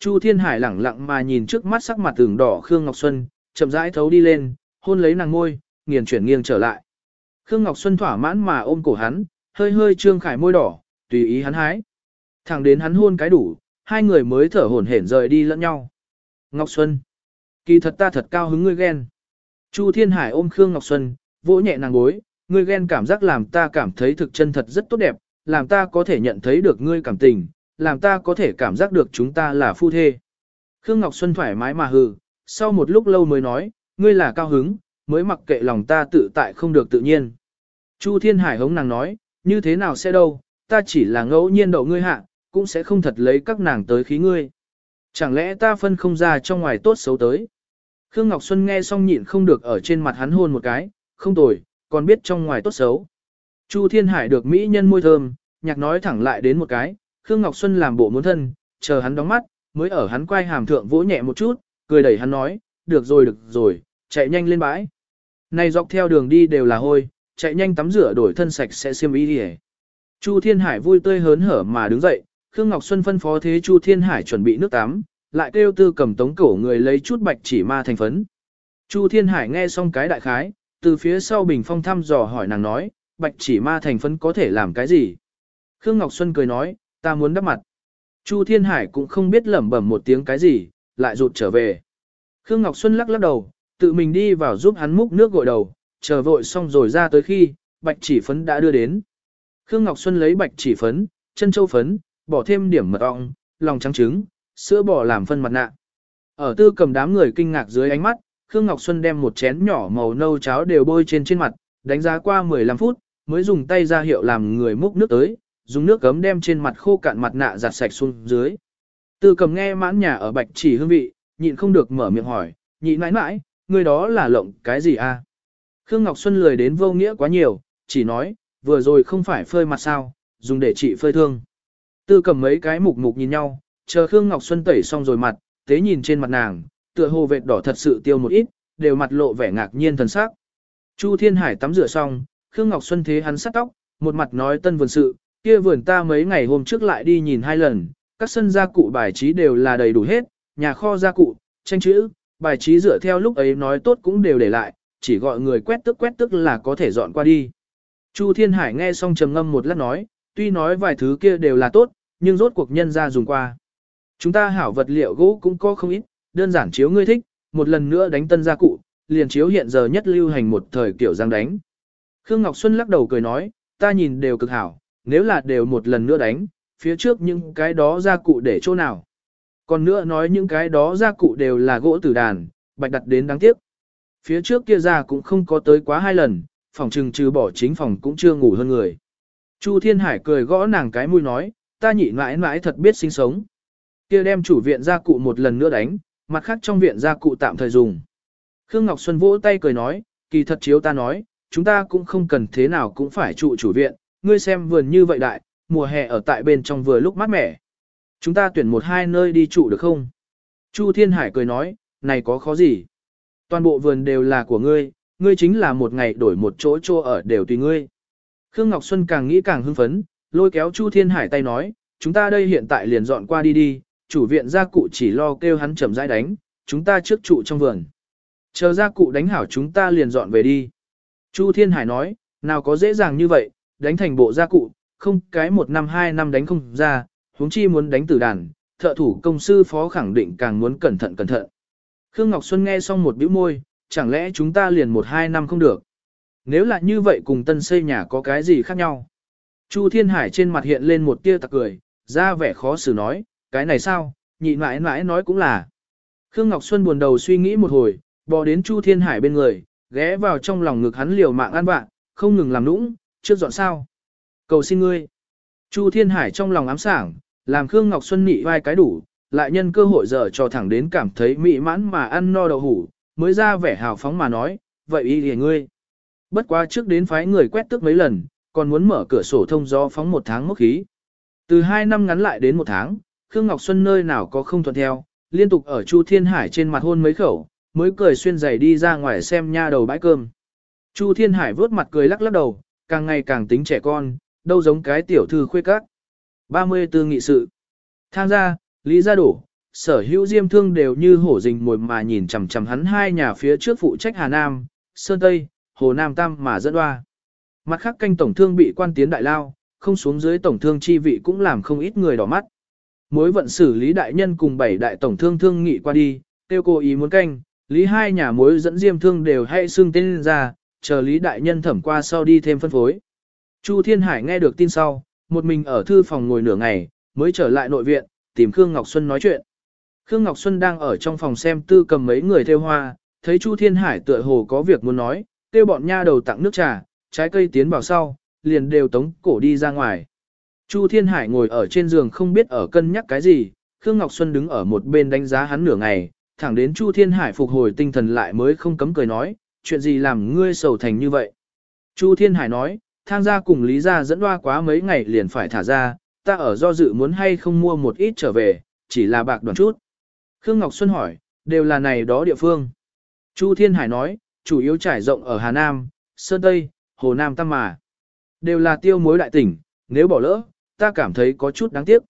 Chu Thiên Hải lẳng lặng mà nhìn trước mắt sắc mặt tường đỏ Khương Ngọc Xuân, chậm rãi thấu đi lên, hôn lấy nàng môi nghiền chuyển nghiêng trở lại. Khương Ngọc Xuân thỏa mãn mà ôm cổ hắn, hơi hơi trương khải môi đỏ, tùy ý hắn hái. Thẳng đến hắn hôn cái đủ, hai người mới thở hổn hển rời đi lẫn nhau. Ngọc Xuân, kỳ thật ta thật cao hứng ngươi ghen. Chu Thiên Hải ôm Khương Ngọc Xuân, vỗ nhẹ nàng gối, ngươi ghen cảm giác làm ta cảm thấy thực chân thật rất tốt đẹp, làm ta có thể nhận thấy được ngươi cảm tình, làm ta có thể cảm giác được chúng ta là phu thê. Khương Ngọc Xuân thoải mái mà hừ, sau một lúc lâu mới nói, ngươi là cao hứng, mới mặc kệ lòng ta tự tại không được tự nhiên. Chu Thiên Hải hống nàng nói, như thế nào sẽ đâu, ta chỉ là ngẫu nhiên đậu ngươi hạ, cũng sẽ không thật lấy các nàng tới khí ngươi. Chẳng lẽ ta phân không ra trong ngoài tốt xấu tới. Khương Ngọc Xuân nghe xong nhịn không được ở trên mặt hắn hôn một cái, không tồi, còn biết trong ngoài tốt xấu. Chu Thiên Hải được mỹ nhân môi thơm, nhạc nói thẳng lại đến một cái, Khương Ngọc Xuân làm bộ muốn thân, chờ hắn đóng mắt, mới ở hắn quay hàm thượng vỗ nhẹ một chút, cười đẩy hắn nói, được rồi được rồi, chạy nhanh lên bãi. Này dọc theo đường đi đều là hôi, chạy nhanh tắm rửa đổi thân sạch sẽ xiêm y đi Chu Thiên Hải vui tươi hớn hở mà đứng dậy, Khương Ngọc Xuân phân phó thế Chu Thiên Hải chuẩn bị nước tắm, lại kêu tư cầm tống cổ người lấy chút bạch chỉ ma thành phấn. Chu Thiên Hải nghe xong cái đại khái, từ phía sau bình phong thăm dò hỏi nàng nói, bạch chỉ ma thành phấn có thể làm cái gì? Khương Ngọc Xuân cười nói, ta muốn đắp mặt. Chu Thiên Hải cũng không biết lẩm bẩm một tiếng cái gì, lại rụt trở về. Khương Ngọc Xuân lắc lắc đầu, tự mình đi vào giúp hắn múc nước gội đầu, chờ vội xong rồi ra tới khi, bạch chỉ phấn đã đưa đến. Khương Ngọc Xuân lấy bạch chỉ phấn, chân châu phấn, bỏ thêm điểm mật ong, lòng trắng trứng, sữa bò làm phân mặt nạ. Ở tư cầm đám người kinh ngạc dưới ánh mắt, Khương Ngọc Xuân đem một chén nhỏ màu nâu cháo đều bôi trên trên mặt, đánh giá qua 15 phút, mới dùng tay ra hiệu làm người múc nước tới, dùng nước cấm đem trên mặt khô cạn mặt nạ giặt sạch xuống dưới. Tư cầm nghe mãn nhà ở bạch chỉ hương vị, nhịn không được mở miệng hỏi, nhị mãi mãi, người đó là lộng cái gì a? À? Khương Ngọc Xuân lười đến vô nghĩa quá nhiều, chỉ nói, vừa rồi không phải phơi mặt sao, dùng để trị phơi thương. Tư cầm mấy cái mục mục nhìn nhau, chờ Khương Ngọc Xuân tẩy xong rồi mặt, tế nhìn trên mặt nàng, tựa hồ vệt đỏ thật sự tiêu một ít, đều mặt lộ vẻ ngạc nhiên thần sắc. Chu Thiên Hải tắm rửa xong, Khương Ngọc Xuân thế hắn sắt tóc, một mặt nói tân vườn sự, kia vườn ta mấy ngày hôm trước lại đi nhìn hai lần, các sân gia cụ bài trí đều là đầy đủ hết, nhà kho gia cụ, tranh chữ, bài trí dựa theo lúc ấy nói tốt cũng đều để lại, chỉ gọi người quét tức quét tức là có thể dọn qua đi. Chu Thiên Hải nghe xong trầm ngâm một lát nói, tuy nói vài thứ kia đều là tốt, nhưng rốt cuộc nhân ra dùng qua. Chúng ta hảo vật liệu gỗ cũng có không ít, đơn giản chiếu ngươi thích, một lần nữa đánh tân gia cụ, liền chiếu hiện giờ nhất lưu hành một thời kiểu giang đánh. Khương Ngọc Xuân lắc đầu cười nói, ta nhìn đều cực hảo, nếu là đều một lần nữa đánh, phía trước những cái đó gia cụ để chỗ nào. Còn nữa nói những cái đó gia cụ đều là gỗ tử đàn, bạch đặt đến đáng tiếc. Phía trước kia ra cũng không có tới quá hai lần, phòng trừng trừ bỏ chính phòng cũng chưa ngủ hơn người. Chu Thiên Hải cười gõ nàng cái mũi nói, ta nhị mãi mãi thật biết sinh sống. Kia đem chủ viện gia cụ một lần nữa đánh, mặt khác trong viện gia cụ tạm thời dùng. Khương Ngọc Xuân vỗ tay cười nói, kỳ thật chiếu ta nói, chúng ta cũng không cần thế nào cũng phải trụ chủ viện, ngươi xem vườn như vậy đại, mùa hè ở tại bên trong vừa lúc mát mẻ. Chúng ta tuyển một hai nơi đi trụ được không? Chu Thiên Hải cười nói, này có khó gì? Toàn bộ vườn đều là của ngươi, ngươi chính là một ngày đổi một chỗ chỗ ở đều tùy ngươi. Khương Ngọc Xuân càng nghĩ càng hưng phấn, lôi kéo Chu Thiên Hải tay nói, chúng ta đây hiện tại liền dọn qua đi đi, chủ viện gia cụ chỉ lo kêu hắn chậm rãi đánh, chúng ta trước trụ trong vườn. Chờ gia cụ đánh hảo chúng ta liền dọn về đi. Chu Thiên Hải nói, nào có dễ dàng như vậy, đánh thành bộ gia cụ, không cái một năm hai năm đánh không ra, huống chi muốn đánh tử đàn, thợ thủ công sư phó khẳng định càng muốn cẩn thận cẩn thận. Khương Ngọc Xuân nghe xong một bĩu môi, chẳng lẽ chúng ta liền một hai năm không được. Nếu là như vậy cùng tân xây nhà có cái gì khác nhau? Chu Thiên Hải trên mặt hiện lên một tia tặc cười, ra vẻ khó xử nói, cái này sao, nhị mãi mãi nói cũng là. Khương Ngọc Xuân buồn đầu suy nghĩ một hồi, bò đến Chu Thiên Hải bên người, ghé vào trong lòng ngực hắn liều mạng ăn vạ, không ngừng làm nũng, trước dọn sao. Cầu xin ngươi. Chu Thiên Hải trong lòng ám sảng, làm Khương Ngọc Xuân nị vai cái đủ, lại nhân cơ hội giờ cho thẳng đến cảm thấy mỹ mãn mà ăn no đậu hủ, mới ra vẻ hào phóng mà nói, vậy ý thì ngươi. Bất quá trước đến phái người quét tước mấy lần, còn muốn mở cửa sổ thông gió phóng một tháng mốc khí. Từ hai năm ngắn lại đến một tháng, Khương Ngọc Xuân nơi nào có không thuận theo, liên tục ở Chu Thiên Hải trên mặt hôn mấy khẩu, mới cười xuyên giày đi ra ngoài xem nha đầu bãi cơm. Chu Thiên Hải vớt mặt cười lắc lắc đầu, càng ngày càng tính trẻ con, đâu giống cái tiểu thư khuê các. 34 nghị sự. Tham gia, Lý gia đổ, sở hữu diêm thương đều như hổ rình mồi mà nhìn chằm chằm hắn hai nhà phía trước phụ trách Hà Nam, Sơn Tây, Hồ Nam Tam mà dẫn đoa. Mặt khác canh tổng thương bị quan tiến đại lao, không xuống dưới tổng thương chi vị cũng làm không ít người đỏ mắt. Mối vận xử lý đại nhân cùng bảy đại tổng thương thương nghị qua đi, tiêu cô ý muốn canh, lý hai nhà mối dẫn diêm thương đều hay xưng tên ra, chờ lý đại nhân thẩm qua sau đi thêm phân phối. Chu Thiên Hải nghe được tin sau, một mình ở thư phòng ngồi nửa ngày, mới trở lại nội viện, tìm Khương Ngọc Xuân nói chuyện. Khương Ngọc Xuân đang ở trong phòng xem tư cầm mấy người theo hoa, thấy Chu Thiên Hải tựa hồ có việc muốn nói, kêu bọn nha đầu tặng nước trà, trái cây tiến vào sau, liền đều tống cổ đi ra ngoài. Chu Thiên Hải ngồi ở trên giường không biết ở cân nhắc cái gì, Khương Ngọc Xuân đứng ở một bên đánh giá hắn nửa ngày, thẳng đến Chu Thiên Hải phục hồi tinh thần lại mới không cấm cười nói, chuyện gì làm ngươi sầu thành như vậy. Chu Thiên Hải nói, thang gia cùng Lý gia dẫn đoa quá mấy ngày liền phải thả ra, ta ở do dự muốn hay không mua một ít trở về, chỉ là bạc đoàn chút. Khương Ngọc Xuân hỏi, đều là này đó địa phương. Chu Thiên Hải nói, chủ yếu trải rộng ở Hà Nam, Sơn Tây, Hồ Nam Tam Mà. Đều là tiêu mối đại tỉnh, nếu bỏ lỡ, ta cảm thấy có chút đáng tiếc.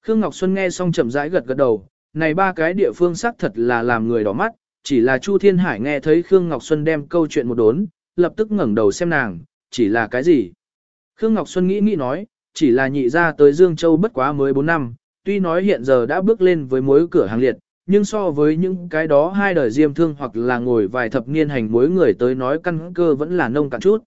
Khương Ngọc Xuân nghe xong chậm rãi gật gật đầu, này ba cái địa phương xác thật là làm người đỏ mắt, chỉ là Chu Thiên Hải nghe thấy Khương Ngọc Xuân đem câu chuyện một đốn, lập tức ngẩng đầu xem nàng, chỉ là cái gì? Khương Ngọc Xuân nghĩ nghĩ nói, chỉ là nhị ra tới Dương Châu bất quá mới 4 năm, tuy nói hiện giờ đã bước lên với mối cửa hàng liệt, nhưng so với những cái đó hai đời diêm thương hoặc là ngồi vài thập niên hành mối người tới nói căn cơ vẫn là nông cạn chút.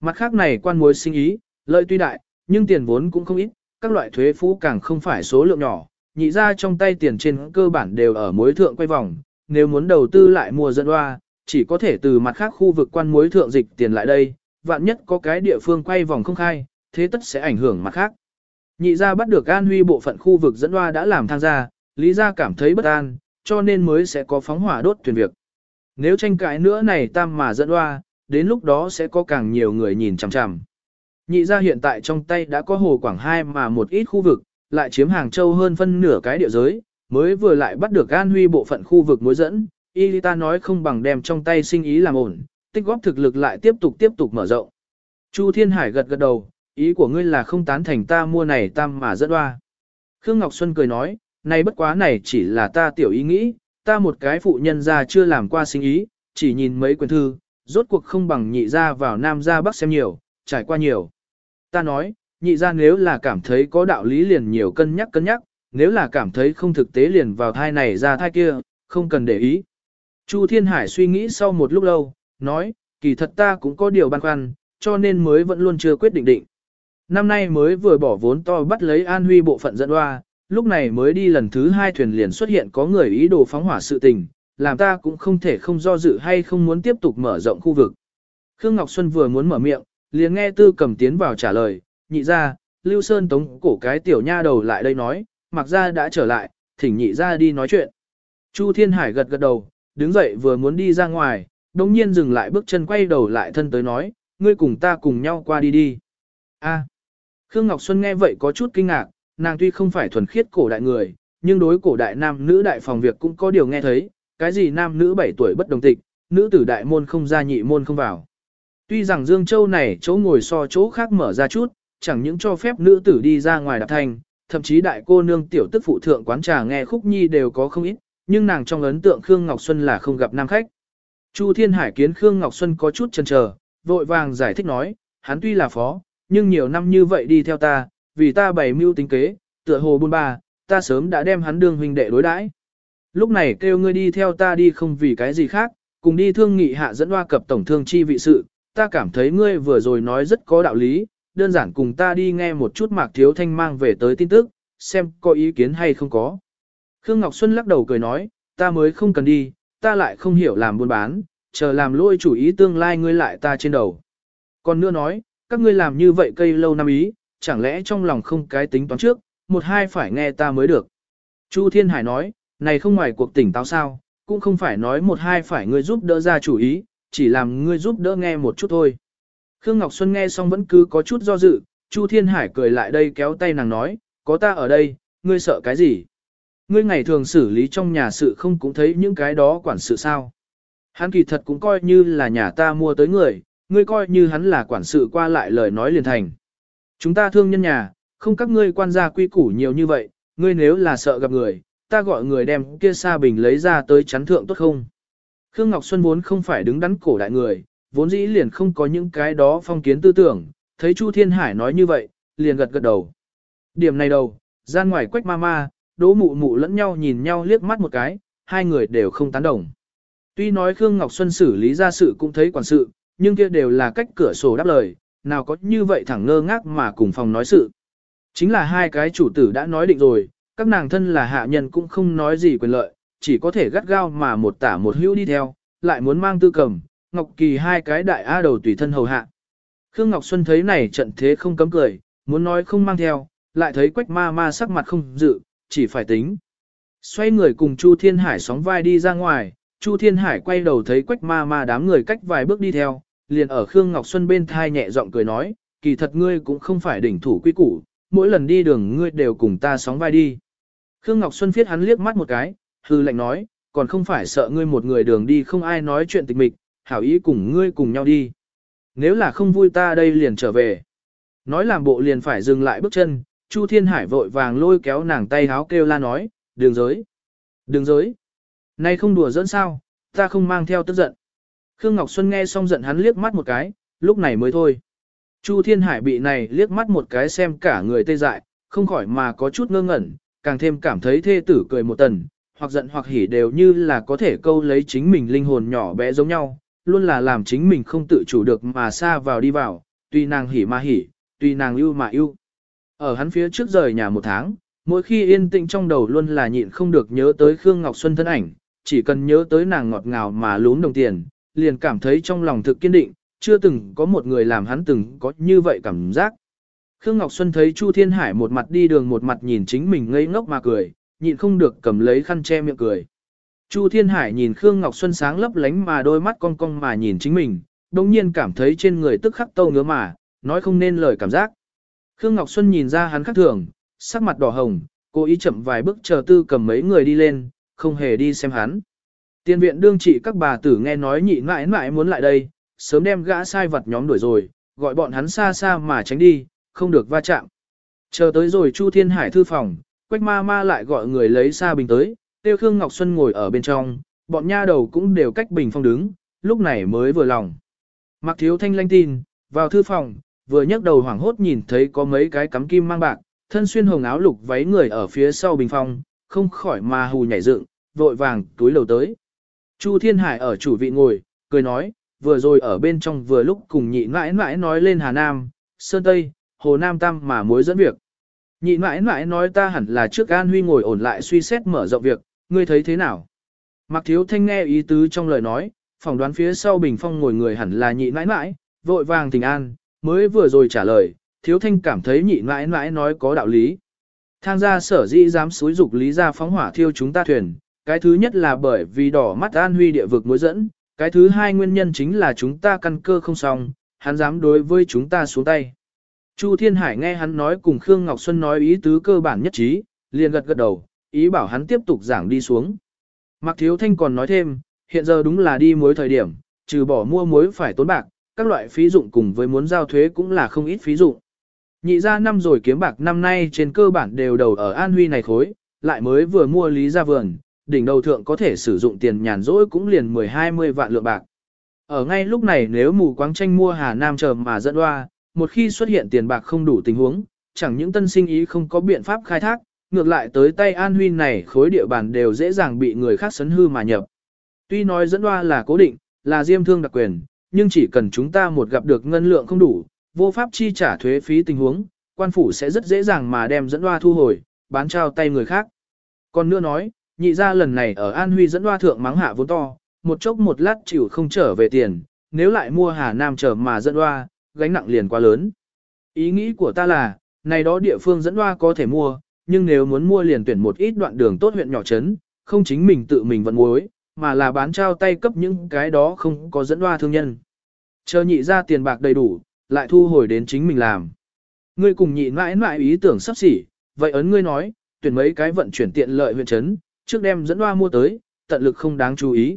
Mặt khác này quan mối sinh ý, lợi tuy đại, nhưng tiền vốn cũng không ít, các loại thuế phú càng không phải số lượng nhỏ, nhị ra trong tay tiền trên cơ bản đều ở mối thượng quay vòng, nếu muốn đầu tư lại mua dẫn hoa, chỉ có thể từ mặt khác khu vực quan mối thượng dịch tiền lại đây, vạn nhất có cái địa phương quay vòng không khai, thế tất sẽ ảnh hưởng mặt khác. Nhị ra bắt được An Huy bộ phận khu vực dẫn hoa đã làm tham gia, Lý gia cảm thấy bất an, cho nên mới sẽ có phóng hỏa đốt thuyền việc. Nếu tranh cãi nữa này tam mà dẫn hoa, đến lúc đó sẽ có càng nhiều người nhìn chằm chằm. Nhị gia hiện tại trong tay đã có hồ Quảng Hai mà một ít khu vực, lại chiếm Hàng Châu hơn phân nửa cái địa giới, mới vừa lại bắt được An Huy bộ phận khu vực mối dẫn, Ilita nói không bằng đem trong tay sinh ý làm ổn, tích góp thực lực lại tiếp tục tiếp tục mở rộng. Chu Thiên Hải gật gật đầu, ý của ngươi là không tán thành ta mua này tam mà dẫn hoa. Khương Ngọc Xuân cười nói, này bất quá này chỉ là ta tiểu ý nghĩ, ta một cái phụ nhân ra chưa làm qua sinh ý, chỉ nhìn mấy quyển thư, rốt cuộc không bằng nhị ra vào nam ra bắc xem nhiều, trải qua nhiều. Ta nói, nhị ra nếu là cảm thấy có đạo lý liền nhiều cân nhắc cân nhắc, nếu là cảm thấy không thực tế liền vào thai này ra thai kia, không cần để ý. Chu Thiên Hải suy nghĩ sau một lúc lâu, nói, kỳ thật ta cũng có điều băn khoăn, cho nên mới vẫn luôn chưa quyết định định. Năm nay mới vừa bỏ vốn to bắt lấy An Huy bộ phận dẫn hoa, lúc này mới đi lần thứ hai thuyền liền xuất hiện có người ý đồ phóng hỏa sự tình, làm ta cũng không thể không do dự hay không muốn tiếp tục mở rộng khu vực. Khương Ngọc Xuân vừa muốn mở miệng, liền nghe tư cầm tiến vào trả lời, nhị ra, Lưu Sơn tống cổ cái tiểu nha đầu lại đây nói, mặc ra đã trở lại, thỉnh nhị ra đi nói chuyện. Chu Thiên Hải gật gật đầu, đứng dậy vừa muốn đi ra ngoài, đồng nhiên dừng lại bước chân quay đầu lại thân tới nói, ngươi cùng ta cùng nhau qua đi đi. A. Khương Ngọc Xuân nghe vậy có chút kinh ngạc, nàng tuy không phải thuần khiết cổ đại người, nhưng đối cổ đại nam nữ đại phòng việc cũng có điều nghe thấy, cái gì nam nữ 7 tuổi bất đồng tịch, nữ tử đại môn không ra nhị môn không vào. Tuy rằng Dương Châu này chỗ ngồi so chỗ khác mở ra chút, chẳng những cho phép nữ tử đi ra ngoài đạp thanh, thậm chí đại cô nương tiểu tức phụ thượng quán trà nghe khúc nhi đều có không ít, nhưng nàng trong ấn tượng Khương Ngọc Xuân là không gặp nam khách. Chu Thiên Hải kiến Khương Ngọc Xuân có chút chần chờ, vội vàng giải thích nói, hắn tuy là phó, nhưng nhiều năm như vậy đi theo ta, vì ta bày mưu tính kế, tựa hồ buôn ba, ta sớm đã đem hắn đương huynh đệ đối đãi. Lúc này kêu ngươi đi theo ta đi không vì cái gì khác, cùng đi thương nghị hạ dẫn hoa cập tổng thương chi vị sự, ta cảm thấy ngươi vừa rồi nói rất có đạo lý, đơn giản cùng ta đi nghe một chút mạc thiếu thanh mang về tới tin tức, xem có ý kiến hay không có. Khương Ngọc Xuân lắc đầu cười nói, ta mới không cần đi, ta lại không hiểu làm buôn bán, chờ làm lôi chủ ý tương lai ngươi lại ta trên đầu. Còn nữa nói, các ngươi làm như vậy cây lâu năm ý, chẳng lẽ trong lòng không cái tính toán trước, một hai phải nghe ta mới được. Chu Thiên Hải nói, này không ngoài cuộc tỉnh táo sao, cũng không phải nói một hai phải ngươi giúp đỡ ra chủ ý, chỉ làm ngươi giúp đỡ nghe một chút thôi. Khương Ngọc Xuân nghe xong vẫn cứ có chút do dự, Chu Thiên Hải cười lại đây kéo tay nàng nói, có ta ở đây, ngươi sợ cái gì? Ngươi ngày thường xử lý trong nhà sự không cũng thấy những cái đó quản sự sao? Hắn kỳ thật cũng coi như là nhà ta mua tới người, ngươi coi như hắn là quản sự qua lại lời nói liền thành. Chúng ta thương nhân nhà, không các ngươi quan gia quy củ nhiều như vậy, ngươi nếu là sợ gặp người, ta gọi người đem kia sa bình lấy ra tới chắn thượng tốt không? Khương Ngọc Xuân vốn không phải đứng đắn cổ đại người, vốn dĩ liền không có những cái đó phong kiến tư tưởng, thấy Chu Thiên Hải nói như vậy, liền gật gật đầu. Điểm này đầu, gian ngoài quách ma ma, đỗ mụ mụ lẫn nhau nhìn nhau liếc mắt một cái, hai người đều không tán đồng. Tuy nói Khương Ngọc Xuân xử lý ra sự cũng thấy quản sự, nhưng kia đều là cách cửa sổ đáp lời, nào có như vậy thẳng ngơ ngác mà cùng phòng nói sự. Chính là hai cái chủ tử đã nói định rồi, các nàng thân là hạ nhân cũng không nói gì quyền lợi, chỉ có thể gắt gao mà một tả một hữu đi theo, lại muốn mang tư cầm, Ngọc Kỳ hai cái đại A đầu tùy thân hầu hạ. Khương Ngọc Xuân thấy này trận thế không cấm cười, muốn nói không mang theo, lại thấy quách ma ma sắc mặt không dự, chỉ phải tính. Xoay người cùng Chu Thiên Hải sóng vai đi ra ngoài, Chu Thiên Hải quay đầu thấy quách ma ma đám người cách vài bước đi theo, liền ở Khương Ngọc Xuân bên thai nhẹ giọng cười nói, kỳ thật ngươi cũng không phải đỉnh thủ quy củ, mỗi lần đi đường ngươi đều cùng ta sóng vai đi. Khương Ngọc Xuân phiết hắn liếc mắt một cái, hư lệnh nói, còn không phải sợ ngươi một người đường đi không ai nói chuyện tịch mịch, hảo ý cùng ngươi cùng nhau đi. Nếu là không vui ta đây liền trở về. Nói làm bộ liền phải dừng lại bước chân, Chu Thiên Hải vội vàng lôi kéo nàng tay háo kêu la nói, đường giới. Đường giới. Nay không đùa dẫn sao, ta không mang theo tức giận. Khương Ngọc Xuân nghe xong giận hắn liếc mắt một cái, lúc này mới thôi. Chu Thiên Hải bị này liếc mắt một cái xem cả người tê dại, không khỏi mà có chút ngơ ngẩn, càng thêm cảm thấy thê tử cười một tần, hoặc giận hoặc hỉ đều như là có thể câu lấy chính mình linh hồn nhỏ bé giống nhau, luôn là làm chính mình không tự chủ được mà xa vào đi vào, tuy nàng hỉ mà hỉ, tuy nàng ưu mà ưu. Ở hắn phía trước rời nhà một tháng, mỗi khi yên tĩnh trong đầu luôn là nhịn không được nhớ tới Khương Ngọc Xuân thân ảnh, chỉ cần nhớ tới nàng ngọt ngào mà lún đồng tiền, liền cảm thấy trong lòng thực kiên định, chưa từng có một người làm hắn từng có như vậy cảm giác. Khương Ngọc Xuân thấy Chu Thiên Hải một mặt đi đường một mặt nhìn chính mình ngây ngốc mà cười, nhịn không được cầm lấy khăn che miệng cười. Chu Thiên Hải nhìn Khương Ngọc Xuân sáng lấp lánh mà đôi mắt cong cong mà nhìn chính mình, đồng nhiên cảm thấy trên người tức khắc tâu ngứa mà, nói không nên lời cảm giác. Khương Ngọc Xuân nhìn ra hắn khác thường, sắc mặt đỏ hồng, cố ý chậm vài bước chờ tư cầm mấy người đi lên, không hề đi xem hắn. Tiên viện đương trị các bà tử nghe nói nhị mãi mãi muốn lại đây, sớm đem gã sai vật nhóm đuổi rồi, gọi bọn hắn xa xa mà tránh đi, không được va chạm. Chờ tới rồi Chu Thiên Hải thư phòng, Quách ma ma lại gọi người lấy xa bình tới, tiêu Khương Ngọc Xuân ngồi ở bên trong, bọn nha đầu cũng đều cách bình phong đứng, lúc này mới vừa lòng. Mặc thiếu thanh lanh tin, vào thư phòng, vừa nhấc đầu hoảng hốt nhìn thấy có mấy cái cắm kim mang bạc, thân xuyên hồng áo lục váy người ở phía sau bình phong, không khỏi mà hù nhảy dựng, vội vàng túi lầu tới. Chu Thiên Hải ở chủ vị ngồi, cười nói, vừa rồi ở bên trong vừa lúc cùng nhị mãi mãi nói lên Hà Nam, Sơn Tây, Hồ Nam Tam mà mối dẫn việc. Nhị mãi mãi nói ta hẳn là trước An Huy ngồi ổn lại suy xét mở rộng việc, ngươi thấy thế nào? Mặc thiếu thanh nghe ý tứ trong lời nói, phỏng đoán phía sau bình phong ngồi người hẳn là nhị mãi mãi, vội vàng tình an, mới vừa rồi trả lời, thiếu thanh cảm thấy nhị mãi mãi nói có đạo lý. Thang gia sở dĩ dám xúi dục lý ra phóng hỏa thiêu chúng ta thuyền, cái thứ nhất là bởi vì đỏ mắt an huy địa vực mối dẫn, cái thứ hai nguyên nhân chính là chúng ta căn cơ không xong, hắn dám đối với chúng ta xuống tay. Chu Thiên Hải nghe hắn nói cùng Khương Ngọc Xuân nói ý tứ cơ bản nhất trí, liền gật gật đầu, ý bảo hắn tiếp tục giảng đi xuống. Mạc Thiếu Thanh còn nói thêm, hiện giờ đúng là đi muối thời điểm, trừ bỏ mua muối phải tốn bạc, các loại phí dụng cùng với muốn giao thuế cũng là không ít phí dụng. Nhị ra năm rồi kiếm bạc năm nay trên cơ bản đều đầu ở An Huy này khối, lại mới vừa mua lý ra vườn, đỉnh đầu thượng có thể sử dụng tiền nhàn rỗi cũng liền 10-20 vạn lượng bạc. Ở ngay lúc này nếu mù quáng tranh mua Hà Nam chờ mà dẫn hoa, một khi xuất hiện tiền bạc không đủ tình huống, chẳng những tân sinh ý không có biện pháp khai thác, ngược lại tới tay An Huy này khối địa bàn đều dễ dàng bị người khác sấn hư mà nhập. Tuy nói dẫn hoa là cố định, là diêm thương đặc quyền, nhưng chỉ cần chúng ta một gặp được ngân lượng không đủ, vô pháp chi trả thuế phí tình huống, quan phủ sẽ rất dễ dàng mà đem dẫn hoa thu hồi, bán trao tay người khác. Còn nữa nói, nhị ra lần này ở An Huy dẫn hoa thượng mắng hạ vốn to, một chốc một lát chịu không trở về tiền, nếu lại mua Hà Nam trở mà dẫn hoa, gánh nặng liền quá lớn. Ý nghĩ của ta là, này đó địa phương dẫn hoa có thể mua, nhưng nếu muốn mua liền tuyển một ít đoạn đường tốt huyện nhỏ trấn, không chính mình tự mình vận muối, mà là bán trao tay cấp những cái đó không có dẫn hoa thương nhân. Chờ nhị ra tiền bạc đầy đủ, lại thu hồi đến chính mình làm. Ngươi cùng nhị mãi mãi ý tưởng sắp xỉ, vậy ấn ngươi nói, tuyển mấy cái vận chuyển tiện lợi huyện trấn, trước đem dẫn hoa mua tới, tận lực không đáng chú ý.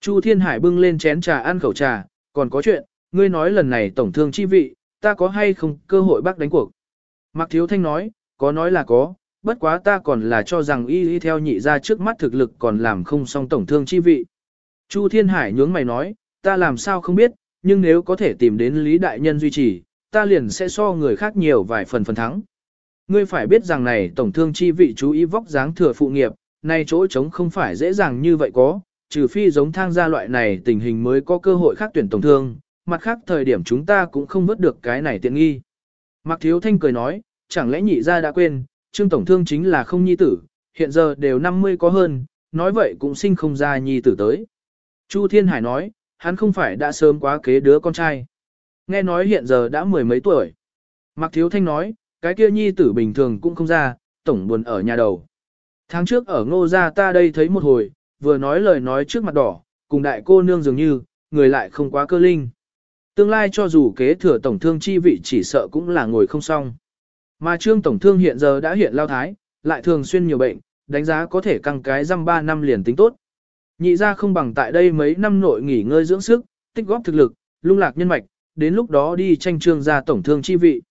Chu Thiên Hải bưng lên chén trà ăn khẩu trà, còn có chuyện, ngươi nói lần này tổng thương chi vị, ta có hay không cơ hội bác đánh cuộc. Mạc Thiếu Thanh nói, có nói là có, bất quá ta còn là cho rằng y y theo nhị ra trước mắt thực lực còn làm không xong tổng thương chi vị. Chu Thiên Hải nhướng mày nói, ta làm sao không biết, nhưng nếu có thể tìm đến Lý Đại Nhân duy trì, ta liền sẽ so người khác nhiều vài phần phần thắng. Ngươi phải biết rằng này tổng thương chi vị chú ý vóc dáng thừa phụ nghiệp, nay chỗ trống không phải dễ dàng như vậy có, trừ phi giống thang gia loại này tình hình mới có cơ hội khác tuyển tổng thương, mặt khác thời điểm chúng ta cũng không vớt được cái này tiện nghi. Mạc Thiếu Thanh cười nói, chẳng lẽ nhị gia đã quên, trương tổng thương chính là không nhi tử, hiện giờ đều 50 có hơn, nói vậy cũng sinh không ra nhi tử tới. Chu Thiên Hải nói, hắn không phải đã sớm quá kế đứa con trai. Nghe nói hiện giờ đã mười mấy tuổi. Mạc Thiếu Thanh nói, cái kia nhi tử bình thường cũng không ra, tổng buồn ở nhà đầu. Tháng trước ở ngô gia ta đây thấy một hồi, vừa nói lời nói trước mặt đỏ, cùng đại cô nương dường như, người lại không quá cơ linh. Tương lai cho dù kế thừa tổng thương chi vị chỉ sợ cũng là ngồi không xong. Mà trương tổng thương hiện giờ đã hiện lao thái, lại thường xuyên nhiều bệnh, đánh giá có thể căng cái răm 3 năm liền tính tốt. Nhị ra không bằng tại đây mấy năm nội nghỉ ngơi dưỡng sức, tích góp thực lực, lung lạc nhân mạch, đến lúc đó đi tranh trương ra tổng thương chi vị.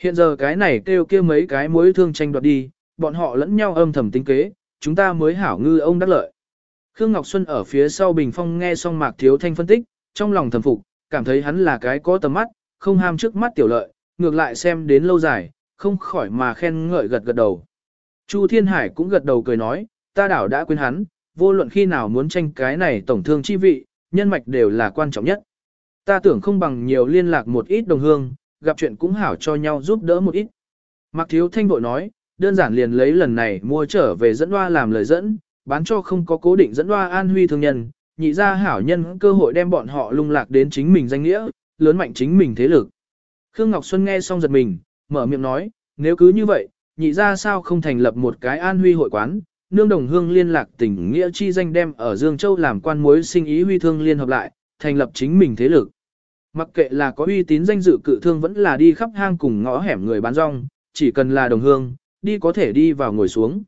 Hiện giờ cái này kêu kia mấy cái mối thương tranh đoạt đi, bọn họ lẫn nhau âm thầm tính kế, chúng ta mới hảo ngư ông đắc lợi. Khương Ngọc Xuân ở phía sau bình phong nghe xong Mạc Thiếu Thanh phân tích, trong lòng thầm phục, cảm thấy hắn là cái có tầm mắt, không ham trước mắt tiểu lợi, ngược lại xem đến lâu dài, không khỏi mà khen ngợi gật gật đầu. Chu Thiên Hải cũng gật đầu cười nói, ta đảo đã quên hắn, vô luận khi nào muốn tranh cái này tổng thương chi vị, nhân mạch đều là quan trọng nhất. Ta tưởng không bằng nhiều liên lạc một ít đồng hương, gặp chuyện cũng hảo cho nhau giúp đỡ một ít. Mạc Thiếu Thanh bội nói, đơn giản liền lấy lần này mua trở về dẫn hoa làm lời dẫn, bán cho không có cố định dẫn hoa an huy thương nhân, nhị ra hảo nhân cơ hội đem bọn họ lung lạc đến chính mình danh nghĩa, lớn mạnh chính mình thế lực. Khương Ngọc Xuân nghe xong giật mình, mở miệng nói, nếu cứ như vậy, nhị ra sao không thành lập một cái an huy hội quán, nương đồng hương liên lạc tỉnh nghĩa chi danh đem ở Dương Châu làm quan mối sinh ý huy thương liên hợp lại, thành lập chính mình thế lực. Mặc kệ là có uy tín danh dự cự thương vẫn là đi khắp hang cùng ngõ hẻm người bán rong, chỉ cần là đồng hương, đi có thể đi vào ngồi xuống.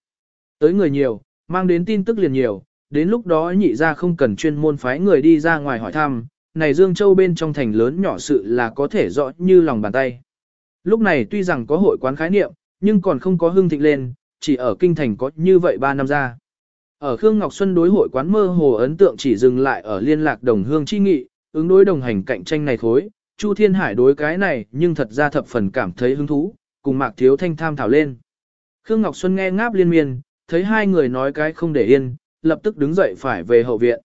Tới người nhiều, mang đến tin tức liền nhiều, đến lúc đó nhị ra không cần chuyên môn phái người đi ra ngoài hỏi thăm, này Dương Châu bên trong thành lớn nhỏ sự là có thể rõ như lòng bàn tay. Lúc này tuy rằng có hội quán khái niệm, nhưng còn không có hương thịnh lên, chỉ ở kinh thành có như vậy 3 năm ra. Ở Khương Ngọc Xuân đối hội quán mơ hồ ấn tượng chỉ dừng lại ở liên lạc đồng hương chi nghị, ứng đối đồng hành cạnh tranh này thối, Chu Thiên Hải đối cái này nhưng thật ra thập phần cảm thấy hứng thú, cùng Mạc Thiếu Thanh tham thảo lên. Khương Ngọc Xuân nghe ngáp liên miên, thấy hai người nói cái không để yên, lập tức đứng dậy phải về hậu viện.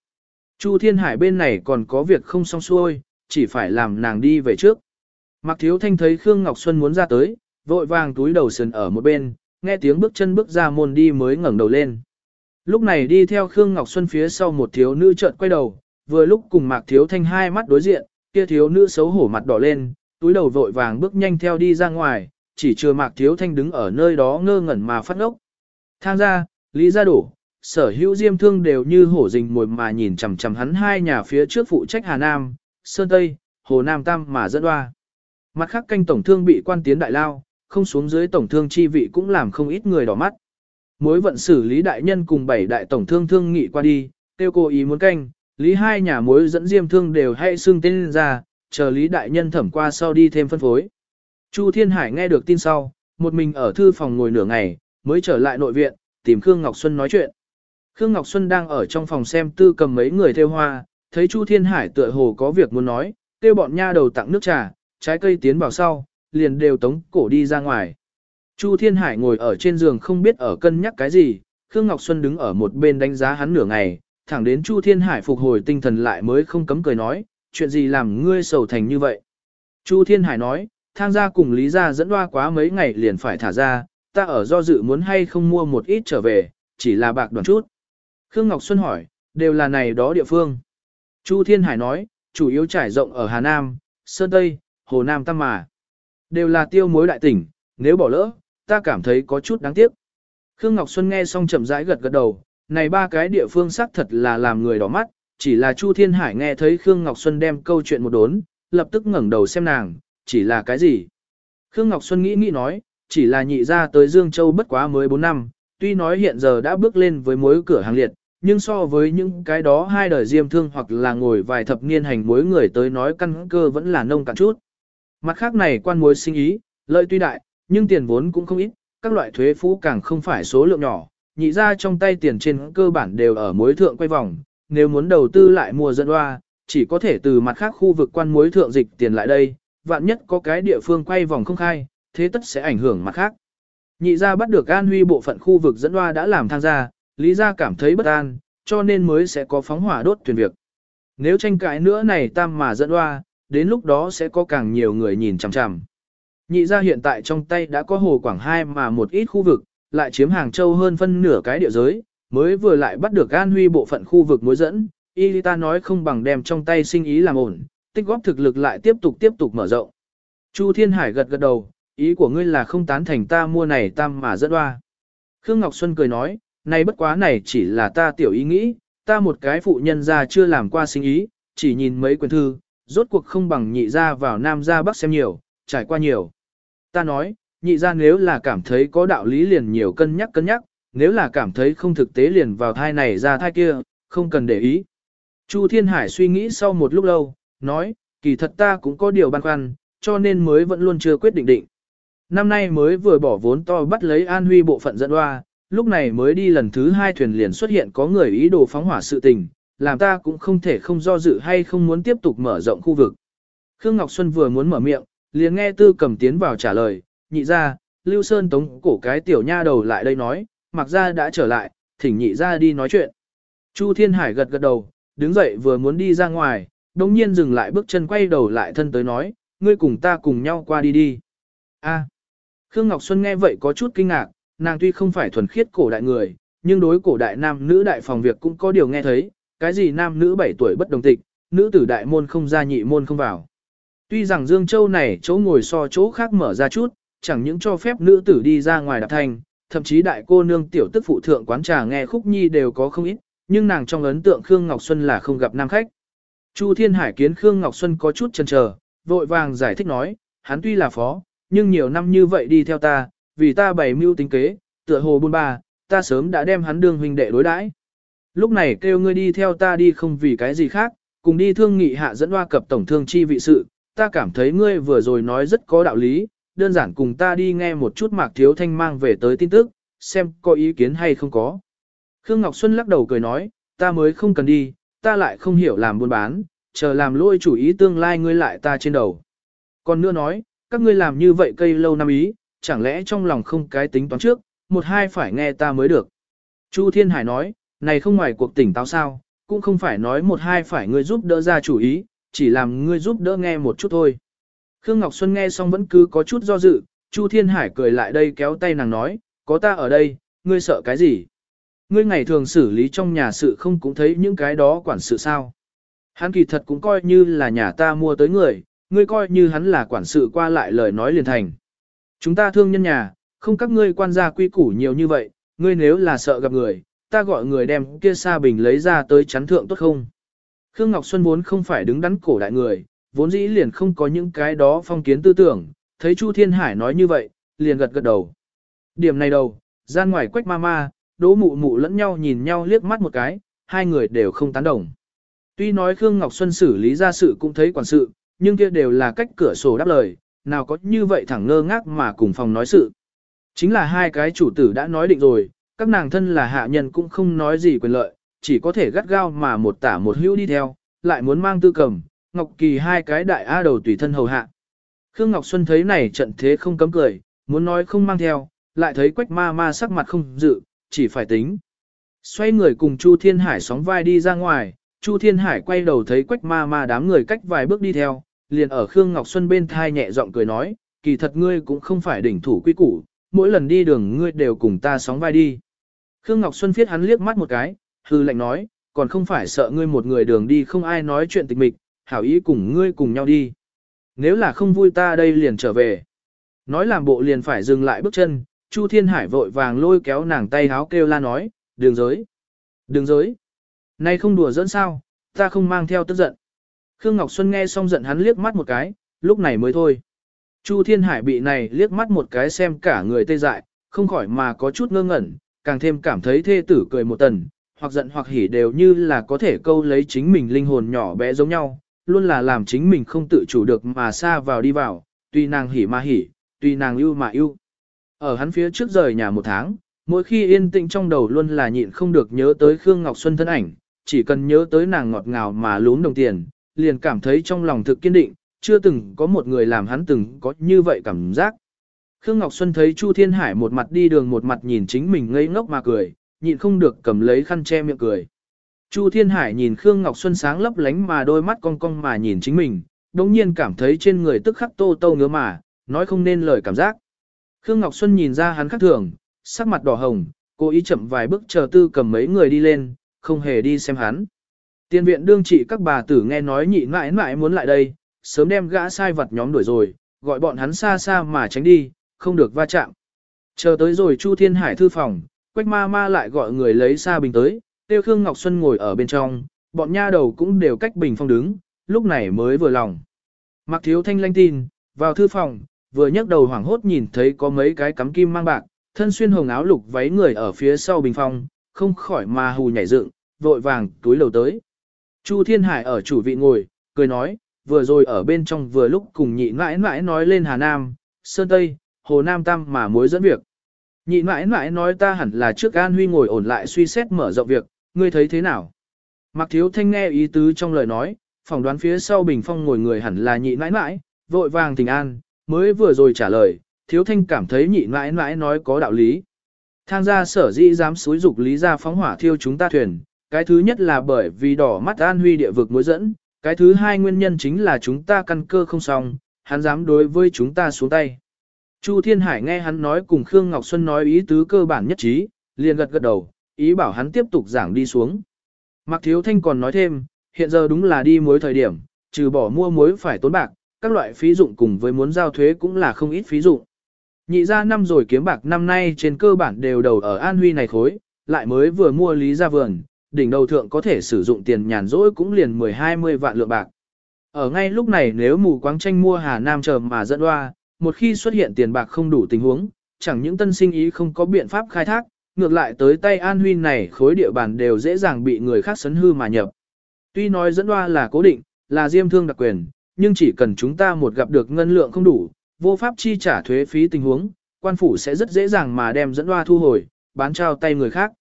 Chu Thiên Hải bên này còn có việc không xong xuôi, chỉ phải làm nàng đi về trước. Mạc Thiếu Thanh thấy Khương Ngọc Xuân muốn ra tới, vội vàng túi đầu sườn ở một bên, nghe tiếng bước chân bước ra môn đi mới ngẩng đầu lên. Lúc này đi theo Khương Ngọc Xuân phía sau một thiếu nữ chợt quay đầu, vừa lúc cùng Mạc Thiếu Thanh hai mắt đối diện, kia thiếu nữ xấu hổ mặt đỏ lên, túi đầu vội vàng bước nhanh theo đi ra ngoài, chỉ chưa Mạc Thiếu Thanh đứng ở nơi đó ngơ ngẩn mà phát ngốc. Thang ra, Lý gia đổ, sở hữu diêm thương đều như hổ rình mồi mà nhìn chằm chằm hắn hai nhà phía trước phụ trách Hà Nam, Sơn Tây, Hồ Nam Tam mà dẫn đoa. Mặt khác canh tổng thương bị quan tiến đại lao, không xuống dưới tổng thương chi vị cũng làm không ít người đỏ mắt. Mối vận xử lý đại nhân cùng bảy đại tổng thương thương nghị qua đi, tiêu cô ý muốn canh, lý hai nhà mối dẫn diêm thương đều hay xưng tên ra, chờ lý đại nhân thẩm qua sau đi thêm phân phối. Chu Thiên Hải nghe được tin sau, một mình ở thư phòng ngồi nửa ngày, mới trở lại nội viện, tìm Khương Ngọc Xuân nói chuyện. Khương Ngọc Xuân đang ở trong phòng xem tư cầm mấy người theo hoa, thấy Chu Thiên Hải tựa hồ có việc muốn nói, kêu bọn nha đầu tặng nước trà, trái cây tiến vào sau, liền đều tống cổ đi ra ngoài. Chu Thiên Hải ngồi ở trên giường không biết ở cân nhắc cái gì, Khương Ngọc Xuân đứng ở một bên đánh giá hắn nửa ngày, thẳng đến Chu Thiên Hải phục hồi tinh thần lại mới không cấm cười nói, chuyện gì làm ngươi sầu thành như vậy. Chu Thiên Hải nói, thang gia cùng Lý gia dẫn đoa quá mấy ngày liền phải thả ra, ta ở do dự muốn hay không mua một ít trở về, chỉ là bạc đoàn chút. Khương Ngọc Xuân hỏi, đều là này đó địa phương. Chu Thiên Hải nói, chủ yếu trải rộng ở Hà Nam, Sơn Tây, Hồ Nam Tam Mà. Đều là tiêu mối đại tỉnh, nếu bỏ lỡ, ta cảm thấy có chút đáng tiếc. Khương Ngọc Xuân nghe xong chậm rãi gật gật đầu, này ba cái địa phương xác thật là làm người đỏ mắt, chỉ là Chu Thiên Hải nghe thấy Khương Ngọc Xuân đem câu chuyện một đốn, lập tức ngẩng đầu xem nàng, chỉ là cái gì? Khương Ngọc Xuân nghĩ nghĩ nói, chỉ là nhị ra tới Dương Châu bất quá mới 4 năm, tuy nói hiện giờ đã bước lên với mối cửa hàng liệt, nhưng so với những cái đó hai đời diêm thương hoặc là ngồi vài thập niên hành mối người tới nói căn cơ vẫn là nông cạn chút. Mặt khác này quan mối sinh ý, lợi tuy đại, nhưng tiền vốn cũng không ít, các loại thuế phú càng không phải số lượng nhỏ, nhị ra trong tay tiền trên cơ bản đều ở mối thượng quay vòng, nếu muốn đầu tư lại mua dẫn hoa, chỉ có thể từ mặt khác khu vực quan mối thượng dịch tiền lại đây, vạn nhất có cái địa phương quay vòng không khai, thế tất sẽ ảnh hưởng mặt khác. Nhị ra bắt được an huy bộ phận khu vực dẫn hoa đã làm tham gia, lý ra cảm thấy bất an, cho nên mới sẽ có phóng hỏa đốt thuyền việc. Nếu tranh cãi nữa này tam mà dẫn hoa, đến lúc đó sẽ có càng nhiều người nhìn chằm chằm. Nhị ra hiện tại trong tay đã có hồ Quảng Hai mà một ít khu vực, lại chiếm Hàng Châu hơn phân nửa cái địa giới, mới vừa lại bắt được An Huy bộ phận khu vực mối dẫn, y ta nói không bằng đem trong tay sinh ý làm ổn, tích góp thực lực lại tiếp tục tiếp tục mở rộng. Chu Thiên Hải gật gật đầu, ý của ngươi là không tán thành ta mua này tam mà dẫn hoa. Khương Ngọc Xuân cười nói, này bất quá này chỉ là ta tiểu ý nghĩ, ta một cái phụ nhân ra chưa làm qua sinh ý, chỉ nhìn mấy quyển thư, rốt cuộc không bằng nhị ra vào nam ra bắc xem nhiều, trải qua nhiều. Ta nói, nhị ra nếu là cảm thấy có đạo lý liền nhiều cân nhắc cân nhắc, nếu là cảm thấy không thực tế liền vào thai này ra thai kia, không cần để ý. Chu Thiên Hải suy nghĩ sau một lúc lâu, nói, kỳ thật ta cũng có điều băn khoăn, cho nên mới vẫn luôn chưa quyết định định. Năm nay mới vừa bỏ vốn to bắt lấy An Huy bộ phận dẫn hoa, lúc này mới đi lần thứ hai thuyền liền xuất hiện có người ý đồ phóng hỏa sự tình, làm ta cũng không thể không do dự hay không muốn tiếp tục mở rộng khu vực. Khương Ngọc Xuân vừa muốn mở miệng, liền nghe tư cầm tiến vào trả lời, nhị ra, Lưu Sơn tống cổ cái tiểu nha đầu lại đây nói, mặc ra đã trở lại, thỉnh nhị ra đi nói chuyện. Chu Thiên Hải gật gật đầu, đứng dậy vừa muốn đi ra ngoài, đồng nhiên dừng lại bước chân quay đầu lại thân tới nói, ngươi cùng ta cùng nhau qua đi đi. A. Khương Ngọc Xuân nghe vậy có chút kinh ngạc, nàng tuy không phải thuần khiết cổ đại người, nhưng đối cổ đại nam nữ đại phòng việc cũng có điều nghe thấy, cái gì nam nữ 7 tuổi bất đồng tịch, nữ tử đại môn không ra nhị môn không vào. Tuy rằng Dương Châu này chỗ ngồi so chỗ khác mở ra chút, chẳng những cho phép nữ tử đi ra ngoài đạp thanh, thậm chí đại cô nương tiểu tức phụ thượng quán trà nghe khúc nhi đều có không ít, nhưng nàng trong ấn tượng Khương Ngọc Xuân là không gặp nam khách. Chu Thiên Hải kiến Khương Ngọc Xuân có chút chần chờ, vội vàng giải thích nói, hắn tuy là phó, nhưng nhiều năm như vậy đi theo ta, vì ta bày mưu tính kế, tựa hồ buôn ba, ta sớm đã đem hắn đương huynh đệ đối đãi. Lúc này kêu ngươi đi theo ta đi không vì cái gì khác, cùng đi thương nghị hạ dẫn hoa cập tổng thương chi vị sự, ta cảm thấy ngươi vừa rồi nói rất có đạo lý, đơn giản cùng ta đi nghe một chút mạc thiếu thanh mang về tới tin tức, xem có ý kiến hay không có. Khương Ngọc Xuân lắc đầu cười nói, ta mới không cần đi, ta lại không hiểu làm buôn bán, chờ làm lôi chủ ý tương lai ngươi lại ta trên đầu. Còn nữa nói, các ngươi làm như vậy cây lâu năm ý, chẳng lẽ trong lòng không cái tính toán trước, một hai phải nghe ta mới được. Chu Thiên Hải nói, này không ngoài cuộc tỉnh táo sao, cũng không phải nói một hai phải ngươi giúp đỡ ra chủ ý, chỉ làm ngươi giúp đỡ nghe một chút thôi. Khương Ngọc Xuân nghe xong vẫn cứ có chút do dự, Chu Thiên Hải cười lại đây kéo tay nàng nói, có ta ở đây, ngươi sợ cái gì? Ngươi ngày thường xử lý trong nhà sự không cũng thấy những cái đó quản sự sao? Hắn kỳ thật cũng coi như là nhà ta mua tới người, ngươi coi như hắn là quản sự qua lại lời nói liền thành. Chúng ta thương nhân nhà, không các ngươi quan gia quy củ nhiều như vậy, ngươi nếu là sợ gặp người, ta gọi người đem kia sa bình lấy ra tới chắn thượng tốt không? Khương Ngọc Xuân vốn không phải đứng đắn cổ đại người, vốn dĩ liền không có những cái đó phong kiến tư tưởng, thấy Chu Thiên Hải nói như vậy, liền gật gật đầu. Điểm này đầu, gian ngoài quách ma ma, đỗ mụ mụ lẫn nhau nhìn nhau liếc mắt một cái, hai người đều không tán đồng. Tuy nói Khương Ngọc Xuân xử lý ra sự cũng thấy quản sự, nhưng kia đều là cách cửa sổ đáp lời, nào có như vậy thẳng ngơ ngác mà cùng phòng nói sự. Chính là hai cái chủ tử đã nói định rồi, các nàng thân là hạ nhân cũng không nói gì quyền lợi, chỉ có thể gắt gao mà một tả một hữu đi theo, lại muốn mang tư cầm, Ngọc Kỳ hai cái đại A đầu tùy thân hầu hạ. Khương Ngọc Xuân thấy này trận thế không cấm cười, muốn nói không mang theo, lại thấy quách ma ma sắc mặt không dự, chỉ phải tính. Xoay người cùng Chu Thiên Hải sóng vai đi ra ngoài, Chu Thiên Hải quay đầu thấy quách ma ma đám người cách vài bước đi theo, liền ở Khương Ngọc Xuân bên thai nhẹ giọng cười nói, kỳ thật ngươi cũng không phải đỉnh thủ quy củ, mỗi lần đi đường ngươi đều cùng ta sóng vai đi. Khương Ngọc Xuân phiết hắn liếc mắt một cái, hư lệnh nói, còn không phải sợ ngươi một người đường đi không ai nói chuyện tịch mịch, hảo ý cùng ngươi cùng nhau đi. Nếu là không vui ta đây liền trở về. Nói làm bộ liền phải dừng lại bước chân, Chu Thiên Hải vội vàng lôi kéo nàng tay háo kêu la nói, đường giới. Đường giới. Nay không đùa dẫn sao, ta không mang theo tức giận. Khương Ngọc Xuân nghe xong giận hắn liếc mắt một cái, lúc này mới thôi. Chu Thiên Hải bị này liếc mắt một cái xem cả người tê dại, không khỏi mà có chút ngơ ngẩn, càng thêm cảm thấy thê tử cười một tần, hoặc giận hoặc hỉ đều như là có thể câu lấy chính mình linh hồn nhỏ bé giống nhau, luôn là làm chính mình không tự chủ được mà xa vào đi vào, tuy nàng hỉ mà hỉ, tuy nàng ưu mà ưu. Ở hắn phía trước rời nhà một tháng, mỗi khi yên tĩnh trong đầu luôn là nhịn không được nhớ tới Khương Ngọc Xuân thân ảnh, chỉ cần nhớ tới nàng ngọt ngào mà lún đồng tiền, liền cảm thấy trong lòng thực kiên định, chưa từng có một người làm hắn từng có như vậy cảm giác. Khương Ngọc Xuân thấy Chu Thiên Hải một mặt đi đường một mặt nhìn chính mình ngây ngốc mà cười, nhịn không được cầm lấy khăn che miệng cười. Chu Thiên Hải nhìn Khương Ngọc Xuân sáng lấp lánh mà đôi mắt cong cong mà nhìn chính mình, đồng nhiên cảm thấy trên người tức khắc tô tô ngứa mà, nói không nên lời cảm giác. Khương Ngọc Xuân nhìn ra hắn khác thường, sắc mặt đỏ hồng, cố ý chậm vài bước chờ tư cầm mấy người đi lên, không hề đi xem hắn. Tiên viện đương trị các bà tử nghe nói nhị mãi mãi muốn lại đây, sớm đem gã sai vật nhóm đuổi rồi, gọi bọn hắn xa xa mà tránh đi, không được va chạm. Chờ tới rồi Chu Thiên Hải thư phòng, Quách ma ma lại gọi người lấy xa bình tới, tiêu Khương Ngọc Xuân ngồi ở bên trong, bọn nha đầu cũng đều cách bình phong đứng, lúc này mới vừa lòng. Mặc thiếu thanh lanh tin, vào thư phòng, vừa nhấc đầu hoảng hốt nhìn thấy có mấy cái cắm kim mang bạc, thân xuyên hồng áo lục váy người ở phía sau bình phong, không khỏi mà hù nhảy dựng, vội vàng túi lầu tới. Chu Thiên Hải ở chủ vị ngồi, cười nói, vừa rồi ở bên trong vừa lúc cùng nhị mãi mãi nói lên Hà Nam, Sơn Tây, Hồ Nam Tam mà mối dẫn việc. Nhị mãi mãi nói ta hẳn là trước An Huy ngồi ổn lại suy xét mở rộng việc, ngươi thấy thế nào? Mặc thiếu thanh nghe ý tứ trong lời nói, phỏng đoán phía sau bình phong ngồi người hẳn là nhị mãi mãi, vội vàng tình an, mới vừa rồi trả lời, thiếu thanh cảm thấy nhị mãi mãi nói có đạo lý. Thang gia sở dĩ dám xúi dục lý ra phóng hỏa thiêu chúng ta thuyền, cái thứ nhất là bởi vì đỏ mắt an huy địa vực mối dẫn, cái thứ hai nguyên nhân chính là chúng ta căn cơ không xong, hắn dám đối với chúng ta xuống tay. Chu Thiên Hải nghe hắn nói cùng Khương Ngọc Xuân nói ý tứ cơ bản nhất trí, liền gật gật đầu, ý bảo hắn tiếp tục giảng đi xuống. Mạc Thiếu Thanh còn nói thêm, hiện giờ đúng là đi mối thời điểm, trừ bỏ mua muối phải tốn bạc, các loại phí dụng cùng với muốn giao thuế cũng là không ít phí dụng. Nhị ra năm rồi kiếm bạc năm nay trên cơ bản đều đầu ở An Huy này khối, lại mới vừa mua lý ra vườn, đỉnh đầu thượng có thể sử dụng tiền nhàn rỗi cũng liền 10-20 vạn lượng bạc. Ở ngay lúc này nếu mù quáng tranh mua Hà Nam chờ mà dẫn hoa, một khi xuất hiện tiền bạc không đủ tình huống, chẳng những tân sinh ý không có biện pháp khai thác, ngược lại tới tay An Huy này khối địa bàn đều dễ dàng bị người khác sấn hư mà nhập. Tuy nói dẫn hoa là cố định, là diêm thương đặc quyền, nhưng chỉ cần chúng ta một gặp được ngân lượng không đủ, vô pháp chi trả thuế phí tình huống, quan phủ sẽ rất dễ dàng mà đem dẫn hoa thu hồi, bán trao tay người khác.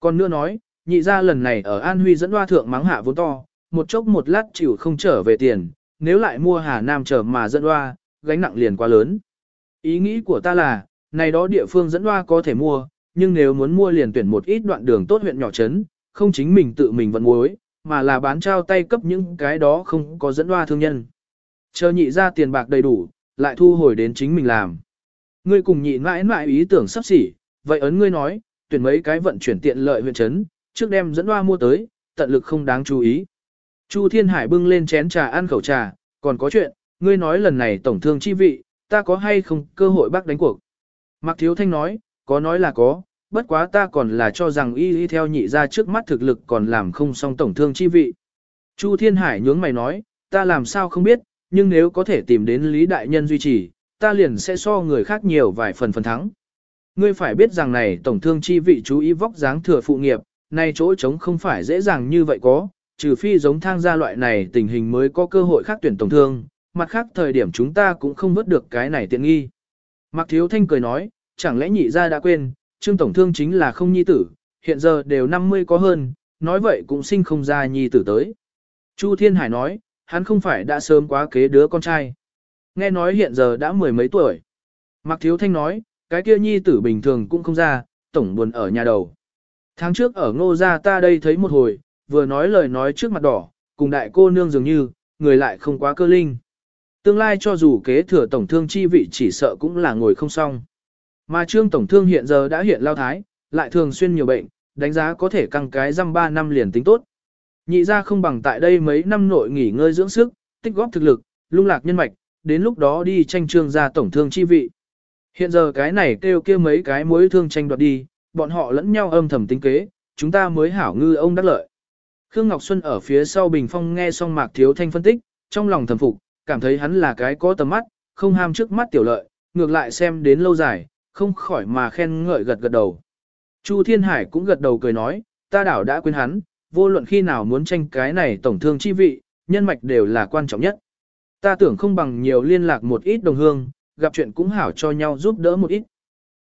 Còn nữa nói, nhị ra lần này ở An Huy dẫn hoa thượng mắng hạ vốn to, một chốc một lát chịu không trở về tiền, nếu lại mua Hà Nam trở mà dẫn hoa, gánh nặng liền quá lớn. Ý nghĩ của ta là, này đó địa phương dẫn hoa có thể mua, nhưng nếu muốn mua liền tuyển một ít đoạn đường tốt huyện nhỏ trấn, không chính mình tự mình vận muối, mà là bán trao tay cấp những cái đó không có dẫn hoa thương nhân. Chờ nhị ra tiền bạc đầy đủ, lại thu hồi đến chính mình làm. Ngươi cùng nhị mãi mãi ý tưởng sắp xỉ, vậy ấn ngươi nói, tuyển mấy cái vận chuyển tiện lợi huyện trấn, trước đem dẫn hoa mua tới, tận lực không đáng chú ý. Chu Thiên Hải bưng lên chén trà ăn khẩu trà, còn có chuyện, ngươi nói lần này tổng thương chi vị, ta có hay không cơ hội bác đánh cuộc. Mạc Thiếu Thanh nói, có nói là có, bất quá ta còn là cho rằng y y theo nhị ra trước mắt thực lực còn làm không xong tổng thương chi vị. Chu Thiên Hải nhướng mày nói, ta làm sao không biết, nhưng nếu có thể tìm đến Lý Đại Nhân duy trì, ta liền sẽ so người khác nhiều vài phần phần thắng. Ngươi phải biết rằng này tổng thương chi vị chú ý vóc dáng thừa phụ nghiệp, nay chỗ trống không phải dễ dàng như vậy có, trừ phi giống thang gia loại này tình hình mới có cơ hội khác tuyển tổng thương, mặt khác thời điểm chúng ta cũng không vớt được cái này tiện nghi. Mạc Thiếu Thanh cười nói, chẳng lẽ nhị gia đã quên, trương tổng thương chính là không nhi tử, hiện giờ đều 50 có hơn, nói vậy cũng sinh không ra nhi tử tới. Chu Thiên Hải nói, hắn không phải đã sớm quá kế đứa con trai. Nghe nói hiện giờ đã mười mấy tuổi. Mạc Thiếu Thanh nói, cái kia nhi tử bình thường cũng không ra, tổng buồn ở nhà đầu. Tháng trước ở ngô gia ta đây thấy một hồi, vừa nói lời nói trước mặt đỏ, cùng đại cô nương dường như, người lại không quá cơ linh. Tương lai cho dù kế thừa tổng thương chi vị chỉ sợ cũng là ngồi không xong. Mà trương tổng thương hiện giờ đã hiện lao thái, lại thường xuyên nhiều bệnh, đánh giá có thể căng cái răm 3 năm liền tính tốt. Nhị ra không bằng tại đây mấy năm nội nghỉ ngơi dưỡng sức, tích góp thực lực, lung lạc nhân mạch, đến lúc đó đi tranh trương ra tổng thương chi vị. Hiện giờ cái này kêu kia mấy cái mối thương tranh đoạt đi, bọn họ lẫn nhau âm thầm tính kế, chúng ta mới hảo ngư ông đắc lợi. Khương Ngọc Xuân ở phía sau bình phong nghe xong Mạc Thiếu Thanh phân tích, trong lòng thầm phục, cảm thấy hắn là cái có tầm mắt, không ham trước mắt tiểu lợi, ngược lại xem đến lâu dài, không khỏi mà khen ngợi gật gật đầu. Chu Thiên Hải cũng gật đầu cười nói, ta đảo đã quên hắn, vô luận khi nào muốn tranh cái này tổng thương chi vị, nhân mạch đều là quan trọng nhất. Ta tưởng không bằng nhiều liên lạc một ít đồng hương, gặp chuyện cũng hảo cho nhau giúp đỡ một ít.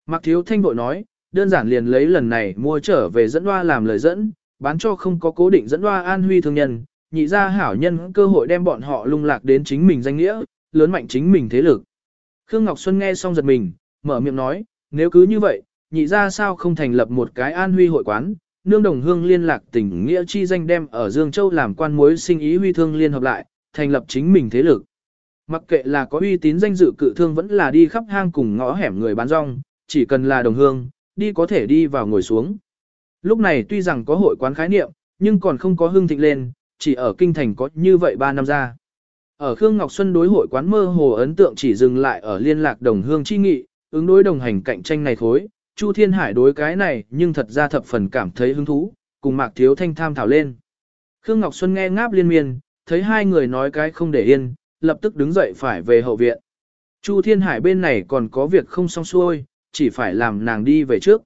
Mạc Thiếu Thanh bội nói, đơn giản liền lấy lần này mua trở về dẫn hoa làm lời dẫn, bán cho không có cố định dẫn hoa an huy thương nhân, nhị gia hảo nhân cơ hội đem bọn họ lung lạc đến chính mình danh nghĩa, lớn mạnh chính mình thế lực. Khương Ngọc Xuân nghe xong giật mình, mở miệng nói, nếu cứ như vậy, nhị gia sao không thành lập một cái an huy hội quán, nương đồng hương liên lạc tỉnh nghĩa chi danh đem ở Dương Châu làm quan mối sinh ý huy thương liên hợp lại, thành lập chính mình thế lực. Mặc kệ là có uy tín danh dự cự thương vẫn là đi khắp hang cùng ngõ hẻm người bán rong, chỉ cần là đồng hương, đi có thể đi vào ngồi xuống. Lúc này tuy rằng có hội quán khái niệm, nhưng còn không có hương thịnh lên, chỉ ở kinh thành có như vậy 3 năm ra. Ở Khương Ngọc Xuân đối hội quán mơ hồ ấn tượng chỉ dừng lại ở liên lạc đồng hương chi nghị, ứng đối đồng hành cạnh tranh này thối, Chu Thiên Hải đối cái này nhưng thật ra thập phần cảm thấy hứng thú, cùng Mạc Thiếu Thanh tham thảo lên. Khương Ngọc Xuân nghe ngáp liên miên, thấy hai người nói cái không để yên, lập tức đứng dậy phải về hậu viện. Chu Thiên Hải bên này còn có việc không xong xuôi, chỉ phải làm nàng đi về trước.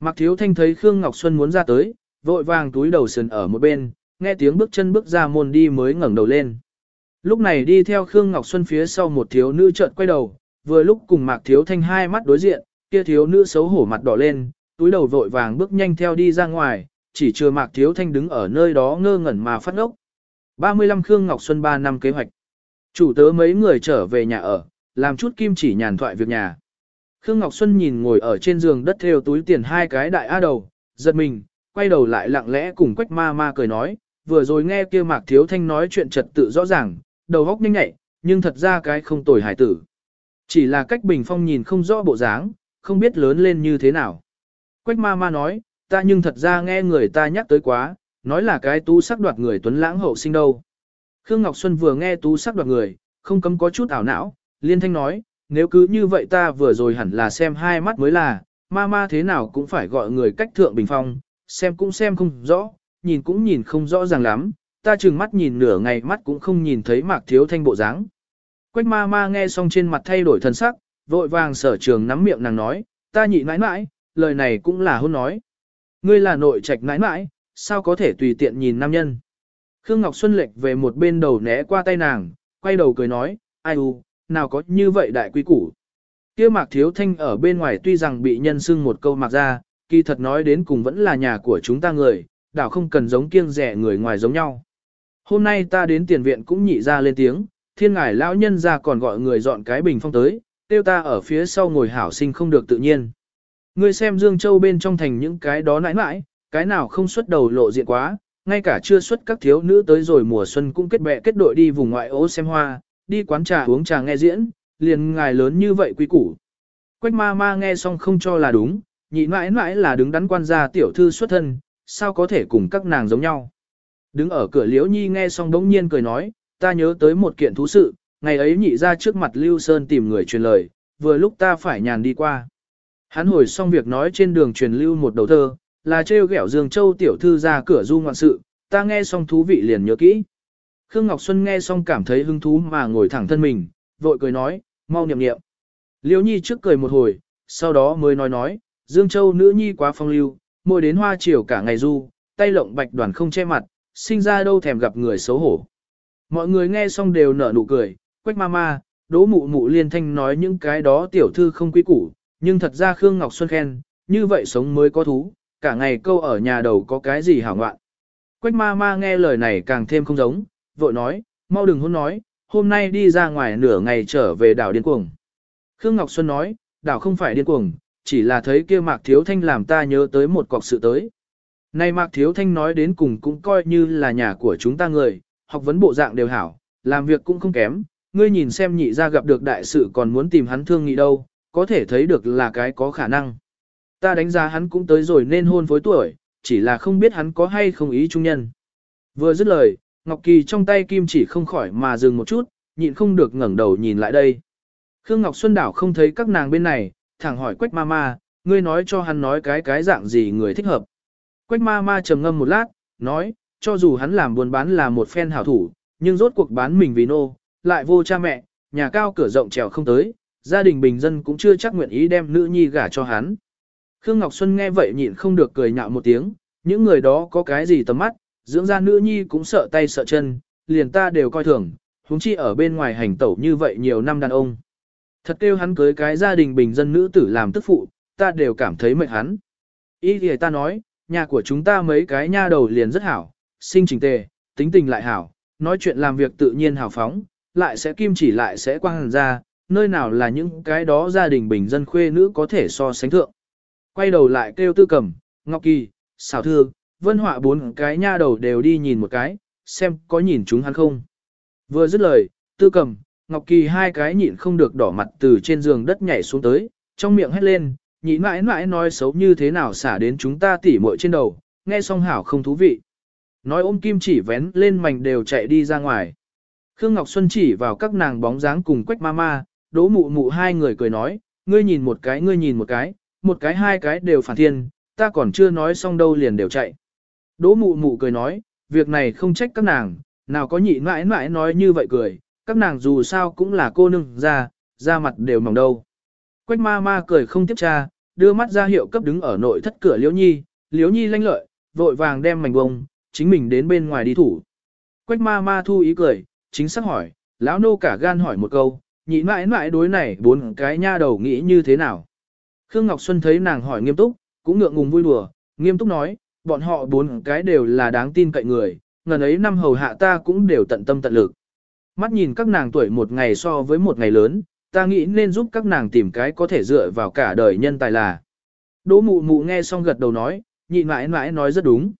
Mạc Thiếu Thanh thấy Khương Ngọc Xuân muốn ra tới, vội vàng túi đầu sườn ở một bên, nghe tiếng bước chân bước ra môn đi mới ngẩng đầu lên. Lúc này đi theo Khương Ngọc Xuân phía sau một thiếu nữ chợt quay đầu, vừa lúc cùng Mạc Thiếu Thanh hai mắt đối diện, kia thiếu nữ xấu hổ mặt đỏ lên, túi đầu vội vàng bước nhanh theo đi ra ngoài, chỉ chưa Mạc Thiếu Thanh đứng ở nơi đó ngơ ngẩn mà phát ngốc. 35 Khương Ngọc Xuân 3 năm kế hoạch. Chủ tớ mấy người trở về nhà ở, làm chút kim chỉ nhàn thoại việc nhà. Khương Ngọc Xuân nhìn ngồi ở trên giường đất theo túi tiền hai cái đại a đầu, giật mình, quay đầu lại lặng lẽ cùng quách ma ma cười nói, vừa rồi nghe kia Mạc Thiếu Thanh nói chuyện trật tự rõ ràng, đầu óc nhanh nhạy, nhưng thật ra cái không tồi hải tử. Chỉ là cách bình phong nhìn không rõ bộ dáng, không biết lớn lên như thế nào. Quách ma ma nói, ta nhưng thật ra nghe người ta nhắc tới quá, nói là cái tú sắc đoạt người tuấn lãng hậu sinh đâu. Khương Ngọc Xuân vừa nghe tú sắc đoạt người, không cấm có chút ảo não, liên thanh nói, nếu cứ như vậy ta vừa rồi hẳn là xem hai mắt mới là, ma ma thế nào cũng phải gọi người cách thượng bình phong, xem cũng xem không rõ, nhìn cũng nhìn không rõ ràng lắm, ta chừng mắt nhìn nửa ngày mắt cũng không nhìn thấy mạc thiếu thanh bộ dáng. Quách ma ma nghe xong trên mặt thay đổi thân sắc, vội vàng sở trường nắm miệng nàng nói, ta nhị mãi mãi, lời này cũng là hôn nói. Ngươi là nội trạch mãi mãi, sao có thể tùy tiện nhìn nam nhân. Khương Ngọc Xuân lệch về một bên đầu né qua tay nàng, quay đầu cười nói, ai u, nào có như vậy đại quý củ. kia mạc thiếu thanh ở bên ngoài tuy rằng bị nhân xưng một câu mạc ra, kỳ thật nói đến cùng vẫn là nhà của chúng ta người, đảo không cần giống kiêng rẻ người ngoài giống nhau. Hôm nay ta đến tiền viện cũng nhị ra lên tiếng, thiên ngài lão nhân ra còn gọi người dọn cái bình phong tới, tiêu ta ở phía sau ngồi hảo sinh không được tự nhiên. Ngươi xem Dương Châu bên trong thành những cái đó nãi nãi, cái nào không xuất đầu lộ diện quá, ngay cả chưa xuất các thiếu nữ tới rồi mùa xuân cũng kết bè kết đội đi vùng ngoại ố xem hoa, đi quán trà uống trà nghe diễn, liền ngài lớn như vậy quý củ. Quách ma ma nghe xong không cho là đúng, nhị mãi mãi là đứng đắn quan gia tiểu thư xuất thân, sao có thể cùng các nàng giống nhau. Đứng ở cửa liễu nhi nghe xong đống nhiên cười nói, ta nhớ tới một kiện thú sự, ngày ấy nhị ra trước mặt Lưu Sơn tìm người truyền lời, vừa lúc ta phải nhàn đi qua. Hắn hồi xong việc nói trên đường truyền lưu một đầu thơ, là trêu ghẹo Dương Châu tiểu thư ra cửa du ngoạn sự, ta nghe xong thú vị liền nhớ kỹ. Khương Ngọc Xuân nghe xong cảm thấy hứng thú mà ngồi thẳng thân mình, vội cười nói, mau niệm niệm. Liễu Nhi trước cười một hồi, sau đó mới nói nói, Dương Châu nữ nhi quá phong lưu, môi đến hoa chiều cả ngày du, tay lộng bạch đoàn không che mặt, sinh ra đâu thèm gặp người xấu hổ. Mọi người nghe xong đều nở nụ cười, quách ma ma, đỗ mụ mụ liên thanh nói những cái đó tiểu thư không quý củ, nhưng thật ra Khương Ngọc Xuân khen, như vậy sống mới có thú, cả ngày câu ở nhà đầu có cái gì hảo ngoạn. Quách ma ma nghe lời này càng thêm không giống, vội nói, mau đừng hôn nói, hôm nay đi ra ngoài nửa ngày trở về đảo điên cuồng. Khương Ngọc Xuân nói, đảo không phải điên cuồng, chỉ là thấy kia Mạc Thiếu Thanh làm ta nhớ tới một cọc sự tới. Này Mạc Thiếu Thanh nói đến cùng cũng coi như là nhà của chúng ta người, học vấn bộ dạng đều hảo, làm việc cũng không kém, ngươi nhìn xem nhị ra gặp được đại sự còn muốn tìm hắn thương nghị đâu, có thể thấy được là cái có khả năng. Ta đánh giá hắn cũng tới rồi nên hôn phối tuổi, chỉ là không biết hắn có hay không ý trung nhân. Vừa dứt lời, Ngọc Kỳ trong tay kim chỉ không khỏi mà dừng một chút, nhịn không được ngẩng đầu nhìn lại đây. Khương Ngọc Xuân Đảo không thấy các nàng bên này, thẳng hỏi Quách ma ma, ngươi nói cho hắn nói cái cái dạng gì người thích hợp. Quách ma ma trầm ngâm một lát, nói, cho dù hắn làm buôn bán là một phen hảo thủ, nhưng rốt cuộc bán mình vì nô, lại vô cha mẹ, nhà cao cửa rộng trèo không tới, gia đình bình dân cũng chưa chắc nguyện ý đem nữ nhi gả cho hắn. Khương Ngọc Xuân nghe vậy nhịn không được cười nhạo một tiếng, những người đó có cái gì tầm mắt, dưỡng ra nữ nhi cũng sợ tay sợ chân, liền ta đều coi thường, huống chi ở bên ngoài hành tẩu như vậy nhiều năm đàn ông. Thật kêu hắn cưới cái gia đình bình dân nữ tử làm tức phụ, ta đều cảm thấy mệt hắn. Ý thì ta nói, nhà của chúng ta mấy cái nha đầu liền rất hảo, sinh trình tề, tính tình lại hảo, nói chuyện làm việc tự nhiên hào phóng, lại sẽ kim chỉ lại sẽ quang hàn ra, nơi nào là những cái đó gia đình bình dân khuê nữ có thể so sánh thượng. Quay đầu lại kêu tư cầm, ngọc kỳ, xảo thư, vân họa bốn cái nha đầu đều đi nhìn một cái, xem có nhìn chúng hắn không. Vừa dứt lời, tư cầm, ngọc kỳ hai cái nhịn không được đỏ mặt từ trên giường đất nhảy xuống tới, trong miệng hét lên, nhị mãi mãi nói xấu như thế nào xả đến chúng ta tỉ muội trên đầu, nghe xong hảo không thú vị. Nói ôm kim chỉ vén lên mảnh đều chạy đi ra ngoài. Khương Ngọc Xuân chỉ vào các nàng bóng dáng cùng quách ma ma, đỗ mụ mụ hai người cười nói, ngươi nhìn một cái ngươi nhìn một cái, một cái hai cái đều phản thiên, ta còn chưa nói xong đâu liền đều chạy. Đỗ mụ mụ cười nói, việc này không trách các nàng, nào có nhị mãi mãi nói như vậy cười, các nàng dù sao cũng là cô nương ra, da mặt đều mỏng đâu. Quách ma ma cười không tiếp tra, đưa mắt ra hiệu cấp đứng ở nội thất cửa liễu nhi, liễu nhi lanh lợi, vội vàng đem mảnh bông, chính mình đến bên ngoài đi thủ. Quách ma ma thu ý cười, chính xác hỏi, lão nô cả gan hỏi một câu, nhị mãi mãi đối này bốn cái nha đầu nghĩ như thế nào. Khương Ngọc Xuân thấy nàng hỏi nghiêm túc, cũng ngượng ngùng vui đùa, nghiêm túc nói, bọn họ bốn cái đều là đáng tin cậy người, ngần ấy năm hầu hạ ta cũng đều tận tâm tận lực. Mắt nhìn các nàng tuổi một ngày so với một ngày lớn, ta nghĩ nên giúp các nàng tìm cái có thể dựa vào cả đời nhân tài là. Đỗ mụ mụ nghe xong gật đầu nói, nhị mãi mãi nói rất đúng.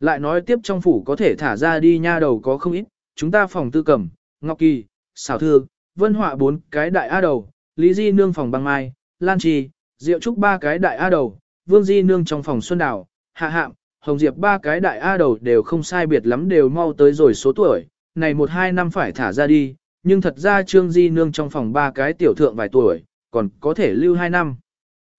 Lại nói tiếp trong phủ có thể thả ra đi nha đầu có không ít, chúng ta phòng tư cẩm, ngọc kỳ, xảo thư, vân họa bốn cái đại a đầu, lý di nương phòng băng mai, lan trì, diệu trúc ba cái đại a đầu, vương di nương trong phòng xuân đảo, hạ hạm, hồng diệp ba cái đại a đầu đều không sai biệt lắm đều mau tới rồi số tuổi, này một hai năm phải thả ra đi, nhưng thật ra trương di nương trong phòng ba cái tiểu thượng vài tuổi, còn có thể lưu hai năm.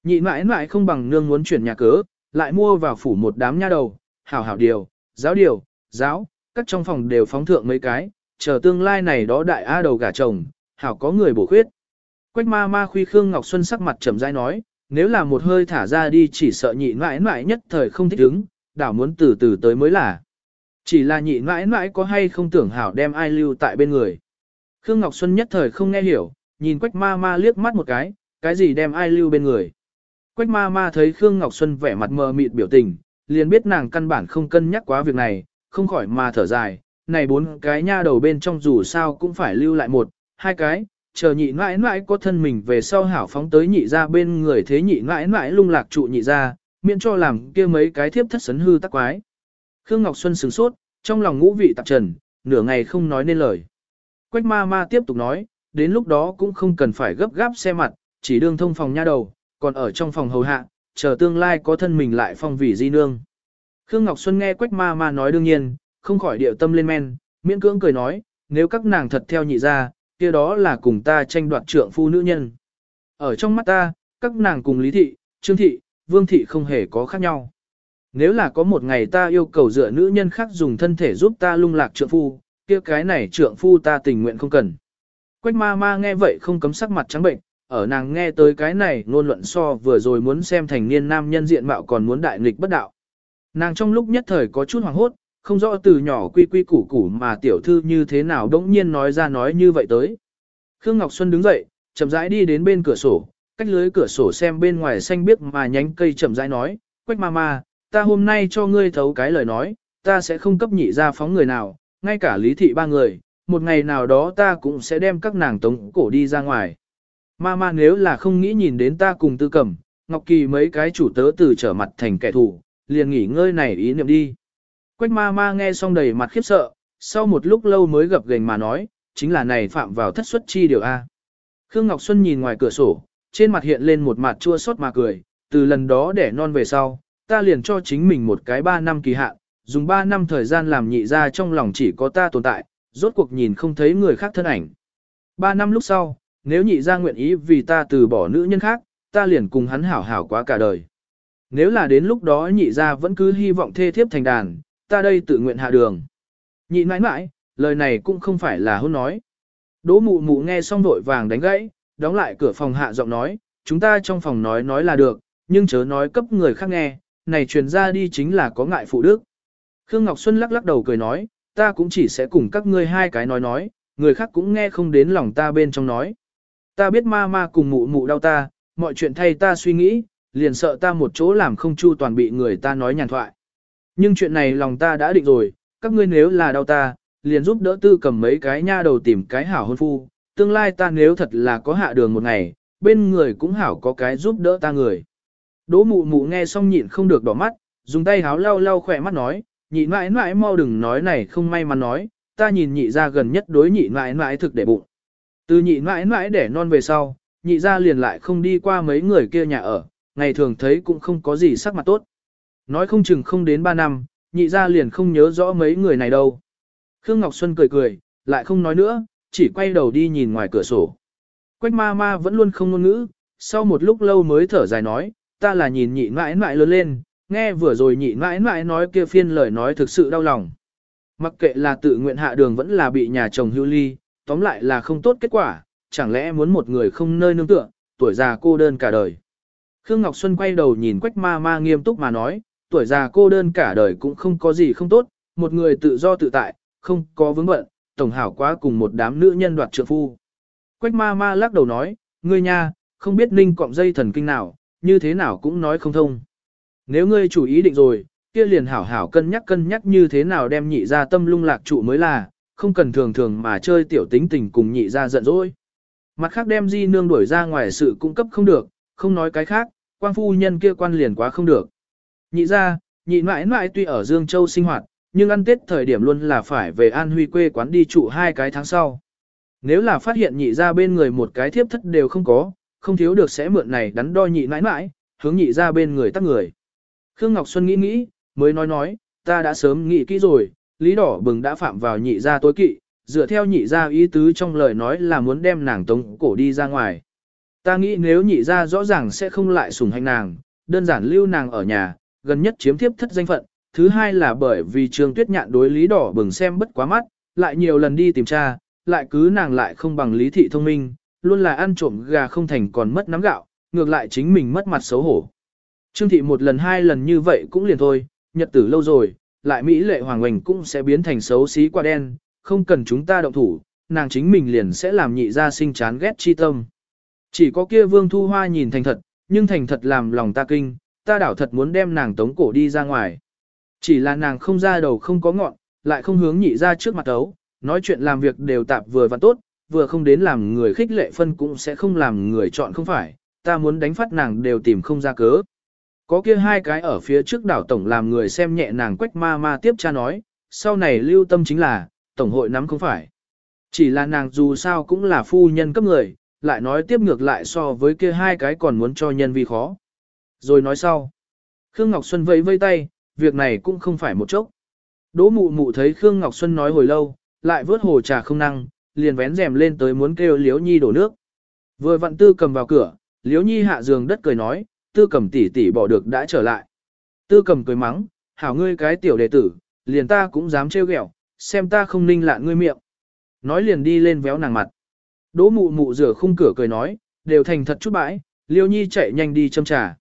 Nhị mãi mãi không bằng nương muốn chuyển nhà cớ, lại mua vào phủ một đám nha đầu, hảo hảo điều, giáo điều, giáo, các trong phòng đều phóng thượng mấy cái, chờ tương lai này đó đại A đầu gả chồng, hảo có người bổ khuyết. Quách ma ma khuy Khương Ngọc Xuân sắc mặt trầm dai nói, nếu là một hơi thả ra đi chỉ sợ nhị mãi mãi nhất thời không thích ứng, đảo muốn từ từ tới mới là. Chỉ là nhị mãi mãi có hay không tưởng hảo đem ai lưu tại bên người. Khương Ngọc Xuân nhất thời không nghe hiểu, nhìn quách ma ma liếc mắt một cái, cái gì đem ai lưu bên người. Quách ma ma thấy Khương Ngọc Xuân vẻ mặt mờ mịt biểu tình, liền biết nàng căn bản không cân nhắc quá việc này, không khỏi mà thở dài, này bốn cái nha đầu bên trong dù sao cũng phải lưu lại một, hai cái, chờ nhị mãi mãi có thân mình về sau hảo phóng tới nhị ra bên người thế nhị mãi mãi lung lạc trụ nhị ra, miễn cho làm kia mấy cái thiếp thất sấn hư tắc quái. Khương Ngọc Xuân sửng sốt, trong lòng ngũ vị tạp trần, nửa ngày không nói nên lời. Quách ma ma tiếp tục nói, đến lúc đó cũng không cần phải gấp gáp xe mặt, chỉ đương thông phòng nha đầu, còn ở trong phòng hầu hạ, chờ tương lai có thân mình lại phong vị di nương. Khương Ngọc Xuân nghe Quách ma ma nói đương nhiên, không khỏi điệu tâm lên men, miễn cưỡng cười nói, nếu các nàng thật theo nhị ra, kia đó là cùng ta tranh đoạt trượng phu nữ nhân. Ở trong mắt ta, các nàng cùng Lý Thị, Trương Thị, Vương Thị không hề có khác nhau. Nếu là có một ngày ta yêu cầu dựa nữ nhân khác dùng thân thể giúp ta lung lạc trượng phu, kia cái này trượng phu ta tình nguyện không cần. Quách ma ma nghe vậy không cấm sắc mặt trắng bệnh, ở nàng nghe tới cái này ngôn luận so vừa rồi muốn xem thành niên nam nhân diện mạo còn muốn đại nghịch bất đạo. Nàng trong lúc nhất thời có chút hoảng hốt, không rõ từ nhỏ quy quy củ củ mà tiểu thư như thế nào đống nhiên nói ra nói như vậy tới. Khương Ngọc Xuân đứng dậy, chậm rãi đi đến bên cửa sổ, cách lưới cửa sổ xem bên ngoài xanh biếc mà nhánh cây chậm rãi nói, Quách ma ma, ta hôm nay cho ngươi thấu cái lời nói, ta sẽ không cấp nhị ra phóng người nào, ngay cả lý thị ba người, một ngày nào đó ta cũng sẽ đem các nàng tống cổ đi ra ngoài. Ma ma nếu là không nghĩ nhìn đến ta cùng tư cẩm, Ngọc Kỳ mấy cái chủ tớ từ trở mặt thành kẻ thù, liền nghỉ ngơi này ý niệm đi. Quách ma ma nghe xong đầy mặt khiếp sợ, sau một lúc lâu mới gập gềnh mà nói, chính là này phạm vào thất xuất chi điều A. Khương Ngọc Xuân nhìn ngoài cửa sổ, trên mặt hiện lên một mặt chua xót mà cười, từ lần đó để non về sau, ta liền cho chính mình một cái ba năm kỳ hạn, dùng ba năm thời gian làm nhị ra trong lòng chỉ có ta tồn tại, rốt cuộc nhìn không thấy người khác thân ảnh. Ba năm lúc sau, nếu nhị ra nguyện ý vì ta từ bỏ nữ nhân khác, ta liền cùng hắn hảo hảo quá cả đời. Nếu là đến lúc đó nhị ra vẫn cứ hy vọng thê thiếp thành đàn, ta đây tự nguyện hạ đường. Nhị mãi mãi, lời này cũng không phải là hôn nói. Đỗ mụ mụ nghe xong vội vàng đánh gãy, đóng lại cửa phòng hạ giọng nói, chúng ta trong phòng nói nói là được, nhưng chớ nói cấp người khác nghe, này truyền ra đi chính là có ngại phụ đức. Khương Ngọc Xuân lắc lắc đầu cười nói, ta cũng chỉ sẽ cùng các ngươi hai cái nói nói, người khác cũng nghe không đến lòng ta bên trong nói. Ta biết ma ma cùng mụ mụ đau ta, mọi chuyện thay ta suy nghĩ, liền sợ ta một chỗ làm không chu toàn bị người ta nói nhàn thoại. Nhưng chuyện này lòng ta đã định rồi, các ngươi nếu là đau ta, liền giúp đỡ tư cầm mấy cái nha đầu tìm cái hảo hôn phu, tương lai ta nếu thật là có hạ đường một ngày, bên người cũng hảo có cái giúp đỡ ta người. Đỗ mụ mụ nghe xong nhịn không được đỏ mắt, dùng tay háo lau lau khỏe mắt nói, nhị mãi mãi mau đừng nói này không may mà nói, ta nhìn nhị ra gần nhất đối nhị mãi mãi thực để bụng. Từ nhị mãi mãi để non về sau, nhị ra liền lại không đi qua mấy người kia nhà ở, ngày thường thấy cũng không có gì sắc mặt tốt. Nói không chừng không đến 3 năm, nhị ra liền không nhớ rõ mấy người này đâu. Khương Ngọc Xuân cười cười, lại không nói nữa, chỉ quay đầu đi nhìn ngoài cửa sổ. Quách ma ma vẫn luôn không ngôn ngữ, sau một lúc lâu mới thở dài nói, ta là nhìn nhị mãi mãi lớn lên, nghe vừa rồi nhị mãi mãi nói kia phiên lời nói thực sự đau lòng. Mặc kệ là tự nguyện hạ đường vẫn là bị nhà chồng hưu ly, tóm lại là không tốt kết quả, chẳng lẽ muốn một người không nơi nương tựa, tuổi già cô đơn cả đời. Khương Ngọc Xuân quay đầu nhìn quách ma ma nghiêm túc mà nói, tuổi già cô đơn cả đời cũng không có gì không tốt, một người tự do tự tại, không có vướng bận, tổng hảo quá cùng một đám nữ nhân đoạt trượng phu. Quách ma ma lắc đầu nói, ngươi nha, không biết ninh cọng dây thần kinh nào, như thế nào cũng nói không thông. Nếu ngươi chủ ý định rồi, kia liền hảo hảo cân nhắc cân nhắc như thế nào đem nhị ra tâm lung lạc trụ mới là, không cần thường thường mà chơi tiểu tính tình cùng nhị ra giận dỗi. Mặt khác đem di nương đuổi ra ngoài sự cung cấp không được, không nói cái khác, quan phu nhân kia quan liền quá không được. Nhị ra, nhị mãi mãi tuy ở Dương Châu sinh hoạt, nhưng ăn tết thời điểm luôn là phải về An Huy quê quán đi trụ hai cái tháng sau. Nếu là phát hiện nhị ra bên người một cái thiếp thất đều không có, không thiếu được sẽ mượn này đắn đo nhị mãi mãi, hướng nhị ra bên người tắt người. Khương Ngọc Xuân nghĩ nghĩ, mới nói nói, ta đã sớm nghĩ kỹ rồi, Lý Đỏ Bừng đã phạm vào nhị gia tối kỵ, dựa theo nhị gia ý tứ trong lời nói là muốn đem nàng tống cổ đi ra ngoài. Ta nghĩ nếu nhị gia rõ ràng sẽ không lại sủng hành nàng, đơn giản lưu nàng ở nhà, gần nhất chiếm tiếp thất danh phận, thứ hai là bởi vì Trương Tuyết Nhạn đối Lý Đỏ Bừng xem bất quá mắt, lại nhiều lần đi tìm tra, lại cứ nàng lại không bằng Lý Thị thông minh, luôn là ăn trộm gà không thành còn mất nắm gạo, ngược lại chính mình mất mặt xấu hổ. Trương Thị một lần hai lần như vậy cũng liền thôi, nhật tử lâu rồi, lại Mỹ lệ hoàng hoành cũng sẽ biến thành xấu xí qua đen, không cần chúng ta động thủ, nàng chính mình liền sẽ làm nhị ra sinh chán ghét chi tâm. Chỉ có kia vương thu hoa nhìn thành thật, nhưng thành thật làm lòng ta kinh, ta đảo thật muốn đem nàng tống cổ đi ra ngoài. Chỉ là nàng không ra đầu không có ngọn, lại không hướng nhị ra trước mặt ấu, nói chuyện làm việc đều tạp vừa và tốt, vừa không đến làm người khích lệ phân cũng sẽ không làm người chọn không phải, ta muốn đánh phát nàng đều tìm không ra cớ. Có kia hai cái ở phía trước đảo tổng làm người xem nhẹ nàng quách ma ma tiếp cha nói, sau này lưu tâm chính là, tổng hội nắm không phải. Chỉ là nàng dù sao cũng là phu nhân cấp người, lại nói tiếp ngược lại so với kia hai cái còn muốn cho nhân vi khó. Rồi nói sau. Khương Ngọc Xuân vẫy vây tay, việc này cũng không phải một chốc. Đỗ mụ mụ thấy Khương Ngọc Xuân nói hồi lâu, lại vớt hồ trà không năng, liền vén rèm lên tới muốn kêu Liễu Nhi đổ nước. Vừa vặn tư cầm vào cửa, Liễu Nhi hạ giường đất cười nói, tư cầm tỷ tỷ bỏ được đã trở lại. Tư cầm cười mắng, hảo ngươi cái tiểu đệ tử, liền ta cũng dám trêu ghẹo, xem ta không ninh lạ ngươi miệng. Nói liền đi lên véo nàng mặt. Đỗ mụ mụ rửa khung cửa cười nói, đều thành thật chút bãi, Liêu Nhi chạy nhanh đi châm trà.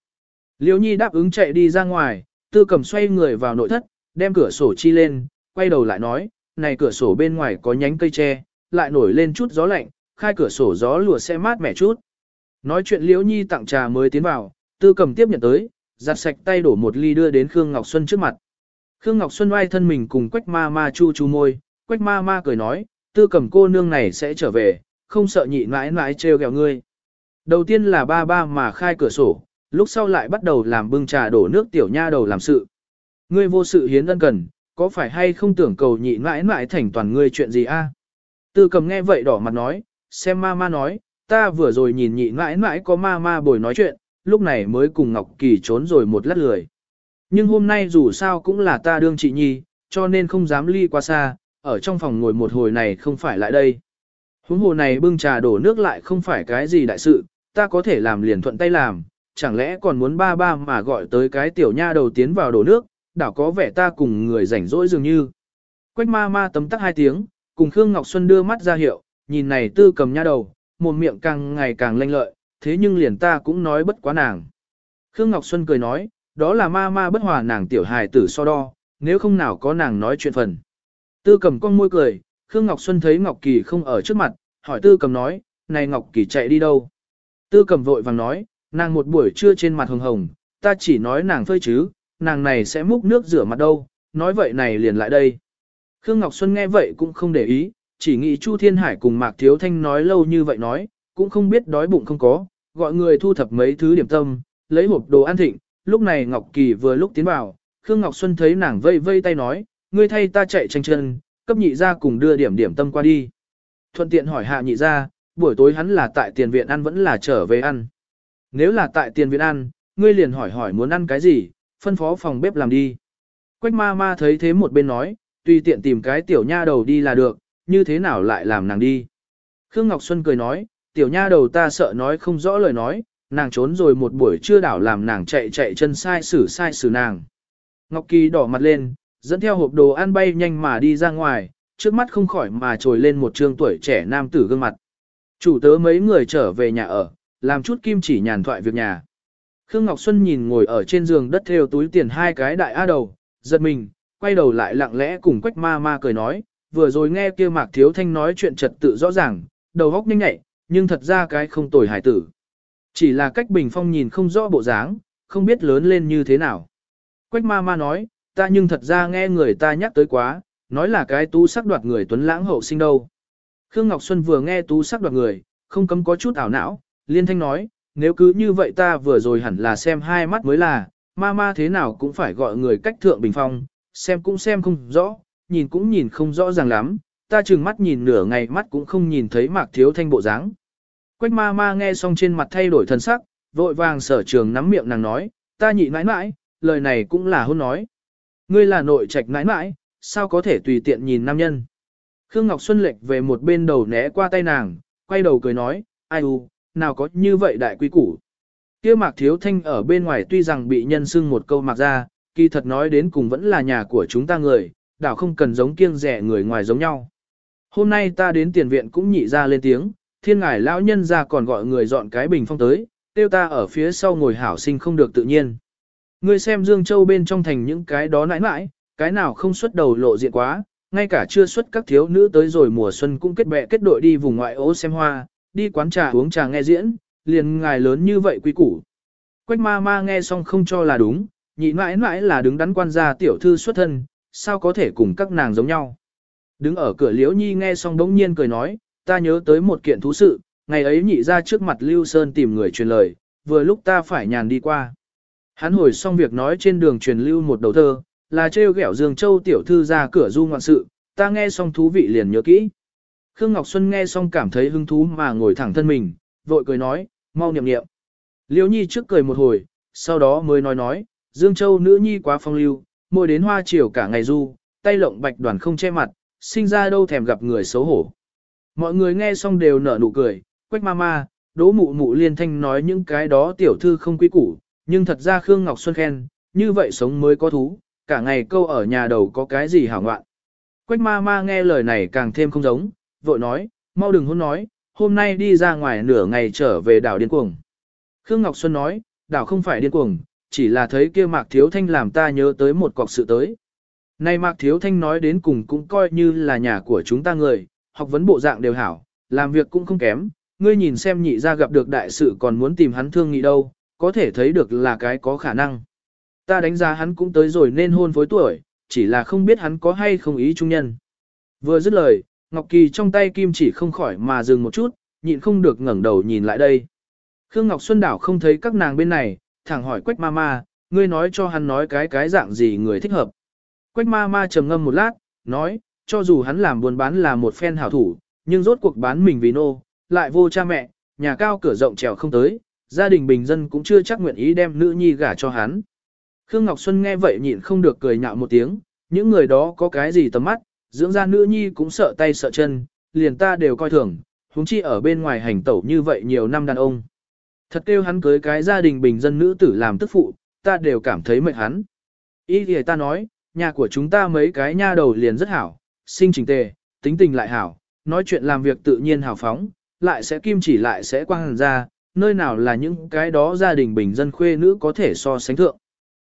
Liêu Nhi đáp ứng chạy đi ra ngoài, tư cầm xoay người vào nội thất, đem cửa sổ chi lên, quay đầu lại nói, này cửa sổ bên ngoài có nhánh cây tre, lại nổi lên chút gió lạnh, khai cửa sổ gió lùa sẽ mát mẻ chút. Nói chuyện Liễu Nhi tặng trà mới tiến vào, tư cầm tiếp nhận tới, giặt sạch tay đổ một ly đưa đến Khương Ngọc Xuân trước mặt. Khương Ngọc Xuân oai thân mình cùng quách ma ma chu chu môi, quách ma ma cười nói, tư cầm cô nương này sẽ trở về, không sợ nhị mãi mãi trêu ghẹo ngươi. Đầu tiên là ba ba mà khai cửa sổ, lúc sau lại bắt đầu làm bưng trà đổ nước tiểu nha đầu làm sự. Ngươi vô sự hiến ân cần, có phải hay không tưởng cầu nhị mãi mãi thành toàn ngươi chuyện gì a? Tư cầm nghe vậy đỏ mặt nói, xem ma ma nói, ta vừa rồi nhìn nhị mãi mãi có ma ma bồi nói chuyện, lúc này mới cùng Ngọc Kỳ trốn rồi một lát lười. Nhưng hôm nay dù sao cũng là ta đương chị nhi, cho nên không dám ly qua xa, ở trong phòng ngồi một hồi này không phải lại đây. Huống hồ này bưng trà đổ nước lại không phải cái gì đại sự, ta có thể làm liền thuận tay làm, chẳng lẽ còn muốn ba ba mà gọi tới cái tiểu nha đầu tiến vào đổ nước, đảo có vẻ ta cùng người rảnh rỗi dường như. Quách ma ma tấm tắc hai tiếng, cùng Khương Ngọc Xuân đưa mắt ra hiệu, nhìn này tư cầm nha đầu, một miệng càng ngày càng lanh lợi, thế nhưng liền ta cũng nói bất quá nàng. Khương Ngọc Xuân cười nói, đó là ma ma bất hòa nàng tiểu hài tử so đo, nếu không nào có nàng nói chuyện phần. Tư cầm con môi cười, Khương Ngọc Xuân thấy Ngọc Kỳ không ở trước mặt, hỏi tư cầm nói, này Ngọc Kỳ chạy đi đâu? Tư cầm vội vàng nói, Nàng một buổi trưa trên mặt hồng hồng, ta chỉ nói nàng phơi chứ, nàng này sẽ múc nước rửa mặt đâu, nói vậy này liền lại đây. Khương Ngọc Xuân nghe vậy cũng không để ý, chỉ nghĩ Chu Thiên Hải cùng Mạc Thiếu Thanh nói lâu như vậy nói, cũng không biết đói bụng không có, gọi người thu thập mấy thứ điểm tâm, lấy hộp đồ ăn thịnh, lúc này Ngọc Kỳ vừa lúc tiến vào, Khương Ngọc Xuân thấy nàng vây vây tay nói, ngươi thay ta chạy tranh chân, cấp nhị ra cùng đưa điểm điểm tâm qua đi. Thuận tiện hỏi hạ nhị ra, buổi tối hắn là tại tiền viện ăn vẫn là trở về ăn. Nếu là tại tiền viện ăn, ngươi liền hỏi hỏi muốn ăn cái gì, phân phó phòng bếp làm đi. Quách ma ma thấy thế một bên nói, tùy tiện tìm cái tiểu nha đầu đi là được, như thế nào lại làm nàng đi. Khương Ngọc Xuân cười nói, tiểu nha đầu ta sợ nói không rõ lời nói, nàng trốn rồi một buổi trưa đảo làm nàng chạy chạy chân sai xử sai xử nàng. Ngọc Kỳ đỏ mặt lên, dẫn theo hộp đồ ăn bay nhanh mà đi ra ngoài, trước mắt không khỏi mà trồi lên một trương tuổi trẻ nam tử gương mặt. Chủ tớ mấy người trở về nhà ở, làm chút kim chỉ nhàn thoại việc nhà. Khương Ngọc Xuân nhìn ngồi ở trên giường đất theo túi tiền hai cái đại a đầu, giật mình, quay đầu lại lặng lẽ cùng quách ma ma cười nói, vừa rồi nghe kia mạc thiếu thanh nói chuyện trật tự rõ ràng, đầu góc nhanh nhạy, nhưng thật ra cái không tồi hải tử. Chỉ là cách bình phong nhìn không rõ bộ dáng, không biết lớn lên như thế nào. Quách ma ma nói, ta nhưng thật ra nghe người ta nhắc tới quá, nói là cái tú sắc đoạt người tuấn lãng hậu sinh đâu. Khương Ngọc Xuân vừa nghe tú sắc đoạt người, không cấm có chút ảo não, liên thanh nói, nếu cứ như vậy ta vừa rồi hẳn là xem hai mắt mới là, ma ma thế nào cũng phải gọi người cách thượng bình phong, xem cũng xem không rõ, nhìn cũng nhìn không rõ ràng lắm, ta chừng mắt nhìn nửa ngày mắt cũng không nhìn thấy mạc thiếu thanh bộ dáng. Quách ma ma nghe xong trên mặt thay đổi thần sắc, vội vàng sở trường nắm miệng nàng nói, ta nhị nãi nãi. lời này cũng là hôn nói. Ngươi là nội trạch nãi nãi, sao có thể tùy tiện nhìn nam nhân. Khương Ngọc Xuân lệch về một bên đầu né qua tay nàng, quay đầu cười nói, ai u, nào có như vậy đại quý củ. Kia mạc thiếu thanh ở bên ngoài tuy rằng bị nhân xưng một câu mạc ra, kỳ thật nói đến cùng vẫn là nhà của chúng ta người, đảo không cần giống kiêng rẻ người ngoài giống nhau. Hôm nay ta đến tiền viện cũng nhị ra lên tiếng, thiên ngải lão nhân ra còn gọi người dọn cái bình phong tới, tiêu ta ở phía sau ngồi hảo sinh không được tự nhiên. Ngươi xem Dương Châu bên trong thành những cái đó nãi nãi, cái nào không xuất đầu lộ diện quá, ngay cả chưa xuất các thiếu nữ tới rồi mùa xuân cũng kết bè kết đội đi vùng ngoại ô xem hoa, đi quán trà uống trà nghe diễn, liền ngài lớn như vậy quý củ. Quách ma ma nghe xong không cho là đúng, nhị mãi mãi là đứng đắn quan gia tiểu thư xuất thân, sao có thể cùng các nàng giống nhau. Đứng ở cửa liễu nhi nghe xong đống nhiên cười nói, ta nhớ tới một kiện thú sự, ngày ấy nhị ra trước mặt Lưu Sơn tìm người truyền lời, vừa lúc ta phải nhàn đi qua. Hắn hồi xong việc nói trên đường truyền lưu một đầu thơ, là trêu ghẹo Dương Châu tiểu thư ra cửa du ngoạn sự, ta nghe xong thú vị liền nhớ kỹ. Khương Ngọc Xuân nghe xong cảm thấy hứng thú mà ngồi thẳng thân mình, vội cười nói, mau niệm niệm. Liễu Nhi trước cười một hồi, sau đó mới nói nói, Dương Châu nữ nhi quá phong lưu, môi đến hoa chiều cả ngày du, tay lộng bạch đoàn không che mặt, sinh ra đâu thèm gặp người xấu hổ. Mọi người nghe xong đều nở nụ cười, quách ma ma, đỗ mụ mụ liên thanh nói những cái đó tiểu thư không quý củ, nhưng thật ra Khương Ngọc Xuân khen, như vậy sống mới có thú, cả ngày câu ở nhà đầu có cái gì hảo ngoạn. Quách ma ma nghe lời này càng thêm không giống, vội nói, mau đừng hôn nói, hôm nay đi ra ngoài nửa ngày trở về đảo điên cuồng. Khương Ngọc Xuân nói, đảo không phải điên cuồng, chỉ là thấy kia Mạc Thiếu Thanh làm ta nhớ tới một cọc sự tới. Nay Mạc Thiếu Thanh nói đến cùng cũng coi như là nhà của chúng ta người, học vấn bộ dạng đều hảo, làm việc cũng không kém, ngươi nhìn xem nhị ra gặp được đại sự còn muốn tìm hắn thương nghị đâu, có thể thấy được là cái có khả năng. Ta đánh giá hắn cũng tới rồi nên hôn với tuổi, chỉ là không biết hắn có hay không ý trung nhân. Vừa dứt lời, Ngọc Kỳ trong tay kim chỉ không khỏi mà dừng một chút, nhịn không được ngẩng đầu nhìn lại đây. Khương Ngọc Xuân Đảo không thấy các nàng bên này, thẳng hỏi Quách ma ma, ngươi nói cho hắn nói cái cái dạng gì người thích hợp. Quách ma ma trầm ngâm một lát, nói, cho dù hắn làm buôn bán là một phen hảo thủ, nhưng rốt cuộc bán mình vì nô, lại vô cha mẹ, nhà cao cửa rộng trèo không tới, gia đình bình dân cũng chưa chắc nguyện ý đem nữ nhi gả cho hắn. Khương Ngọc Xuân nghe vậy nhịn không được cười nhạo một tiếng, những người đó có cái gì tầm mắt, dưỡng ra nữ nhi cũng sợ tay sợ chân, liền ta đều coi thường, huống chi ở bên ngoài hành tẩu như vậy nhiều năm đàn ông. Thật kêu hắn cưới cái gia đình bình dân nữ tử làm tức phụ, ta đều cảm thấy mệt hắn. Ý thì ta nói, nhà của chúng ta mấy cái nha đầu liền rất hảo, sinh trình tề, tính tình lại hảo, nói chuyện làm việc tự nhiên hào phóng, lại sẽ kim chỉ lại sẽ quang ra, nơi nào là những cái đó gia đình bình dân khuê nữ có thể so sánh thượng.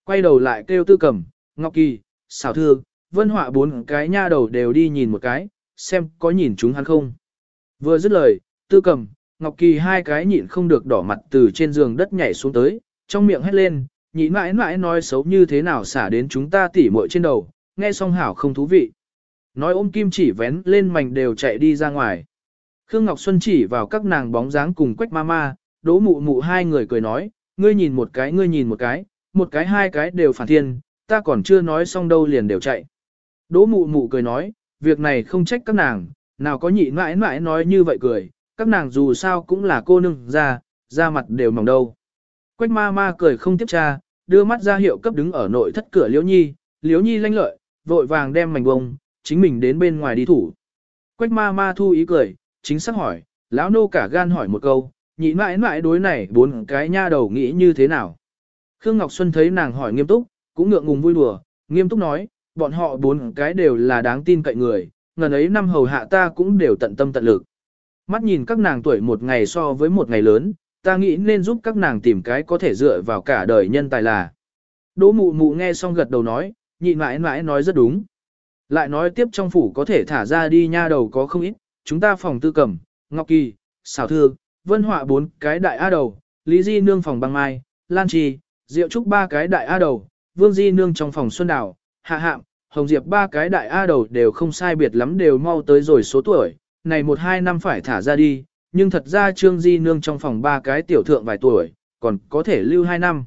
Quay đầu lại kêu tư cầm, ngọc kỳ, xảo thư, vân họa bốn cái nha đầu đều đi nhìn một cái, xem có nhìn chúng hắn không. Vừa dứt lời, tư cầm, Ngọc Kỳ hai cái nhịn không được đỏ mặt từ trên giường đất nhảy xuống tới, trong miệng hét lên, nhịn mãi mãi nói xấu như thế nào xả đến chúng ta tỉ muội trên đầu, nghe xong hảo không thú vị. Nói ôm kim chỉ vén lên mảnh đều chạy đi ra ngoài. Khương Ngọc Xuân chỉ vào các nàng bóng dáng cùng quách ma ma, đỗ mụ mụ hai người cười nói, ngươi nhìn một cái ngươi nhìn một cái, một cái hai cái đều phản thiên, ta còn chưa nói xong đâu liền đều chạy. Đỗ mụ mụ cười nói, việc này không trách các nàng, nào có nhị mãi mãi nói như vậy cười, các nàng dù sao cũng là cô nương ra, da mặt đều mỏng đâu. Quách ma ma cười không tiếp tra, đưa mắt ra hiệu cấp đứng ở nội thất cửa liễu nhi, liễu nhi lanh lợi, vội vàng đem mảnh bông, chính mình đến bên ngoài đi thủ. Quách ma ma thu ý cười, chính xác hỏi, lão nô cả gan hỏi một câu, nhị mãi mãi đối này bốn cái nha đầu nghĩ như thế nào. Khương Ngọc Xuân thấy nàng hỏi nghiêm túc, cũng ngượng ngùng vui đùa, nghiêm túc nói, bọn họ bốn cái đều là đáng tin cậy người, ngần ấy năm hầu hạ ta cũng đều tận tâm tận lực. Mắt nhìn các nàng tuổi một ngày so với một ngày lớn, ta nghĩ nên giúp các nàng tìm cái có thể dựa vào cả đời nhân tài là. Đỗ mụ mụ nghe xong gật đầu nói, nhị mãi mãi nói rất đúng. Lại nói tiếp trong phủ có thể thả ra đi nha đầu có không ít, chúng ta phòng tư cầm, ngọc kỳ, xảo thư, vân họa bốn cái đại a đầu, lý di nương phòng băng mai, lan trì, diệu trúc ba cái đại a đầu, vương di nương trong phòng xuân đảo, hạ hạm, hồng diệp ba cái đại a đầu đều không sai biệt lắm đều mau tới rồi số tuổi, này một hai năm phải thả ra đi, nhưng thật ra trương di nương trong phòng ba cái tiểu thượng vài tuổi, còn có thể lưu hai năm.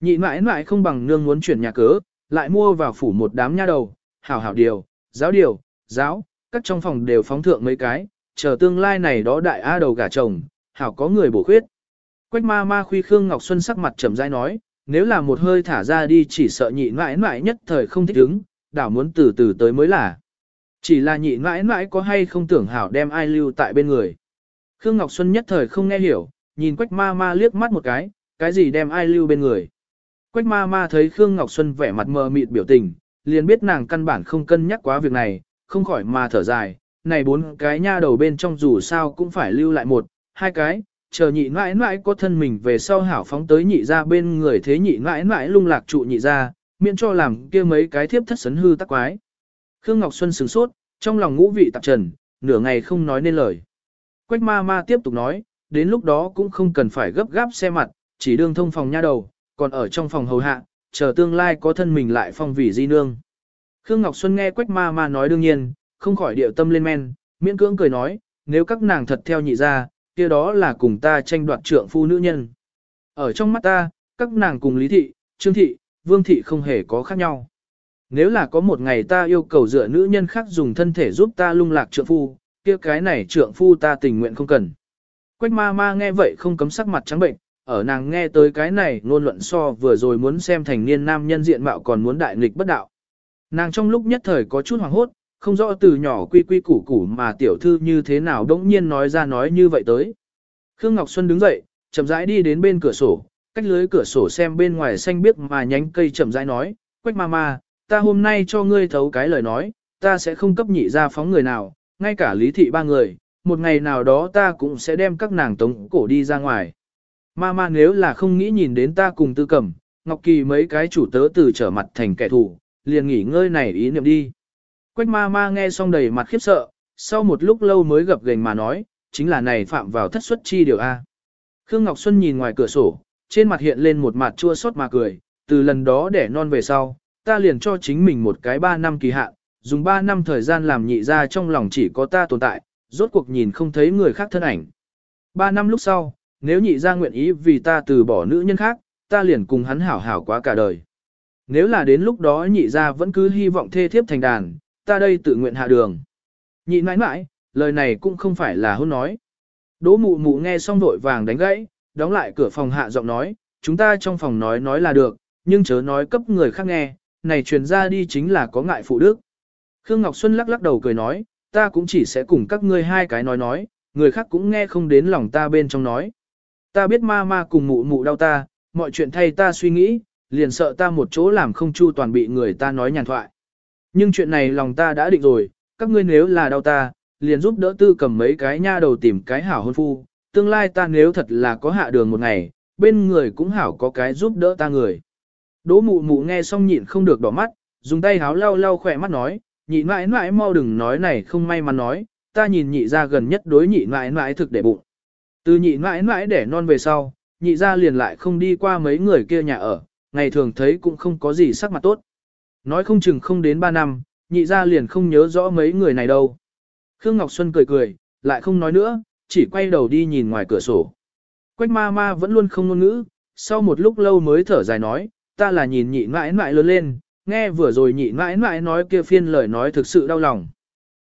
Nhị mãi mãi không bằng nương muốn chuyển nhà cớ, lại mua vào phủ một đám nha đầu, hảo hảo điều, giáo điều, giáo, các trong phòng đều phóng thượng mấy cái, chờ tương lai này đó đại a đầu gả chồng, hảo có người bổ khuyết. Quách ma ma khuy Khương Ngọc Xuân sắc mặt trầm dai nói, nếu là một hơi thả ra đi chỉ sợ nhị mãi mãi nhất thời không thích ứng, đảo muốn từ từ tới mới là. Chỉ là nhị mãi mãi có hay không tưởng hảo đem ai lưu tại bên người. Khương Ngọc Xuân nhất thời không nghe hiểu, nhìn quách ma ma liếc mắt một cái, cái gì đem ai lưu bên người. Quách ma ma thấy Khương Ngọc Xuân vẻ mặt mờ mịt biểu tình, liền biết nàng căn bản không cân nhắc quá việc này, không khỏi mà thở dài, này bốn cái nha đầu bên trong dù sao cũng phải lưu lại một, hai cái, chờ nhị mãi mãi có thân mình về sau hảo phóng tới nhị ra bên người thế nhị mãi mãi lung lạc trụ nhị ra, miễn cho làm kia mấy cái thiếp thất sấn hư tắc quái. Khương Ngọc Xuân sửng sốt, trong lòng ngũ vị tạp trần, nửa ngày không nói nên lời. Quách ma ma tiếp tục nói, đến lúc đó cũng không cần phải gấp gáp xe mặt, chỉ đương thông phòng nha đầu, còn ở trong phòng hầu hạ, chờ tương lai có thân mình lại phong vị di nương. Khương Ngọc Xuân nghe Quách ma ma nói đương nhiên, không khỏi điệu tâm lên men, miễn cưỡng cười nói, nếu các nàng thật theo nhị ra, kia đó là cùng ta tranh đoạt trượng phu nữ nhân. Ở trong mắt ta, các nàng cùng Lý Thị, Trương Thị, Vương Thị không hề có khác nhau. Nếu là có một ngày ta yêu cầu dựa nữ nhân khác dùng thân thể giúp ta lung lạc trượng phu, kia cái này trượng phu ta tình nguyện không cần. Quách ma ma nghe vậy không cấm sắc mặt trắng bệnh, ở nàng nghe tới cái này ngôn luận so vừa rồi muốn xem thành niên nam nhân diện mạo còn muốn đại nghịch bất đạo. Nàng trong lúc nhất thời có chút hoảng hốt, không rõ từ nhỏ quy quy củ củ mà tiểu thư như thế nào đống nhiên nói ra nói như vậy tới. Khương Ngọc Xuân đứng dậy, chậm rãi đi đến bên cửa sổ, cách lưới cửa sổ xem bên ngoài xanh biếc mà nhánh cây chậm rãi nói, Quách ma ma, ta hôm nay cho ngươi thấu cái lời nói, ta sẽ không cấp nhị ra phóng người nào, ngay cả lý thị ba người, một ngày nào đó ta cũng sẽ đem các nàng tống cổ đi ra ngoài. Ma ma nếu là không nghĩ nhìn đến ta cùng tư cẩm, Ngọc Kỳ mấy cái chủ tớ từ trở mặt thành kẻ thù, liền nghỉ ngơi này ý niệm đi. Quách ma ma nghe xong đầy mặt khiếp sợ, sau một lúc lâu mới gập gềnh mà nói, chính là này phạm vào thất xuất chi điều A. Khương Ngọc Xuân nhìn ngoài cửa sổ, trên mặt hiện lên một mặt chua xót mà cười, từ lần đó để non về sau, ta liền cho chính mình một cái 3 năm kỳ hạn, dùng 3 năm thời gian làm nhị ra trong lòng chỉ có ta tồn tại, rốt cuộc nhìn không thấy người khác thân ảnh. 3 năm lúc sau, nếu nhị ra nguyện ý vì ta từ bỏ nữ nhân khác, ta liền cùng hắn hảo hảo quá cả đời. Nếu là đến lúc đó nhị ra vẫn cứ hy vọng thê thiếp thành đàn, ta đây tự nguyện hạ đường. Nhị mãi mãi, lời này cũng không phải là hôn nói. Đỗ mụ mụ nghe xong vội vàng đánh gãy, đóng lại cửa phòng hạ giọng nói, chúng ta trong phòng nói nói là được, nhưng chớ nói cấp người khác nghe, này truyền ra đi chính là có ngại phụ đức. Khương Ngọc Xuân lắc lắc đầu cười nói, ta cũng chỉ sẽ cùng các ngươi hai cái nói nói, người khác cũng nghe không đến lòng ta bên trong nói. Ta biết ma ma cùng mụ mụ đau ta, mọi chuyện thay ta suy nghĩ, liền sợ ta một chỗ làm không chu toàn bị người ta nói nhàn thoại. Nhưng chuyện này lòng ta đã định rồi, các ngươi nếu là đau ta, liền giúp đỡ tư cầm mấy cái nha đầu tìm cái hảo hôn phu, tương lai ta nếu thật là có hạ đường một ngày, bên người cũng hảo có cái giúp đỡ ta người. Đỗ mụ mụ nghe xong nhịn không được đỏ mắt, dùng tay háo lau lau khỏe mắt nói, nhị mãi mãi mau đừng nói này không may mắn nói, ta nhìn nhị ra gần nhất đối nhị mãi mãi thực để bụng. Từ nhị mãi mãi để non về sau, nhị ra liền lại không đi qua mấy người kia nhà ở, ngày thường thấy cũng không có gì sắc mặt tốt. Nói không chừng không đến 3 năm, nhị ra liền không nhớ rõ mấy người này đâu. Khương Ngọc Xuân cười cười, lại không nói nữa, chỉ quay đầu đi nhìn ngoài cửa sổ. Quách ma ma vẫn luôn không ngôn ngữ, sau một lúc lâu mới thở dài nói, ta là nhìn nhị mãi mãi lớn lên, nghe vừa rồi nhị mãi mãi nói kia phiên lời nói thực sự đau lòng.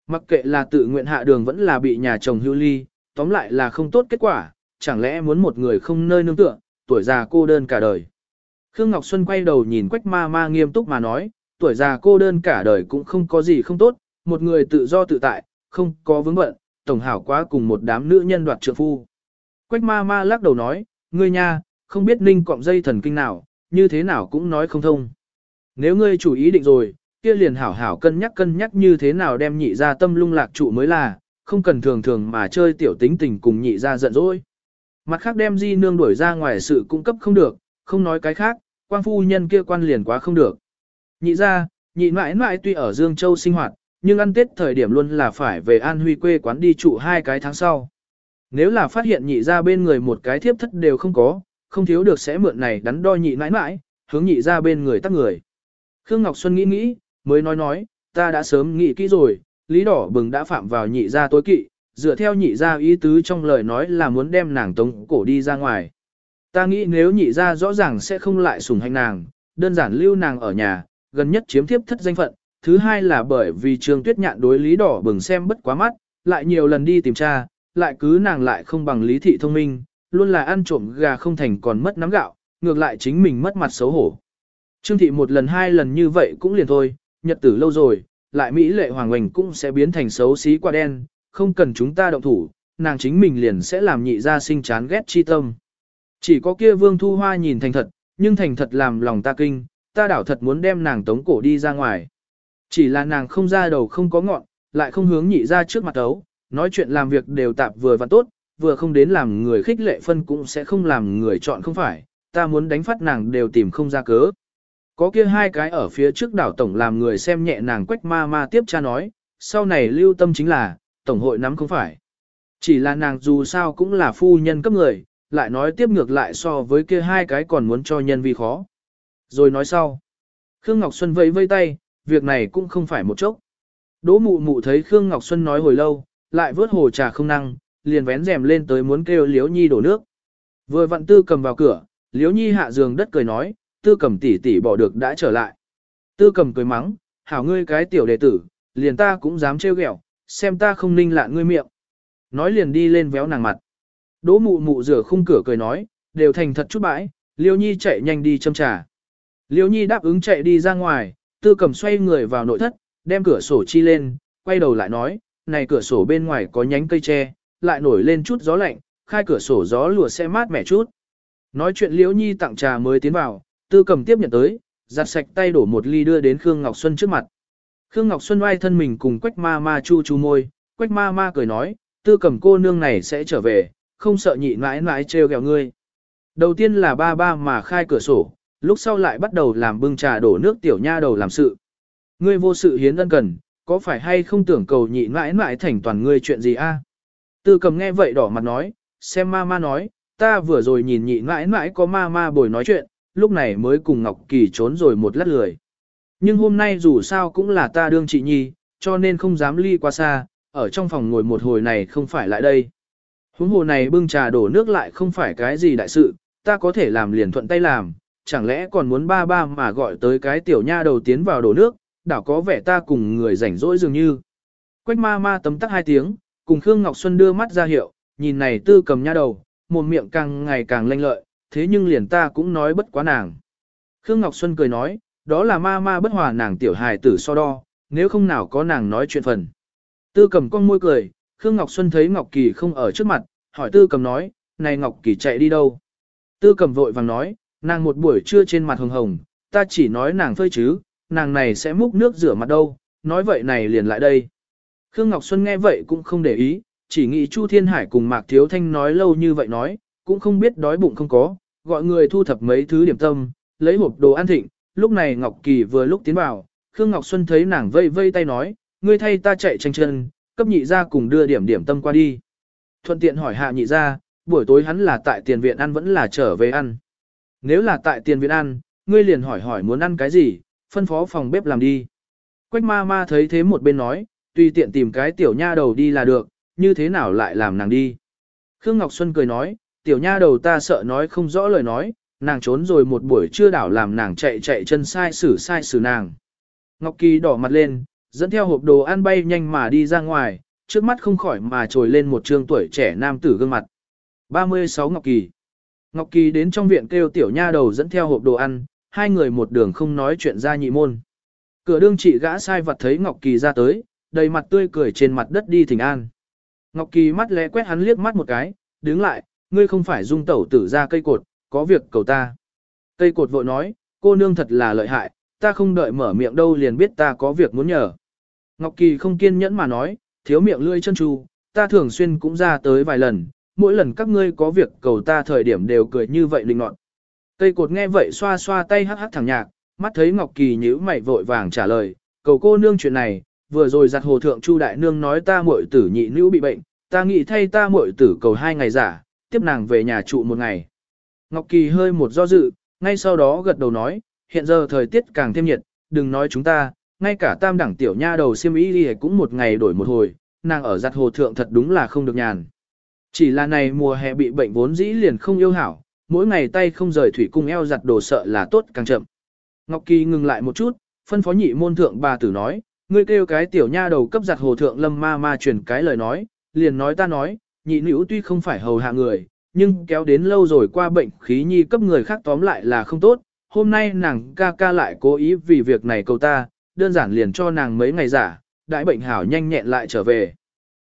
Mặc kệ là tự nguyện hạ đường vẫn là bị nhà chồng hưu ly, tóm lại là không tốt kết quả, chẳng lẽ muốn một người không nơi nương tựa, tuổi già cô đơn cả đời. Khương Ngọc Xuân quay đầu nhìn quách ma ma nghiêm túc mà nói, tuổi già cô đơn cả đời cũng không có gì không tốt, một người tự do tự tại, không có vướng bận, tổng hảo quá cùng một đám nữ nhân đoạt trượng phu. Quách ma ma lắc đầu nói, ngươi nha, không biết ninh cọng dây thần kinh nào, như thế nào cũng nói không thông. Nếu ngươi chủ ý định rồi, kia liền hảo hảo cân nhắc cân nhắc như thế nào đem nhị ra tâm lung lạc trụ mới là, không cần thường thường mà chơi tiểu tính tình cùng nhị ra giận dỗi. Mặt khác đem di nương đuổi ra ngoài sự cung cấp không được, không nói cái khác, quan phu nhân kia quan liền quá không được. Nhị ra, nhị mãi mãi tuy ở Dương Châu sinh hoạt, nhưng ăn tết thời điểm luôn là phải về An Huy quê quán đi trụ hai cái tháng sau. Nếu là phát hiện nhị ra bên người một cái thiếp thất đều không có, không thiếu được sẽ mượn này đắn đo nhị mãi mãi, hướng nhị ra bên người tắt người. Khương Ngọc Xuân nghĩ nghĩ, mới nói nói, ta đã sớm nghĩ kỹ rồi, Lý Đỏ Bừng đã phạm vào nhị ra tối kỵ, dựa theo nhị ra ý tứ trong lời nói là muốn đem nàng tống cổ đi ra ngoài. Ta nghĩ nếu nhị ra rõ ràng sẽ không lại sủng hành nàng, đơn giản lưu nàng ở nhà, gần nhất chiếm thiếp thất danh phận, thứ hai là bởi vì Trương Tuyết Nhạn đối Lý Đỏ Bừng xem bất quá mắt, lại nhiều lần đi tìm tra, lại cứ nàng lại không bằng lý thị thông minh, luôn là ăn trộm gà không thành còn mất nắm gạo, ngược lại chính mình mất mặt xấu hổ. Trương thị một lần hai lần như vậy cũng liền thôi, nhật tử lâu rồi, lại Mỹ lệ hoàng hoành cũng sẽ biến thành xấu xí quả đen, không cần chúng ta động thủ, nàng chính mình liền sẽ làm nhị ra sinh chán ghét chi tâm. Chỉ có kia vương thu hoa nhìn thành thật, nhưng thành thật làm lòng ta kinh, ta đảo thật muốn đem nàng tống cổ đi ra ngoài. Chỉ là nàng không ra đầu không có ngọn, lại không hướng nhị ra trước mặt ấu, nói chuyện làm việc đều tạp vừa và tốt, vừa không đến làm người khích lệ phân cũng sẽ không làm người chọn không phải, ta muốn đánh phát nàng đều tìm không ra cớ. Có kia hai cái ở phía trước đảo tổng làm người xem nhẹ nàng quách ma ma tiếp cha nói, sau này lưu tâm chính là, tổng hội nắm không phải. Chỉ là nàng dù sao cũng là phu nhân cấp người, lại nói tiếp ngược lại so với kia hai cái còn muốn cho nhân vi khó. Rồi nói sau. Khương Ngọc Xuân vẫy vây tay, việc này cũng không phải một chốc. Đỗ mụ mụ thấy Khương Ngọc Xuân nói hồi lâu, lại vớt hồ trà không năng, liền vén rèm lên tới muốn kêu Liễu Nhi đổ nước. Vừa vặn tư cầm vào cửa, Liễu Nhi hạ giường đất cười nói, tư cầm tỷ tỷ bỏ được đã trở lại. Tư cầm cười mắng, hảo ngươi cái tiểu đệ tử, liền ta cũng dám trêu ghẹo, xem ta không ninh lạ ngươi miệng. Nói liền đi lên véo nàng mặt. Đỗ mụ mụ rửa khung cửa cười nói, đều thành thật chút bãi, Liễu Nhi chạy nhanh đi châm trà. Liễu Nhi đáp ứng chạy đi ra ngoài, tư cầm xoay người vào nội thất, đem cửa sổ chi lên, quay đầu lại nói, này cửa sổ bên ngoài có nhánh cây tre, lại nổi lên chút gió lạnh, khai cửa sổ gió lùa sẽ mát mẻ chút. Nói chuyện Liễu Nhi tặng trà mới tiến vào, tư cầm tiếp nhận tới, giặt sạch tay đổ một ly đưa đến Khương Ngọc Xuân trước mặt. Khương Ngọc Xuân oai thân mình cùng quách ma ma chu chu môi, quách ma ma cười nói, tư cầm cô nương này sẽ trở về, không sợ nhị mãi mãi trêu ghẹo ngươi. Đầu tiên là ba ba mà khai cửa sổ, lúc sau lại bắt đầu làm bưng trà đổ nước tiểu nha đầu làm sự. Ngươi vô sự hiến ân cần, có phải hay không tưởng cầu nhị mãi mãi thành toàn ngươi chuyện gì a? Tư cầm nghe vậy đỏ mặt nói, xem ma ma nói, ta vừa rồi nhìn nhị mãi mãi có ma ma bồi nói chuyện, lúc này mới cùng Ngọc Kỳ trốn rồi một lát lười. Nhưng hôm nay dù sao cũng là ta đương chị nhi, cho nên không dám ly qua xa, ở trong phòng ngồi một hồi này không phải lại đây. Huống hồ này bưng trà đổ nước lại không phải cái gì đại sự, ta có thể làm liền thuận tay làm, chẳng lẽ còn muốn ba ba mà gọi tới cái tiểu nha đầu tiến vào đổ nước, đảo có vẻ ta cùng người rảnh rỗi dường như. Quách ma ma tấm tắc hai tiếng, cùng Khương Ngọc Xuân đưa mắt ra hiệu, nhìn này tư cầm nha đầu, một miệng càng ngày càng lanh lợi, thế nhưng liền ta cũng nói bất quá nàng. Khương Ngọc Xuân cười nói, đó là ma ma bất hòa nàng tiểu hài tử so đo, nếu không nào có nàng nói chuyện phần. Tư cầm con môi cười, Khương Ngọc Xuân thấy Ngọc Kỳ không ở trước mặt, hỏi tư cầm nói, này Ngọc Kỳ chạy đi đâu? Tư cầm vội vàng nói, nàng một buổi trưa trên mặt hồng hồng, ta chỉ nói nàng phơi chứ, nàng này sẽ múc nước rửa mặt đâu, nói vậy này liền lại đây. Khương Ngọc Xuân nghe vậy cũng không để ý, chỉ nghĩ Chu Thiên Hải cùng Mạc Thiếu Thanh nói lâu như vậy nói, cũng không biết đói bụng không có, gọi người thu thập mấy thứ điểm tâm, lấy hộp đồ ăn thịnh, lúc này Ngọc Kỳ vừa lúc tiến vào, Khương Ngọc Xuân thấy nàng vây vây tay nói, ngươi thay ta chạy tranh chân, cấp nhị ra cùng đưa điểm điểm tâm qua đi. Thuận tiện hỏi hạ nhị ra, buổi tối hắn là tại tiền viện ăn vẫn là trở về ăn. Nếu là tại tiền viện ăn, ngươi liền hỏi hỏi muốn ăn cái gì, phân phó phòng bếp làm đi. Quách ma ma thấy thế một bên nói, tùy tiện tìm cái tiểu nha đầu đi là được, như thế nào lại làm nàng đi. Khương Ngọc Xuân cười nói, tiểu nha đầu ta sợ nói không rõ lời nói, nàng trốn rồi một buổi trưa đảo làm nàng chạy chạy chân sai xử sai xử nàng. Ngọc Kỳ đỏ mặt lên, dẫn theo hộp đồ ăn bay nhanh mà đi ra ngoài, trước mắt không khỏi mà trồi lên một trương tuổi trẻ nam tử gương mặt. 36 Ngọc Kỳ Ngọc Kỳ đến trong viện kêu tiểu nha đầu dẫn theo hộp đồ ăn, hai người một đường không nói chuyện ra nhị môn. Cửa đương chị gã sai vật thấy Ngọc Kỳ ra tới, đầy mặt tươi cười trên mặt đất đi thỉnh an. Ngọc Kỳ mắt lẽ quét hắn liếc mắt một cái, đứng lại, ngươi không phải dung tẩu tử ra cây cột, có việc cầu ta. Cây cột vội nói, cô nương thật là lợi hại, ta không đợi mở miệng đâu liền biết ta có việc muốn nhờ. Ngọc Kỳ không kiên nhẫn mà nói, thiếu miệng lươi chân tru, ta thường xuyên cũng ra tới vài lần, mỗi lần các ngươi có việc cầu ta thời điểm đều cười như vậy linh nọt. Cây cột nghe vậy xoa xoa tay hắc hắc thẳng nhạc, mắt thấy Ngọc Kỳ nhíu mày vội vàng trả lời, cầu cô nương chuyện này, vừa rồi giặt hồ thượng Chu đại nương nói ta muội tử nhị nữ bị bệnh, ta nghĩ thay ta muội tử cầu hai ngày giả, tiếp nàng về nhà trụ một ngày. Ngọc Kỳ hơi một do dự, ngay sau đó gật đầu nói, hiện giờ thời tiết càng thêm nhiệt, đừng nói chúng ta, ngay cả tam đẳng tiểu nha đầu siêm ý đi cũng một ngày đổi một hồi, nàng ở giặt hồ thượng thật đúng là không được nhàn. Chỉ là này mùa hè bị bệnh vốn dĩ liền không yêu hảo, mỗi ngày tay không rời thủy cung eo giặt đồ sợ là tốt càng chậm. Ngọc Kỳ ngừng lại một chút, phân phó nhị môn thượng bà tử nói, ngươi kêu cái tiểu nha đầu cấp giặt hồ thượng lâm ma ma truyền cái lời nói, liền nói ta nói, nhị nữ tuy không phải hầu hạ người, nhưng kéo đến lâu rồi qua bệnh khí nhi cấp người khác tóm lại là không tốt, hôm nay nàng ca ca lại cố ý vì việc này cầu ta, đơn giản liền cho nàng mấy ngày giả, đại bệnh hảo nhanh nhẹn lại trở về.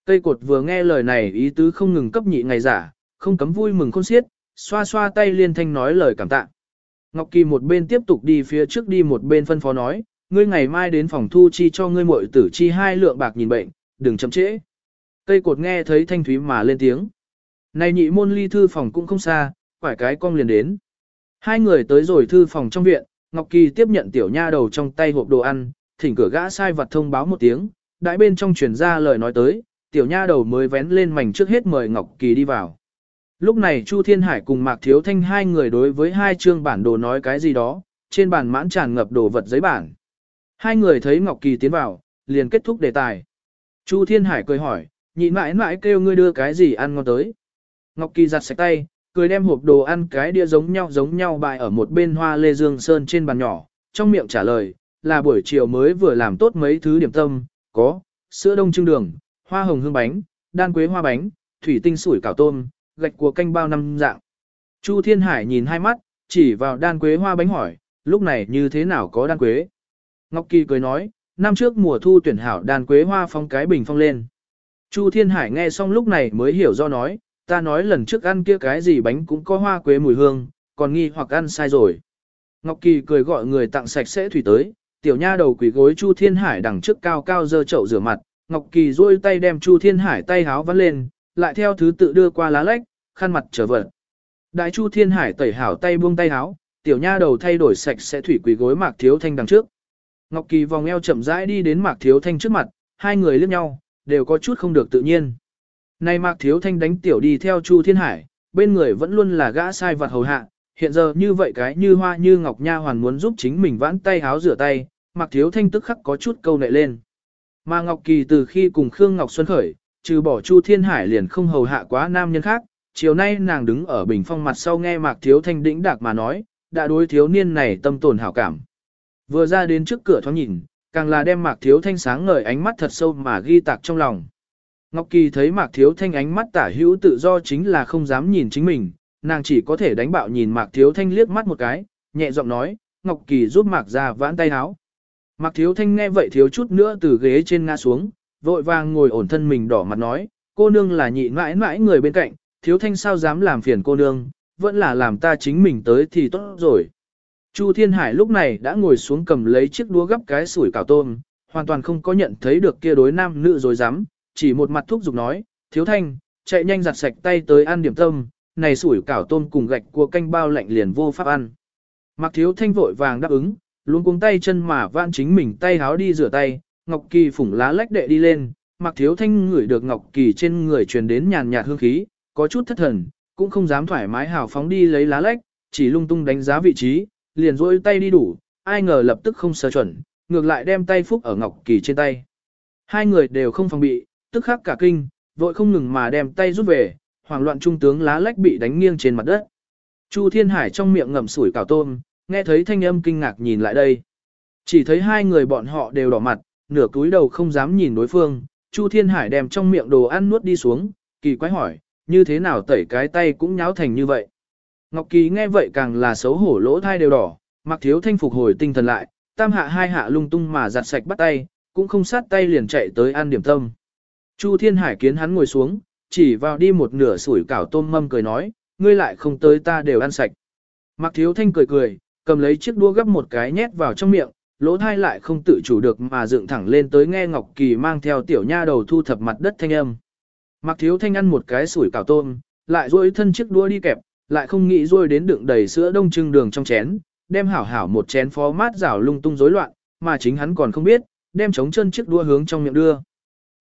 Cây cột vừa nghe lời này ý tứ không ngừng cấp nhị ngày giả, không cấm vui mừng khôn xiết, xoa xoa tay liên thanh nói lời cảm tạ. Ngọc Kỳ một bên tiếp tục đi phía trước đi một bên phân phó nói, ngươi ngày mai đến phòng thu chi cho ngươi muội tử chi hai lượng bạc nhìn bệnh, đừng chậm trễ. Cây cột nghe thấy thanh thúy mà lên tiếng. Này nhị môn ly thư phòng cũng không xa, quải cái cong liền đến. Hai người tới rồi thư phòng trong viện, Ngọc Kỳ tiếp nhận tiểu nha đầu trong tay hộp đồ ăn, thỉnh cửa gã sai vật thông báo một tiếng, đại bên trong truyền ra lời nói tới, tiểu nha đầu mới vén lên mảnh trước hết mời Ngọc Kỳ đi vào. Lúc này Chu Thiên Hải cùng Mạc Thiếu Thanh hai người đối với hai chương bản đồ nói cái gì đó, trên bàn mãn tràn ngập đồ vật giấy bản. Hai người thấy Ngọc Kỳ tiến vào, liền kết thúc đề tài. Chu Thiên Hải cười hỏi, nhịn mãi mãi kêu ngươi đưa cái gì ăn ngon tới. Ngọc Kỳ giặt sạch tay, cười đem hộp đồ ăn cái đĩa giống nhau giống nhau bày ở một bên hoa lê dương sơn trên bàn nhỏ, trong miệng trả lời, là buổi chiều mới vừa làm tốt mấy thứ điểm tâm, có, sữa đông trưng đường, hoa hồng hương bánh, đan quế hoa bánh, thủy tinh sủi cảo tôm, gạch của canh bao năm dạng. Chu Thiên Hải nhìn hai mắt, chỉ vào đan quế hoa bánh hỏi, lúc này như thế nào có đan quế? Ngọc Kỳ cười nói, năm trước mùa thu tuyển hảo đàn quế hoa phong cái bình phong lên. Chu Thiên Hải nghe xong lúc này mới hiểu do nói, ta nói lần trước ăn kia cái gì bánh cũng có hoa quế mùi hương, còn nghi hoặc ăn sai rồi. Ngọc Kỳ cười gọi người tặng sạch sẽ thủy tới, tiểu nha đầu quỷ gối Chu Thiên Hải đằng trước cao cao dơ chậu rửa mặt, Ngọc Kỳ duỗi tay đem Chu Thiên Hải tay háo vắt lên, lại theo thứ tự đưa qua lá lách, khăn mặt trở vật. Đại Chu Thiên Hải tẩy hảo tay buông tay háo, tiểu nha đầu thay đổi sạch sẽ thủy quỷ gối Mạc Thiếu Thanh đằng trước. Ngọc Kỳ vòng eo chậm rãi đi đến Mạc Thiếu Thanh trước mặt, hai người liếc nhau, đều có chút không được tự nhiên. Này Mạc Thiếu Thanh đánh tiểu đi theo Chu Thiên Hải, bên người vẫn luôn là gã sai vật hầu hạ, hiện giờ như vậy cái như hoa như ngọc nha hoàn muốn giúp chính mình vãn tay háo rửa tay, Mạc Thiếu Thanh tức khắc có chút câu nệ lên. Mà Ngọc Kỳ từ khi cùng Khương Ngọc Xuân khởi, trừ bỏ Chu Thiên Hải liền không hầu hạ quá nam nhân khác, chiều nay nàng đứng ở bình phong mặt sau nghe Mạc Thiếu Thanh đĩnh đạc mà nói, đã đối thiếu niên này tâm tồn hảo cảm. Vừa ra đến trước cửa thoáng nhìn, càng là đem Mạc Thiếu Thanh sáng ngời ánh mắt thật sâu mà ghi tạc trong lòng. Ngọc Kỳ thấy Mạc Thiếu Thanh ánh mắt tả hữu tự do chính là không dám nhìn chính mình, nàng chỉ có thể đánh bạo nhìn Mạc Thiếu Thanh liếc mắt một cái, nhẹ giọng nói, Ngọc Kỳ giúp Mạc ra vãn tay áo Mạc Thiếu Thanh nghe vậy thiếu chút nữa từ ghế trên ngã xuống, vội vàng ngồi ổn thân mình đỏ mặt nói, cô nương là nhị mãi mãi người bên cạnh, Thiếu Thanh sao dám làm phiền cô nương, vẫn là làm ta chính mình tới thì tốt rồi. Chu Thiên Hải lúc này đã ngồi xuống cầm lấy chiếc đũa gấp cái sủi cảo tôm, hoàn toàn không có nhận thấy được kia đối nam nữ rồi dám, chỉ một mặt thúc giục nói, thiếu thanh, chạy nhanh giặt sạch tay tới ăn điểm tâm, này sủi cảo tôm cùng gạch cua canh bao lạnh liền vô pháp ăn. Mặc thiếu thanh vội vàng đáp ứng, luôn cuống tay chân mà vạn chính mình tay háo đi rửa tay, Ngọc Kỳ phủng lá lách đệ đi lên, mặc thiếu thanh ngửi được Ngọc Kỳ trên người truyền đến nhàn nhạt hương khí, có chút thất thần, cũng không dám thoải mái hào phóng đi lấy lá lách, chỉ lung tung đánh giá vị trí, liền rỗi tay đi đủ, ai ngờ lập tức không sờ chuẩn, ngược lại đem tay phúc ở Ngọc Kỳ trên tay. Hai người đều không phòng bị, tức khắc cả kinh, vội không ngừng mà đem tay rút về, hoảng loạn trung tướng lá lách bị đánh nghiêng trên mặt đất. Chu Thiên Hải trong miệng ngậm sủi cảo tôm, nghe thấy thanh âm kinh ngạc nhìn lại đây. Chỉ thấy hai người bọn họ đều đỏ mặt, nửa cúi đầu không dám nhìn đối phương, Chu Thiên Hải đem trong miệng đồ ăn nuốt đi xuống, kỳ quái hỏi, như thế nào tẩy cái tay cũng nháo thành như vậy. Ngọc Kỳ nghe vậy càng là xấu hổ lỗ thai đều đỏ, mặc thiếu thanh phục hồi tinh thần lại, tam hạ hai hạ lung tung mà giặt sạch bắt tay, cũng không sát tay liền chạy tới ăn điểm tâm. Chu Thiên Hải kiến hắn ngồi xuống, chỉ vào đi một nửa sủi cảo tôm mâm cười nói, ngươi lại không tới ta đều ăn sạch. Mặc thiếu thanh cười cười, cầm lấy chiếc đũa gấp một cái nhét vào trong miệng, lỗ thai lại không tự chủ được mà dựng thẳng lên tới nghe Ngọc Kỳ mang theo tiểu nha đầu thu thập mặt đất thanh âm. Mặc thiếu thanh ăn một cái sủi cảo tôm, lại duỗi thân chiếc đũa đi kẹp, lại không nghĩ rôi đến đựng đầy sữa đông trưng đường trong chén, đem hảo hảo một chén phó mát rảo lung tung rối loạn, mà chính hắn còn không biết, đem chống chân chiếc đua hướng trong miệng đưa.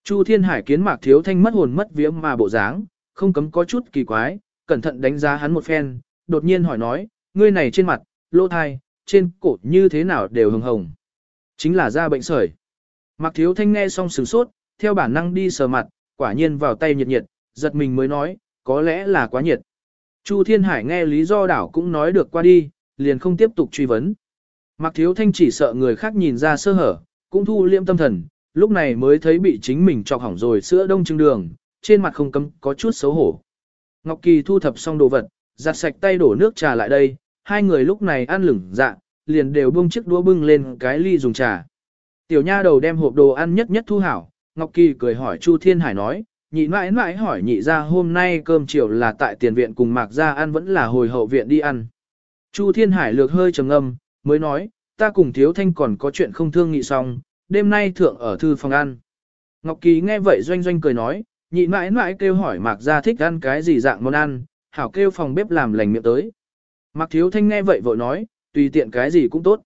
Chu Thiên Hải kiến Mạc Thiếu Thanh mất hồn mất vía mà bộ dáng, không cấm có chút kỳ quái, cẩn thận đánh giá hắn một phen, đột nhiên hỏi nói, ngươi này trên mặt, lỗ thai, trên cổ như thế nào đều hồng hồng. Chính là da bệnh sởi. Mạc Thiếu Thanh nghe xong sửng sốt, theo bản năng đi sờ mặt, quả nhiên vào tay nhiệt nhiệt, giật mình mới nói, có lẽ là quá nhiệt. Chu Thiên Hải nghe lý do đảo cũng nói được qua đi, liền không tiếp tục truy vấn. Mạc Thiếu Thanh chỉ sợ người khác nhìn ra sơ hở, cũng thu liêm tâm thần, lúc này mới thấy bị chính mình chọc hỏng rồi sữa đông trưng đường, trên mặt không cấm có chút xấu hổ. Ngọc Kỳ thu thập xong đồ vật, giặt sạch tay đổ nước trà lại đây, hai người lúc này ăn lửng dạ, liền đều buông chiếc đũa bưng lên cái ly dùng trà. Tiểu nha đầu đem hộp đồ ăn nhất nhất thu hảo, Ngọc Kỳ cười hỏi Chu Thiên Hải nói, nhị mãi mãi hỏi nhị ra hôm nay cơm chiều là tại tiền viện cùng Mạc ra ăn vẫn là hồi hậu viện đi ăn. Chu Thiên Hải lược hơi trầm ngâm, mới nói, ta cùng Thiếu Thanh còn có chuyện không thương nghị xong, đêm nay thượng ở thư phòng ăn. Ngọc Kỳ nghe vậy doanh doanh cười nói, nhị mãi mãi kêu hỏi Mạc Gia thích ăn cái gì dạng món ăn, hảo kêu phòng bếp làm lành miệng tới. Mạc Thiếu Thanh nghe vậy vội nói, tùy tiện cái gì cũng tốt.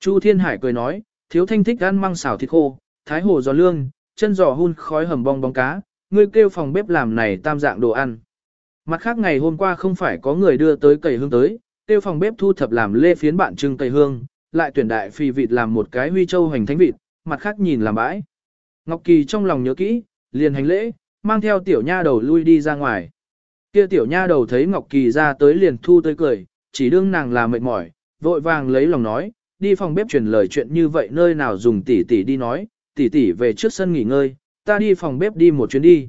Chu Thiên Hải cười nói, Thiếu Thanh thích ăn măng xào thịt khô, thái hồ giò lương, chân giò hun khói hầm bong bóng cá, ngươi kêu phòng bếp làm này tam dạng đồ ăn. Mặt khác ngày hôm qua không phải có người đưa tới cầy hương tới, kêu phòng bếp thu thập làm lê phiến bạn trưng cầy hương, lại tuyển đại phi vịt làm một cái huy châu hành thánh vịt, mặt khác nhìn làm bãi. Ngọc Kỳ trong lòng nhớ kỹ, liền hành lễ, mang theo tiểu nha đầu lui đi ra ngoài. Kia tiểu nha đầu thấy Ngọc Kỳ ra tới liền thu tới cười, chỉ đương nàng là mệt mỏi, vội vàng lấy lòng nói, đi phòng bếp truyền lời chuyện như vậy nơi nào dùng tỷ tỷ đi nói, tỷ tỷ về trước sân nghỉ ngơi, ta đi phòng bếp đi một chuyến đi.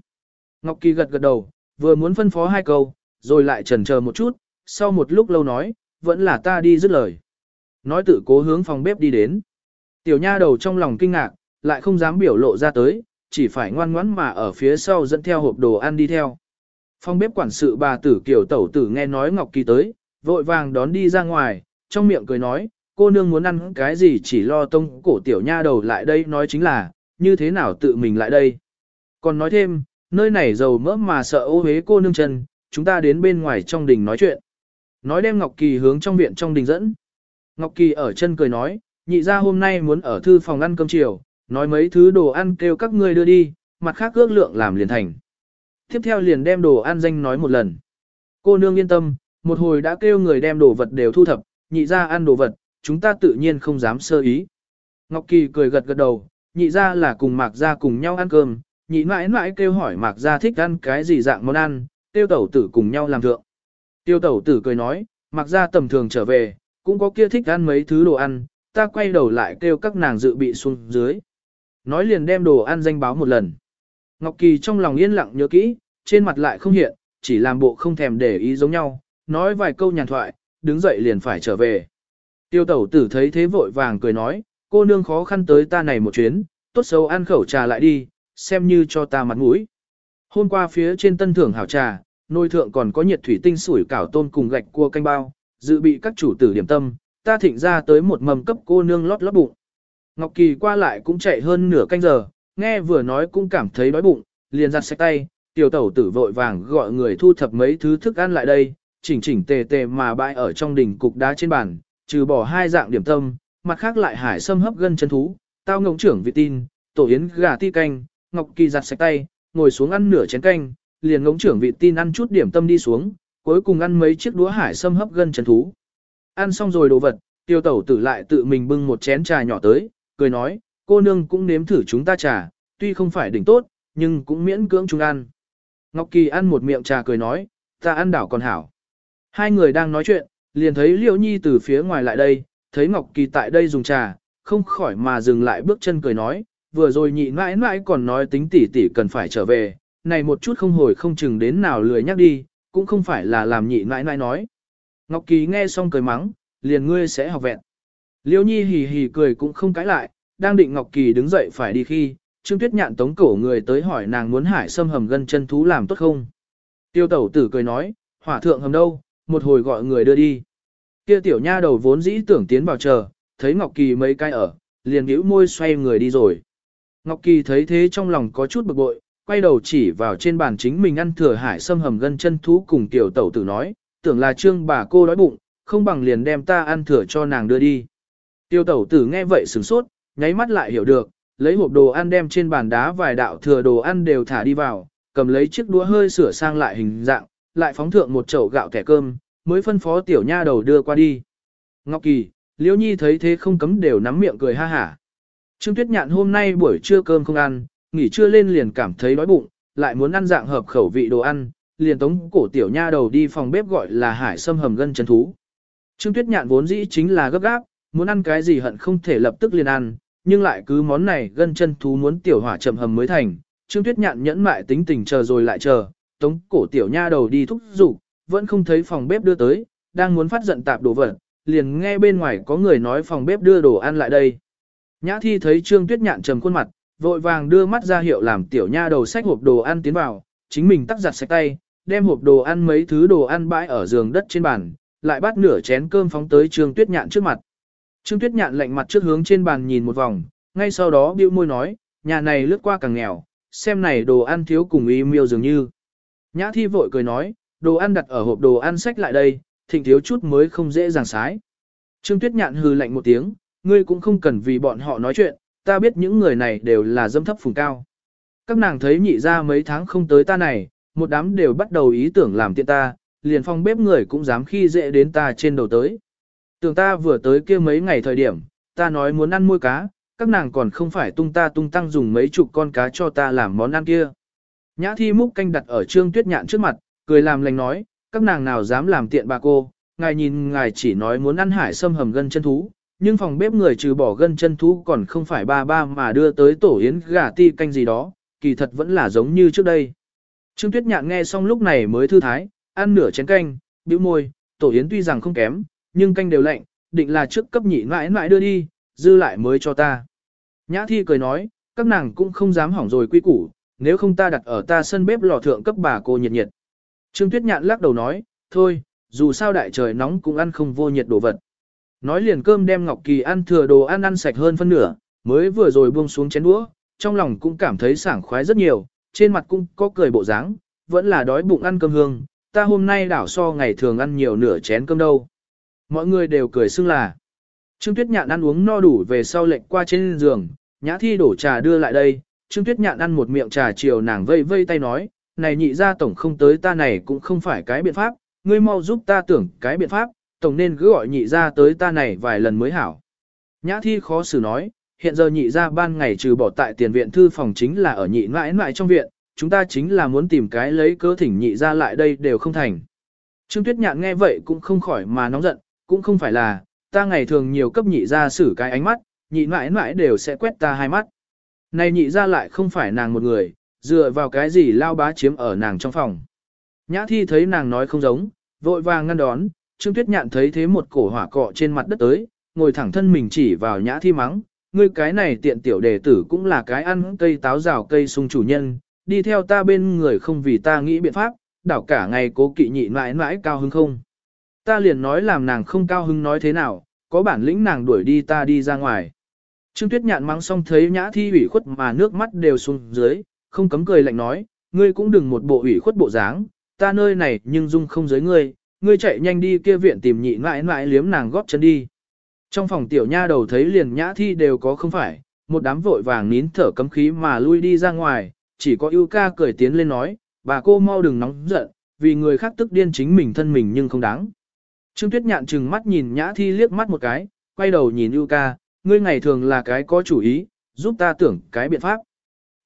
Ngọc Kỳ gật gật đầu, vừa muốn phân phó hai câu, rồi lại chần chờ một chút, sau một lúc lâu nói, vẫn là ta đi dứt lời. Nói tự cố hướng phòng bếp đi đến. Tiểu nha đầu trong lòng kinh ngạc, lại không dám biểu lộ ra tới, chỉ phải ngoan ngoãn mà ở phía sau dẫn theo hộp đồ ăn đi theo. Phòng bếp quản sự bà tử kiểu tẩu tử nghe nói Ngọc Kỳ tới, vội vàng đón đi ra ngoài, trong miệng cười nói, cô nương muốn ăn cái gì chỉ lo tông cổ tiểu nha đầu lại đây nói chính là, như thế nào tự mình lại đây. Còn nói thêm, nơi này giàu mỡ mà sợ ô hế cô nương chân, chúng ta đến bên ngoài trong đình nói chuyện. Nói đem Ngọc Kỳ hướng trong viện trong đình dẫn. Ngọc Kỳ ở chân cười nói, nhị ra hôm nay muốn ở thư phòng ăn cơm chiều, nói mấy thứ đồ ăn kêu các ngươi đưa đi, mặt khác ước lượng làm liền thành. Tiếp theo liền đem đồ ăn danh nói một lần. Cô nương yên tâm, một hồi đã kêu người đem đồ vật đều thu thập, nhị ra ăn đồ vật, chúng ta tự nhiên không dám sơ ý. Ngọc Kỳ cười gật gật đầu, nhị ra là cùng Mạc Gia cùng nhau ăn cơm, nhị mãi mãi kêu hỏi Mạc Gia thích ăn cái gì dạng món ăn, tiêu tẩu tử cùng nhau làm thượng. Tiêu tẩu tử cười nói, Mạc Gia tầm thường trở về, cũng có kia thích ăn mấy thứ đồ ăn, ta quay đầu lại kêu các nàng dự bị xuống dưới. Nói liền đem đồ ăn danh báo một lần. Ngọc Kỳ trong lòng yên lặng nhớ kỹ, trên mặt lại không hiện, chỉ làm bộ không thèm để ý giống nhau, nói vài câu nhàn thoại, đứng dậy liền phải trở về. Tiêu tẩu tử thấy thế vội vàng cười nói, cô nương khó khăn tới ta này một chuyến, tốt xấu ăn khẩu trà lại đi, xem như cho ta mặt mũi. Hôm qua phía trên tân thưởng hảo trà, nôi thượng còn có nhiệt thủy tinh sủi cảo tôm cùng gạch cua canh bao, dự bị các chủ tử điểm tâm, ta thịnh ra tới một mầm cấp cô nương lót lót bụng. Ngọc Kỳ qua lại cũng chạy hơn nửa canh giờ, nghe vừa nói cũng cảm thấy đói bụng, liền giặt sạch tay, tiểu tẩu tử vội vàng gọi người thu thập mấy thứ thức ăn lại đây, chỉnh chỉnh tề tề mà bãi ở trong đỉnh cục đá trên bàn, trừ bỏ hai dạng điểm tâm, mặt khác lại hải sâm hấp gân chân thú, tao ngỗng trưởng vị tin, tổ yến gà ti canh, Ngọc Kỳ giặt sạch tay, ngồi xuống ăn nửa chén canh, liền ngỗng trưởng vị tin ăn chút điểm tâm đi xuống, cuối cùng ăn mấy chiếc đũa hải sâm hấp gân chân thú. Ăn xong rồi đồ vật, tiêu tẩu tử lại tự mình bưng một chén trà nhỏ tới, cười nói, cô nương cũng nếm thử chúng ta trà, tuy không phải đỉnh tốt, nhưng cũng miễn cưỡng chúng ăn. Ngọc Kỳ ăn một miệng trà cười nói, ta ăn đảo còn hảo. Hai người đang nói chuyện, liền thấy Liễu Nhi từ phía ngoài lại đây, thấy Ngọc Kỳ tại đây dùng trà, không khỏi mà dừng lại bước chân cười nói, vừa rồi nhị mãi mãi còn nói tính tỷ tỷ cần phải trở về, này một chút không hồi không chừng đến nào lười nhắc đi, cũng không phải là làm nhị mãi mãi nói. Ngọc Kỳ nghe xong cười mắng, liền ngươi sẽ học vẹn. Liêu Nhi hì hì cười cũng không cãi lại, đang định Ngọc Kỳ đứng dậy phải đi khi, Trương Tuyết Nhạn tống cổ người tới hỏi nàng muốn hải xâm hầm gân chân thú làm tốt không. Tiêu tẩu tử cười nói, hỏa thượng hầm đâu, một hồi gọi người đưa đi. Kia tiểu nha đầu vốn dĩ tưởng tiến vào chờ, thấy Ngọc Kỳ mấy cái ở, liền nhíu môi xoay người đi rồi. Ngọc Kỳ thấy thế trong lòng có chút bực bội, quay đầu chỉ vào trên bàn chính mình ăn thừa hải sâm hầm gân chân thú cùng tiểu tẩu tử nói, tưởng là trương bà cô đói bụng, không bằng liền đem ta ăn thừa cho nàng đưa đi. Tiểu tẩu tử nghe vậy sửng sốt, nháy mắt lại hiểu được, lấy hộp đồ ăn đem trên bàn đá vài đạo thừa đồ ăn đều thả đi vào, cầm lấy chiếc đũa hơi sửa sang lại hình dạng, lại phóng thượng một chậu gạo kẻ cơm, mới phân phó tiểu nha đầu đưa qua đi. Ngọc Kỳ, Liễu Nhi thấy thế không cấm đều nắm miệng cười ha hả. Trương Tuyết Nhạn hôm nay buổi trưa cơm không ăn, nghỉ trưa lên liền cảm thấy đói bụng, lại muốn ăn dạng hợp khẩu vị đồ ăn, liền tống cổ tiểu nha đầu đi phòng bếp gọi là hải sâm hầm gân chân thú. Trương Tuyết Nhạn vốn dĩ chính là gấp gáp, muốn ăn cái gì hận không thể lập tức liền ăn, nhưng lại cứ món này gân chân thú muốn tiểu hỏa chậm hầm mới thành. Trương Tuyết Nhạn nhẫn mại tính tình chờ rồi lại chờ, tống cổ tiểu nha đầu đi thúc giục, vẫn không thấy phòng bếp đưa tới, đang muốn phát giận tạp đồ vật, liền nghe bên ngoài có người nói phòng bếp đưa đồ ăn lại đây. Nhã thi thấy Trương Tuyết Nhạn trầm khuôn mặt, vội vàng đưa mắt ra hiệu làm tiểu nha đầu xách hộp đồ ăn tiến vào, chính mình tắt giặt sạch tay, đem hộp đồ ăn mấy thứ đồ ăn bãi ở giường đất trên bàn, lại bắt nửa chén cơm phóng tới Trương Tuyết Nhạn trước mặt. Trương Tuyết Nhạn lạnh mặt trước hướng trên bàn nhìn một vòng, ngay sau đó bĩu môi nói, nhà này lướt qua càng nghèo, xem này đồ ăn thiếu cùng y miêu dường như. Nhã thi vội cười nói, đồ ăn đặt ở hộp đồ ăn sách lại đây, thịnh thiếu chút mới không dễ dàng sái. Trương Tuyết Nhạn hừ lạnh một tiếng, ngươi cũng không cần vì bọn họ nói chuyện, ta biết những người này đều là dâm thấp phùng cao. Các nàng thấy nhị ra mấy tháng không tới ta này, một đám đều bắt đầu ý tưởng làm tiện ta, liền phong bếp người cũng dám khi dễ đến ta trên đầu tới. Tưởng ta vừa tới kia mấy ngày thời điểm, ta nói muốn ăn môi cá, các nàng còn không phải tung ta tung tăng dùng mấy chục con cá cho ta làm món ăn kia. Nhã thi múc canh đặt ở trương tuyết nhạn trước mặt, cười làm lành nói, các nàng nào dám làm tiện bà cô, ngài nhìn ngài chỉ nói muốn ăn hải sâm hầm gân chân thú, nhưng phòng bếp người trừ bỏ gân chân thú còn không phải ba ba mà đưa tới tổ yến gà ti canh gì đó, kỳ thật vẫn là giống như trước đây. Trương Tuyết Nhạn nghe xong lúc này mới thư thái, ăn nửa chén canh, bĩu môi, tổ yến tuy rằng không kém, nhưng canh đều lạnh, định là trước cấp nhị mãi mãi đưa đi, dư lại mới cho ta. Nhã thi cười nói, các nàng cũng không dám hỏng rồi quy củ, nếu không ta đặt ở ta sân bếp lò thượng cấp bà cô nhiệt nhiệt. Trương Tuyết Nhạn lắc đầu nói, thôi, dù sao đại trời nóng cũng ăn không vô nhiệt đồ vật. Nói liền cơm đem Ngọc Kỳ ăn thừa đồ ăn ăn sạch hơn phân nửa, mới vừa rồi buông xuống chén đũa, trong lòng cũng cảm thấy sảng khoái rất nhiều, trên mặt cũng có cười bộ dáng, vẫn là đói bụng ăn cơm hương, ta hôm nay đảo so ngày thường ăn nhiều nửa chén cơm đâu. Mọi người đều cười xưng là. Trương Tuyết Nhạn ăn uống no đủ về sau lệnh qua trên giường, Nhã Thi đổ trà đưa lại đây, Trương Tuyết Nhạn ăn một miệng trà chiều nàng vây vây tay nói, này nhị gia tổng không tới ta này cũng không phải cái biện pháp, ngươi mau giúp ta tưởng cái biện pháp, tổng nên cứ gọi nhị gia tới ta này vài lần mới hảo. Nhã Thi khó xử nói, hiện giờ nhị gia ban ngày trừ bỏ tại tiền viện thư phòng chính là ở nhị mãi mãi trong viện, chúng ta chính là muốn tìm cái lấy cớ thỉnh nhị gia lại đây đều không thành. Trương Tuyết Nhạn nghe vậy cũng không khỏi mà nóng giận, cũng không phải là, ta ngày thường nhiều cấp nhị gia xử cái ánh mắt, nhị mãi mãi đều sẽ quét ta hai mắt. Này nhị gia lại không phải nàng một người, dựa vào cái gì lao bá chiếm ở nàng trong phòng. Nhã thi thấy nàng nói không giống, vội vàng ngăn đón, Trương Tuyết Nhạn thấy thế một cổ hỏa cọ trên mặt đất tới, ngồi thẳng thân mình chỉ vào nhã thi mắng, ngươi cái này tiện tiểu đề tử cũng là cái ăn cây táo rào cây sung chủ nhân, đi theo ta bên người không vì ta nghĩ biện pháp, đảo cả ngày cố kỵ nhị mãi mãi cao hứng không. Ta liền nói làm nàng không cao hứng nói thế nào, có bản lĩnh nàng đuổi đi ta đi ra ngoài. Trương Tuyết Nhạn mắng xong thấy nhã thi ủy khuất mà nước mắt đều xuống dưới, không cấm cười lạnh nói, ngươi cũng đừng một bộ ủy khuất bộ dáng, ta nơi này nhưng dung không giới ngươi, ngươi chạy nhanh đi kia viện tìm nhị mãi mãi liếm nàng góp chân đi. Trong phòng tiểu nha đầu thấy liền nhã thi đều có không phải, một đám vội vàng nín thở cấm khí mà lui đi ra ngoài, chỉ có ưu ca cười tiến lên nói, bà cô mau đừng nóng giận, vì người khác tức điên chính mình thân mình nhưng không đáng. Trương Tuyết nhạn trừng mắt nhìn Nhã Thi liếc mắt một cái, quay đầu nhìn Ưu ca, ngươi ngày thường là cái có chủ ý, giúp ta tưởng cái biện pháp.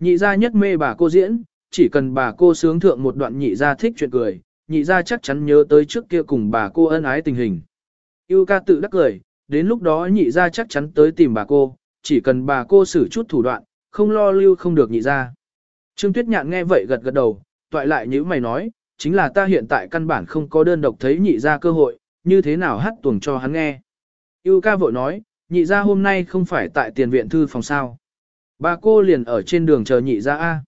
Nhị gia nhất mê bà cô diễn, chỉ cần bà cô sướng thượng một đoạn nhị gia thích chuyện cười, nhị gia chắc chắn nhớ tới trước kia cùng bà cô ân ái tình hình. Yêu ca tự đắc cười, đến lúc đó nhị gia chắc chắn tới tìm bà cô, chỉ cần bà cô xử chút thủ đoạn, không lo lưu không được nhị gia. Trương Tuyết Nhạn nghe vậy gật gật đầu, toại lại như mày nói, chính là ta hiện tại căn bản không có đơn độc thấy nhị gia cơ hội, như thế nào hát tuồng cho hắn nghe. Yêu ca vội nói, nhị gia hôm nay không phải tại tiền viện thư phòng sao. Bà cô liền ở trên đường chờ nhị gia A.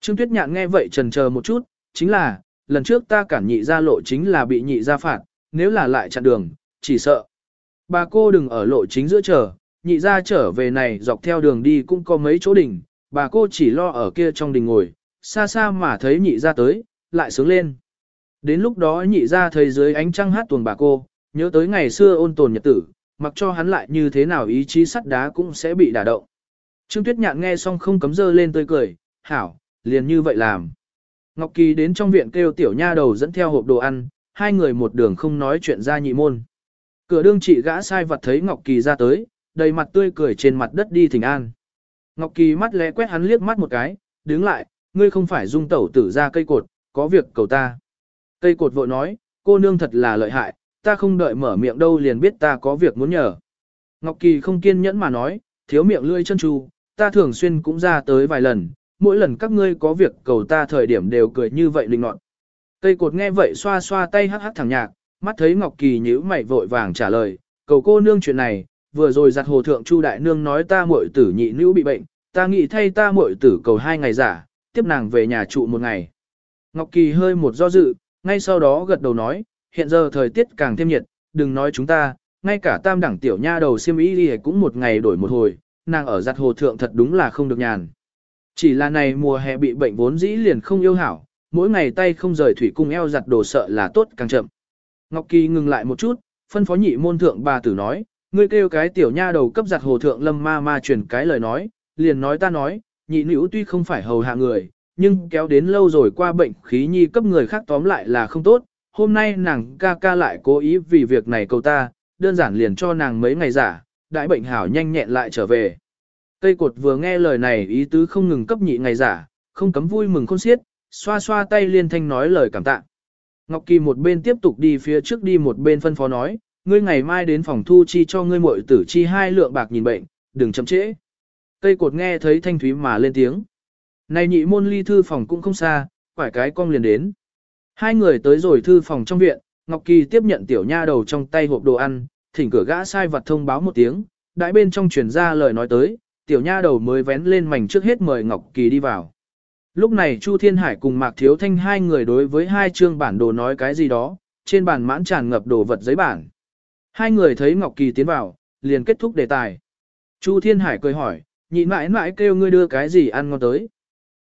Trương Tuyết Nhạn nghe vậy trần chờ một chút, chính là, lần trước ta cản nhị gia lộ chính là bị nhị gia phạt, nếu là lại chặn đường, chỉ sợ. Bà cô đừng ở lộ chính giữa chờ, nhị gia trở về này dọc theo đường đi cũng có mấy chỗ đỉnh, bà cô chỉ lo ở kia trong đình ngồi, xa xa mà thấy nhị gia tới, lại sướng lên. Đến lúc đó nhị gia thấy dưới ánh trăng hát tuồng bà cô, nhớ tới ngày xưa ôn tồn nhật tử, mặc cho hắn lại như thế nào ý chí sắt đá cũng sẽ bị đả động. Trương Tuyết Nhạn nghe xong không cấm dơ lên tươi cười, hảo, liền như vậy làm. Ngọc Kỳ đến trong viện kêu tiểu nha đầu dẫn theo hộp đồ ăn, hai người một đường không nói chuyện ra nhị môn. Cửa đương chị gã sai vật thấy Ngọc Kỳ ra tới, đầy mặt tươi cười trên mặt đất đi thỉnh an. Ngọc Kỳ mắt lẽ quét hắn liếc mắt một cái, đứng lại, ngươi không phải dung tẩu tử ra cây cột, có việc cầu ta. Cây cột vội nói, cô nương thật là lợi hại, ta không đợi mở miệng đâu liền biết ta có việc muốn nhờ. Ngọc Kỳ không kiên nhẫn mà nói, thiếu miệng lươi chân tru, ta thường xuyên cũng ra tới vài lần, mỗi lần các ngươi có việc cầu ta thời điểm đều cười như vậy linh nọt. Cây cột nghe vậy xoa xoa tay hắc hắc thẳng nhạc, mắt thấy Ngọc Kỳ nhíu mày vội vàng trả lời, cầu cô nương chuyện này, vừa rồi giặt hồ thượng Chu đại nương nói ta muội tử nhị nữ bị bệnh, ta nghĩ thay ta muội tử cầu hai ngày giả, tiếp nàng về nhà trụ một ngày. Ngọc Kỳ hơi một do dự, ngay sau đó gật đầu nói, hiện giờ thời tiết càng thêm nhiệt, đừng nói chúng ta, ngay cả tam đẳng tiểu nha đầu siêm ý đi cũng một ngày đổi một hồi, nàng ở giặt hồ thượng thật đúng là không được nhàn. Chỉ là này mùa hè bị bệnh vốn dĩ liền không yêu hảo, mỗi ngày tay không rời thủy cung eo giặt đồ sợ là tốt càng chậm. Ngọc Kỳ ngừng lại một chút, phân phó nhị môn thượng bà tử nói, ngươi kêu cái tiểu nha đầu cấp giặt hồ thượng lâm ma ma truyền cái lời nói, liền nói ta nói, nhị nữ tuy không phải hầu hạ người, nhưng kéo đến lâu rồi qua bệnh khí nhi cấp người khác tóm lại là không tốt, hôm nay nàng ca ca lại cố ý vì việc này cầu ta, đơn giản liền cho nàng mấy ngày giả, đại bệnh hảo nhanh nhẹn lại trở về. Tây cột vừa nghe lời này ý tứ không ngừng cấp nhị ngày giả, không cấm vui mừng khôn xiết, xoa xoa tay liên thanh nói lời cảm tạ. Ngọc Kỳ một bên tiếp tục đi phía trước đi một bên phân phó nói, ngươi ngày mai đến phòng thu chi cho ngươi muội tử chi hai lượng bạc nhìn bệnh, đừng chậm trễ. Tây cột nghe thấy thanh thúy mà lên tiếng. Này nhị môn ly thư phòng cũng không xa, quải cái cong liền đến. Hai người tới rồi thư phòng trong viện, Ngọc Kỳ tiếp nhận tiểu nha đầu trong tay hộp đồ ăn, thỉnh cửa gã sai vật thông báo một tiếng, đại bên trong truyền ra lời nói tới, tiểu nha đầu mới vén lên mảnh trước hết mời Ngọc Kỳ đi vào. Lúc này Chu Thiên Hải cùng Mạc Thiếu Thanh hai người đối với hai chương bản đồ nói cái gì đó, trên bàn mãn tràn ngập đồ vật giấy bản. Hai người thấy Ngọc Kỳ tiến vào, liền kết thúc đề tài. Chu Thiên Hải cười hỏi, nhịn mãi mãi kêu ngươi đưa cái gì ăn ngon tới.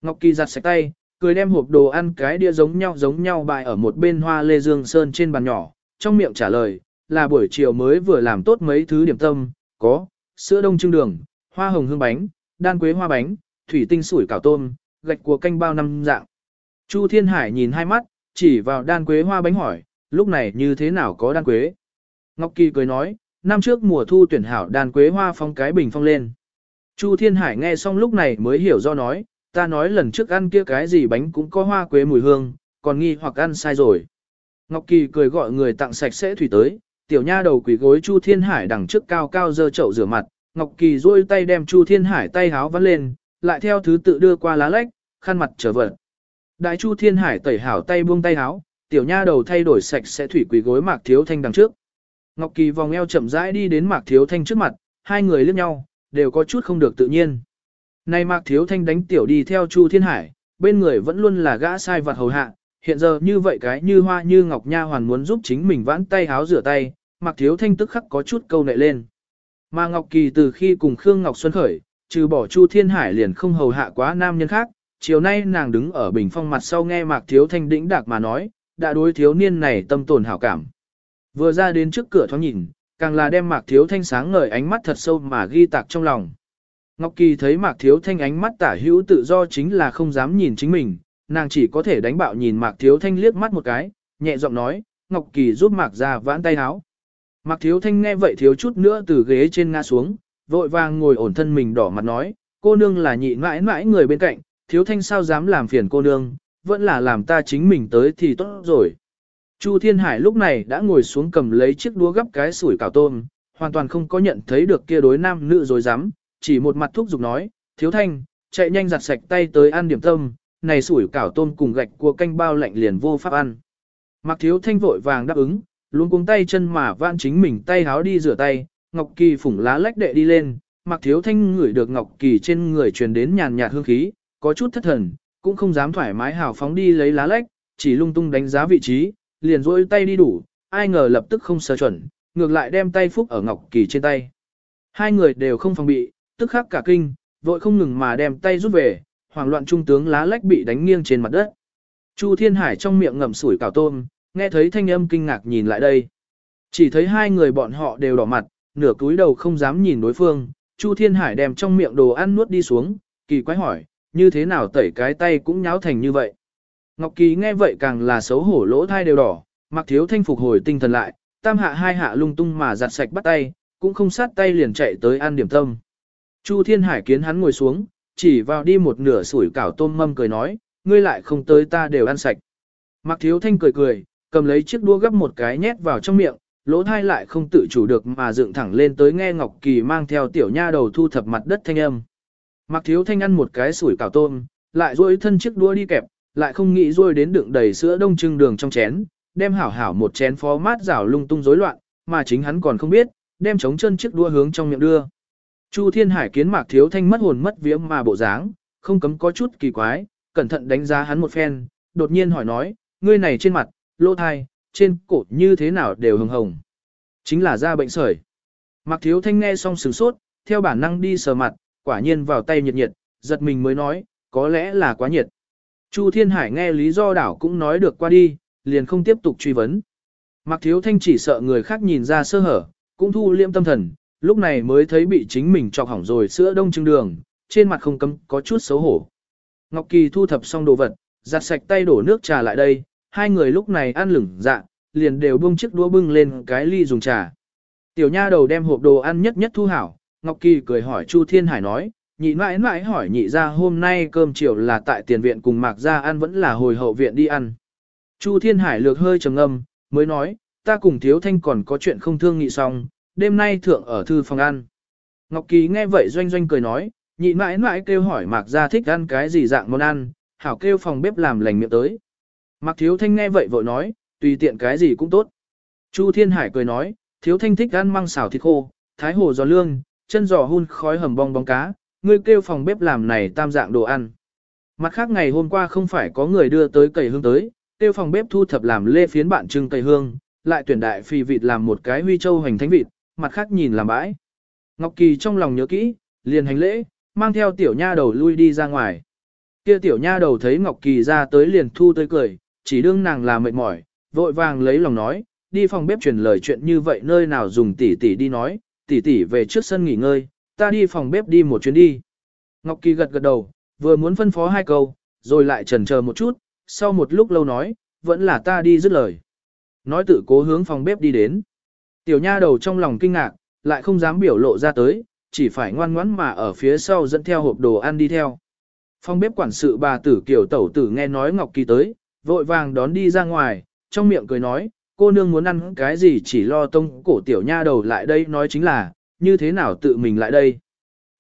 Ngọc Kỳ giặt sạch tay, cười đem hộp đồ ăn cái đĩa giống nhau giống nhau bày ở một bên hoa lê dương sơn trên bàn nhỏ, trong miệng trả lời, là buổi chiều mới vừa làm tốt mấy thứ điểm tâm, có, sữa đông trưng đường, hoa hồng hương bánh, đan quế hoa bánh, thủy tinh sủi cảo tôm, gạch của canh bao năm dạng. Chu Thiên Hải nhìn hai mắt, chỉ vào đan quế hoa bánh hỏi, lúc này như thế nào có đan quế? Ngọc Kỳ cười nói, năm trước mùa thu tuyển hảo đan quế hoa phong cái bình phong lên. Chu Thiên Hải nghe xong lúc này mới hiểu do nói, ta nói lần trước ăn kia cái gì bánh cũng có hoa quế mùi hương, còn nghi hoặc ăn sai rồi. Ngọc Kỳ cười gọi người tặng sạch sẽ thủy tới, tiểu nha đầu quỷ gối Chu Thiên Hải đằng trước cao cao dơ chậu rửa mặt, Ngọc Kỳ duỗi tay đem Chu Thiên Hải tay háo vắt lên, lại theo thứ tự đưa qua lá lách, khăn mặt trở vật. Đại Chu Thiên Hải tẩy hảo tay buông tay háo, tiểu nha đầu thay đổi sạch sẽ thủy quỷ gối Mạc Thiếu Thanh đằng trước. Ngọc Kỳ vòng eo chậm rãi đi đến Mạc Thiếu Thanh trước mặt, hai người liếc nhau, đều có chút không được tự nhiên. Nay Mạc Thiếu Thanh đánh tiểu đi theo Chu Thiên Hải, bên người vẫn luôn là gã sai vật hầu hạ, hiện giờ như vậy cái như hoa như ngọc nha hoàn muốn giúp chính mình vãn tay háo rửa tay, Mạc Thiếu Thanh tức khắc có chút câu nệ lên. Mà Ngọc Kỳ từ khi cùng Khương Ngọc Xuân khởi, trừ bỏ Chu Thiên Hải liền không hầu hạ quá nam nhân khác, chiều nay nàng đứng ở bình phong mặt sau nghe Mạc Thiếu Thanh đĩnh đạc mà nói, đã đối thiếu niên này tâm tồn hảo cảm. Vừa ra đến trước cửa thoáng nhìn, càng là đem Mạc Thiếu Thanh sáng ngời ánh mắt thật sâu mà ghi tạc trong lòng. Ngọc Kỳ thấy Mạc Thiếu Thanh ánh mắt tả hữu tự do chính là không dám nhìn chính mình, nàng chỉ có thể đánh bạo nhìn Mạc Thiếu Thanh liếc mắt một cái, nhẹ giọng nói, Ngọc Kỳ giúp Mạc ra vãn tay háo. Mạc Thiếu Thanh nghe vậy thiếu chút nữa từ ghế trên ngã xuống, vội vàng ngồi ổn thân mình đỏ mặt nói, cô nương là nhị mãi mãi người bên cạnh, Thiếu Thanh sao dám làm phiền cô nương, vẫn là làm ta chính mình tới thì tốt rồi. Chu Thiên Hải lúc này đã ngồi xuống cầm lấy chiếc đũa gấp cái sủi cảo tôm, hoàn toàn không có nhận thấy được kia đối nam nữ rồi dám, chỉ một mặt thúc giục nói, thiếu thanh, chạy nhanh giặt sạch tay tới ăn điểm tâm, này sủi cảo tôm cùng gạch cua canh bao lạnh liền vô pháp ăn. Mạc thiếu thanh vội vàng đáp ứng, luôn cuống tay chân mà vãn chính mình tay háo đi rửa tay, Ngọc Kỳ phủng lá lách đệ đi lên, Mặc thiếu thanh ngửi được Ngọc Kỳ trên người truyền đến nhàn nhạt hương khí, có chút thất thần, cũng không dám thoải mái hào phóng đi lấy lá lách, chỉ lung tung đánh giá vị trí, liền rỗi tay đi đủ, ai ngờ lập tức không sơ chuẩn, ngược lại đem tay phúc ở Ngọc Kỳ trên tay. Hai người đều không phòng bị, tức khắc cả kinh, vội không ngừng mà đem tay rút về, hoảng loạn trung tướng lá lách bị đánh nghiêng trên mặt đất. Chu Thiên Hải trong miệng ngậm sủi cảo tôm, nghe thấy thanh âm kinh ngạc nhìn lại đây. Chỉ thấy hai người bọn họ đều đỏ mặt, nửa cúi đầu không dám nhìn đối phương, Chu Thiên Hải đem trong miệng đồ ăn nuốt đi xuống, kỳ quái hỏi, như thế nào tẩy cái tay cũng nháo thành như vậy. Ngọc Kỳ nghe vậy càng là xấu hổ lỗ thai đều đỏ, mặc thiếu thanh phục hồi tinh thần lại, tam hạ hai hạ lung tung mà giặt sạch bắt tay, cũng không sát tay liền chạy tới ăn điểm tâm. Chu Thiên Hải kiến hắn ngồi xuống, chỉ vào đi một nửa sủi cảo tôm mâm cười nói, ngươi lại không tới ta đều ăn sạch. Mặc thiếu thanh cười cười, cầm lấy chiếc đũa gấp một cái nhét vào trong miệng, lỗ thai lại không tự chủ được mà dựng thẳng lên tới nghe Ngọc Kỳ mang theo tiểu nha đầu thu thập mặt đất thanh âm. Mặc thiếu thanh ăn một cái sủi cảo tôm, lại duỗi thân chiếc đũa đi kẹp, lại không nghĩ duỗi đến đựng đầy sữa đông trưng đường trong chén, đem hảo hảo một chén phó mát rảo lung tung rối loạn, mà chính hắn còn không biết, đem chống chân chiếc đũa hướng trong miệng đưa. Chu Thiên Hải kiến Mạc Thiếu Thanh mất hồn mất vía mà bộ dáng, không cấm có chút kỳ quái, cẩn thận đánh giá hắn một phen, đột nhiên hỏi nói, ngươi này trên mặt, lỗ thai, trên cổ như thế nào đều hồng hồng. Chính là da bệnh sởi. Mạc Thiếu Thanh nghe xong sửng sốt, theo bản năng đi sờ mặt, quả nhiên vào tay nhiệt nhiệt, giật mình mới nói, có lẽ là quá nhiệt. Chu Thiên Hải nghe lý do đảo cũng nói được qua đi, liền không tiếp tục truy vấn. Mạc Thiếu Thanh chỉ sợ người khác nhìn ra sơ hở, cũng thu liêm tâm thần, lúc này mới thấy bị chính mình chọc hỏng rồi sữa đông trưng đường, trên mặt không cấm có chút xấu hổ. Ngọc Kỳ thu thập xong đồ vật, giặt sạch tay đổ nước trà lại đây, hai người lúc này ăn lửng dạ, liền đều buông chiếc đũa bưng lên cái ly dùng trà. Tiểu nha đầu đem hộp đồ ăn nhất nhất thu hảo, Ngọc Kỳ cười hỏi Chu Thiên Hải nói, nhị mãi mãi hỏi nhị ra hôm nay cơm chiều là tại tiền viện cùng mạc ra ăn vẫn là hồi hậu viện đi ăn. Chu Thiên Hải lược hơi trầm ngâm, mới nói, ta cùng Thiếu Thanh còn có chuyện không thương nghị xong, đêm nay thượng ở thư phòng ăn. Ngọc Kỳ nghe vậy doanh doanh cười nói, nhị mãi mãi kêu hỏi Mạc Gia thích ăn cái gì dạng món ăn, hảo kêu phòng bếp làm lành miệng tới. Mạc Thiếu Thanh nghe vậy vội nói, tùy tiện cái gì cũng tốt. Chu Thiên Hải cười nói, Thiếu Thanh thích ăn măng xào thịt khô, thái hồ giò lương, chân giò hun khói hầm bong bóng cá, ngươi kêu phòng bếp làm này tam dạng đồ ăn. Mặt khác ngày hôm qua không phải có người đưa tới cầy hương tới, kêu phòng bếp thu thập làm lê phiến bạn trưng cầy hương, lại tuyển đại phi vịt làm một cái huy châu hành thánh vịt, mặt khác nhìn làm bãi. Ngọc Kỳ trong lòng nhớ kỹ, liền hành lễ, mang theo tiểu nha đầu lui đi ra ngoài. Kia tiểu nha đầu thấy Ngọc Kỳ ra tới liền thu tới cười, chỉ đương nàng là mệt mỏi, vội vàng lấy lòng nói, đi phòng bếp truyền lời chuyện như vậy nơi nào dùng tỷ tỷ đi nói, tỷ tỷ về trước sân nghỉ ngơi, ta đi phòng bếp đi một chuyến đi. Ngọc Kỳ gật gật đầu, vừa muốn phân phó hai câu, rồi lại chần chờ một chút, sau một lúc lâu nói, vẫn là ta đi dứt lời. Nói tự cố hướng phòng bếp đi đến. Tiểu nha đầu trong lòng kinh ngạc, lại không dám biểu lộ ra tới, chỉ phải ngoan ngoãn mà ở phía sau dẫn theo hộp đồ ăn đi theo. Phòng bếp quản sự bà tử kiểu tẩu tử nghe nói Ngọc Kỳ tới, vội vàng đón đi ra ngoài, trong miệng cười nói, cô nương muốn ăn cái gì chỉ lo tông cổ tiểu nha đầu lại đây nói chính là, như thế nào tự mình lại đây.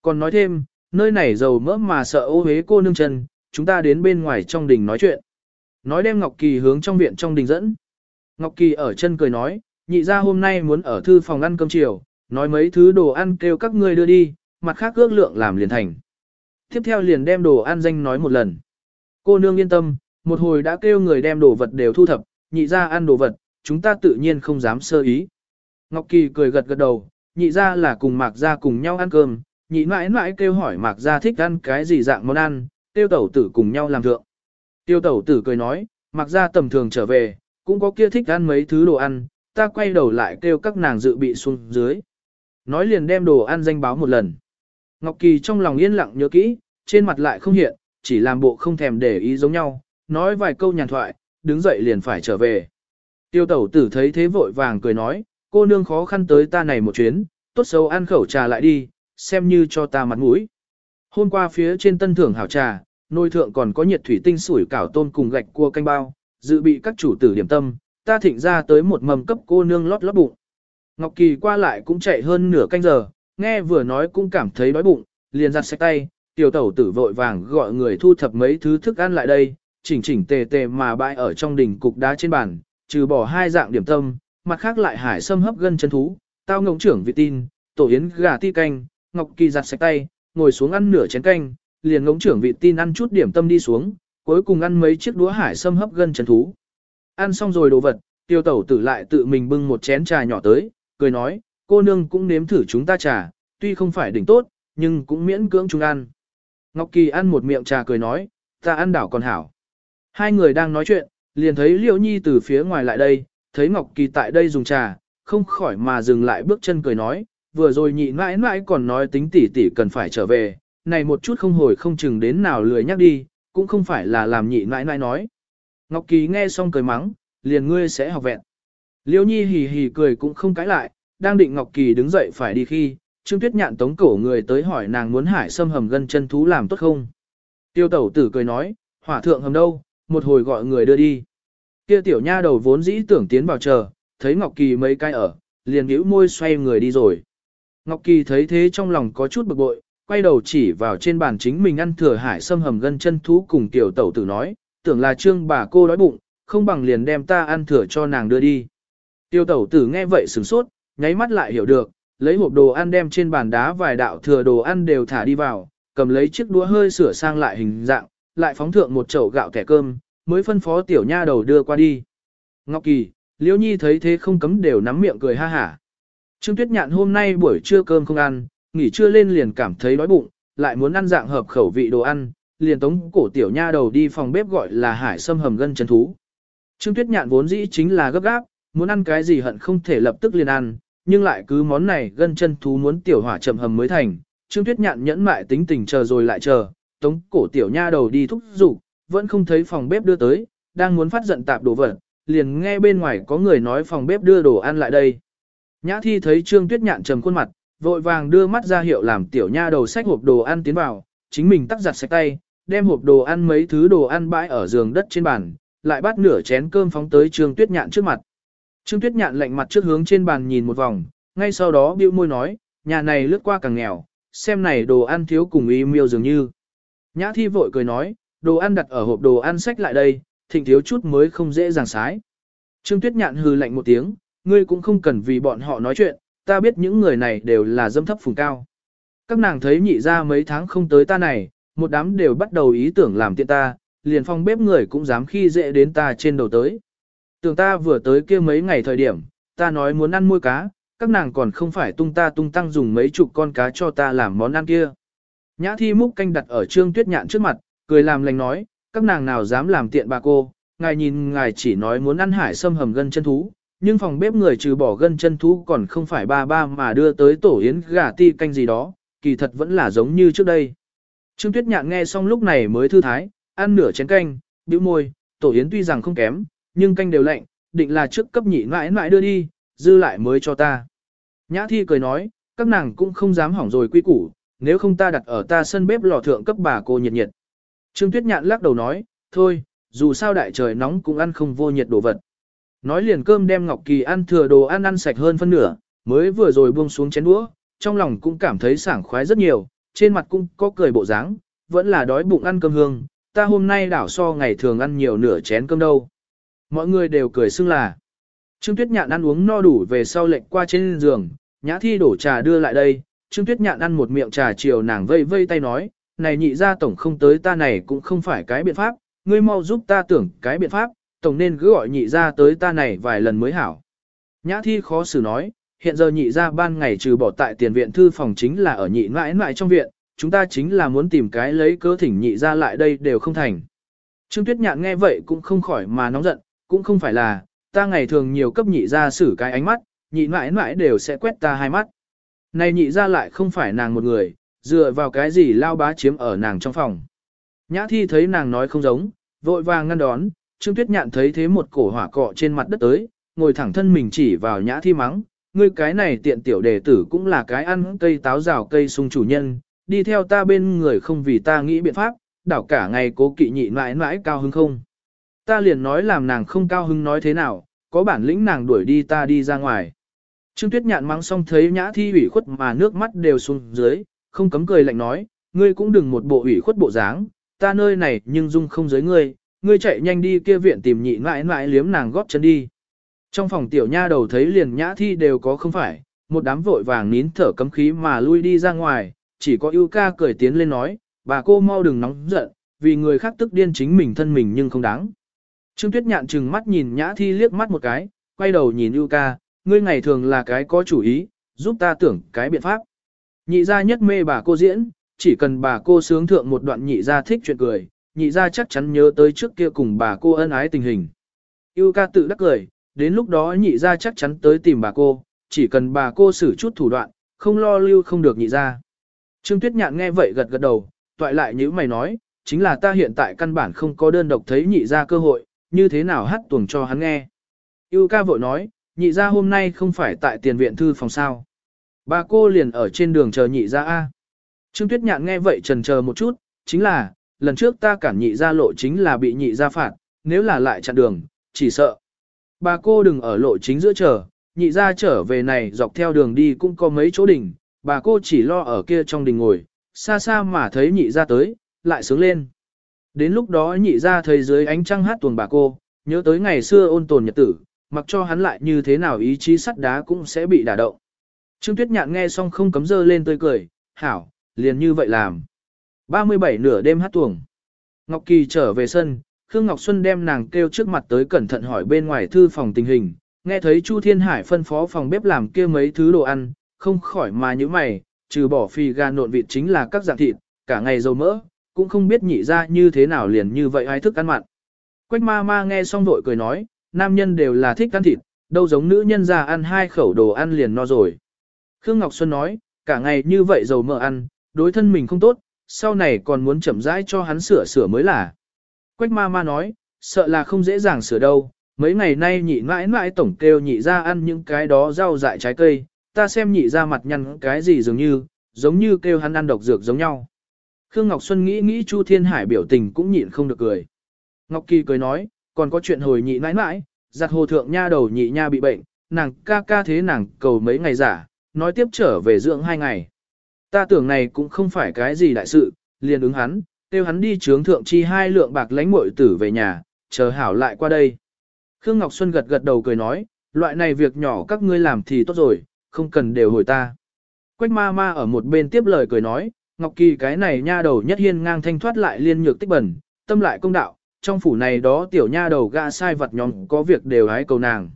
Còn nói thêm, nơi này giàu mỡ mà sợ ô hế cô nương chân, chúng ta đến bên ngoài trong đình nói chuyện. Nói đem Ngọc Kỳ hướng trong viện trong đình dẫn. Ngọc Kỳ ở chân cười nói, nhị ra hôm nay muốn ở thư phòng ăn cơm chiều, nói mấy thứ đồ ăn kêu các ngươi đưa đi, mặt khác ước lượng làm liền thành. Tiếp theo liền đem đồ ăn danh nói một lần. Cô nương yên tâm, một hồi đã kêu người đem đồ vật đều thu thập, nhị ra ăn đồ vật, chúng ta tự nhiên không dám sơ ý. Ngọc Kỳ cười gật gật đầu, nhị ra là cùng mạc ra cùng nhau ăn cơm, nhị mãi mãi kêu hỏi mạc ra thích ăn cái gì dạng món ăn, tiêu tẩu tử cùng nhau làm thượng. Tiêu tẩu tử cười nói, mạc ra tầm thường trở về, cũng có kia thích ăn mấy thứ đồ ăn, ta quay đầu lại kêu các nàng dự bị xuống dưới. Nói liền đem đồ ăn danh báo một lần. Ngọc Kỳ trong lòng yên lặng nhớ kỹ, trên mặt lại không hiện, chỉ làm bộ không thèm để ý giống nhau, nói vài câu nhàn thoại, đứng dậy liền phải trở về. Tiêu tẩu tử thấy thế vội vàng cười nói, cô nương khó khăn tới ta này một chuyến, tốt xấu ăn khẩu trà lại đi, xem như cho ta mặt mũi. Hôm qua phía trên tân thưởng hảo trà, nôi thượng còn có nhiệt thủy tinh sủi cảo tôm cùng gạch cua canh bao, dự bị các chủ tử điểm tâm, ta thịnh ra tới một mầm cấp cô nương lót lót bụng. Ngọc Kỳ qua lại cũng chạy hơn nửa canh giờ, nghe vừa nói cũng cảm thấy đói bụng, liền giặt sạch tay, tiểu tẩu tử vội vàng gọi người thu thập mấy thứ thức ăn lại đây, chỉnh chỉnh tề tề mà bãi ở trong đỉnh cục đá trên bàn, trừ bỏ hai dạng điểm tâm, mặt khác lại hải sâm hấp gân chân thú, tao ngỗng trưởng vị tin, tổ yến gà ti canh, Ngọc Kỳ giặt sạch tay, ngồi xuống ăn nửa chén canh, liền ngỗng trưởng vị tin ăn chút điểm tâm đi xuống, cuối cùng ăn mấy chiếc đũa hải sâm hấp gân chân thú. Ăn xong rồi đồ vật, tiêu tẩu tử lại tự mình bưng một chén trà nhỏ tới, cười nói, cô nương cũng nếm thử chúng ta trà, tuy không phải đỉnh tốt, nhưng cũng miễn cưỡng chúng ăn. Ngọc Kỳ ăn một miệng trà cười nói, ta ăn đảo còn hảo. Hai người đang nói chuyện, liền thấy Liễu Nhi từ phía ngoài lại đây, thấy Ngọc Kỳ tại đây dùng trà, không khỏi mà dừng lại bước chân cười nói, vừa rồi nhị mãi mãi còn nói tính tỷ tỷ cần phải trở về, này một chút không hồi không chừng đến nào lười nhắc đi, cũng không phải là làm nhị mãi mãi nói. Ngọc Kỳ nghe xong cười mắng, liền ngươi sẽ học vẹn. Liễu Nhi hì hì cười cũng không cãi lại, đang định Ngọc Kỳ đứng dậy phải đi khi, Trương Tuyết Nhạn tống cổ người tới hỏi nàng muốn hải xâm hầm gân chân thú làm tốt không. Tiêu tẩu tử cười nói, hỏa thượng hầm đâu, một hồi gọi người đưa đi. Kia tiểu nha đầu vốn dĩ tưởng tiến vào chờ, thấy Ngọc Kỳ mấy cái ở, liền nhíu môi xoay người đi rồi. Ngọc Kỳ thấy thế trong lòng có chút bực bội, quay đầu chỉ vào trên bàn chính mình ăn thừa hải xâm hầm gân chân thú cùng tiểu tẩu tử nói, tưởng là trương bà cô đói bụng, không bằng liền đem ta ăn thừa cho nàng đưa đi. tiểu tẩu tử nghe vậy sửng sốt, nháy mắt lại hiểu được, lấy hộp đồ ăn đem trên bàn đá vài đạo thừa đồ ăn đều thả đi vào, cầm lấy chiếc đũa hơi sửa sang lại hình dạng, lại phóng thượng một chậu gạo kẻ cơm, mới phân phó tiểu nha đầu đưa qua đi. Ngọc Kỳ, Liễu Nhi thấy thế không cấm đều nắm miệng cười ha hả. Trương Tuyết Nhạn hôm nay buổi trưa cơm không ăn, nghỉ trưa lên liền cảm thấy đói bụng, lại muốn ăn dạng hợp khẩu vị đồ ăn, liền tống cổ tiểu nha đầu đi phòng bếp gọi là hải sâm hầm gân chân thú. Trương Tuyết Nhạn vốn dĩ chính là gấp gáp, muốn ăn cái gì hận không thể lập tức liền ăn, nhưng lại cứ món này gân chân thú muốn tiểu hỏa chậm hầm mới thành. Trương Tuyết Nhạn nhẫn mại tính tình chờ rồi lại chờ, tống cổ tiểu nha đầu đi thúc giục, vẫn không thấy phòng bếp đưa tới, đang muốn phát giận tạp đồ vật, liền nghe bên ngoài có người nói phòng bếp đưa đồ ăn lại đây. Nhã thi thấy Trương Tuyết Nhạn trầm khuôn mặt, vội vàng đưa mắt ra hiệu làm tiểu nha đầu xách hộp đồ ăn tiến vào, chính mình tắt giặt sạch tay, đem hộp đồ ăn mấy thứ đồ ăn bãi ở giường đất trên bàn, lại bắt nửa chén cơm phóng tới Trương Tuyết Nhạn trước mặt. Trương Tuyết Nhạn lạnh mặt trước hướng trên bàn nhìn một vòng, ngay sau đó bĩu môi nói, nhà này lướt qua càng nghèo, xem này đồ ăn thiếu cùng y miêu dường như. Nhã thi vội cười nói, đồ ăn đặt ở hộp đồ ăn sách lại đây, thịnh thiếu chút mới không dễ dàng sái. Trương Tuyết Nhạn hừ lạnh một tiếng, ngươi cũng không cần vì bọn họ nói chuyện, ta biết những người này đều là dâm thấp phùng cao. Các nàng thấy nhị ra mấy tháng không tới ta này, một đám đều bắt đầu ý tưởng làm tiện ta, liền phong bếp người cũng dám khi dễ đến ta trên đầu tới. Tưởng ta vừa tới kia mấy ngày thời điểm, ta nói muốn ăn môi cá, các nàng còn không phải tung ta tung tăng dùng mấy chục con cá cho ta làm món ăn kia. Nhã thi múc canh đặt ở trương tuyết nhạn trước mặt, cười làm lành nói, các nàng nào dám làm tiện bà cô, ngài nhìn ngài chỉ nói muốn ăn hải sâm hầm gân chân thú, nhưng phòng bếp người trừ bỏ gân chân thú còn không phải ba ba mà đưa tới tổ yến gà ti canh gì đó, kỳ thật vẫn là giống như trước đây. Trương Tuyết Nhạn nghe xong lúc này mới thư thái, ăn nửa chén canh, bĩu môi, tổ yến tuy rằng không kém, nhưng canh đều lạnh, định là trước cấp nhị mãi mãi đưa đi, dư lại mới cho ta. Nhã thi cười nói, các nàng cũng không dám hỏng rồi quy củ, nếu không ta đặt ở ta sân bếp lò thượng cấp bà cô nhiệt nhiệt. Trương Tuyết Nhạn lắc đầu nói, thôi, dù sao đại trời nóng cũng ăn không vô nhiệt đồ vật. Nói liền cơm đem Ngọc Kỳ ăn thừa đồ ăn ăn sạch hơn phân nửa, mới vừa rồi buông xuống chén đũa, trong lòng cũng cảm thấy sảng khoái rất nhiều, trên mặt cũng có cười bộ dáng, vẫn là đói bụng ăn cơm hương, ta hôm nay đảo so ngày thường ăn nhiều nửa chén cơm đâu. Mọi người đều cười xưng là. Trương Tuyết Nhạn ăn uống no đủ về sau lệnh qua trên giường, Nhã Thi đổ trà đưa lại đây, Trương Tuyết Nhạn ăn một miệng trà chiều nàng vây vây tay nói, này nhị gia tổng không tới ta này cũng không phải cái biện pháp, ngươi mau giúp ta tưởng cái biện pháp, tổng nên cứ gọi nhị gia tới ta này vài lần mới hảo. Nhã Thi khó xử nói, hiện giờ nhị gia ban ngày trừ bỏ tại tiền viện thư phòng chính là ở nhị mãi mãi trong viện, chúng ta chính là muốn tìm cái lấy cớ thỉnh nhị gia lại đây đều không thành. Trương Tuyết Nhạn nghe vậy cũng không khỏi mà nóng giận, cũng không phải là, ta ngày thường nhiều cấp nhị gia xử cái ánh mắt, nhị mãi mãi đều sẽ quét ta hai mắt. Này nhị ra lại không phải nàng một người, dựa vào cái gì lao bá chiếm ở nàng trong phòng. Nhã thi thấy nàng nói không giống, vội vàng ngăn đón, Trương Tuyết Nhạn thấy thế một cổ hỏa cọ trên mặt đất tới, ngồi thẳng thân mình chỉ vào nhã thi mắng, ngươi cái này tiện tiểu đệ tử cũng là cái ăn cây táo rào cây sung chủ nhân, đi theo ta bên người không vì ta nghĩ biện pháp, đảo cả ngày cố kỵ nhị mãi mãi cao hứng không. Ta liền nói làm nàng không cao hứng nói thế nào, có bản lĩnh nàng đuổi đi ta đi ra ngoài. Trương Tuyết Nhạn mắng xong thấy nhã thi ủy khuất mà nước mắt đều xuống dưới, không cấm cười lạnh nói, ngươi cũng đừng một bộ ủy khuất bộ dáng, ta nơi này nhưng dung không giới ngươi, ngươi chạy nhanh đi kia viện tìm nhị mãi mãi liếm nàng góp chân đi. Trong phòng tiểu nha đầu thấy liền nhã thi đều có không phải, một đám vội vàng nín thở cấm khí mà lui đi ra ngoài, chỉ có ưu ca cười tiến lên nói, bà cô mau đừng nóng giận, vì người khác tức điên chính mình thân mình nhưng không đáng. Trương Tuyết Nhạn trừng mắt nhìn nhã thi liếc mắt một cái, quay đầu nhìn ưu ca, ngươi ngày thường là cái có chủ ý, giúp ta tưởng cái biện pháp. Nhị gia nhất mê bà cô diễn, chỉ cần bà cô sướng thượng một đoạn nhị gia thích chuyện cười, nhị gia chắc chắn nhớ tới trước kia cùng bà cô ân ái tình hình. Yêu ca tự đắc cười, đến lúc đó nhị gia chắc chắn tới tìm bà cô, chỉ cần bà cô xử chút thủ đoạn, không lo lưu không được nhị gia. Trương Tuyết Nhạn nghe vậy gật gật đầu, toại lại như mày nói, chính là ta hiện tại căn bản không có đơn độc thấy nhị gia cơ hội, như thế nào hát tuồng cho hắn nghe. Yêu ca vội nói, nhị gia hôm nay không phải tại tiền viện thư phòng sao. Bà cô liền ở trên đường chờ nhị gia A. Trương Tuyết Nhạn nghe vậy trần chờ một chút, chính là, lần trước ta cản nhị gia lộ chính là bị nhị gia phạt, nếu là lại chặn đường, chỉ sợ. Bà cô đừng ở lộ chính giữa chờ, nhị gia trở về này dọc theo đường đi cũng có mấy chỗ đỉnh, bà cô chỉ lo ở kia trong đình ngồi, xa xa mà thấy nhị gia tới, lại sướng lên. Đến lúc đó nhị gia thấy dưới ánh trăng hát tuồng bà cô, nhớ tới ngày xưa ôn tồn nhật tử, mặc cho hắn lại như thế nào ý chí sắt đá cũng sẽ bị đả động. Trương Tuyết Nhạn nghe xong không cấm dơ lên tươi cười, hảo, liền như vậy làm. 37 nửa đêm hát tuồng. Ngọc Kỳ trở về sân, Khương Ngọc Xuân đem nàng kêu trước mặt tới cẩn thận hỏi bên ngoài thư phòng tình hình, nghe thấy Chu Thiên Hải phân phó phòng bếp làm kia mấy thứ đồ ăn, không khỏi mà như mày, trừ bỏ phi gà nộn vịt chính là các dạng thịt, cả ngày dầu mỡ, cũng không biết nhị ra như thế nào liền như vậy ai thức ăn mặn. Quách ma ma nghe xong vội cười nói, nam nhân đều là thích ăn thịt, đâu giống nữ nhân ra ăn hai khẩu đồ ăn liền no rồi. Khương Ngọc Xuân nói, cả ngày như vậy dầu mỡ ăn, đối thân mình không tốt, sau này còn muốn chậm rãi cho hắn sửa sửa mới là. Quách ma ma nói, sợ là không dễ dàng sửa đâu, mấy ngày nay nhị mãi mãi tổng kêu nhị ra ăn những cái đó rau dại trái cây, ta xem nhị ra mặt nhăn cái gì dường như, giống như kêu hắn ăn độc dược giống nhau. Khương Ngọc Xuân nghĩ nghĩ Chu Thiên Hải biểu tình cũng nhịn không được cười. Ngọc Kỳ cười nói, còn có chuyện hồi nhị mãi mãi, giặt hồ thượng nha đầu nhị nha bị bệnh, nàng ca ca thế nàng cầu mấy ngày giả, nói tiếp trở về dưỡng hai ngày. Ta tưởng này cũng không phải cái gì đại sự, liền ứng hắn, kêu hắn đi trướng thượng chi hai lượng bạc lánh muội tử về nhà, chờ hảo lại qua đây. Khương Ngọc Xuân gật gật đầu cười nói, loại này việc nhỏ các ngươi làm thì tốt rồi, không cần đều hồi ta. Quách ma ma ở một bên tiếp lời cười nói, Ngọc Kỳ cái này nha đầu nhất hiên ngang thanh thoát lại liên nhược tích bẩn, tâm lại công đạo, trong phủ này đó tiểu nha đầu gã sai vật nhóm có việc đều hái cầu nàng.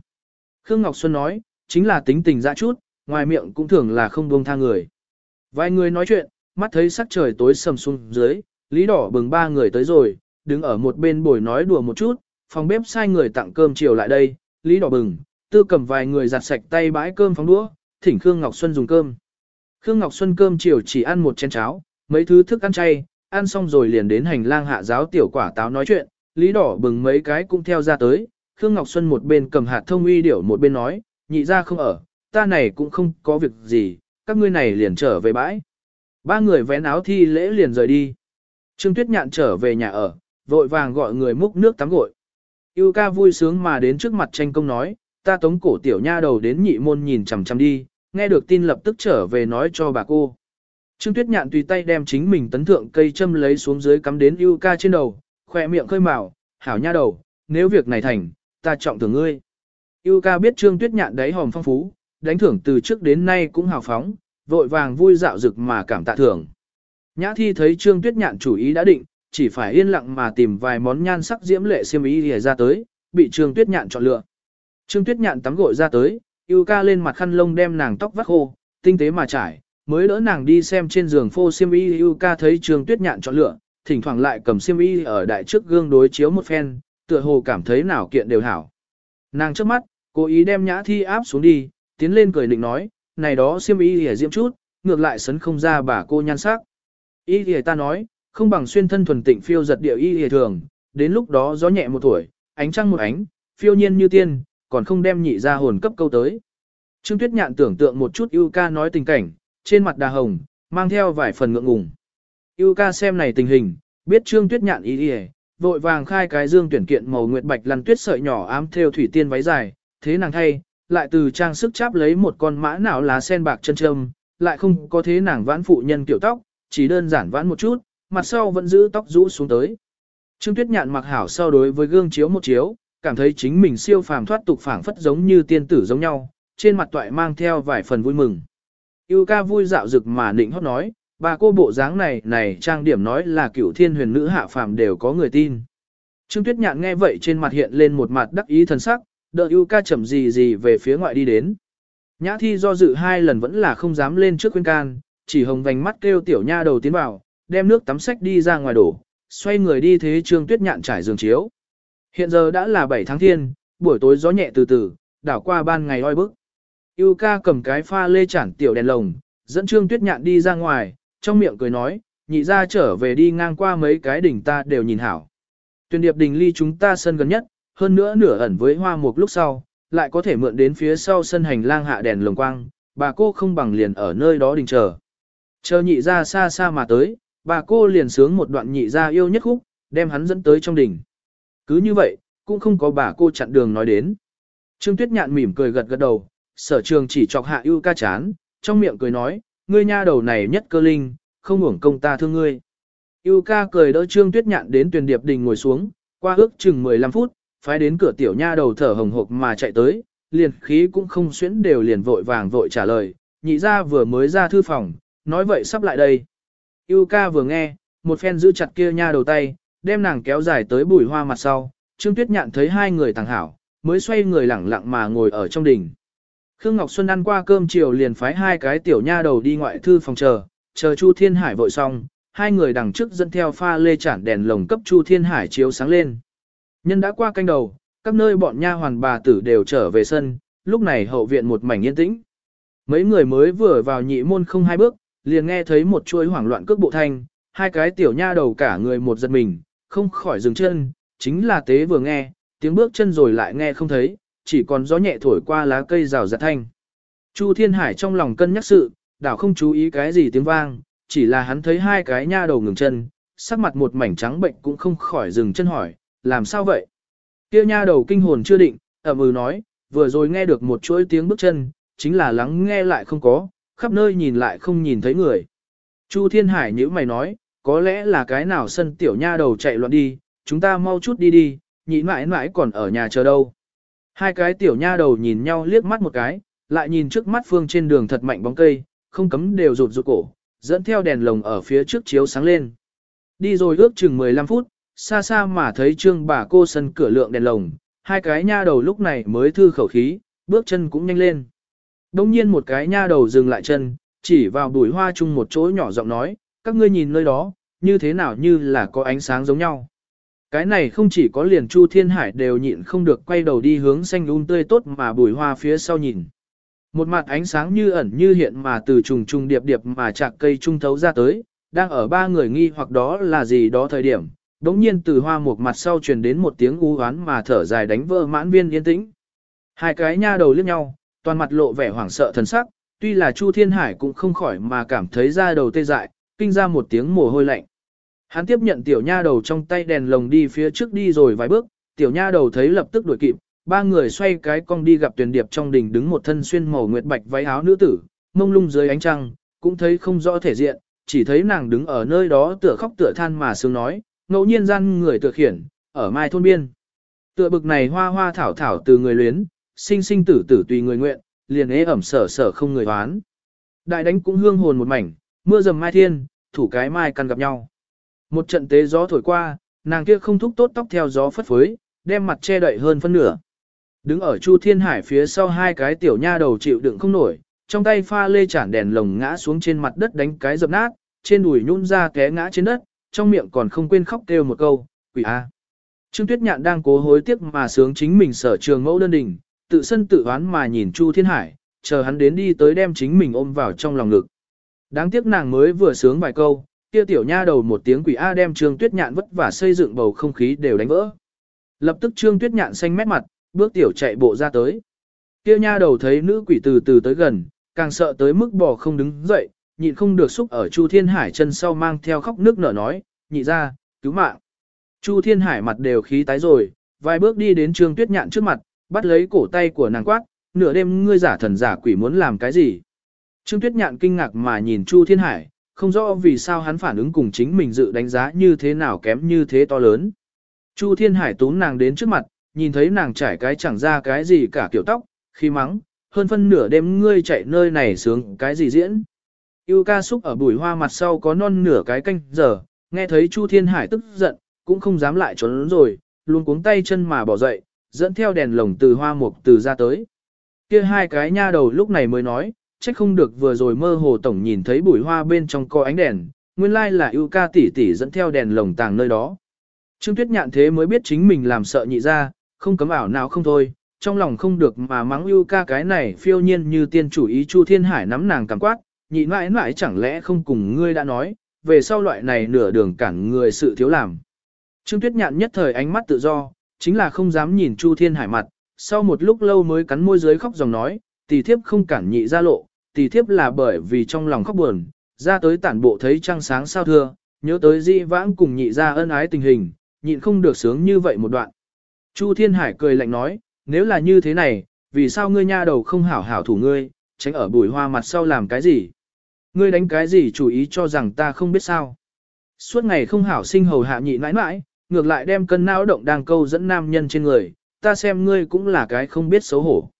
Khương Ngọc Xuân nói, chính là tính tình dã chút, ngoài miệng cũng thường là không buông tha người. Vài người nói chuyện, mắt thấy sắc trời tối sầm xuống dưới, Lý Đỏ bừng ba người tới rồi, đứng ở một bên bồi nói đùa một chút, phòng bếp sai người tặng cơm chiều lại đây, Lý Đỏ bừng, tư cầm vài người giặt sạch tay bãi cơm phóng đũa, thỉnh Khương Ngọc Xuân dùng cơm. Khương Ngọc Xuân cơm chiều chỉ ăn một chén cháo, mấy thứ thức ăn chay, ăn xong rồi liền đến hành lang hạ giáo tiểu quả táo nói chuyện, Lý Đỏ bừng mấy cái cũng theo ra tới, Khương Ngọc Xuân một bên cầm hạt thông uy điểu một bên nói, nhị ra không ở, ta này cũng không có việc gì, các ngươi này liền trở về bãi. Ba người vén áo thi lễ liền rời đi. Trương Tuyết Nhạn trở về nhà ở, vội vàng gọi người múc nước tắm gội. Yêu ca vui sướng mà đến trước mặt tranh công nói, ta tống cổ tiểu nha đầu đến nhị môn nhìn chằm chằm đi, nghe được tin lập tức trở về nói cho bà cô. Trương Tuyết Nhạn tùy tay đem chính mình tấn thượng cây châm lấy xuống dưới cắm đến yêu ca trên đầu, khoe miệng khơi mào, hảo nha đầu, nếu việc này thành, ta trọng thưởng ngươi. Yêu ca biết Trương Tuyết Nhạn đấy hòm phong phú, đánh thưởng từ trước đến nay cũng hào phóng, vội vàng vui dạo rực mà cảm tạ thưởng. Nhã thi thấy Trương Tuyết Nhạn chủ ý đã định, chỉ phải yên lặng mà tìm vài món nhan sắc diễm lệ xiêm y ra tới, bị Trương Tuyết Nhạn chọn lựa. Trương Tuyết Nhạn tắm gội ra tới, yêu ca lên mặt khăn lông đem nàng tóc vắt khô, tinh tế mà trải, mới đỡ nàng đi xem trên giường phô xiêm y yêu ca thấy Trương Tuyết Nhạn chọn lựa, thỉnh thoảng lại cầm xiêm y ở đại trước gương đối chiếu một phen, tựa hồ cảm thấy nào kiện đều hảo. Nàng trước mắt, cố ý đem nhã thi áp xuống đi, tiến lên cười định nói, này đó xiêm y hề diễm chút, ngược lại sấn không ra bà cô nhan sắc. Y hề ta nói, không bằng xuyên thân thuần tịnh phiêu giật điệu y hề thường, đến lúc đó gió nhẹ một tuổi, ánh trăng một ánh, phiêu nhiên như tiên, còn không đem nhị ra hồn cấp câu tới. Trương Tuyết Nhạn tưởng tượng một chút yêu ca nói tình cảnh, trên mặt đà hồng, mang theo vài phần ngượng ngùng. Yêu ca xem này tình hình, biết Trương Tuyết Nhạn ý ý, vội vàng khai cái dương tuyển kiện màu nguyệt bạch lăn tuyết sợi nhỏ ám theo thủy tiên váy dài, thế nàng thay, lại từ trang sức cháp lấy một con mã não lá sen bạc chân trâm, lại không có thế nàng vãn phụ nhân kiểu tóc, chỉ đơn giản vãn một chút, mặt sau vẫn giữ tóc rũ xuống tới. Trương Tuyết Nhạn mặc hảo sau đối với gương chiếu một chiếu, cảm thấy chính mình siêu phàm thoát tục phảng phất giống như tiên tử giống nhau, trên mặt toại mang theo vài phần vui mừng. Yêu ca vui dạo rực mà nịnh hót nói, bà cô bộ dáng này này trang điểm nói là cửu thiên huyền nữ hạ phàm đều có người tin. Trương Tuyết Nhạn nghe vậy trên mặt hiện lên một mặt đắc ý thần sắc, đợi yêu ca chậm gì gì về phía ngoại đi đến. Nhã thi do dự hai lần vẫn là không dám lên trước khuyên can, chỉ hồng vành mắt kêu tiểu nha đầu tiến vào, đem nước tắm sách đi ra ngoài đổ, xoay người đi thế Trương Tuyết Nhạn trải giường chiếu. Hiện giờ đã là 7 tháng thiên, buổi tối gió nhẹ từ từ, đảo qua ban ngày oi bức. Yêu ca cầm cái pha lê chản tiểu đèn lồng, dẫn Trương Tuyết Nhạn đi ra ngoài, trong miệng cười nói, nhị ra trở về đi ngang qua mấy cái đỉnh ta đều nhìn hảo. Tuyển điệp đình ly chúng ta sân gần nhất, hơn nữa nửa ẩn với hoa mục lúc sau, lại có thể mượn đến phía sau sân hành lang hạ đèn lồng quang, bà cô không bằng liền ở nơi đó đình chờ. Chờ nhị ra xa xa mà tới, bà cô liền sướng một đoạn nhị ra yêu nhất khúc, đem hắn dẫn tới trong đỉnh. Cứ như vậy, cũng không có bà cô chặn đường nói đến. Trương Tuyết Nhạn mỉm cười gật gật đầu, sở trường chỉ chọc hạ ưu ca chán, trong miệng cười nói, ngươi nha đầu này nhất cơ linh, không uổng công ta thương ngươi. Yêu ca cười đỡ Trương Tuyết Nhạn đến tuyển điệp đình ngồi xuống, qua ước chừng 15 phút, phái đến cửa tiểu nha đầu thở hồng hộc mà chạy tới, liền khí cũng không xuyễn đều liền vội vàng vội trả lời, nhị ra vừa mới ra thư phòng, nói vậy sắp lại đây. Yêu ca vừa nghe, một phen giữ chặt kia nha đầu tay, đem nàng kéo dài tới bùi hoa mặt sau, Trương Tuyết Nhạn thấy hai người thằng hảo, mới xoay người lẳng lặng mà ngồi ở trong đình. Khương Ngọc Xuân ăn qua cơm chiều liền phái hai cái tiểu nha đầu đi ngoại thư phòng chờ, chờ Chu Thiên Hải vội xong, hai người đằng trước dẫn theo pha lê chản đèn lồng cấp Chu Thiên Hải chiếu sáng lên. Nhân đã qua canh đầu, các nơi bọn nha hoàn bà tử đều trở về sân, lúc này hậu viện một mảnh yên tĩnh. Mấy người mới vừa vào nhị môn không hai bước, liền nghe thấy một chuỗi hoảng loạn cước bộ thanh, hai cái tiểu nha đầu cả người một giật mình, không khỏi dừng chân, chính là tế vừa nghe, tiếng bước chân rồi lại nghe không thấy, chỉ còn gió nhẹ thổi qua lá cây rào rạt thanh. Chu Thiên Hải trong lòng cân nhắc sự, đảo không chú ý cái gì tiếng vang, chỉ là hắn thấy hai cái nha đầu ngừng chân, sắc mặt một mảnh trắng bệnh cũng không khỏi dừng chân hỏi, làm sao vậy? Kia nha đầu kinh hồn chưa định, ẩm ừ nói, vừa rồi nghe được một chuỗi tiếng bước chân, chính là lắng nghe lại không có, khắp nơi nhìn lại không nhìn thấy người. Chu Thiên Hải nhíu mày nói, có lẽ là cái nào sân tiểu nha đầu chạy loạn đi, chúng ta mau chút đi đi, nhị mãi mãi còn ở nhà chờ đâu. Hai cái tiểu nha đầu nhìn nhau liếc mắt một cái, lại nhìn trước mắt phương trên đường thật mạnh bóng cây, không cấm đều rụt rụt cổ, dẫn theo đèn lồng ở phía trước chiếu sáng lên. Đi rồi ước chừng 15 phút, xa xa mà thấy trương bà cô sân cửa lượng đèn lồng, hai cái nha đầu lúc này mới thư khẩu khí, bước chân cũng nhanh lên. Đông nhiên một cái nha đầu dừng lại chân, chỉ vào bụi hoa chung một chỗ nhỏ giọng nói, các ngươi nhìn nơi đó, như thế nào như là có ánh sáng giống nhau. Cái này không chỉ có liền Chu Thiên Hải đều nhịn không được quay đầu đi hướng xanh un tươi tốt mà bùi hoa phía sau nhìn. Một mặt ánh sáng như ẩn như hiện mà từ trùng trùng điệp điệp mà chạc cây trung thấu ra tới, đang ở ba người nghi hoặc đó là gì đó thời điểm, đống nhiên từ hoa một mặt sau truyền đến một tiếng u hoán mà thở dài đánh vỡ mãn viên yên tĩnh. Hai cái nha đầu liếc nhau, toàn mặt lộ vẻ hoảng sợ thần sắc, tuy là Chu Thiên Hải cũng không khỏi mà cảm thấy ra đầu tê dại, kinh ra một tiếng mồ hôi lạnh. Hắn tiếp nhận tiểu nha đầu trong tay đèn lồng đi phía trước đi rồi vài bước, tiểu nha đầu thấy lập tức đuổi kịp, ba người xoay cái cong đi gặp tuyển điệp trong đình đứng một thân xuyên màu nguyệt bạch váy áo nữ tử, mông lung dưới ánh trăng, cũng thấy không rõ thể diện, chỉ thấy nàng đứng ở nơi đó tựa khóc tựa than mà sướng nói, ngẫu nhiên gian người tựa khiển, ở mai thôn biên. Tựa bực này hoa hoa thảo thảo từ người luyến, sinh sinh tử tử tùy người nguyện, liền ế ẩm sở sở không người đoán. Đại đánh cũng hương hồn một mảnh, mưa dầm mai thiên, thủ cái mai căn gặp nhau. Một trận tế gió thổi qua, nàng kia không thúc tốt tóc theo gió phất phới, đem mặt che đậy hơn phân nửa. Đứng ở Chu Thiên Hải phía sau hai cái tiểu nha đầu chịu đựng không nổi, trong tay pha lê chản đèn lồng ngã xuống trên mặt đất đánh cái dập nát, trên đùi nhún ra té ngã trên đất, trong miệng còn không quên khóc kêu một câu, quỷ a. Trương Tuyết Nhạn đang cố hối tiếc mà sướng chính mình sở trường mẫu đơn đình, tự sân tự oán mà nhìn Chu Thiên Hải, chờ hắn đến đi tới đem chính mình ôm vào trong lòng ngực. Đáng tiếc nàng mới vừa sướng vài câu, kia tiểu nha đầu một tiếng quỷ A đem Trương Tuyết Nhạn vất vả xây dựng bầu không khí đều đánh vỡ. Lập tức Trương Tuyết Nhạn xanh mét mặt, bước tiểu chạy bộ ra tới. Kia nha đầu thấy nữ quỷ từ từ tới gần, càng sợ tới mức bò không đứng dậy, nhịn không được xúc ở Chu Thiên Hải chân sau mang theo khóc nước nở nói, nhị ra, cứu mạng. Chu Thiên Hải mặt đều khí tái rồi, vài bước đi đến Trương Tuyết Nhạn trước mặt, bắt lấy cổ tay của nàng quát, nửa đêm ngươi giả thần giả quỷ muốn làm cái gì. Trương Tuyết Nhạn kinh ngạc mà nhìn Chu Thiên Hải, không rõ vì sao hắn phản ứng cùng chính mình dự đánh giá như thế nào kém như thế to lớn. Chu Thiên Hải tún nàng đến trước mặt, nhìn thấy nàng trải cái chẳng ra cái gì cả kiểu tóc, khi mắng, hơn phân nửa đêm ngươi chạy nơi này sướng cái gì diễn. Yêu ca xúc ở bụi hoa mặt sau có non nửa cái canh giờ, nghe thấy Chu Thiên Hải tức giận, cũng không dám lại trốn rồi, luôn cuống tay chân mà bỏ dậy, dẫn theo đèn lồng từ hoa mục từ ra tới. Kia hai cái nha đầu lúc này mới nói, trách không được vừa rồi mơ hồ tổng nhìn thấy bụi hoa bên trong có ánh đèn, nguyên lai là yêu ca tỷ tỷ dẫn theo đèn lồng tàng nơi đó. Trương Tuyết nhạn thế mới biết chính mình làm sợ nhị ra, không cấm ảo nào không thôi, trong lòng không được mà mắng yêu ca cái này phiêu nhiên như tiên chủ ý Chu Thiên Hải nắm nàng cảm quát, nhị mãi mãi chẳng lẽ không cùng ngươi đã nói, về sau loại này nửa đường cản người sự thiếu làm. Trương Tuyết nhạn nhất thời ánh mắt tự do, chính là không dám nhìn Chu Thiên Hải mặt, sau một lúc lâu mới cắn môi dưới khóc dòng nói, tỷ thiếp không cản nhị ra lộ, tỷ thiếp là bởi vì trong lòng khóc buồn, ra tới tản bộ thấy trăng sáng sao thưa, nhớ tới di vãng cùng nhị ra ân ái tình hình, nhịn không được sướng như vậy một đoạn. Chu Thiên Hải cười lạnh nói, nếu là như thế này, vì sao ngươi nha đầu không hảo hảo thủ ngươi, tránh ở bùi hoa mặt sau làm cái gì? Ngươi đánh cái gì chủ ý cho rằng ta không biết sao? Suốt ngày không hảo sinh hầu hạ nhị mãi mãi, ngược lại đem cân não động đang câu dẫn nam nhân trên người, ta xem ngươi cũng là cái không biết xấu hổ.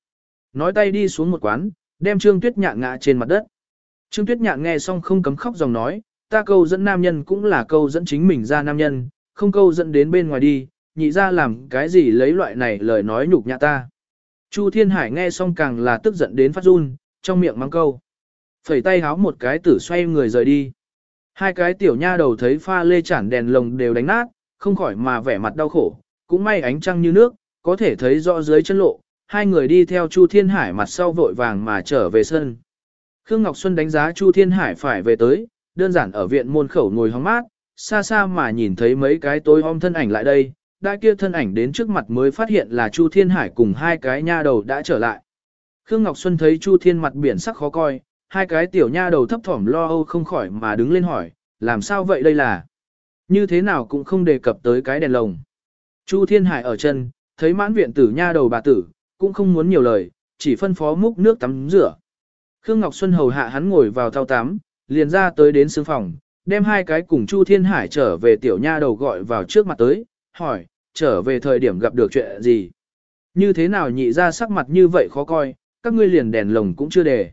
Nói tay đi xuống một quán, đem Trương Tuyết Nhạn ngã trên mặt đất. Trương Tuyết Nhạn nghe xong không cấm khóc dòng nói, ta câu dẫn nam nhân cũng là câu dẫn chính mình ra nam nhân, không câu dẫn đến bên ngoài đi, nhị ra làm cái gì lấy loại này lời nói nhục nhã ta. Chu Thiên Hải nghe xong càng là tức giận đến phát run, trong miệng mang câu. Phẩy tay háo một cái tử xoay người rời đi. Hai cái tiểu nha đầu thấy pha lê chản đèn lồng đều đánh nát, không khỏi mà vẻ mặt đau khổ, cũng may ánh trăng như nước, có thể thấy rõ dưới chân lộ, hai người đi theo Chu Thiên Hải mặt sau vội vàng mà trở về sân. Khương Ngọc Xuân đánh giá Chu Thiên Hải phải về tới, đơn giản ở viện môn khẩu ngồi hóng mát, xa xa mà nhìn thấy mấy cái tối om thân ảnh lại đây, đại kia thân ảnh đến trước mặt mới phát hiện là Chu Thiên Hải cùng hai cái nha đầu đã trở lại. Khương Ngọc Xuân thấy Chu Thiên mặt biển sắc khó coi, hai cái tiểu nha đầu thấp thỏm lo âu không khỏi mà đứng lên hỏi, làm sao vậy đây là? Như thế nào cũng không đề cập tới cái đèn lồng. Chu Thiên Hải ở chân, thấy mãn viện tử nha đầu bà tử, cũng không muốn nhiều lời, chỉ phân phó múc nước tắm rửa. Khương Ngọc Xuân hầu hạ hắn ngồi vào thao tắm, liền ra tới đến sương phòng, đem hai cái cùng Chu Thiên Hải trở về tiểu nha đầu gọi vào trước mặt tới, hỏi, trở về thời điểm gặp được chuyện gì? Như thế nào nhị ra sắc mặt như vậy khó coi, các ngươi liền đèn lồng cũng chưa để.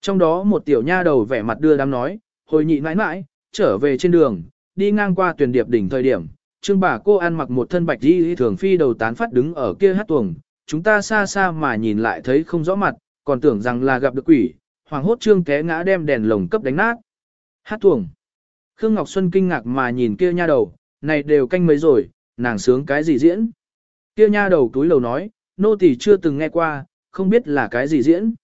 Trong đó một tiểu nha đầu vẻ mặt đưa đám nói, hồi nhị mãi mãi, trở về trên đường, đi ngang qua tuyển điệp đỉnh thời điểm, trương bà cô ăn mặc một thân bạch đi thường phi đầu tán phát đứng ở kia hát tuồng, chúng ta xa xa mà nhìn lại thấy không rõ mặt, còn tưởng rằng là gặp được quỷ, hoàng hốt trương té ngã đem đèn lồng cấp đánh nát. Hát tuồng. Khương Ngọc Xuân kinh ngạc mà nhìn kia nha đầu, này đều canh mấy rồi, nàng sướng cái gì diễn. Kia nha đầu túi lầu nói, nô tỳ chưa từng nghe qua, không biết là cái gì diễn.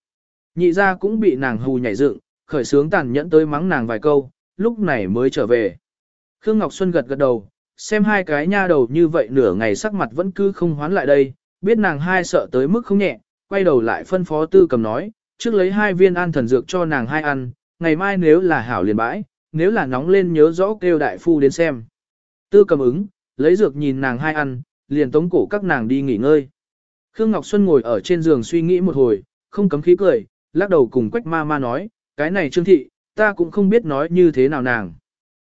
Nhị ra cũng bị nàng hù nhảy dựng, khởi sướng tàn nhẫn tới mắng nàng vài câu, lúc này mới trở về. Khương Ngọc Xuân gật gật đầu, xem hai cái nha đầu như vậy nửa ngày sắc mặt vẫn cứ không hoán lại đây, biết nàng hai sợ tới mức không nhẹ, quay đầu lại phân phó tư cầm nói, trước lấy hai viên an thần dược cho nàng hai ăn, ngày mai nếu là hảo liền bãi, nếu là nóng lên nhớ rõ kêu đại phu đến xem. Tư cầm ứng, lấy dược nhìn nàng hai ăn, liền tống cổ các nàng đi nghỉ ngơi. Khương Ngọc Xuân ngồi ở trên giường suy nghĩ một hồi, không cấm khí cười, lắc đầu cùng quách ma ma nói, cái này trương thị, ta cũng không biết nói như thế nào nàng.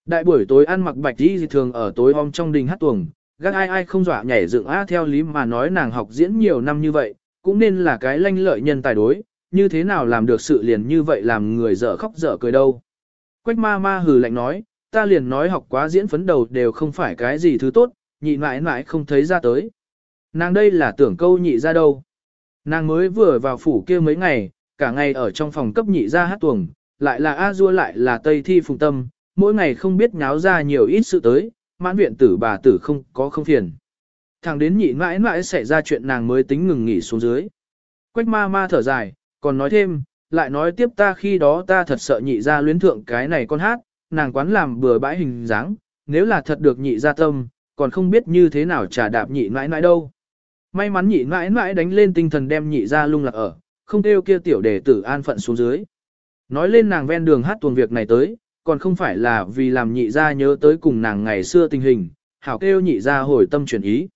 Đại buổi tối ăn mặc bạch đi thường ở tối hôm trong đình hát tuồng, gác ai ai không dọa nhảy dựng á theo lý mà nói nàng học diễn nhiều năm như vậy, cũng nên là cái lanh lợi nhân tài đối, như thế nào làm được sự liền như vậy làm người dở khóc dở cười đâu. Quách ma ma hừ lạnh nói, ta liền nói học quá diễn phấn đầu đều không phải cái gì thứ tốt, nhị mãi mãi không thấy ra tới. Nàng đây là tưởng câu nhị ra đâu. Nàng mới vừa vào phủ kia mấy ngày, cả ngày ở trong phòng cấp nhị ra hát tuồng, lại là A Dua lại là Tây Thi Phùng Tâm, mỗi ngày không biết nháo ra nhiều ít sự tới, mãn viện tử bà tử không có không phiền. Thằng đến nhị mãi mãi xảy ra chuyện nàng mới tính ngừng nghỉ xuống dưới. Quách ma ma thở dài, còn nói thêm, lại nói tiếp ta khi đó ta thật sợ nhị ra luyến thượng cái này con hát, nàng quán làm bừa bãi hình dáng, nếu là thật được nhị ra tâm, còn không biết như thế nào trả đạp nhị mãi mãi đâu. May mắn nhị mãi mãi đánh lên tinh thần đem nhị ra lung lạc ở, không kêu kia tiểu đệ tử an phận xuống dưới. Nói lên nàng ven đường hát tuồng việc này tới, còn không phải là vì làm nhị ra nhớ tới cùng nàng ngày xưa tình hình, hảo kêu nhị ra hồi tâm chuyển ý.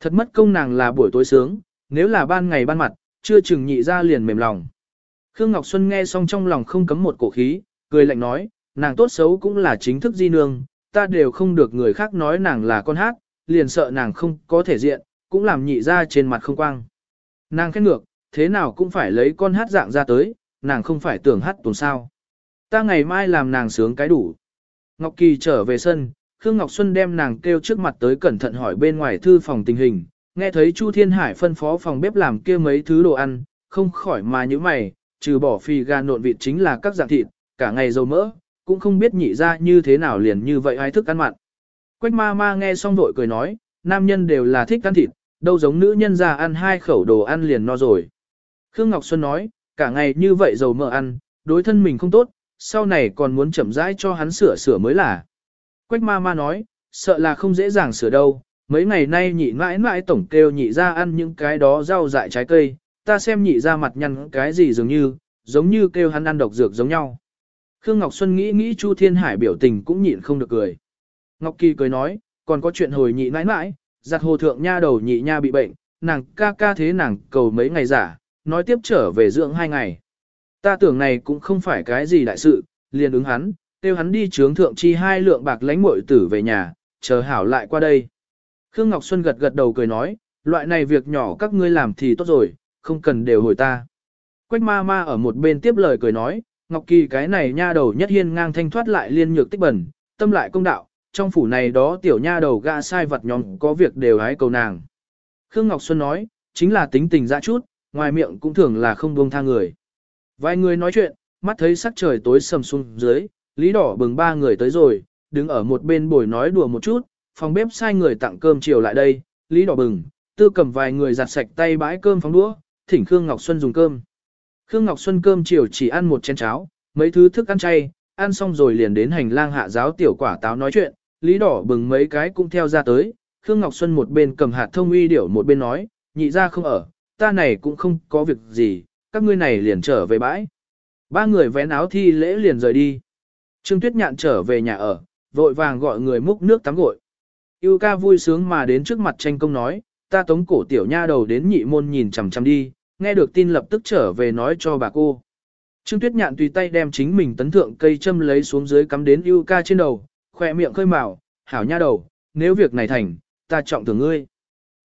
Thật mất công nàng là buổi tối sướng, nếu là ban ngày ban mặt, chưa chừng nhị ra liền mềm lòng. Khương Ngọc Xuân nghe xong trong lòng không cấm một cổ khí, cười lạnh nói, nàng tốt xấu cũng là chính thức di nương, ta đều không được người khác nói nàng là con hát, liền sợ nàng không có thể diện, cũng làm nhị ra trên mặt không quang. Nàng khét ngược, thế nào cũng phải lấy con hát dạng ra tới, nàng không phải tưởng hát tuần sao. Ta ngày mai làm nàng sướng cái đủ. Ngọc Kỳ trở về sân, Khương Ngọc Xuân đem nàng kêu trước mặt tới cẩn thận hỏi bên ngoài thư phòng tình hình, nghe thấy Chu Thiên Hải phân phó phòng bếp làm kia mấy thứ đồ ăn, không khỏi mà như mày, trừ bỏ phi gà nộn vịt chính là các dạng thịt, cả ngày dầu mỡ, cũng không biết nhị ra như thế nào liền như vậy ai thức ăn mặn. Quách ma ma nghe xong vội cười nói, nam nhân đều là thích ăn thịt, đâu giống nữ nhân ra ăn hai khẩu đồ ăn liền no rồi. Khương Ngọc Xuân nói, cả ngày như vậy dầu mỡ ăn, đối thân mình không tốt, sau này còn muốn chậm rãi cho hắn sửa sửa mới là. Quách ma ma nói, sợ là không dễ dàng sửa đâu, mấy ngày nay nhị mãi mãi tổng kêu nhị ra ăn những cái đó rau dại trái cây, ta xem nhị ra mặt nhăn cái gì dường như, giống như kêu hắn ăn độc dược giống nhau. Khương Ngọc Xuân nghĩ nghĩ Chu Thiên Hải biểu tình cũng nhịn không được cười. Ngọc Kỳ cười nói, còn có chuyện hồi nhị mãi mãi, giặt hồ thượng nha đầu nhị nha bị bệnh, nàng ca ca thế nàng cầu mấy ngày giả, nói tiếp trở về dưỡng hai ngày. Ta tưởng này cũng không phải cái gì đại sự, liền ứng hắn, kêu hắn đi trướng thượng chi hai lượng bạc lánh muội tử về nhà, chờ hảo lại qua đây. Khương Ngọc Xuân gật gật đầu cười nói, loại này việc nhỏ các ngươi làm thì tốt rồi, không cần đều hồi ta. Quách ma ma ở một bên tiếp lời cười nói, Ngọc Kỳ cái này nha đầu nhất hiên ngang thanh thoát lại liên nhược tích bẩn, tâm lại công đạo, trong phủ này đó tiểu nha đầu gã sai vật nhóm có việc đều hái cầu nàng. Khương Ngọc Xuân nói, chính là tính tình dã chút, ngoài miệng cũng thường là không buông tha người. Vài người nói chuyện, mắt thấy sắc trời tối sầm xuống dưới, Lý Đỏ bừng ba người tới rồi, đứng ở một bên bồi nói đùa một chút, phòng bếp sai người tặng cơm chiều lại đây, Lý Đỏ bừng, tư cầm vài người giặt sạch tay bãi cơm phóng đũa, thỉnh Khương Ngọc Xuân dùng cơm. Khương Ngọc Xuân cơm chiều chỉ ăn một chén cháo, mấy thứ thức ăn chay, ăn xong rồi liền đến hành lang hạ giáo tiểu quả táo nói chuyện, Lý Đỏ bừng mấy cái cũng theo ra tới, Khương Ngọc Xuân một bên cầm hạt thông uy điểu một bên nói, nhị ra không ở, ta này cũng không có việc gì, các ngươi này liền trở về bãi. Ba người vén áo thi lễ liền rời đi. Trương Tuyết Nhạn trở về nhà ở, vội vàng gọi người múc nước tắm gội. Yêu ca vui sướng mà đến trước mặt tranh công nói, ta tống cổ tiểu nha đầu đến nhị môn nhìn chằm chằm đi, nghe được tin lập tức trở về nói cho bà cô. Trương Tuyết Nhạn tùy tay đem chính mình tấn thượng cây châm lấy xuống dưới cắm đến yêu ca trên đầu, khỏe miệng khơi mào, hảo nha đầu, nếu việc này thành, ta trọng thưởng ngươi.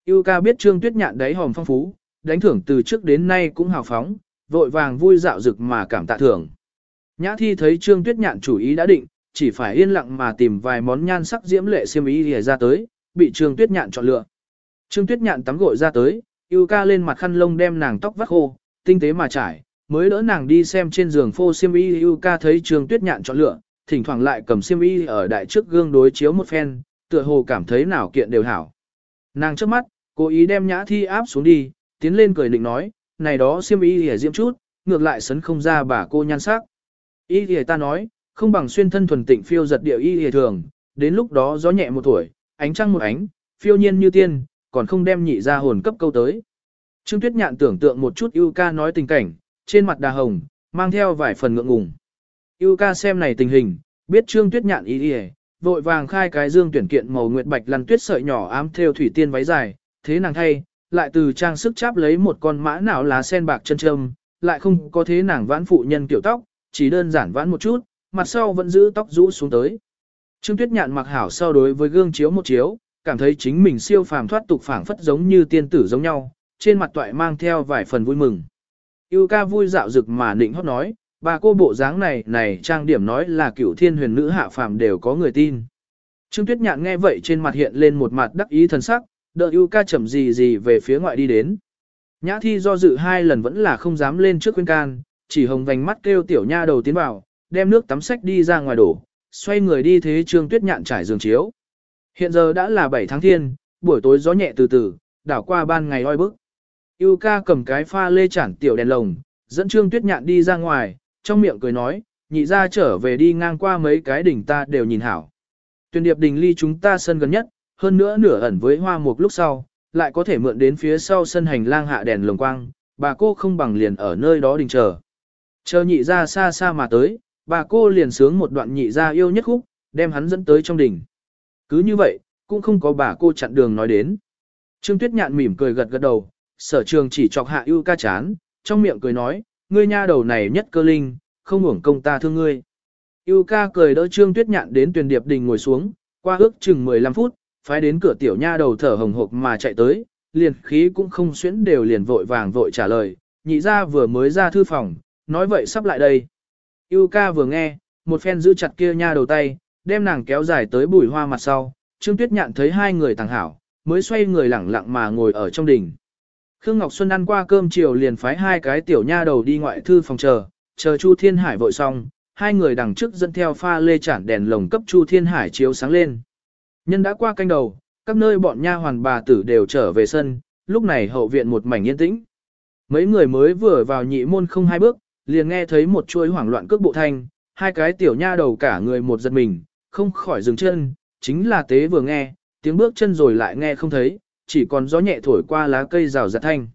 Yêu ca biết Trương Tuyết Nhạn đấy hòm phong phú, đánh thưởng từ trước đến nay cũng hào phóng, vội vàng vui dạo dực mà cảm tạ thưởng. Nhã thi thấy Trương Tuyết Nhạn chủ ý đã định, chỉ phải yên lặng mà tìm vài món nhan sắc diễm lệ xiêm ý lìa ra tới, bị Trương Tuyết Nhạn chọn lựa. Trương Tuyết Nhạn tắm gội ra tới, yêu ca lên mặt khăn lông đem nàng tóc vắt khô, tinh tế mà trải, mới đỡ nàng đi xem trên giường phô xiêm y yêu ca thấy Trương Tuyết Nhạn chọn lựa, thỉnh thoảng lại cầm xiêm y ở đại trước gương đối chiếu một phen, tựa hồ cảm thấy nào kiện đều hảo. Nàng trước mắt, cố ý đem nhã thi áp xuống đi, tiến lên cười định nói, này đó xiêm y hề diễm chút, ngược lại sấn không ra bà cô nhan sắc. Y hề ta nói, không bằng xuyên thân thuần tịnh phiêu giật điệu y hề thường, đến lúc đó gió nhẹ một tuổi, ánh trăng một ánh, phiêu nhiên như tiên, còn không đem nhị ra hồn cấp câu tới. Trương Tuyết Nhạn tưởng tượng một chút yêu ca nói tình cảnh, trên mặt đà hồng, mang theo vài phần ngượng ngùng. Yêu ca xem này tình hình, biết Trương Tuyết Nhạn ý đi vội vàng khai cái dương tuyển kiện màu nguyệt bạch lăn tuyết sợi nhỏ ám theo thủy tiên váy dài, thế nàng thay, lại từ trang sức cháp lấy một con mã não lá sen bạc chân châm, lại không có thế nàng vãn phụ nhân kiểu tóc, chỉ đơn giản vãn một chút, mặt sau vẫn giữ tóc rũ xuống tới. Trương Tuyết Nhạn mặc hảo sau đối với gương chiếu một chiếu, cảm thấy chính mình siêu phàm thoát tục phảng phất giống như tiên tử giống nhau, trên mặt toại mang theo vài phần vui mừng. Yêu ca vui dạo rực mà nịnh hót nói, bà cô bộ dáng này này trang điểm nói là cửu thiên huyền nữ hạ phàm đều có người tin. Trương Tuyết Nhạn nghe vậy trên mặt hiện lên một mặt đắc ý thần sắc, đợi ưu ca chậm gì gì về phía ngoại đi đến. Nhã thi do dự hai lần vẫn là không dám lên trước khuyên can, chỉ hồng vành mắt kêu tiểu nha đầu tiến vào, đem nước tắm sách đi ra ngoài đổ, xoay người đi thế Trương Tuyết Nhạn trải giường chiếu. Hiện giờ đã là 7 tháng thiên, buổi tối gió nhẹ từ từ, đảo qua ban ngày oi bức. Yêu ca cầm cái pha lê chản tiểu đèn lồng, dẫn Trương Tuyết Nhạn đi ra ngoài, trong miệng cười nói, nhị ra trở về đi ngang qua mấy cái đỉnh ta đều nhìn hảo. Tuyên điệp đình ly chúng ta sân gần nhất, hơn nữa nửa ẩn với hoa mục lúc sau, lại có thể mượn đến phía sau sân hành lang hạ đèn lồng quang, bà cô không bằng liền ở nơi đó đình chờ. Chờ nhị ra xa xa mà tới, bà cô liền sướng một đoạn nhị ra yêu nhất khúc, đem hắn dẫn tới trong đình Cứ như vậy, cũng không có bà cô chặn đường nói đến. Trương Tuyết Nhạn mỉm cười gật gật đầu, sở trường chỉ chọc hạ ưu ca chán, trong miệng cười nói, ngươi nha đầu này nhất cơ linh, không uổng công ta thương ngươi. yêu ca cười đỡ Trương Tuyết Nhạn đến tuyển điệp đình ngồi xuống, qua ước chừng 15 phút, phái đến cửa tiểu nha đầu thở hồng hộc mà chạy tới, liền khí cũng không xuyến đều liền vội vàng vội trả lời, nhị ra vừa mới ra thư phòng, nói vậy sắp lại đây. yêu ca vừa nghe, một phen giữ chặt kia nha đầu tay, đem nàng kéo dài tới bùi hoa mặt sau, Trương Tuyết Nhạn thấy hai người thằng hảo, mới xoay người lẳng lặng mà ngồi ở trong đình. Khương Ngọc Xuân ăn qua cơm chiều liền phái hai cái tiểu nha đầu đi ngoại thư phòng chờ, chờ Chu Thiên Hải vội xong, hai người đằng trước dẫn theo pha lê chản đèn lồng cấp Chu Thiên Hải chiếu sáng lên. Nhân đã qua canh đầu, các nơi bọn nha hoàn bà tử đều trở về sân, lúc này hậu viện một mảnh yên tĩnh. Mấy người mới vừa vào nhị môn không hai bước, liền nghe thấy một chuỗi hoảng loạn cước bộ thanh, hai cái tiểu nha đầu cả người một giật mình, không khỏi dừng chân, chính là tế vừa nghe, tiếng bước chân rồi lại nghe không thấy, chỉ còn gió nhẹ thổi qua lá cây rào rạt thanh.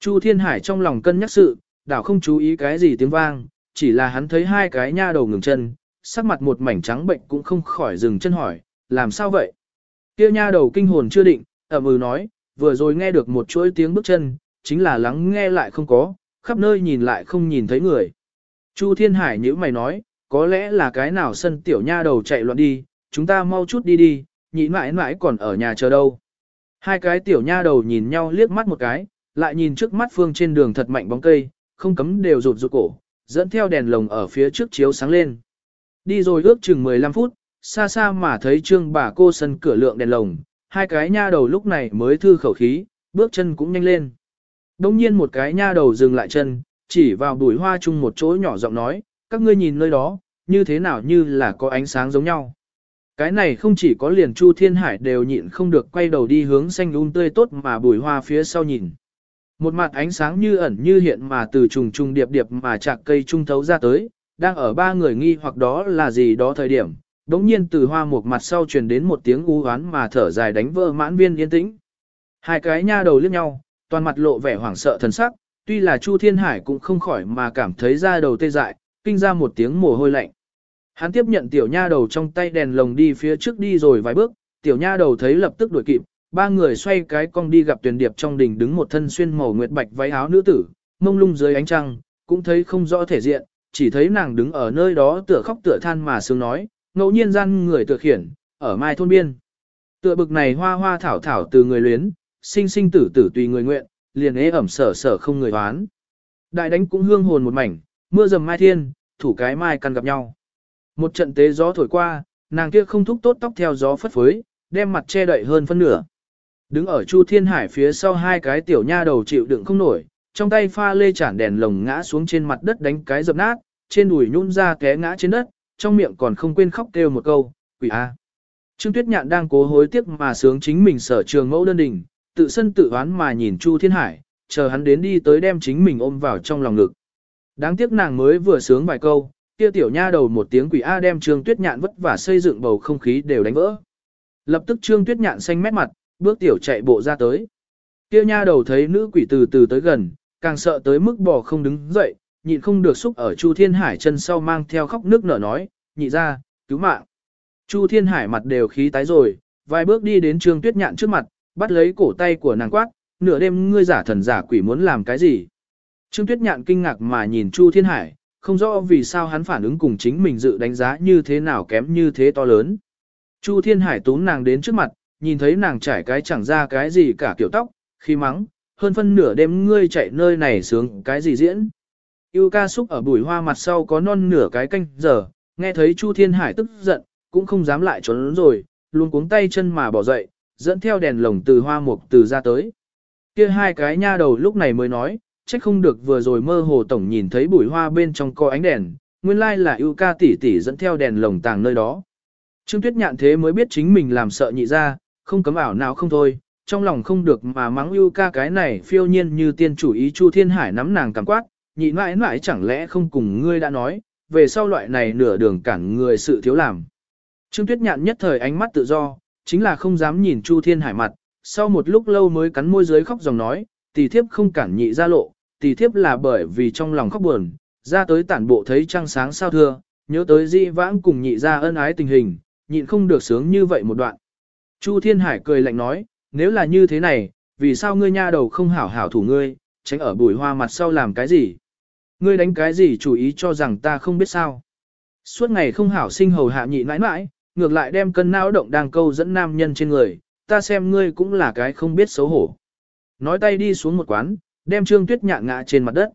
Chu Thiên Hải trong lòng cân nhắc sự, đảo không chú ý cái gì tiếng vang, chỉ là hắn thấy hai cái nha đầu ngừng chân, sắc mặt một mảnh trắng bệnh cũng không khỏi dừng chân hỏi, làm sao vậy? Kia nha đầu kinh hồn chưa định, ẩm ừ nói, vừa rồi nghe được một chuỗi tiếng bước chân, chính là lắng nghe lại không có, khắp nơi nhìn lại không nhìn thấy người. Chu Thiên Hải nhữ mày nói, có lẽ là cái nào sân tiểu nha đầu chạy loạn đi, chúng ta mau chút đi đi, nhị mãi mãi còn ở nhà chờ đâu. Hai cái tiểu nha đầu nhìn nhau liếc mắt một cái, lại nhìn trước mắt phương trên đường thật mạnh bóng cây, không cấm đều rụt rụt cổ, dẫn theo đèn lồng ở phía trước chiếu sáng lên. Đi rồi ước chừng 15 phút, xa xa mà thấy trương bà cô sân cửa lượng đèn lồng, hai cái nha đầu lúc này mới thư khẩu khí, bước chân cũng nhanh lên. Đông nhiên một cái nha đầu dừng lại chân, chỉ vào bùi hoa chung một chỗ nhỏ giọng nói, các ngươi nhìn nơi đó, như thế nào như là có ánh sáng giống nhau. Cái này không chỉ có liền Chu Thiên Hải đều nhịn không được quay đầu đi hướng xanh un tươi tốt mà bùi hoa phía sau nhìn. Một mặt ánh sáng như ẩn như hiện mà từ trùng trùng điệp điệp mà chạc cây trung thấu ra tới, đang ở ba người nghi hoặc đó là gì đó thời điểm, đống nhiên từ hoa một mặt sau truyền đến một tiếng u oán mà thở dài đánh vỡ mãn viên yên tĩnh. Hai cái nha đầu liếc nhau, toàn mặt lộ vẻ hoảng sợ thần sắc, tuy là Chu Thiên Hải cũng không khỏi mà cảm thấy da đầu tê dại, kinh ra một tiếng mồ hôi lạnh. Hắn tiếp nhận tiểu nha đầu trong tay đèn lồng đi phía trước đi rồi vài bước, tiểu nha đầu thấy lập tức đuổi kịp, ba người xoay cái cong đi gặp tuyển điệp trong đình đứng một thân xuyên màu nguyệt bạch váy áo nữ tử, mông lung dưới ánh trăng, cũng thấy không rõ thể diện, chỉ thấy nàng đứng ở nơi đó tựa khóc tựa than mà sướng nói, ngẫu nhiên gian người tựa khiển, ở mai thôn biên. Tựa bực này hoa hoa thảo thảo từ người luyến, sinh sinh tử tử tùy người nguyện, liền ế ẩm sở sở không người đoán. Đại đánh cũng hương hồn một mảnh, mưa dầm mai thiên, thủ cái mai căn gặp nhau. Một trận tế gió thổi qua, nàng kia không thúc tốt tóc theo gió phất phới, đem mặt che đậy hơn phân nửa. Đứng ở Chu Thiên Hải phía sau hai cái tiểu nha đầu chịu đựng không nổi, trong tay pha lê chản đèn lồng ngã xuống trên mặt đất đánh cái dập nát, trên đùi nhún ra té ngã trên đất, trong miệng còn không quên khóc kêu một câu, quỷ a. Trương Tuyết Nhạn đang cố hối tiếc mà sướng chính mình sở trường mẫu đơn đình, tự sân tự oán mà nhìn Chu Thiên Hải, chờ hắn đến đi tới đem chính mình ôm vào trong lòng ngực. Đáng tiếc nàng mới vừa sướng vài câu, kia tiểu nha đầu một tiếng quỷ A đem Trương Tuyết Nhạn vất vả xây dựng bầu không khí đều đánh vỡ. Lập tức Trương Tuyết Nhạn xanh mét mặt, bước tiểu chạy bộ ra tới. Kia nha đầu thấy nữ quỷ từ từ tới gần, càng sợ tới mức bò không đứng dậy, nhịn không được xúc ở Chu Thiên Hải chân sau mang theo khóc nước nở nói, nhị ra, cứu mạng. Chu Thiên Hải mặt đều khí tái rồi, vài bước đi đến Trương Tuyết Nhạn trước mặt, bắt lấy cổ tay của nàng quát, nửa đêm ngươi giả thần giả quỷ muốn làm cái gì. Trương Tuyết Nhạn kinh ngạc mà nhìn Chu Thiên Hải, không rõ vì sao hắn phản ứng cùng chính mình dự đánh giá như thế nào kém như thế to lớn. Chu Thiên Hải tốn nàng đến trước mặt, nhìn thấy nàng trải cái chẳng ra cái gì cả kiểu tóc, khi mắng, hơn phân nửa đêm ngươi chạy nơi này sướng cái gì diễn. Yêu ca xúc ở bùi hoa mặt sau có non nửa cái canh giờ, nghe thấy Chu Thiên Hải tức giận, cũng không dám lại trốn rồi, luôn cuống tay chân mà bỏ dậy, dẫn theo đèn lồng từ hoa mục từ ra tới. kia hai cái nha đầu lúc này mới nói, trách không được vừa rồi mơ hồ tổng nhìn thấy bụi hoa bên trong có ánh đèn, nguyên lai là yêu ca tỷ tỷ dẫn theo đèn lồng tàng nơi đó. Trương Tuyết nhạn thế mới biết chính mình làm sợ nhị ra, không cấm ảo nào không thôi, trong lòng không được mà mắng yêu ca cái này phiêu nhiên như tiên chủ ý Chu Thiên Hải nắm nàng cảm quát, nhị mãi mãi chẳng lẽ không cùng ngươi đã nói, về sau loại này nửa đường cản người sự thiếu làm. Trương Tuyết Nhạn nhất thời ánh mắt tự do, chính là không dám nhìn Chu Thiên Hải mặt, sau một lúc lâu mới cắn môi dưới khóc dòng nói, tỷ thiếp không cản nhị ra lộ, tỷ thiếp là bởi vì trong lòng khóc buồn, ra tới tản bộ thấy trăng sáng sao thưa, nhớ tới di vãng cùng nhị ra ân ái tình hình, nhịn không được sướng như vậy một đoạn. Chu Thiên Hải cười lạnh nói, nếu là như thế này, vì sao ngươi nha đầu không hảo hảo thủ ngươi, tránh ở bùi hoa mặt sau làm cái gì? Ngươi đánh cái gì chủ ý cho rằng ta không biết sao? Suốt ngày không hảo sinh hầu hạ nhị mãi mãi, ngược lại đem cân não động đang câu dẫn nam nhân trên người, ta xem ngươi cũng là cái không biết xấu hổ. Nói tay đi xuống một quán, đem Trương Tuyết Nhạn ngã trên mặt đất.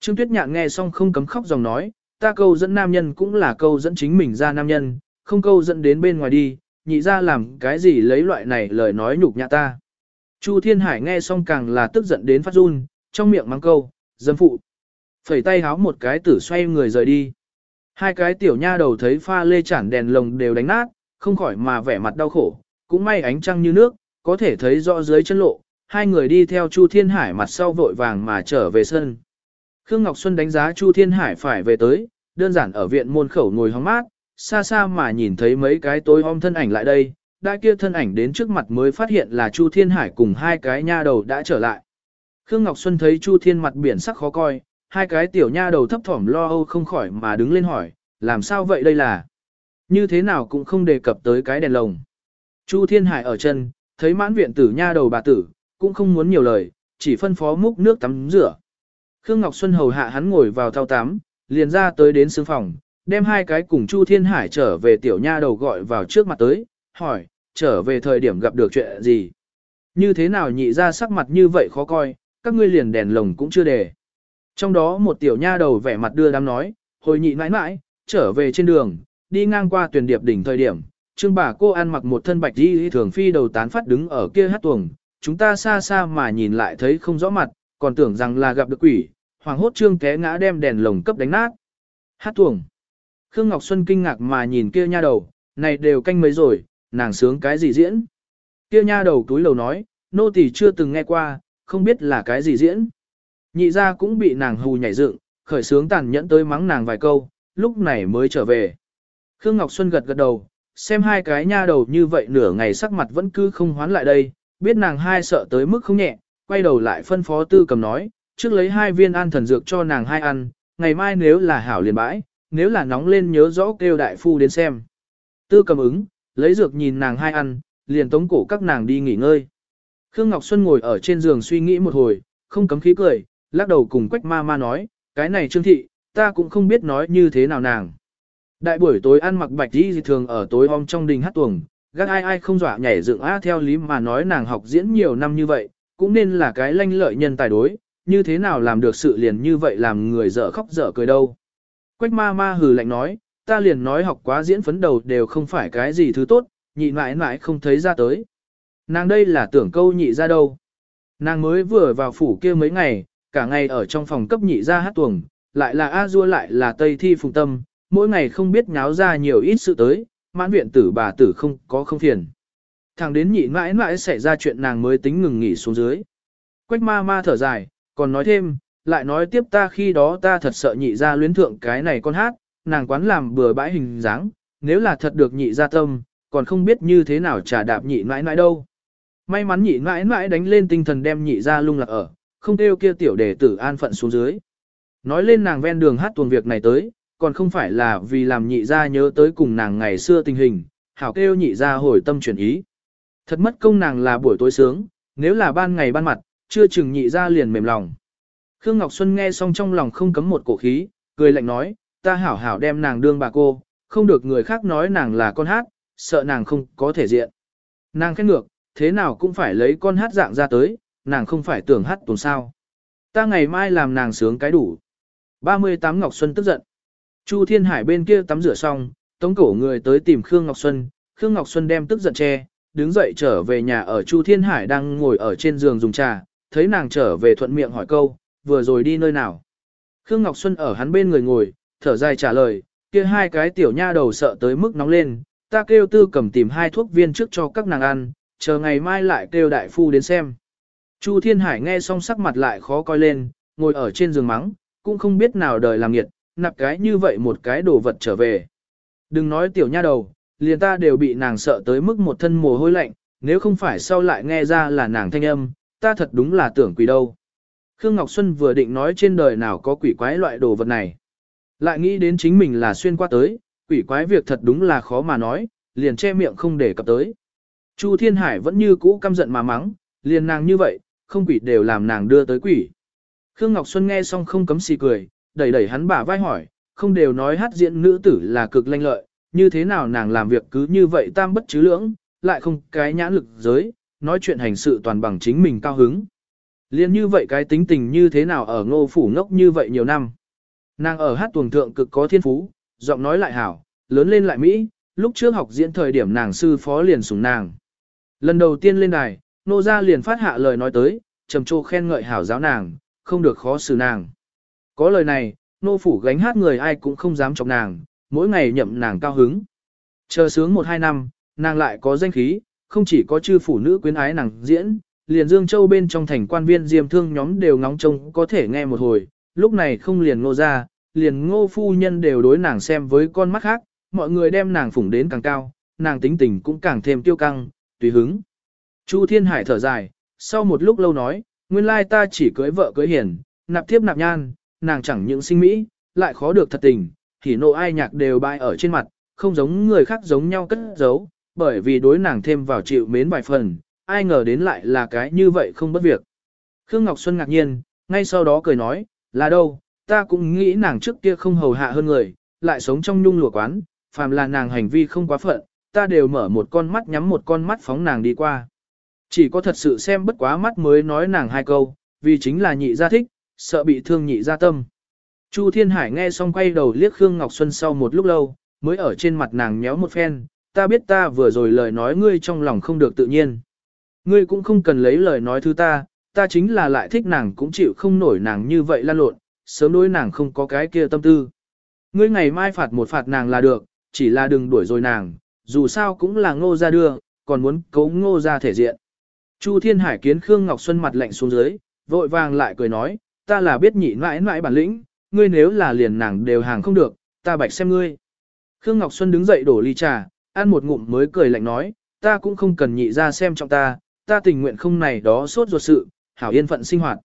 Trương Tuyết Nhạn nghe xong không cấm khóc dòng nói, ta câu dẫn nam nhân cũng là câu dẫn chính mình ra nam nhân, không câu dẫn đến bên ngoài đi, nhị ra làm cái gì lấy loại này lời nói nhục nhã ta. Chu Thiên Hải nghe xong càng là tức giận đến phát run, trong miệng mắng câu, dâm phụ. Phẩy tay háo một cái tử xoay người rời đi. Hai cái tiểu nha đầu thấy pha lê chản đèn lồng đều đánh nát, không khỏi mà vẻ mặt đau khổ, cũng may ánh trăng như nước, có thể thấy rõ dưới chân lộ, hai người đi theo Chu Thiên Hải mặt sau vội vàng mà trở về sân. Khương Ngọc Xuân đánh giá Chu Thiên Hải phải về tới, đơn giản ở viện môn khẩu ngồi hóng mát, xa xa mà nhìn thấy mấy cái tối om thân ảnh lại đây, đã kia thân ảnh đến trước mặt mới phát hiện là Chu Thiên Hải cùng hai cái nha đầu đã trở lại. Khương Ngọc Xuân thấy Chu Thiên mặt biển sắc khó coi, hai cái tiểu nha đầu thấp thỏm lo âu không khỏi mà đứng lên hỏi, làm sao vậy đây là? Như thế nào cũng không đề cập tới cái đèn lồng. Chu Thiên Hải ở chân, thấy mãn viện tử nha đầu bà tử, cũng không muốn nhiều lời, chỉ phân phó múc nước tắm rửa. Khương Ngọc Xuân hầu hạ hắn ngồi vào thao tắm, liền ra tới đến sương phòng, đem hai cái cùng Chu Thiên Hải trở về tiểu nha đầu gọi vào trước mặt tới, hỏi, trở về thời điểm gặp được chuyện gì? Như thế nào nhị ra sắc mặt như vậy khó coi, các ngươi liền đèn lồng cũng chưa để. Trong đó một tiểu nha đầu vẻ mặt đưa đám nói, hồi nhị mãi mãi, trở về trên đường, đi ngang qua tuyển điệp đỉnh thời điểm, trương bà cô ăn mặc một thân bạch đi thường phi đầu tán phát đứng ở kia hát tuồng, chúng ta xa xa mà nhìn lại thấy không rõ mặt, còn tưởng rằng là gặp được quỷ, hoàng hốt trương té ngã đem đèn lồng cấp đánh nát. Hát tuồng. Khương Ngọc Xuân kinh ngạc mà nhìn kia nha đầu, này đều canh mấy rồi, nàng sướng cái gì diễn. Kia nha đầu túi lầu nói, nô tỳ chưa từng nghe qua, không biết là cái gì diễn. Nhị ra cũng bị nàng hù nhảy dựng, khởi sướng tàn nhẫn tới mắng nàng vài câu, lúc này mới trở về. Khương Ngọc Xuân gật gật đầu, xem hai cái nha đầu như vậy nửa ngày sắc mặt vẫn cứ không hoán lại đây, biết nàng hai sợ tới mức không nhẹ, quay đầu lại phân phó tư cầm nói, trước lấy hai viên an thần dược cho nàng hai ăn, ngày mai nếu là hảo liền bãi, nếu là nóng lên nhớ rõ kêu đại phu đến xem. Tư cầm ứng, lấy dược nhìn nàng hai ăn, liền tống cổ các nàng đi nghỉ ngơi. Khương Ngọc Xuân ngồi ở trên giường suy nghĩ một hồi, không cấm khí cười, lắc đầu cùng quách ma ma nói, cái này trương thị, ta cũng không biết nói như thế nào nàng. Đại buổi tối ăn mặc bạch đi thường ở tối om trong đình hát tuồng, gác ai ai không dọa nhảy dựng á theo lý mà nói nàng học diễn nhiều năm như vậy, cũng nên là cái lanh lợi nhân tài đối, như thế nào làm được sự liền như vậy làm người dở khóc dở cười đâu. Quách ma ma hừ lạnh nói, ta liền nói học quá diễn phấn đầu đều không phải cái gì thứ tốt, nhị mãi mãi không thấy ra tới. Nàng đây là tưởng câu nhị ra đâu. Nàng mới vừa vào phủ kia mấy ngày, cả ngày ở trong phòng cấp nhị ra hát tuồng, lại là A Dua lại là Tây Thi Phùng Tâm, mỗi ngày không biết nháo ra nhiều ít sự tới, mãn viện tử bà tử không có không phiền. Thằng đến nhị mãi mãi xảy ra chuyện nàng mới tính ngừng nghỉ xuống dưới. Quách ma ma thở dài, còn nói thêm, lại nói tiếp ta khi đó ta thật sợ nhị ra luyến thượng cái này con hát, nàng quán làm bừa bãi hình dáng, nếu là thật được nhị ra tâm, còn không biết như thế nào trả đạp nhị mãi mãi đâu. May mắn nhị mãi mãi đánh lên tinh thần đem nhị ra lung lạc ở, không kêu kia tiểu đệ tử an phận xuống dưới. Nói lên nàng ven đường hát tuồng việc này tới, còn không phải là vì làm nhị gia nhớ tới cùng nàng ngày xưa tình hình, hảo kêu nhị gia hồi tâm chuyển ý. Thật mất công nàng là buổi tối sướng, nếu là ban ngày ban mặt, chưa chừng nhị gia liền mềm lòng. Khương Ngọc Xuân nghe xong trong lòng không cấm một cổ khí, cười lạnh nói, ta hảo hảo đem nàng đương bà cô, không được người khác nói nàng là con hát, sợ nàng không có thể diện. Nàng khét ngược, thế nào cũng phải lấy con hát dạng ra tới, nàng không phải tưởng hát tuần sao. Ta ngày mai làm nàng sướng cái đủ. 38 Ngọc Xuân tức giận. Chu Thiên Hải bên kia tắm rửa xong, tống cổ người tới tìm Khương Ngọc Xuân, Khương Ngọc Xuân đem tức giận che, đứng dậy trở về nhà ở Chu Thiên Hải đang ngồi ở trên giường dùng trà, thấy nàng trở về thuận miệng hỏi câu, vừa rồi đi nơi nào. Khương Ngọc Xuân ở hắn bên người ngồi, thở dài trả lời, kia hai cái tiểu nha đầu sợ tới mức nóng lên, ta kêu tư cầm tìm hai thuốc viên trước cho các nàng ăn, chờ ngày mai lại kêu đại phu đến xem. Chu Thiên Hải nghe xong sắc mặt lại khó coi lên, ngồi ở trên giường mắng, cũng không biết nào đời làm nghiệt, nạp cái như vậy một cái đồ vật trở về. Đừng nói tiểu nha đầu, liền ta đều bị nàng sợ tới mức một thân mồ hôi lạnh, nếu không phải sau lại nghe ra là nàng thanh âm, ta thật đúng là tưởng quỷ đâu. Khương Ngọc Xuân vừa định nói trên đời nào có quỷ quái loại đồ vật này. Lại nghĩ đến chính mình là xuyên qua tới, quỷ quái việc thật đúng là khó mà nói, liền che miệng không để cập tới. Chu Thiên Hải vẫn như cũ căm giận mà mắng, liền nàng như vậy, không quỷ đều làm nàng đưa tới quỷ. Khương Ngọc Xuân nghe xong không cấm xì cười, đẩy đẩy hắn bả vai hỏi, không đều nói hát diễn nữ tử là cực lanh lợi, như thế nào nàng làm việc cứ như vậy tam bất chứ lưỡng, lại không cái nhãn lực giới, nói chuyện hành sự toàn bằng chính mình cao hứng. Liên như vậy cái tính tình như thế nào ở ngô phủ ngốc như vậy nhiều năm. Nàng ở hát tuồng thượng cực có thiên phú, giọng nói lại hảo, lớn lên lại Mỹ, lúc trước học diễn thời điểm nàng sư phó liền sủng nàng. Lần đầu tiên lên đài, nô gia liền phát hạ lời nói tới, trầm trồ khen ngợi hảo giáo nàng, không được khó xử nàng. Có lời này, nô phủ gánh hát người ai cũng không dám chọc nàng, mỗi ngày nhậm nàng cao hứng. Chờ sướng một hai năm, nàng lại có danh khí, không chỉ có chư phủ nữ quyến ái nàng diễn, liền Dương Châu bên trong thành quan viên diêm thương nhóm đều ngóng trông có thể nghe một hồi, lúc này không liền ngô ra, liền ngô phu nhân đều đối nàng xem với con mắt khác, mọi người đem nàng phủng đến càng cao, nàng tính tình cũng càng thêm tiêu căng, tùy hứng. Chu Thiên Hải thở dài, sau một lúc lâu nói, nguyên lai ta chỉ cưới vợ cưới hiền, nạp thiếp nạp nhan, nàng chẳng những sinh mỹ, lại khó được thật tình, thì nộ ai nhạc đều bại ở trên mặt, không giống người khác giống nhau cất giấu, bởi vì đối nàng thêm vào chịu mến vài phần, ai ngờ đến lại là cái như vậy không bất việc. Khương Ngọc Xuân ngạc nhiên, ngay sau đó cười nói, là đâu, ta cũng nghĩ nàng trước kia không hầu hạ hơn người, lại sống trong nhung lụa quán, phàm là nàng hành vi không quá phận, ta đều mở một con mắt nhắm một con mắt phóng nàng đi qua. Chỉ có thật sự xem bất quá mắt mới nói nàng hai câu, vì chính là nhị gia thích, sợ bị thương nhị gia tâm. Chu Thiên Hải nghe xong quay đầu liếc Khương Ngọc Xuân sau một lúc lâu, mới ở trên mặt nàng nhéo một phen, ta biết ta vừa rồi lời nói ngươi trong lòng không được tự nhiên. Ngươi cũng không cần lấy lời nói thứ ta, ta chính là lại thích nàng cũng chịu không nổi nàng như vậy lan lộn, sớm đối nàng không có cái kia tâm tư. Ngươi ngày mai phạt một phạt nàng là được, chỉ là đừng đuổi rồi nàng, dù sao cũng là ngô ra đưa, còn muốn cấu ngô ra thể diện. Chu Thiên Hải kiến Khương Ngọc Xuân mặt lạnh xuống dưới, vội vàng lại cười nói, ta là biết nhị mãi mãi bản lĩnh, ngươi nếu là liền nàng đều hàng không được, ta bạch xem ngươi. Khương Ngọc Xuân đứng dậy đổ ly trà, ăn một ngụm mới cười lạnh nói, ta cũng không cần nhị ra xem trọng ta, ta tình nguyện không này đó sốt ruột sự, hảo yên phận sinh hoạt.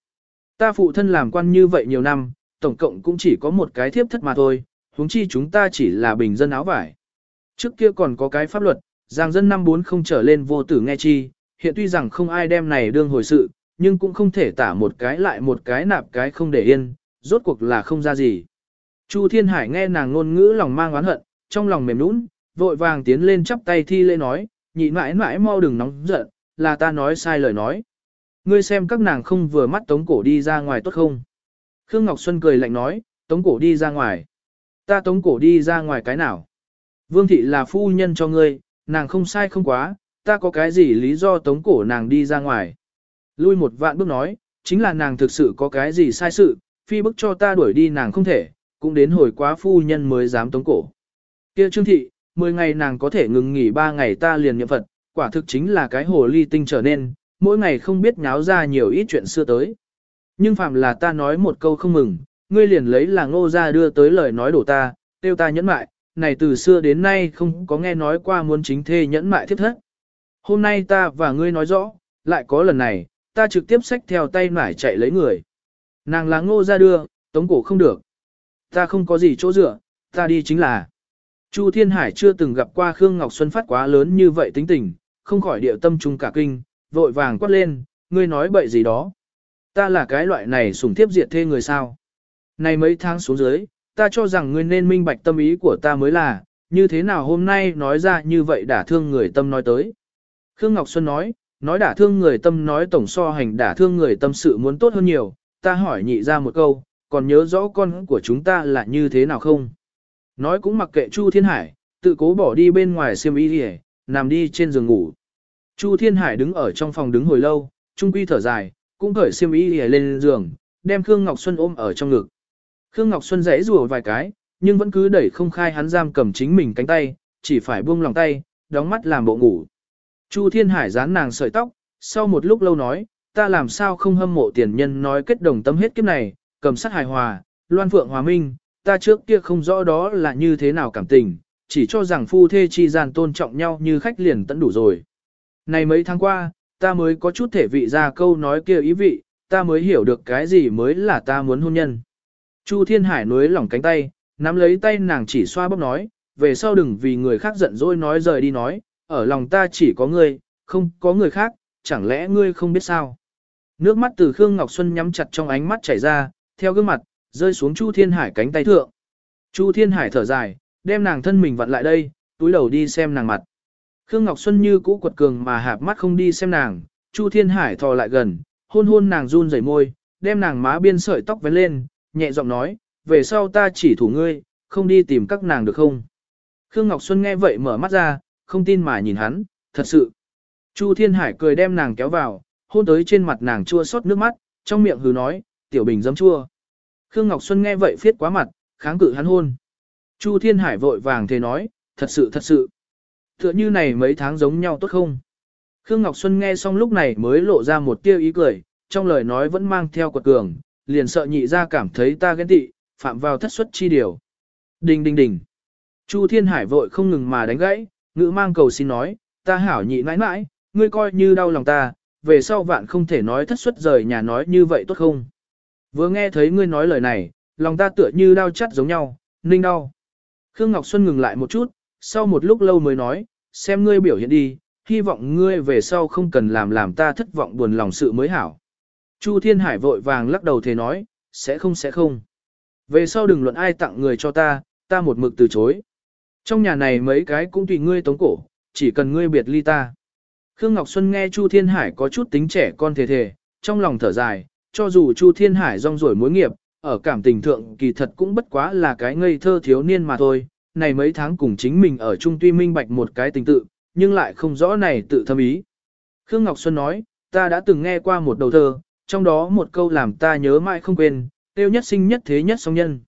Ta phụ thân làm quan như vậy nhiều năm, tổng cộng cũng chỉ có một cái thiếp thất mà thôi, huống chi chúng ta chỉ là bình dân áo vải. Trước kia còn có cái pháp luật, rằng dân năm bốn không trở lên vô tử nghe chi, hiện tuy rằng không ai đem này đương hồi sự, nhưng cũng không thể tả một cái lại một cái nạp cái không để yên, rốt cuộc là không ra gì. Chu Thiên Hải nghe nàng ngôn ngữ lòng mang oán hận, trong lòng mềm nũng, vội vàng tiến lên chắp tay thi lễ nói, nhị mãi mãi mau đừng nóng giận, là ta nói sai lời nói. Ngươi xem các nàng không vừa mắt tống cổ đi ra ngoài tốt không? Khương Ngọc Xuân cười lạnh nói, tống cổ đi ra ngoài. Ta tống cổ đi ra ngoài cái nào? Vương thị là phu nhân cho ngươi, nàng không sai không quá, ta có cái gì lý do tống cổ nàng đi ra ngoài. Lui một vạn bước nói, chính là nàng thực sự có cái gì sai sự, phi bức cho ta đuổi đi nàng không thể, cũng đến hồi quá phu nhân mới dám tống cổ. Kia Trương thị, 10 ngày nàng có thể ngừng nghỉ 3 ngày ta liền nhiệm vật, quả thực chính là cái hồ ly tinh trở nên, mỗi ngày không biết nháo ra nhiều ít chuyện xưa tới. Nhưng phạm là ta nói một câu không mừng, ngươi liền lấy là ngô ra đưa tới lời nói đổ ta, tiêu ta nhẫn mại, này từ xưa đến nay không có nghe nói qua muốn chính thê nhẫn mại thiết thất. Hôm nay ta và ngươi nói rõ, lại có lần này, ta trực tiếp xách theo tay nải chạy lấy người. Nàng là ngô ra đưa, tống cổ không được. Ta không có gì chỗ dựa, ta đi chính là. Chu Thiên Hải chưa từng gặp qua Khương Ngọc Xuân phát quá lớn như vậy tính tình, không khỏi điệu tâm trung cả kinh, vội vàng quát lên, ngươi nói bậy gì đó. Ta là cái loại này sủng tiếp diệt thê người sao. Này mấy tháng xuống dưới, ta cho rằng ngươi nên minh bạch tâm ý của ta mới là, như thế nào hôm nay nói ra như vậy đả thương người tâm nói tới. Khương Ngọc Xuân nói, nói đả thương người tâm nói tổng so hành đả thương người tâm sự muốn tốt hơn nhiều, ta hỏi nhị ra một câu, còn nhớ rõ con của chúng ta là như thế nào không? Nói cũng mặc kệ Chu Thiên Hải, tự cố bỏ đi bên ngoài xiêm y đi nằm đi trên giường ngủ. Chu Thiên Hải đứng ở trong phòng đứng hồi lâu, trung quy thở dài, cũng cởi xiêm y lên giường, đem Khương Ngọc Xuân ôm ở trong ngực. Khương Ngọc Xuân rẽ rùa vài cái, nhưng vẫn cứ đẩy không khai hắn giam cầm chính mình cánh tay, chỉ phải buông lòng tay, đóng mắt làm bộ ngủ. Chu Thiên Hải dán nàng sợi tóc, sau một lúc lâu nói, ta làm sao không hâm mộ tiền nhân nói kết đồng tâm hết kiếp này, cầm sát hài hòa, loan phượng hòa minh, ta trước kia không rõ đó là như thế nào cảm tình, chỉ cho rằng phu thê chi gian tôn trọng nhau như khách liền tận đủ rồi. Này mấy tháng qua, ta mới có chút thể vị ra câu nói kia ý vị, ta mới hiểu được cái gì mới là ta muốn hôn nhân. Chu Thiên Hải nuối lỏng cánh tay, nắm lấy tay nàng chỉ xoa bóp nói, về sau đừng vì người khác giận dỗi nói rời đi nói, ở lòng ta chỉ có ngươi, không có người khác, chẳng lẽ ngươi không biết sao. Nước mắt từ Khương Ngọc Xuân nhắm chặt trong ánh mắt chảy ra, theo gương mặt, rơi xuống Chu Thiên Hải cánh tay thượng. Chu Thiên Hải thở dài, đem nàng thân mình vặn lại đây, túi đầu đi xem nàng mặt. Khương Ngọc Xuân như cũ quật cường mà hạp mắt không đi xem nàng, Chu Thiên Hải thò lại gần, hôn hôn nàng run rẩy môi, đem nàng má biên sợi tóc vén lên, nhẹ giọng nói, về sau ta chỉ thủ ngươi, không đi tìm các nàng được không? Khương Ngọc Xuân nghe vậy mở mắt ra, không tin mà nhìn hắn, thật sự. Chu Thiên Hải cười đem nàng kéo vào, hôn tới trên mặt nàng chua xót nước mắt, trong miệng hừ nói, tiểu bình dấm chua. Khương Ngọc Xuân nghe vậy phiết quá mặt, kháng cự hắn hôn. Chu Thiên Hải vội vàng thế nói, thật sự thật sự. Tựa như này mấy tháng giống nhau tốt không? Khương Ngọc Xuân nghe xong lúc này mới lộ ra một tia ý cười, trong lời nói vẫn mang theo quật cường, liền sợ nhị ra cảm thấy ta ghen tị, phạm vào thất suất chi điều. Đình đình đình. Chu Thiên Hải vội không ngừng mà đánh gãy, ngữ mang cầu xin nói, ta hảo nhị nãi nãi, ngươi coi như đau lòng ta, về sau vạn không thể nói thất suất rời nhà nói như vậy tốt không. Vừa nghe thấy ngươi nói lời này, lòng ta tựa như đau chắt giống nhau, ninh đau. Khương Ngọc Xuân ngừng lại một chút, sau một lúc lâu mới nói, xem ngươi biểu hiện đi, hy vọng ngươi về sau không cần làm làm ta thất vọng buồn lòng sự mới hảo. Chu Thiên Hải vội vàng lắc đầu thề nói, sẽ không sẽ không. Về sau đừng luận ai tặng người cho ta, ta một mực từ chối. Trong nhà này mấy cái cũng tùy ngươi tống cổ, chỉ cần ngươi biệt ly ta. Khương Ngọc Xuân nghe Chu Thiên Hải có chút tính trẻ con thề thề, trong lòng thở dài, cho dù Chu Thiên Hải rong ruổi mối nghiệp, ở cảm tình thượng kỳ thật cũng bất quá là cái ngây thơ thiếu niên mà thôi, này mấy tháng cùng chính mình ở chung tuy minh bạch một cái tình tự, nhưng lại không rõ này tự thâm ý. Khương Ngọc Xuân nói, ta đã từng nghe qua một đầu thơ, trong đó một câu làm ta nhớ mãi không quên, tiêu nhất sinh nhất thế nhất song nhân.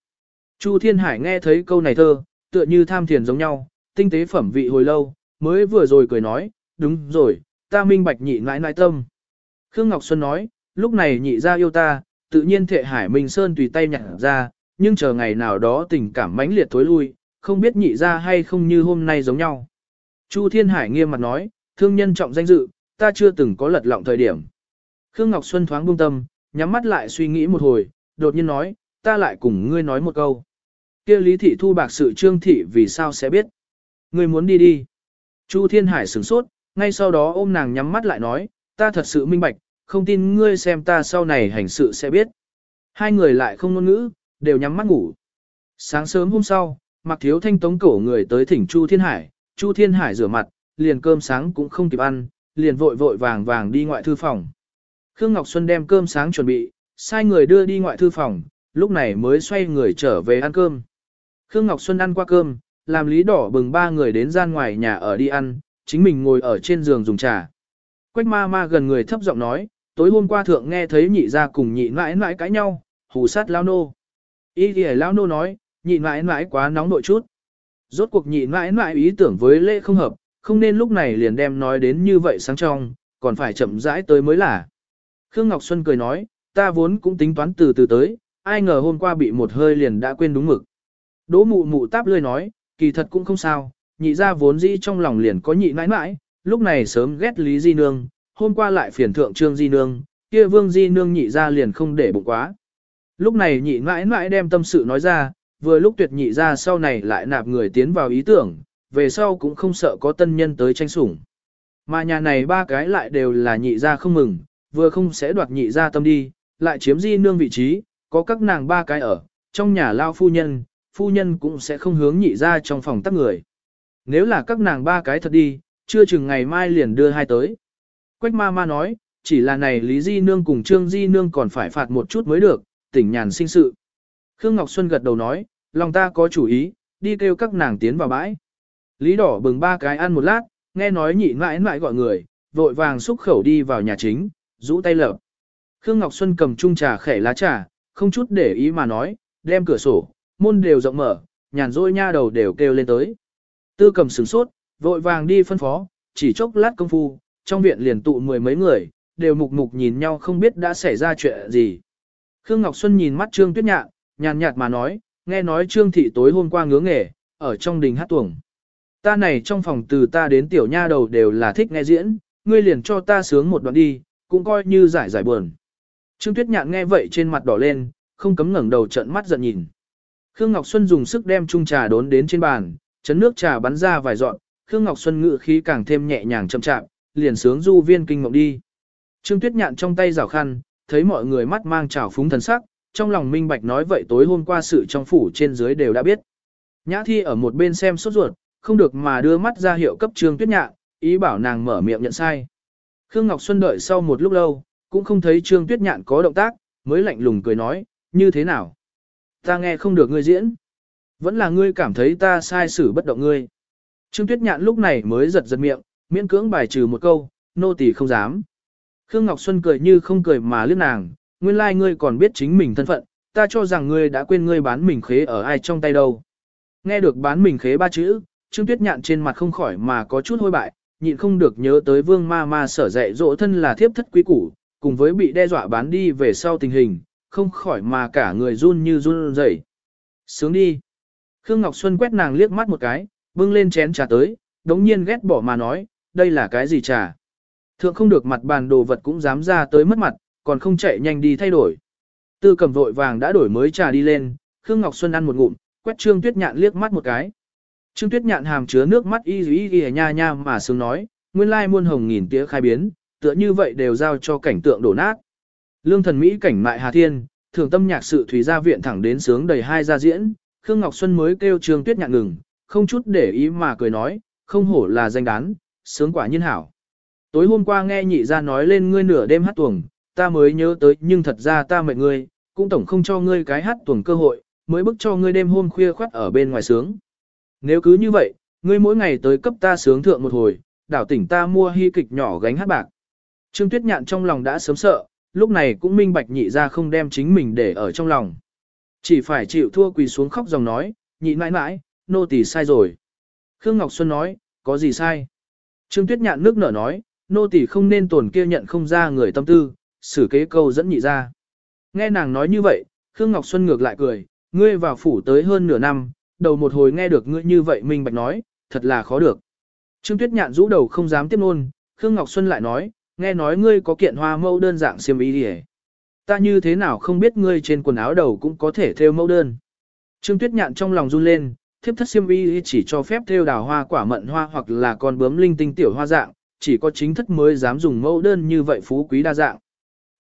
Chu Thiên Hải nghe thấy câu này thơ, tựa như tham thiền giống nhau, tinh tế phẩm vị hồi lâu, mới vừa rồi cười nói, đúng rồi, ta minh bạch nhị nãi nãi tâm. Khương Ngọc Xuân nói, lúc này nhị ra yêu ta, tự nhiên thệ Hải Minh Sơn tùy tay nhặt ra, nhưng chờ ngày nào đó tình cảm mãnh liệt tối lui, không biết nhị ra hay không như hôm nay giống nhau. Chu Thiên Hải nghiêm mặt nói, thương nhân trọng danh dự, ta chưa từng có lật lọng thời điểm. Khương Ngọc Xuân thoáng buông tâm, nhắm mắt lại suy nghĩ một hồi, đột nhiên nói, ta lại cùng ngươi nói một câu kia lý thị thu bạc sự trương thị vì sao sẽ biết. Ngươi muốn đi đi. Chu Thiên Hải sửng sốt, ngay sau đó ôm nàng nhắm mắt lại nói, ta thật sự minh bạch, không tin ngươi xem ta sau này hành sự sẽ biết. Hai người lại không ngôn ngữ, đều nhắm mắt ngủ. Sáng sớm hôm sau, mặc thiếu thanh tống cổ người tới thỉnh Chu Thiên Hải, Chu Thiên Hải rửa mặt, liền cơm sáng cũng không kịp ăn, liền vội vội vàng vàng đi ngoại thư phòng. Khương Ngọc Xuân đem cơm sáng chuẩn bị, sai người đưa đi ngoại thư phòng, lúc này mới xoay người trở về ăn cơm. Khương Ngọc Xuân ăn qua cơm, làm lý đỏ bừng ba người đến gian ngoài nhà ở đi ăn, chính mình ngồi ở trên giường dùng trà. Quách ma ma gần người thấp giọng nói, tối hôm qua thượng nghe thấy nhị ra cùng nhị mãi mãi cãi nhau, hù sát lao nô. Ý thì lao nô nói, nhị mãi mãi quá nóng nội chút. Rốt cuộc nhị mãi mãi ý tưởng với lễ không hợp, không nên lúc này liền đem nói đến như vậy sáng trong, còn phải chậm rãi tới mới là. Khương Ngọc Xuân cười nói, ta vốn cũng tính toán từ từ tới, ai ngờ hôm qua bị một hơi liền đã quên đúng mực. Đỗ mụ mụ táp lươi nói, kỳ thật cũng không sao, nhị ra vốn dĩ trong lòng liền có nhị mãi mãi, lúc này sớm ghét Lý Di Nương, hôm qua lại phiền thượng Trương Di Nương, kia Vương Di Nương nhị ra liền không để bụng quá. Lúc này nhị mãi mãi đem tâm sự nói ra, vừa lúc tuyệt nhị ra sau này lại nạp người tiến vào ý tưởng, về sau cũng không sợ có tân nhân tới tranh sủng. Mà nhà này ba cái lại đều là nhị ra không mừng, vừa không sẽ đoạt nhị ra tâm đi, lại chiếm di nương vị trí, có các nàng ba cái ở, trong nhà lao phu nhân, phu nhân cũng sẽ không hướng nhị ra trong phòng tắc người. Nếu là các nàng ba cái thật đi, chưa chừng ngày mai liền đưa hai tới. Quách ma ma nói, chỉ là này Lý Di Nương cùng Trương Di Nương còn phải phạt một chút mới được, tỉnh nhàn sinh sự. Khương Ngọc Xuân gật đầu nói, lòng ta có chủ ý, đi kêu các nàng tiến vào bãi. Lý đỏ bừng ba cái ăn một lát, nghe nói nhị mãi mãi gọi người, vội vàng xúc khẩu đi vào nhà chính, rũ tay lợp. Khương Ngọc Xuân cầm chung trà khẻ lá trà, không chút để ý mà nói, đem cửa sổ, môn đều rộng mở, nhàn rỗi nha đầu đều kêu lên tới. Tư cầm sửng sốt, vội vàng đi phân phó, chỉ chốc lát công phu, trong viện liền tụ mười mấy người, đều mục mục nhìn nhau không biết đã xảy ra chuyện gì. Khương Ngọc Xuân nhìn mắt Trương Tuyết Nhạn, nhàn nhạt mà nói, nghe nói Trương Thị tối hôm qua ngứa nghề, ở trong đình hát tuồng. Ta này trong phòng từ ta đến tiểu nha đầu đều là thích nghe diễn, ngươi liền cho ta sướng một đoạn đi, cũng coi như giải giải buồn. Trương Tuyết Nhạn nghe vậy trên mặt đỏ lên, không cấm ngẩng đầu trợn mắt giận nhìn. Khương Ngọc Xuân dùng sức đem chung trà đốn đến trên bàn, chấn nước trà bắn ra vài dọn, Khương Ngọc Xuân ngự khí càng thêm nhẹ nhàng chậm chạm, liền sướng du viên kinh mộng đi. Trương Tuyết Nhạn trong tay rào khăn, thấy mọi người mắt mang trào phúng thần sắc, trong lòng minh bạch nói vậy tối hôm qua sự trong phủ trên dưới đều đã biết. Nhã Thi ở một bên xem sốt ruột, không được mà đưa mắt ra hiệu cấp Trương Tuyết Nhạn, ý bảo nàng mở miệng nhận sai. Khương Ngọc Xuân đợi sau một lúc lâu, cũng không thấy Trương Tuyết Nhạn có động tác, mới lạnh lùng cười nói, như thế nào? Ta nghe không được ngươi diễn. Vẫn là ngươi cảm thấy ta sai xử bất động ngươi. Trương Tuyết Nhạn lúc này mới giật giật miệng, miễn cưỡng bài trừ một câu, nô tỳ không dám. Khương Ngọc Xuân cười như không cười mà liếc nàng, nguyên lai like ngươi còn biết chính mình thân phận, ta cho rằng ngươi đã quên ngươi bán mình khế ở ai trong tay đâu. Nghe được bán mình khế ba chữ, Trương Tuyết Nhạn trên mặt không khỏi mà có chút hôi bại, nhịn không được nhớ tới vương ma ma sở dạy dỗ thân là thiếp thất quý củ, cùng với bị đe dọa bán đi về sau tình hình, không khỏi mà cả người run như run rẩy. Sướng đi. Khương Ngọc Xuân quét nàng liếc mắt một cái, bưng lên chén trà tới, đống nhiên ghét bỏ mà nói, đây là cái gì trà? Thượng không được mặt bàn đồ vật cũng dám ra tới mất mặt, còn không chạy nhanh đi thay đổi. Tư cầm vội vàng đã đổi mới trà đi lên, Khương Ngọc Xuân ăn một ngụm, quét Trương Tuyết Nhạn liếc mắt một cái. Trương Tuyết Nhạn hàm chứa nước mắt y y y nha nha mà sướng nói, nguyên lai muôn hồng nghìn tía khai biến, tựa như vậy đều giao cho cảnh tượng đổ nát. Lương thần Mỹ cảnh mại Hà Thiên, thường tâm nhạc sự thủy gia viện thẳng đến sướng đầy hai gia diễn, Khương Ngọc Xuân mới kêu Trương Tuyết Nhạn ngừng, không chút để ý mà cười nói, không hổ là danh đán, sướng quả nhiên hảo. Tối hôm qua nghe nhị gia nói lên ngươi nửa đêm hát tuồng, ta mới nhớ tới nhưng thật ra ta mệt ngươi, cũng tổng không cho ngươi cái hát tuồng cơ hội, mới bức cho ngươi đêm hôm khuya khoắt ở bên ngoài sướng. Nếu cứ như vậy, ngươi mỗi ngày tới cấp ta sướng thượng một hồi, đảo tỉnh ta mua hy kịch nhỏ gánh hát bạc. Trương Tuyết Nhạn trong lòng đã sớm sợ, lúc này cũng minh bạch nhị ra không đem chính mình để ở trong lòng. Chỉ phải chịu thua quỳ xuống khóc dòng nói, nhị mãi mãi, nô tỳ sai rồi. Khương Ngọc Xuân nói, có gì sai? Trương Tuyết Nhạn nước nở nói, nô tỳ không nên tổn kia nhận không ra người tâm tư, xử kế câu dẫn nhị ra. Nghe nàng nói như vậy, Khương Ngọc Xuân ngược lại cười, ngươi vào phủ tới hơn nửa năm, đầu một hồi nghe được ngươi như vậy minh bạch nói, thật là khó được. Trương Tuyết Nhạn rũ đầu không dám tiếp nôn, Khương Ngọc Xuân lại nói, nghe nói ngươi có kiện hoa mẫu đơn dạng xiêm y đi Ta như thế nào không biết ngươi trên quần áo đầu cũng có thể thêu mẫu đơn. Trương Tuyết Nhạn trong lòng run lên, thiếp thất xiêm y chỉ cho phép thêu đào hoa quả mận hoa hoặc là con bướm linh tinh tiểu hoa dạng, chỉ có chính thất mới dám dùng mẫu đơn như vậy phú quý đa dạng.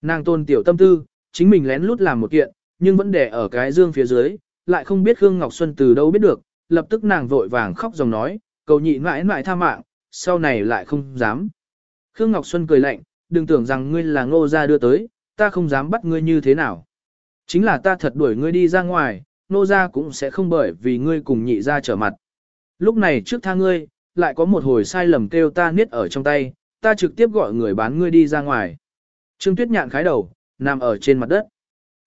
Nàng tôn tiểu tâm tư, chính mình lén lút làm một kiện, nhưng vẫn để ở cái dương phía dưới, lại không biết Khương Ngọc Xuân từ đâu biết được, lập tức nàng vội vàng khóc dòng nói, cầu nhị mãi mãi tha mạng, sau này lại không dám. Khương Ngọc Xuân cười lạnh, đừng tưởng rằng ngươi là ngô gia đưa tới, ta không dám bắt ngươi như thế nào. Chính là ta thật đuổi ngươi đi ra ngoài, nô gia cũng sẽ không bởi vì ngươi cùng nhị gia trở mặt. Lúc này trước tha ngươi, lại có một hồi sai lầm kêu ta niết ở trong tay, ta trực tiếp gọi người bán ngươi đi ra ngoài. Trương Tuyết nhạn khái đầu, nằm ở trên mặt đất.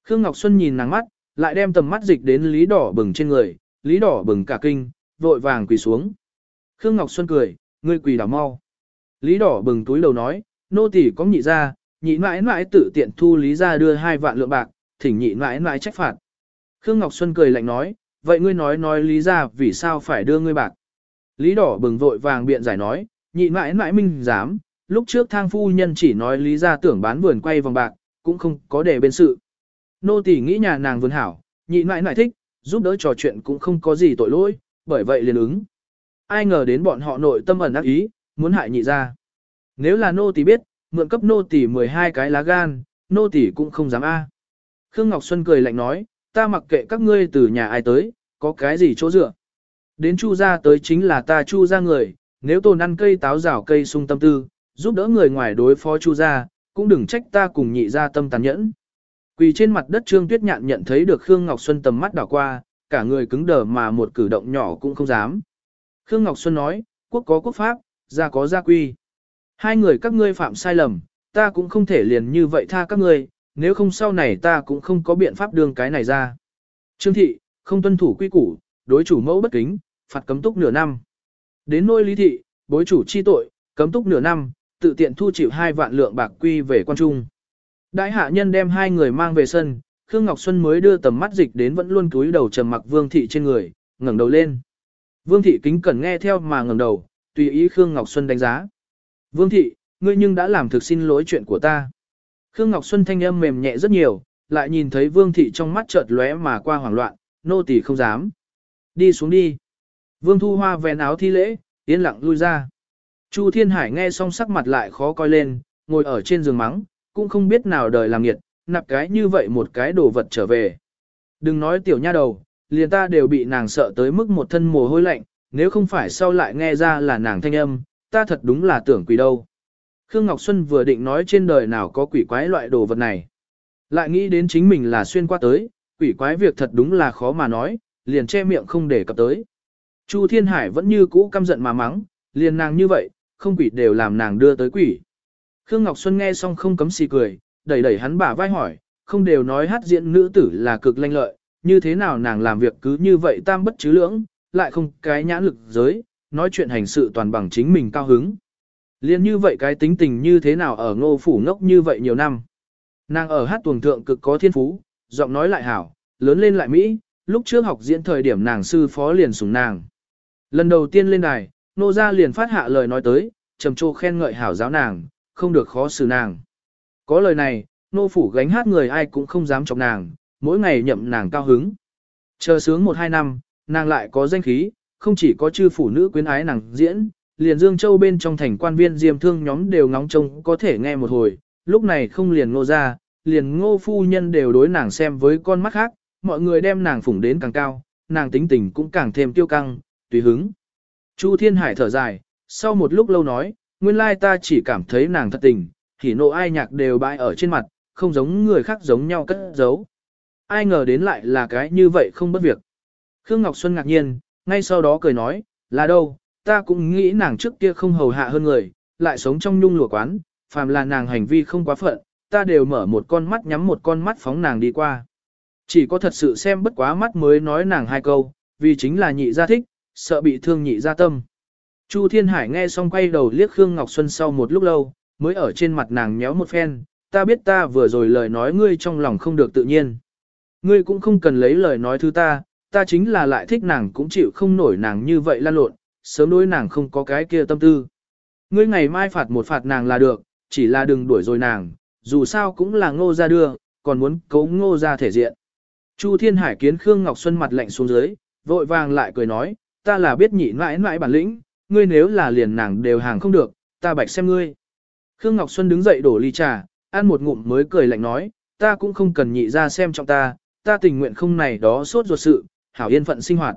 Khương Ngọc Xuân nhìn nàng mắt, lại đem tầm mắt dịch đến lý đỏ bừng trên người, lý đỏ bừng cả kinh, vội vàng quỳ xuống. Khương Ngọc Xuân cười, ngươi quỳ đảo mau. Lý đỏ bừng túi đầu nói, nô tỳ có nhị ra, nhị mãi mãi tự tiện thu lý ra đưa hai vạn lượng bạc, thỉnh nhị mãi mãi trách phạt. Khương Ngọc Xuân cười lạnh nói, vậy ngươi nói nói lý ra vì sao phải đưa ngươi bạc. Lý đỏ bừng vội vàng biện giải nói, nhị mãi mãi minh dám, lúc trước thang phu nhân chỉ nói lý ra tưởng bán vườn quay vòng bạc, cũng không có để bên sự. Nô tỳ nghĩ nhà nàng vườn hảo, nhị mãi mãi thích, giúp đỡ trò chuyện cũng không có gì tội lỗi, bởi vậy liền ứng. Ai ngờ đến bọn họ nội tâm ẩn ác ý, muốn hại nhị ra. Nếu là nô tỳ biết, mượn cấp nô tỳ 12 cái lá gan, nô tỳ cũng không dám a. Khương Ngọc Xuân cười lạnh nói, ta mặc kệ các ngươi từ nhà ai tới, có cái gì chỗ dựa. Đến chu gia tới chính là ta chu gia người, nếu tồn ăn cây táo rào cây sung tâm tư, giúp đỡ người ngoài đối phó chu gia, cũng đừng trách ta cùng nhị gia tâm tàn nhẫn. Quỳ trên mặt đất Trương Tuyết Nhạn nhận thấy được Khương Ngọc Xuân tầm mắt đảo qua, cả người cứng đờ mà một cử động nhỏ cũng không dám. Khương Ngọc Xuân nói, quốc có quốc pháp, gia có gia quy. Hai người các ngươi phạm sai lầm, ta cũng không thể liền như vậy tha các ngươi, nếu không sau này ta cũng không có biện pháp đương cái này ra. Trương thị, không tuân thủ quy củ, đối chủ mẫu bất kính, phạt cấm túc nửa năm. Đến nôi lý thị, bối chủ chi tội, cấm túc nửa năm, tự tiện thu chịu hai vạn lượng bạc quy về quan trung. Đại hạ nhân đem hai người mang về sân, Khương Ngọc Xuân mới đưa tầm mắt dịch đến vẫn luôn cúi đầu trầm mặc Vương Thị trên người, ngẩng đầu lên. Vương Thị kính cẩn nghe theo mà ngẩng đầu, tùy ý Khương Ngọc Xuân đánh giá. Vương Thị, ngươi nhưng đã làm thực xin lỗi chuyện của ta. Khương Ngọc Xuân thanh âm mềm nhẹ rất nhiều, lại nhìn thấy Vương Thị trong mắt chợt lóe mà qua hoảng loạn, nô tỳ không dám. Đi xuống đi. Vương Thu Hoa vén áo thi lễ, yên lặng lui ra. Chu Thiên Hải nghe xong sắc mặt lại khó coi lên, ngồi ở trên giường mắng, cũng không biết nào đời làm nghiệt, nạp cái như vậy một cái đồ vật trở về. Đừng nói tiểu nha đầu, liền ta đều bị nàng sợ tới mức một thân mồ hôi lạnh, nếu không phải sau lại nghe ra là nàng thanh âm, ta thật đúng là tưởng quỷ đâu. Khương Ngọc Xuân vừa định nói trên đời nào có quỷ quái loại đồ vật này. Lại nghĩ đến chính mình là xuyên qua tới, quỷ quái việc thật đúng là khó mà nói, liền che miệng không để cập tới. Chu Thiên Hải vẫn như cũ căm giận mà mắng, liền nàng như vậy, không quỷ đều làm nàng đưa tới quỷ. Khương Ngọc Xuân nghe xong không cấm xì cười, đẩy đẩy hắn bả vai hỏi, không đều nói hát diễn nữ tử là cực lanh lợi, như thế nào nàng làm việc cứ như vậy tam bất chứ lưỡng, lại không cái nhãn lực giới, nói chuyện hành sự toàn bằng chính mình cao hứng. Liên như vậy cái tính tình như thế nào ở ngô phủ ngốc như vậy nhiều năm. Nàng ở hát tuồng thượng cực có thiên phú, giọng nói lại hảo, lớn lên lại Mỹ, lúc trước học diễn thời điểm nàng sư phó liền sủng nàng. Lần đầu tiên lên đài, nô gia liền phát hạ lời nói tới, trầm trồ khen ngợi hảo giáo nàng, không được khó xử nàng. Có lời này, nô phủ gánh hát người ai cũng không dám chọc nàng, mỗi ngày nhậm nàng cao hứng. Chờ sướng một hai năm, nàng lại có danh khí, không chỉ có chư phụ nữ quyến ái nàng diễn, liền Dương Châu bên trong thành quan viên diêm thương nhóm đều ngóng trông có thể nghe một hồi, lúc này không liền ngô ra, liền ngô phu nhân đều đối nàng xem với con mắt khác, mọi người đem nàng phủng đến càng cao, nàng tính tình cũng càng thêm tiêu căng, tùy hứng. Chu Thiên Hải thở dài, sau một lúc lâu nói, nguyên lai ta chỉ cảm thấy nàng thật tình, thì nộ ai nhạc đều bãi ở trên mặt, không giống người khác giống nhau cất giấu. Ai ngờ đến lại là cái như vậy không bất việc. Khương Ngọc Xuân ngạc nhiên, ngay sau đó cười nói, là đâu, ta cũng nghĩ nàng trước kia không hầu hạ hơn người, lại sống trong nhung lụa quán, phàm là nàng hành vi không quá phận, ta đều mở một con mắt nhắm một con mắt phóng nàng đi qua. Chỉ có thật sự xem bất quá mắt mới nói nàng hai câu, vì chính là nhị gia thích, sợ bị thương nhị gia tâm. Chu Thiên Hải nghe xong quay đầu liếc Khương Ngọc Xuân sau một lúc lâu, mới ở trên mặt nàng nhéo một phen, ta biết ta vừa rồi lời nói ngươi trong lòng không được tự nhiên. Ngươi cũng không cần lấy lời nói thứ ta, ta chính là lại thích nàng cũng chịu không nổi nàng như vậy lan lộn, sớm đối nàng không có cái kia tâm tư. Ngươi ngày mai phạt một phạt nàng là được, chỉ là đừng đuổi rồi nàng, dù sao cũng là ngô ra đưa, còn muốn cấu ngô ra thể diện. Chu Thiên Hải kiến Khương Ngọc Xuân mặt lạnh xuống dưới, vội vàng lại cười nói, ta là biết nhị mãi mãi bản lĩnh, ngươi nếu là liền nàng đều hàng không được, ta bạch xem ngươi. Khương Ngọc Xuân đứng dậy đổ ly trà, ăn một ngụm mới cười lạnh nói, ta cũng không cần nhị ra xem trọng ta, ta tình nguyện không này đó suốt ruột sự, hảo yên phận sinh hoạt.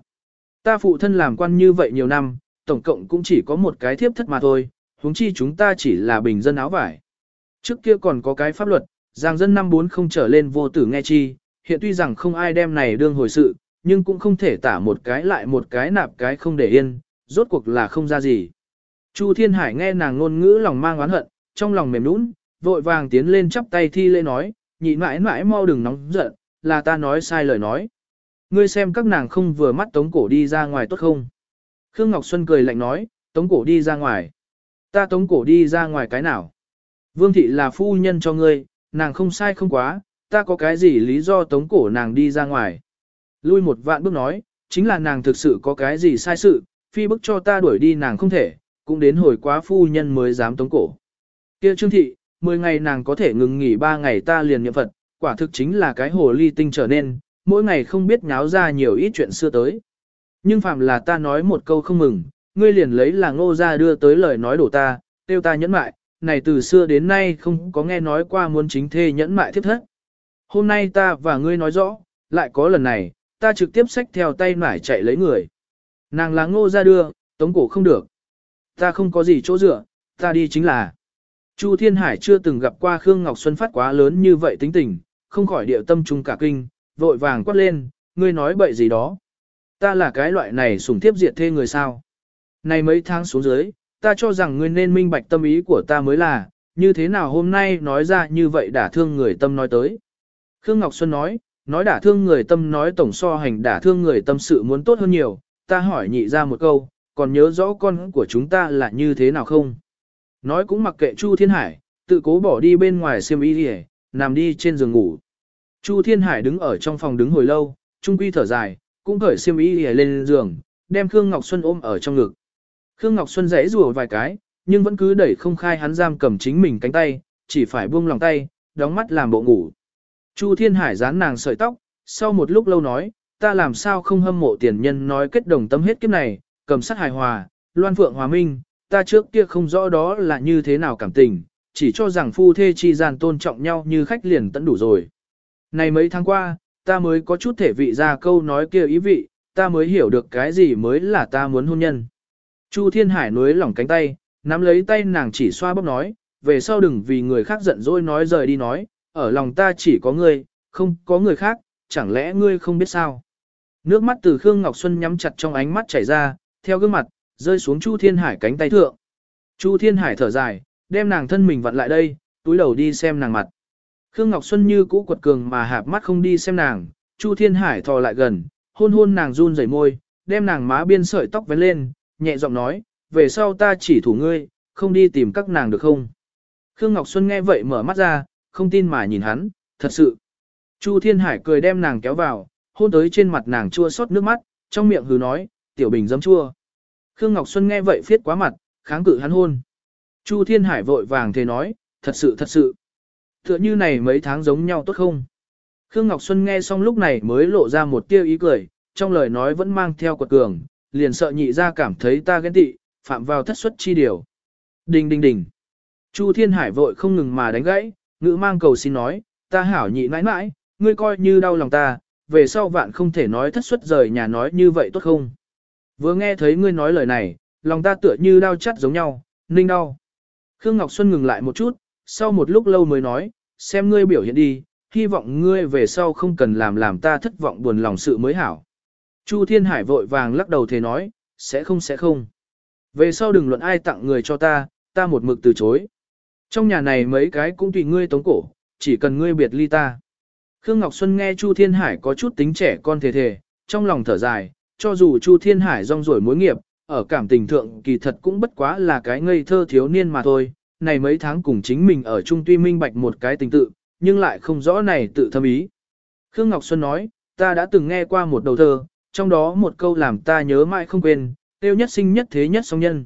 Ta phụ thân làm quan như vậy nhiều năm, tổng cộng cũng chỉ có một cái thiếp thất mà thôi, huống chi chúng ta chỉ là bình dân áo vải. Trước kia còn có cái pháp luật, rằng dân năm bốn không trở lên vô tử nghe chi, hiện tuy rằng không ai đem này đương hồi sự, nhưng cũng không thể tả một cái lại một cái nạp cái không để yên, rốt cuộc là không ra gì. Chu Thiên Hải nghe nàng ngôn ngữ lòng mang oán hận, trong lòng mềm nũng, vội vàng tiến lên chắp tay thi lễ nói, nhị mãi mãi mau đừng nóng giận, là ta nói sai lời nói. Ngươi xem các nàng không vừa mắt tống cổ đi ra ngoài tốt không? Khương Ngọc Xuân cười lạnh nói, tống cổ đi ra ngoài. Ta tống cổ đi ra ngoài cái nào? Vương thị là phu nhân cho ngươi, nàng không sai không quá, ta có cái gì lý do tống cổ nàng đi ra ngoài. Lui một vạn bước nói, chính là nàng thực sự có cái gì sai sự, phi bức cho ta đuổi đi nàng không thể, cũng đến hồi quá phu nhân mới dám tống cổ. Kia Trương thị, 10 ngày nàng có thể ngừng nghỉ 3 ngày ta liền nhiệm Phật, quả thực chính là cái hồ ly tinh trở nên, mỗi ngày không biết nháo ra nhiều ít chuyện xưa tới. Nhưng phạm là ta nói một câu không mừng, ngươi liền lấy là ngô ra đưa tới lời nói đổ ta, tiêu ta nhẫn mại, này từ xưa đến nay không có nghe nói qua muốn chính thê nhẫn mại thiết thất. Hôm nay ta và ngươi nói rõ, lại có lần này, ta trực tiếp xách theo tay nải chạy lấy người. Nàng là ngô ra đưa, tống cổ không được. Ta không có gì chỗ dựa, ta đi chính là. Chu Thiên Hải chưa từng gặp qua Khương Ngọc Xuân phát quá lớn như vậy tính tình, không khỏi điệu tâm trung cả kinh, vội vàng quát lên, ngươi nói bậy gì đó. Ta là cái loại này sủng thiếp diệt thê người sao. Này mấy tháng xuống dưới, ta cho rằng ngươi nên minh bạch tâm ý của ta mới là, như thế nào hôm nay nói ra như vậy đả thương người tâm nói tới. Khương Ngọc Xuân nói, nói đả thương người tâm nói tổng so hành đả thương người tâm sự muốn tốt hơn nhiều, ta hỏi nhị ra một câu, còn nhớ rõ con của chúng ta là như thế nào không? Nói cũng mặc kệ Chu Thiên Hải, tự cố bỏ đi bên ngoài xiêm y đi nằm đi trên giường ngủ. Chu Thiên Hải đứng ở trong phòng đứng hồi lâu, trung quy thở dài, cũng cởi xiêm y lên giường, đem Khương Ngọc Xuân ôm ở trong ngực. Khương Ngọc Xuân rẽ rùa vài cái, nhưng vẫn cứ đẩy không khai hắn giam cầm chính mình cánh tay, chỉ phải buông lòng tay, đóng mắt làm bộ ngủ. Chu Thiên Hải dán nàng sợi tóc, sau một lúc lâu nói, ta làm sao không hâm mộ tiền nhân nói kết đồng tâm hết kiếp này, cầm sát hài hòa, loan phượng hòa minh, ta trước kia không rõ đó là như thế nào cảm tình, chỉ cho rằng phu thê chi gian tôn trọng nhau như khách liền tận đủ rồi. Này mấy tháng qua, ta mới có chút thể vị ra câu nói kia ý vị, ta mới hiểu được cái gì mới là ta muốn hôn nhân. Chu Thiên Hải nuối lỏng cánh tay, nắm lấy tay nàng chỉ xoa bóp nói, về sau đừng vì người khác giận dỗi nói rời đi nói, ở lòng ta chỉ có ngươi, không có người khác, chẳng lẽ ngươi không biết sao. Nước mắt từ Khương Ngọc Xuân nhắm chặt trong ánh mắt chảy ra, theo gương mặt, rơi xuống Chu Thiên Hải cánh tay thượng. Chu Thiên Hải thở dài, đem nàng thân mình vặn lại đây, túi đầu đi xem nàng mặt. Khương Ngọc Xuân như cũ quật cường mà hạp mắt không đi xem nàng, Chu Thiên Hải thò lại gần, hôn hôn nàng run rẩy môi, đem nàng má biên sợi tóc vén lên, nhẹ giọng nói, về sau ta chỉ thủ ngươi, không đi tìm các nàng được không? Khương Ngọc Xuân nghe vậy mở mắt ra, không tin mà nhìn hắn, thật sự. Chu Thiên Hải cười đem nàng kéo vào, hôn tới trên mặt nàng chua xót nước mắt, trong miệng hừ nói, tiểu bình dấm chua. Khương Ngọc Xuân nghe vậy phiết quá mặt, kháng cự hắn hôn. Chu Thiên Hải vội vàng thề nói, thật sự thật sự. Tựa như này mấy tháng giống nhau tốt không? Khương Ngọc Xuân nghe xong lúc này mới lộ ra một tia ý cười, trong lời nói vẫn mang theo quật cường, liền sợ nhị ra cảm thấy ta ghen tị, phạm vào thất suất chi điều. Đình đình đình. Chu Thiên Hải vội không ngừng mà đánh gãy, ngữ mang cầu xin nói, ta hảo nhị mãi mãi, ngươi coi như đau lòng ta, về sau vạn không thể nói thất suất rời nhà nói như vậy tốt không? Vừa nghe thấy ngươi nói lời này, lòng ta tựa như đau chắt giống nhau, ninh đau. Khương Ngọc Xuân ngừng lại một chút, sau một lúc lâu mới nói, xem ngươi biểu hiện đi, hy vọng ngươi về sau không cần làm làm ta thất vọng buồn lòng sự mới hảo. Chu Thiên Hải vội vàng lắc đầu thế nói, sẽ không sẽ không. Về sau đừng luận ai tặng người cho ta, ta một mực từ chối. Trong nhà này mấy cái cũng tùy ngươi tống cổ, chỉ cần ngươi biệt ly ta. Khương Ngọc Xuân nghe Chu Thiên Hải có chút tính trẻ con thề thề, trong lòng thở dài, cho dù Chu Thiên Hải rong ruổi mối nghiệp, ở cảm tình thượng kỳ thật cũng bất quá là cái ngây thơ thiếu niên mà thôi, này mấy tháng cùng chính mình ở chung tuy minh bạch một cái tình tự, nhưng lại không rõ này tự thâm ý. Khương Ngọc Xuân nói, ta đã từng nghe qua một đầu thơ, trong đó một câu làm ta nhớ mãi không quên, tiêu nhất sinh nhất thế nhất song nhân.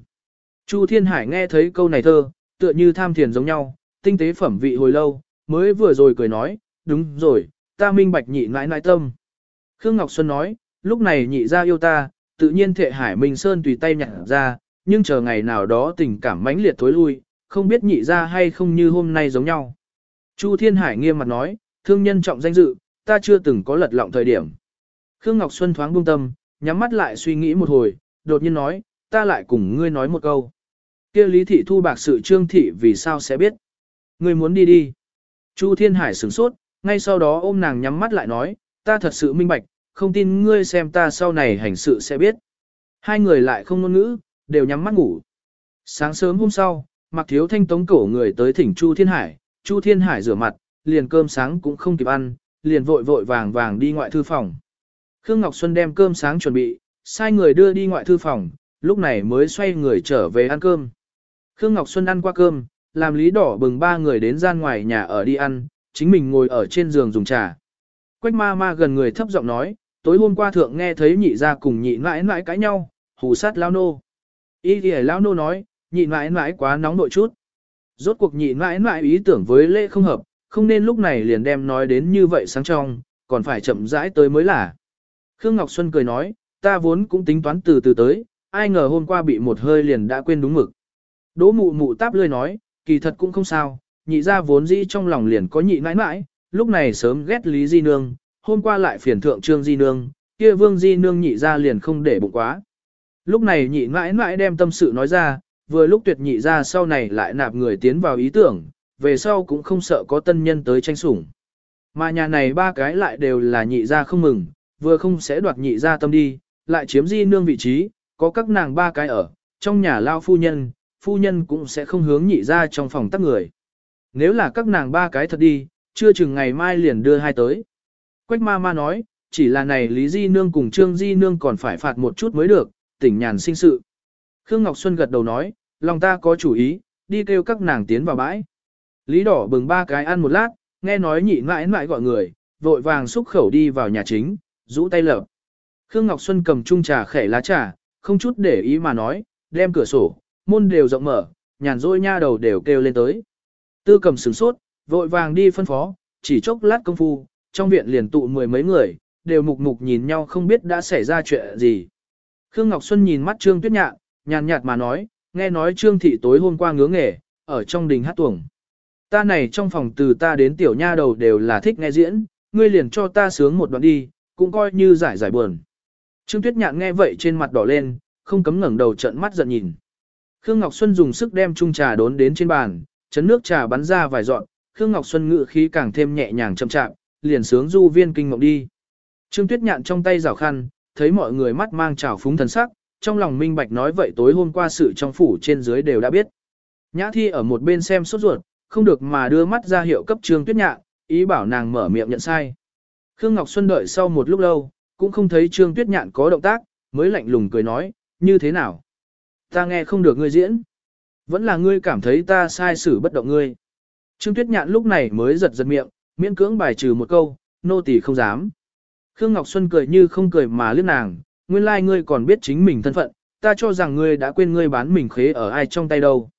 Chu Thiên Hải nghe thấy câu này thơ, tựa như tham thiền giống nhau, tinh tế phẩm vị hồi lâu, mới vừa rồi cười nói, đúng rồi, ta minh bạch nhị nãi nãi tâm. Khương Ngọc Xuân nói, lúc này nhị ra yêu ta, tự nhiên thệ hải Minh Sơn tùy tay nhặt ra, nhưng chờ ngày nào đó tình cảm mãnh liệt thối lui, không biết nhị ra hay không như hôm nay giống nhau. Chu Thiên Hải nghiêm mặt nói, thương nhân trọng danh dự, ta chưa từng có lật lọng thời điểm. Khương Ngọc Xuân thoáng buông tâm, nhắm mắt lại suy nghĩ một hồi, đột nhiên nói, ta lại cùng ngươi nói một câu. kia lý thị thu bạc sự trương thị vì sao sẽ biết. Ngươi muốn đi đi. Chu Thiên Hải sửng sốt, ngay sau đó ôm nàng nhắm mắt lại nói, ta thật sự minh bạch, không tin ngươi xem ta sau này hành sự sẽ biết. Hai người lại không ngôn ngữ, đều nhắm mắt ngủ. Sáng sớm hôm sau, mặc thiếu thanh tống cổ người tới thỉnh Chu Thiên Hải, Chu Thiên Hải rửa mặt, liền cơm sáng cũng không kịp ăn, liền vội vội vàng vàng đi ngoại thư phòng. Khương Ngọc Xuân đem cơm sáng chuẩn bị, sai người đưa đi ngoại thư phòng, lúc này mới xoay người trở về ăn cơm. Khương Ngọc Xuân ăn qua cơm, làm lý đỏ bừng ba người đến gian ngoài nhà ở đi ăn, chính mình ngồi ở trên giường dùng trà. Quách ma ma gần người thấp giọng nói, tối hôm qua thượng nghe thấy nhị ra cùng nhị mãi mãi cãi nhau, hù sát lao nô. Ý thì lao nô nói, nhị mãi mãi quá nóng nội chút. Rốt cuộc nhị mãi mãi ý tưởng với lễ không hợp, không nên lúc này liền đem nói đến như vậy sáng trong, còn phải chậm rãi tới mới là. Khương Ngọc Xuân cười nói, ta vốn cũng tính toán từ từ tới, ai ngờ hôm qua bị một hơi liền đã quên đúng mực. Đỗ mụ mụ táp lươi nói, kỳ thật cũng không sao, nhị ra vốn dĩ trong lòng liền có nhị mãi mãi, lúc này sớm ghét Lý Di Nương, hôm qua lại phiền thượng Trương Di Nương, kia Vương Di Nương nhị ra liền không để bụng quá. Lúc này nhị mãi mãi đem tâm sự nói ra, vừa lúc tuyệt nhị ra sau này lại nạp người tiến vào ý tưởng, về sau cũng không sợ có tân nhân tới tranh sủng. Mà nhà này ba cái lại đều là nhị ra không mừng, vừa không sẽ đoạt nhị ra tâm đi, lại chiếm di nương vị trí, có các nàng ba cái ở, trong nhà lao phu nhân, phu nhân cũng sẽ không hướng nhị ra trong phòng tắc người. Nếu là các nàng ba cái thật đi, chưa chừng ngày mai liền đưa hai tới. Quách ma ma nói, chỉ là này Lý Di Nương cùng Trương Di Nương còn phải phạt một chút mới được, tỉnh nhàn sinh sự. Khương Ngọc Xuân gật đầu nói, lòng ta có chủ ý, đi kêu các nàng tiến vào bãi. Lý đỏ bừng ba cái ăn một lát, nghe nói nhị mãi mãi gọi người, vội vàng xúc khẩu đi vào nhà chính, rũ tay lợp. Khương Ngọc Xuân cầm chung trà khẻ lá trà, không chút để ý mà nói, đem cửa sổ, môn đều rộng mở, nhàn rỗi nha đầu đều kêu lên tới. Tư cầm sửng sốt, vội vàng đi phân phó, chỉ chốc lát công phu, trong viện liền tụ mười mấy người, đều mục mục nhìn nhau không biết đã xảy ra chuyện gì. Khương Ngọc Xuân nhìn mắt Trương Tuyết Nhạn, nhàn nhạt mà nói, nghe nói Trương Thị tối hôm qua ngứa nghề, ở trong đình hát tuồng. Ta này trong phòng từ ta đến tiểu nha đầu đều là thích nghe diễn, ngươi liền cho ta sướng một đoạn đi, cũng coi như giải giải buồn. Trương Tuyết Nhạn nghe vậy trên mặt đỏ lên, không cấm ngẩng đầu trợn mắt giận nhìn. Khương Ngọc Xuân dùng sức đem chung trà đốn đến trên bàn, chấn nước trà bắn ra vài giọt Khương Ngọc Xuân ngự khí càng thêm nhẹ nhàng chậm chạm, liền sướng du viên kinh ngọc đi. Trương Tuyết Nhạn trong tay rào khăn, thấy mọi người mắt mang trào phúng thần sắc, trong lòng minh bạch nói vậy tối hôm qua sự trong phủ trên dưới đều đã biết. Nhã Thi ở một bên xem sốt ruột, không được mà đưa mắt ra hiệu cấp Trương Tuyết Nhạn, ý bảo nàng mở miệng nhận sai. Khương Ngọc Xuân đợi sau một lúc lâu, cũng không thấy Trương Tuyết Nhạn có động tác, mới lạnh lùng cười nói, như thế nào? Ta nghe không được ngươi diễn. Vẫn là ngươi cảm thấy ta sai xử bất động ngươi. Trương Tuyết Nhạn lúc này mới giật giật miệng, miễn cưỡng bài trừ một câu, nô tỳ không dám. Khương Ngọc Xuân cười như không cười mà liếc nàng, nguyên lai like ngươi còn biết chính mình thân phận, ta cho rằng ngươi đã quên ngươi bán mình khế ở ai trong tay đâu.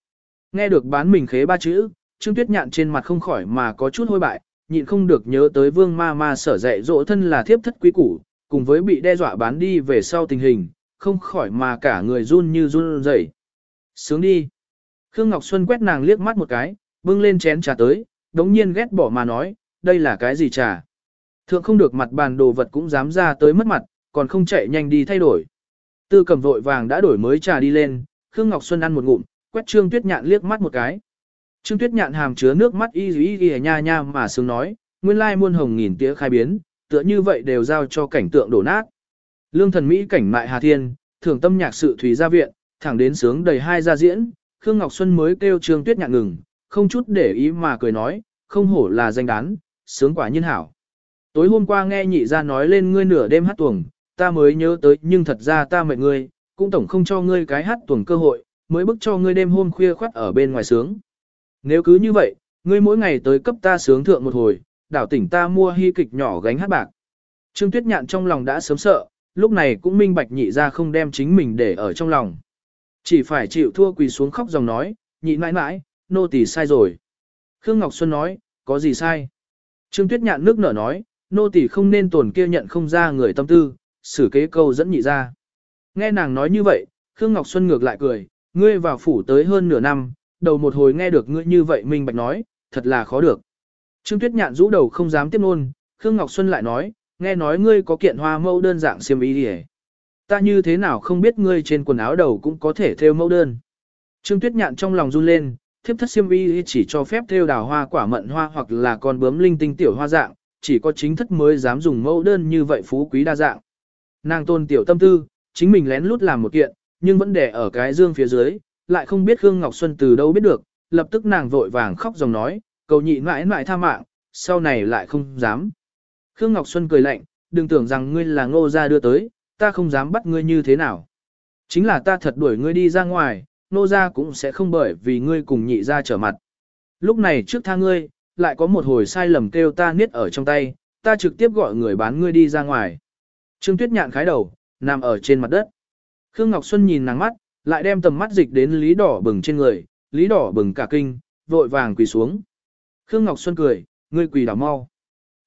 Nghe được bán mình khế ba chữ, Trương Tuyết Nhạn trên mặt không khỏi mà có chút hôi bại, nhịn không được nhớ tới vương ma ma sở dạy dỗ thân là thiếp thất quý củ, cùng với bị đe dọa bán đi về sau tình hình, không khỏi mà cả người run như run rẩy. Sướng đi. Khương Ngọc Xuân quét nàng liếc mắt một cái, bưng lên chén trà tới, đống nhiên ghét bỏ mà nói, đây là cái gì trà? Thượng không được mặt bàn đồ vật cũng dám ra tới mất mặt, còn không chạy nhanh đi thay đổi. Tư cầm vội vàng đã đổi mới trà đi lên, Khương Ngọc Xuân ăn một ngụm, quét Trương Tuyết Nhạn liếc mắt một cái. Trương Tuyết Nhạn hàm chứa nước mắt y y y nha nha mà sướng nói, nguyên lai muôn hồng nghìn tía khai biến, tựa như vậy đều giao cho cảnh tượng đổ nát. Lương thần Mỹ cảnh mại Hà Thiên, thưởng tâm nhạc sự thủy gia viện, thẳng đến sướng đầy hai gia diễn, Khương Ngọc Xuân mới kêu Trương Tuyết Nhạn ngừng, không chút để ý mà cười nói, không hổ là danh đán, sướng quả nhiên hảo. Tối hôm qua nghe nhị ra nói lên ngươi nửa đêm hát tuồng, ta mới nhớ tới nhưng thật ra ta mệt ngươi, cũng tổng không cho ngươi cái hát tuồng cơ hội, mới bức cho ngươi đêm hôm khuya khoắt ở bên ngoài sướng. Nếu cứ như vậy, ngươi mỗi ngày tới cấp ta sướng thượng một hồi, đảo tỉnh ta mua hy kịch nhỏ gánh hát bạc. Trương Tuyết Nhạn trong lòng đã sớm sợ, lúc này cũng minh bạch nhị ra không đem chính mình để ở trong lòng. Chỉ phải chịu thua quỳ xuống khóc dòng nói, nhị mãi mãi, nô tỳ sai rồi. Khương Ngọc Xuân nói, có gì sai? Trương Tuyết Nhạn nước nở nói, nô tỳ không nên tổn kia nhận không ra người tâm tư, xử kế câu dẫn nhị ra. Nghe nàng nói như vậy, Khương Ngọc Xuân ngược lại cười, ngươi vào phủ tới hơn nửa năm, đầu một hồi nghe được ngươi như vậy mình bạch nói, thật là khó được. Trương Tuyết Nhạn rũ đầu không dám tiếp nôn, Khương Ngọc Xuân lại nói, nghe nói ngươi có kiện hoa mẫu đơn dạng xiêm y đi Ta như thế nào không biết ngươi trên quần áo đầu cũng có thể thêu mẫu đơn. Trương Tuyết Nhạn trong lòng run lên, thiếp thất xiêm y chỉ cho phép thêu đào hoa quả mận hoa hoặc là con bướm linh tinh tiểu hoa dạng, chỉ có chính thất mới dám dùng mẫu đơn như vậy phú quý đa dạng. Nàng tôn tiểu tâm tư, chính mình lén lút làm một kiện, nhưng vẫn để ở cái dương phía dưới, lại không biết Khương Ngọc Xuân từ đâu biết được, lập tức nàng vội vàng khóc dòng nói, cầu nhị mãi mãi tha mạng, sau này lại không dám. Khương Ngọc Xuân cười lạnh, đừng tưởng rằng ngươi là ngô gia đưa tới, ta không dám bắt ngươi như thế nào. Chính là ta thật đuổi ngươi đi ra ngoài, nô gia cũng sẽ không bởi vì ngươi cùng nhị gia trở mặt. Lúc này trước tha ngươi, lại có một hồi sai lầm kêu ta niết ở trong tay, ta trực tiếp gọi người bán ngươi đi ra ngoài. Trương Tuyết nhạn khái đầu, nằm ở trên mặt đất. Khương Ngọc Xuân nhìn nàng mắt, lại đem tầm mắt dịch đến lý đỏ bừng trên người, lý đỏ bừng cả kinh, vội vàng quỳ xuống. Khương Ngọc Xuân cười, ngươi quỳ đảo mau.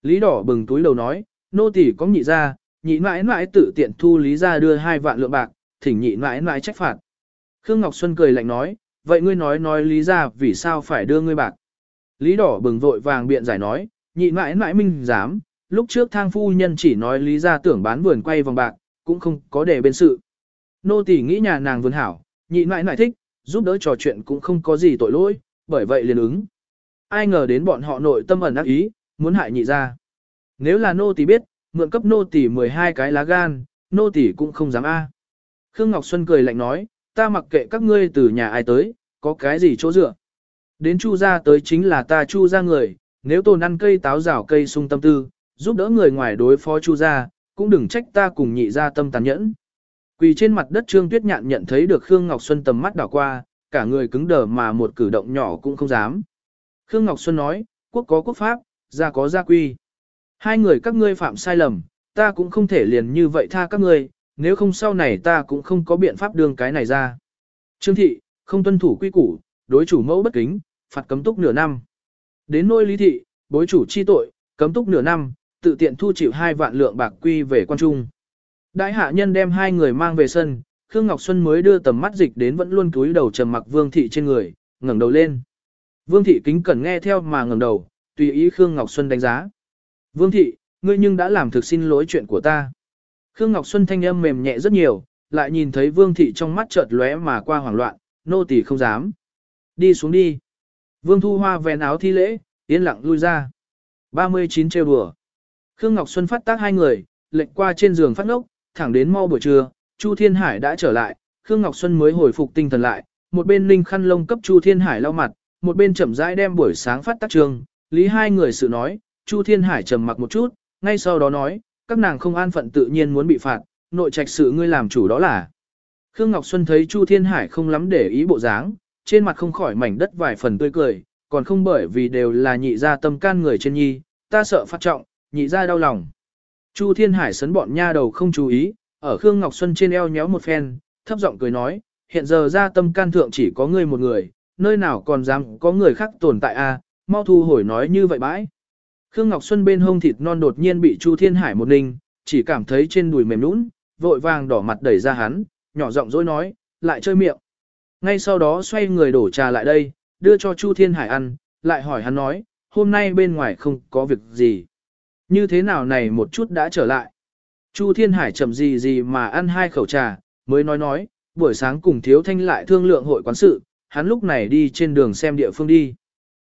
Lý đỏ bừng túi đầu nói, nô tỳ có nhị ra, nhị mãi mãi tự tiện thu lý ra đưa hai vạn lượng bạc, thỉnh nhị mãi mãi trách phạt. Khương Ngọc Xuân cười lạnh nói, vậy ngươi nói nói lý ra vì sao phải đưa ngươi bạc. Lý đỏ bừng vội vàng biện giải nói, nhị mãi mãi minh dám, lúc trước thang phu nhân chỉ nói lý ra tưởng bán vườn quay vòng bạc, cũng không có để bên sự. Nô tỳ nghĩ nhà nàng vườn hảo, nhị mãi mãi thích, giúp đỡ trò chuyện cũng không có gì tội lỗi, bởi vậy liền ứng. Ai ngờ đến bọn họ nội tâm ẩn ác ý, muốn hại nhị ra. Nếu là nô tỳ biết, mượn cấp nô tỳ 12 cái lá gan, nô tỳ cũng không dám a. Khương Ngọc Xuân cười lạnh nói, ta mặc kệ các ngươi từ nhà ai tới, có cái gì chỗ dựa. Đến chu gia tới chính là ta chu ra người, nếu tồn ăn cây táo rào cây sung tâm tư, giúp đỡ người ngoài đối phó chu gia, cũng đừng trách ta cùng nhị gia tâm tàn nhẫn. Quỳ trên mặt đất Trương Tuyết Nhạn nhận thấy được Khương Ngọc Xuân tầm mắt đảo qua, cả người cứng đờ mà một cử động nhỏ cũng không dám. Khương Ngọc Xuân nói, quốc có quốc pháp, gia có gia quy. Hai người các ngươi phạm sai lầm, ta cũng không thể liền như vậy tha các ngươi, nếu không sau này ta cũng không có biện pháp đường cái này ra. Trương thị, không tuân thủ quy củ, đối chủ mẫu bất kính, phạt cấm túc nửa năm. Đến nôi lý thị, bối chủ chi tội, cấm túc nửa năm, tự tiện thu chịu hai vạn lượng bạc quy về quan trung. Đại hạ nhân đem hai người mang về sân, Khương Ngọc Xuân mới đưa tầm mắt dịch đến vẫn luôn cúi đầu trầm mặc Vương thị trên người, ngẩng đầu lên. Vương thị kính cẩn nghe theo mà ngẩng đầu, tùy ý Khương Ngọc Xuân đánh giá. Vương thị, ngươi nhưng đã làm thực xin lỗi chuyện của ta. Khương Ngọc Xuân thanh âm mềm nhẹ rất nhiều, lại nhìn thấy Vương thị trong mắt chợt lóe mà qua hoảng loạn, nô tỳ không dám. Đi xuống đi. Vương Thu Hoa vén áo thi lễ, yên lặng lui ra. 39 trêu đùa. Khương Ngọc Xuân phát tác hai người, lệnh qua trên giường phát ngốc, thẳng đến mau buổi trưa, Chu Thiên Hải đã trở lại, Khương Ngọc Xuân mới hồi phục tinh thần lại, một bên linh khăn lông cấp Chu Thiên Hải lau mặt, một bên chậm rãi đem buổi sáng phát tác trường, lý hai người sự nói, Chu Thiên Hải trầm mặc một chút, ngay sau đó nói, các nàng không an phận tự nhiên muốn bị phạt, nội trạch sự ngươi làm chủ đó là. Khương Ngọc Xuân thấy Chu Thiên Hải không lắm để ý bộ dáng, trên mặt không khỏi mảnh đất vài phần tươi cười, còn không bởi vì đều là nhị gia tâm can người trên nhi, ta sợ phát trọng, nhị ra đau lòng. Chu Thiên Hải sấn bọn nha đầu không chú ý, ở Khương Ngọc Xuân trên eo nhéo một phen, thấp giọng cười nói, hiện giờ gia tâm can thượng chỉ có ngươi một người, nơi nào còn dám có người khác tồn tại a? À? mau thu hồi nói như vậy bãi. Khương Ngọc Xuân bên hông thịt non đột nhiên bị Chu Thiên Hải một ninh, chỉ cảm thấy trên đùi mềm nũng, vội vàng đỏ mặt đẩy ra hắn, nhỏ giọng dối nói, lại chơi miệng. Ngay sau đó xoay người đổ trà lại đây, đưa cho Chu Thiên Hải ăn, lại hỏi hắn nói, hôm nay bên ngoài không có việc gì. Như thế nào này một chút đã trở lại. Chu Thiên Hải chậm gì gì mà ăn hai khẩu trà, mới nói nói, buổi sáng cùng Thiếu Thanh lại thương lượng hội quán sự, hắn lúc này đi trên đường xem địa phương đi.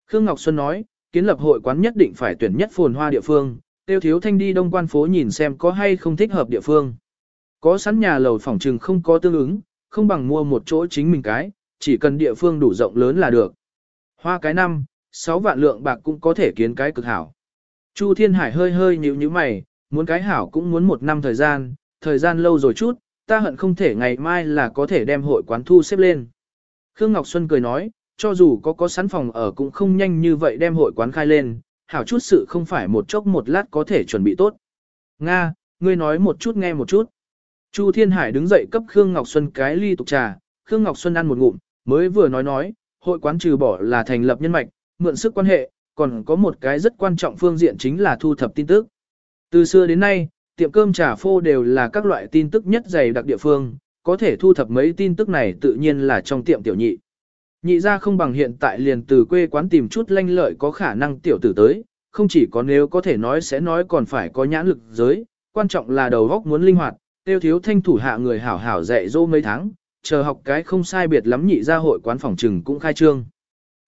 Khương Ngọc Xuân nói, kiến lập hội quán nhất định phải tuyển nhất phồn hoa địa phương, tiêu Thiếu Thanh đi đông quan phố nhìn xem có hay không thích hợp địa phương. Có sẵn nhà lầu phòng trừng không có tương ứng, không bằng mua một chỗ chính mình cái, chỉ cần địa phương đủ rộng lớn là được. Hoa cái năm, 6 vạn lượng bạc cũng có thể kiến cái cực hảo. Chu Thiên Hải hơi hơi nhíu nhíu mày, muốn cái hảo cũng muốn một năm thời gian, thời gian lâu rồi chút, ta hận không thể ngày mai là có thể đem hội quán thu xếp lên. Khương Ngọc Xuân cười nói, cho dù có có sẵn phòng ở cũng không nhanh như vậy đem hội quán khai lên, hảo chút sự không phải một chốc một lát có thể chuẩn bị tốt. Nga, ngươi nói một chút nghe một chút. Chu Thiên Hải đứng dậy cấp Khương Ngọc Xuân cái ly tục trà, Khương Ngọc Xuân ăn một ngụm, mới vừa nói nói, hội quán trừ bỏ là thành lập nhân mạch, mượn sức quan hệ, còn có một cái rất quan trọng phương diện chính là thu thập tin tức. Từ xưa đến nay, tiệm cơm trà phô đều là các loại tin tức nhất dày đặc địa phương, có thể thu thập mấy tin tức này tự nhiên là trong tiệm tiểu nhị. Nhị ra không bằng hiện tại liền từ quê quán tìm chút lanh lợi có khả năng tiểu tử tới, không chỉ có nếu có thể nói sẽ nói còn phải có nhãn lực giới, quan trọng là đầu góc muốn linh hoạt, tiêu thiếu thanh thủ hạ người hảo hảo dạy dỗ mấy tháng, chờ học cái không sai biệt lắm nhị ra hội quán phòng trừng cũng khai trương.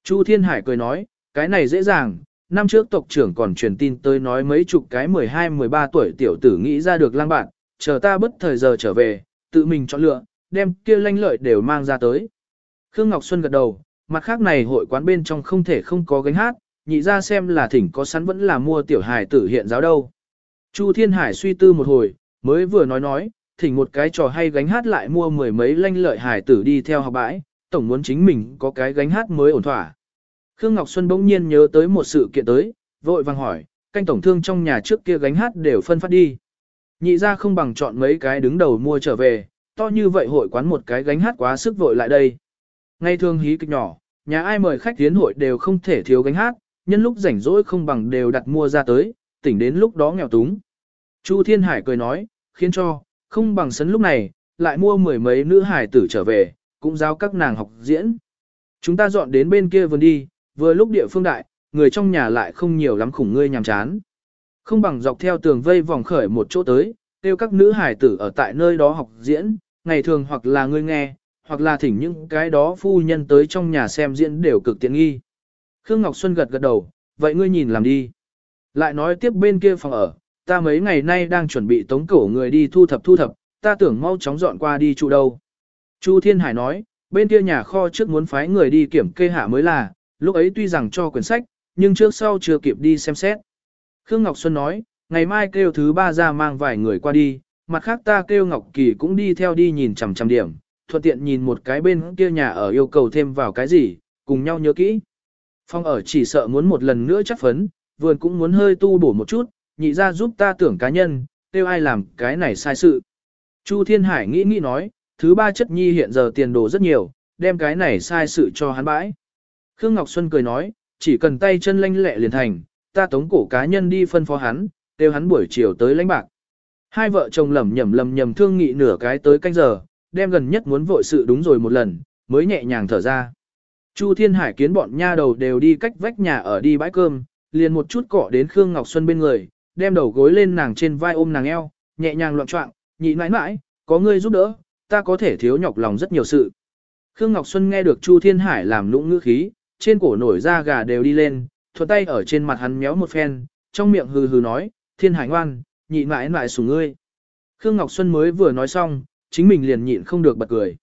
Chu Thiên Hải cười nói, cái này dễ dàng, năm trước tộc trưởng còn truyền tin tới nói mấy chục cái 12-13 tuổi tiểu tử nghĩ ra được lang bạn, chờ ta bất thời giờ trở về, tự mình chọn lựa, đem kia lanh lợi đều mang ra tới. Khương Ngọc Xuân gật đầu, mặt khác này hội quán bên trong không thể không có gánh hát, nhị ra xem là thỉnh có sẵn vẫn là mua tiểu hài tử hiện giáo đâu. Chu Thiên Hải suy tư một hồi, mới vừa nói nói, thỉnh một cái trò hay gánh hát lại mua mười mấy lanh lợi hài tử đi theo học bãi, tổng muốn chính mình có cái gánh hát mới ổn thỏa. Khương Ngọc Xuân bỗng nhiên nhớ tới một sự kiện tới, vội vàng hỏi, canh tổng thương trong nhà trước kia gánh hát đều phân phát đi. Nhị ra không bằng chọn mấy cái đứng đầu mua trở về, to như vậy hội quán một cái gánh hát quá sức vội lại đây. Ngay thường hí kịch nhỏ, nhà ai mời khách tiến hội đều không thể thiếu gánh hát, nhân lúc rảnh rỗi không bằng đều đặt mua ra tới, tỉnh đến lúc đó nghèo túng. Chu Thiên Hải cười nói, khiến cho, không bằng sấn lúc này, lại mua mười mấy nữ hải tử trở về, cũng giao các nàng học diễn. Chúng ta dọn đến bên kia vườn đi, vừa lúc địa phương đại, người trong nhà lại không nhiều lắm khủng ngươi nhàm chán. Không bằng dọc theo tường vây vòng khởi một chỗ tới, kêu các nữ hải tử ở tại nơi đó học diễn, ngày thường hoặc là ngươi nghe, hoặc là thỉnh những cái đó phu nhân tới trong nhà xem diễn đều cực tiện nghi. Khương Ngọc Xuân gật gật đầu, vậy ngươi nhìn làm đi. Lại nói tiếp bên kia phòng ở, ta mấy ngày nay đang chuẩn bị tống cổ người đi thu thập thu thập, ta tưởng mau chóng dọn qua đi trụ đâu. Chu Thiên Hải nói, bên kia nhà kho trước muốn phái người đi kiểm kê hạ mới là, lúc ấy tuy rằng cho quyển sách, nhưng trước sau chưa kịp đi xem xét. Khương Ngọc Xuân nói, ngày mai kêu thứ ba ra mang vài người qua đi, mặt khác ta kêu Ngọc Kỳ cũng đi theo đi nhìn chằm chằm điểm, thuận tiện nhìn một cái bên kia nhà ở yêu cầu thêm vào cái gì, cùng nhau nhớ kỹ. Phong ở chỉ sợ muốn một lần nữa chắc phấn, vườn cũng muốn hơi tu bổ một chút, nhị ra giúp ta tưởng cá nhân, kêu ai làm cái này sai sự. Chu Thiên Hải nghĩ nghĩ nói, thứ ba chất nhi hiện giờ tiền đồ rất nhiều, đem cái này sai sự cho hắn bãi. Khương Ngọc Xuân cười nói, chỉ cần tay chân lanh lẹ liền thành, ta tống cổ cá nhân đi phân phó hắn, tiêu hắn buổi chiều tới lãnh bạc. Hai vợ chồng lầm nhầm lầm nhầm thương nghị nửa cái tới canh giờ, đem gần nhất muốn vội sự đúng rồi một lần, mới nhẹ nhàng thở ra. Chu Thiên Hải kiến bọn nha đầu đều đi cách vách nhà ở đi bãi cơm, liền một chút cọ đến Khương Ngọc Xuân bên người, đem đầu gối lên nàng trên vai ôm nàng eo, nhẹ nhàng loạn trọng, nhị mãi mãi, có ngươi giúp đỡ, ta có thể thiếu nhọc lòng rất nhiều sự. Khương Ngọc Xuân nghe được Chu Thiên Hải làm lũng ngữ khí, trên cổ nổi da gà đều đi lên, thuận tay ở trên mặt hắn méo một phen, trong miệng hừ hừ nói, Thiên Hải ngoan, nhị mãi mãi sủng ngươi. Khương Ngọc Xuân mới vừa nói xong, chính mình liền nhịn không được bật cười.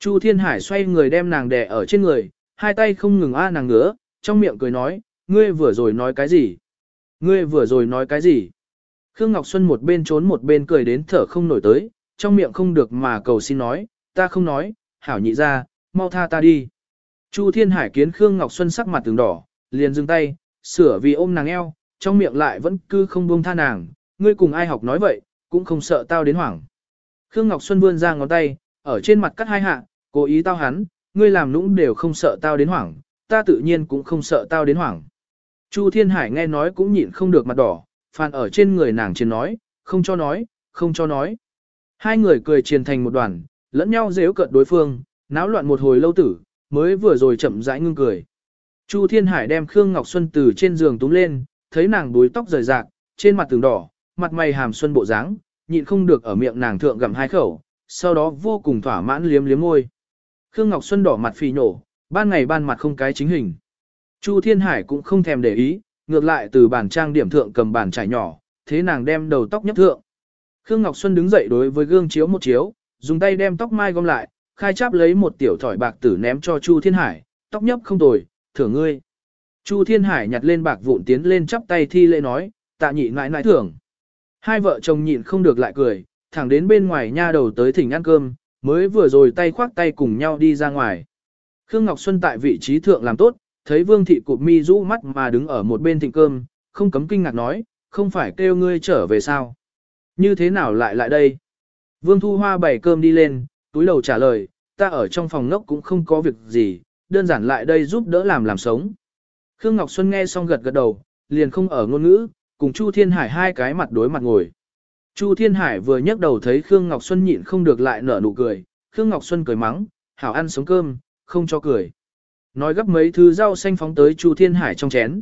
Chu Thiên Hải xoay người đem nàng đè ở trên người, hai tay không ngừng a nàng ngứa, trong miệng cười nói, ngươi vừa rồi nói cái gì? Ngươi vừa rồi nói cái gì? Khương Ngọc Xuân một bên trốn một bên cười đến thở không nổi tới, trong miệng không được mà cầu xin nói, ta không nói, hảo nhị ra, mau tha ta đi. Chu Thiên Hải kiến Khương Ngọc Xuân sắc mặt từng đỏ, liền dừng tay, sửa vì ôm nàng eo, trong miệng lại vẫn cứ không buông tha nàng, ngươi cùng ai học nói vậy, cũng không sợ tao đến hoảng. Khương Ngọc Xuân vươn ra ngón tay, ở trên mặt cắt hai hạ, cố ý tao hắn, ngươi làm nũng đều không sợ tao đến hoảng, ta tự nhiên cũng không sợ tao đến hoảng. Chu Thiên Hải nghe nói cũng nhịn không được mặt đỏ, phàn ở trên người nàng trên nói, không cho nói, không cho nói. Hai người cười triền thành một đoàn, lẫn nhau dễu cợt đối phương, náo loạn một hồi lâu tử, mới vừa rồi chậm rãi ngưng cười. Chu Thiên Hải đem Khương Ngọc Xuân từ trên giường túm lên, thấy nàng đuôi tóc rời rạc, trên mặt tường đỏ, mặt mày hàm xuân bộ dáng, nhịn không được ở miệng nàng thượng gặm hai khẩu, sau đó vô cùng thỏa mãn liếm liếm môi. Khương Ngọc Xuân đỏ mặt phì nổ, ban ngày ban mặt không cái chính hình. Chu Thiên Hải cũng không thèm để ý, ngược lại từ bàn trang điểm thượng cầm bàn trải nhỏ, thế nàng đem đầu tóc nhấp thượng. Khương Ngọc Xuân đứng dậy đối với gương chiếu một chiếu, dùng tay đem tóc mai gom lại, khai cháp lấy một tiểu thỏi bạc tử ném cho Chu Thiên Hải, tóc nhấp không tồi, thưởng ngươi. Chu Thiên Hải nhặt lên bạc vụn tiến lên chắp tay thi lễ nói, tạ nhị ngại ngại thưởng. Hai vợ chồng nhịn không được lại cười, thẳng đến bên ngoài nha đầu tới thỉnh ăn cơm, mới vừa rồi tay khoác tay cùng nhau đi ra ngoài. Khương Ngọc Xuân tại vị trí thượng làm tốt, thấy Vương Thị cụp mi rũ mắt mà đứng ở một bên thịnh cơm, không cấm kinh ngạc nói, không phải kêu ngươi trở về sao. Như thế nào lại lại đây? Vương Thu Hoa bày cơm đi lên, túi đầu trả lời, ta ở trong phòng ngốc cũng không có việc gì, đơn giản lại đây giúp đỡ làm làm sống. Khương Ngọc Xuân nghe xong gật gật đầu, liền không ở ngôn ngữ, cùng Chu Thiên Hải hai cái mặt đối mặt ngồi. Chu Thiên Hải vừa nhấc đầu thấy Khương Ngọc Xuân nhịn không được lại nở nụ cười, Khương Ngọc Xuân cười mắng, hảo ăn sống cơm, không cho cười. Nói gấp mấy thứ rau xanh phóng tới Chu Thiên Hải trong chén.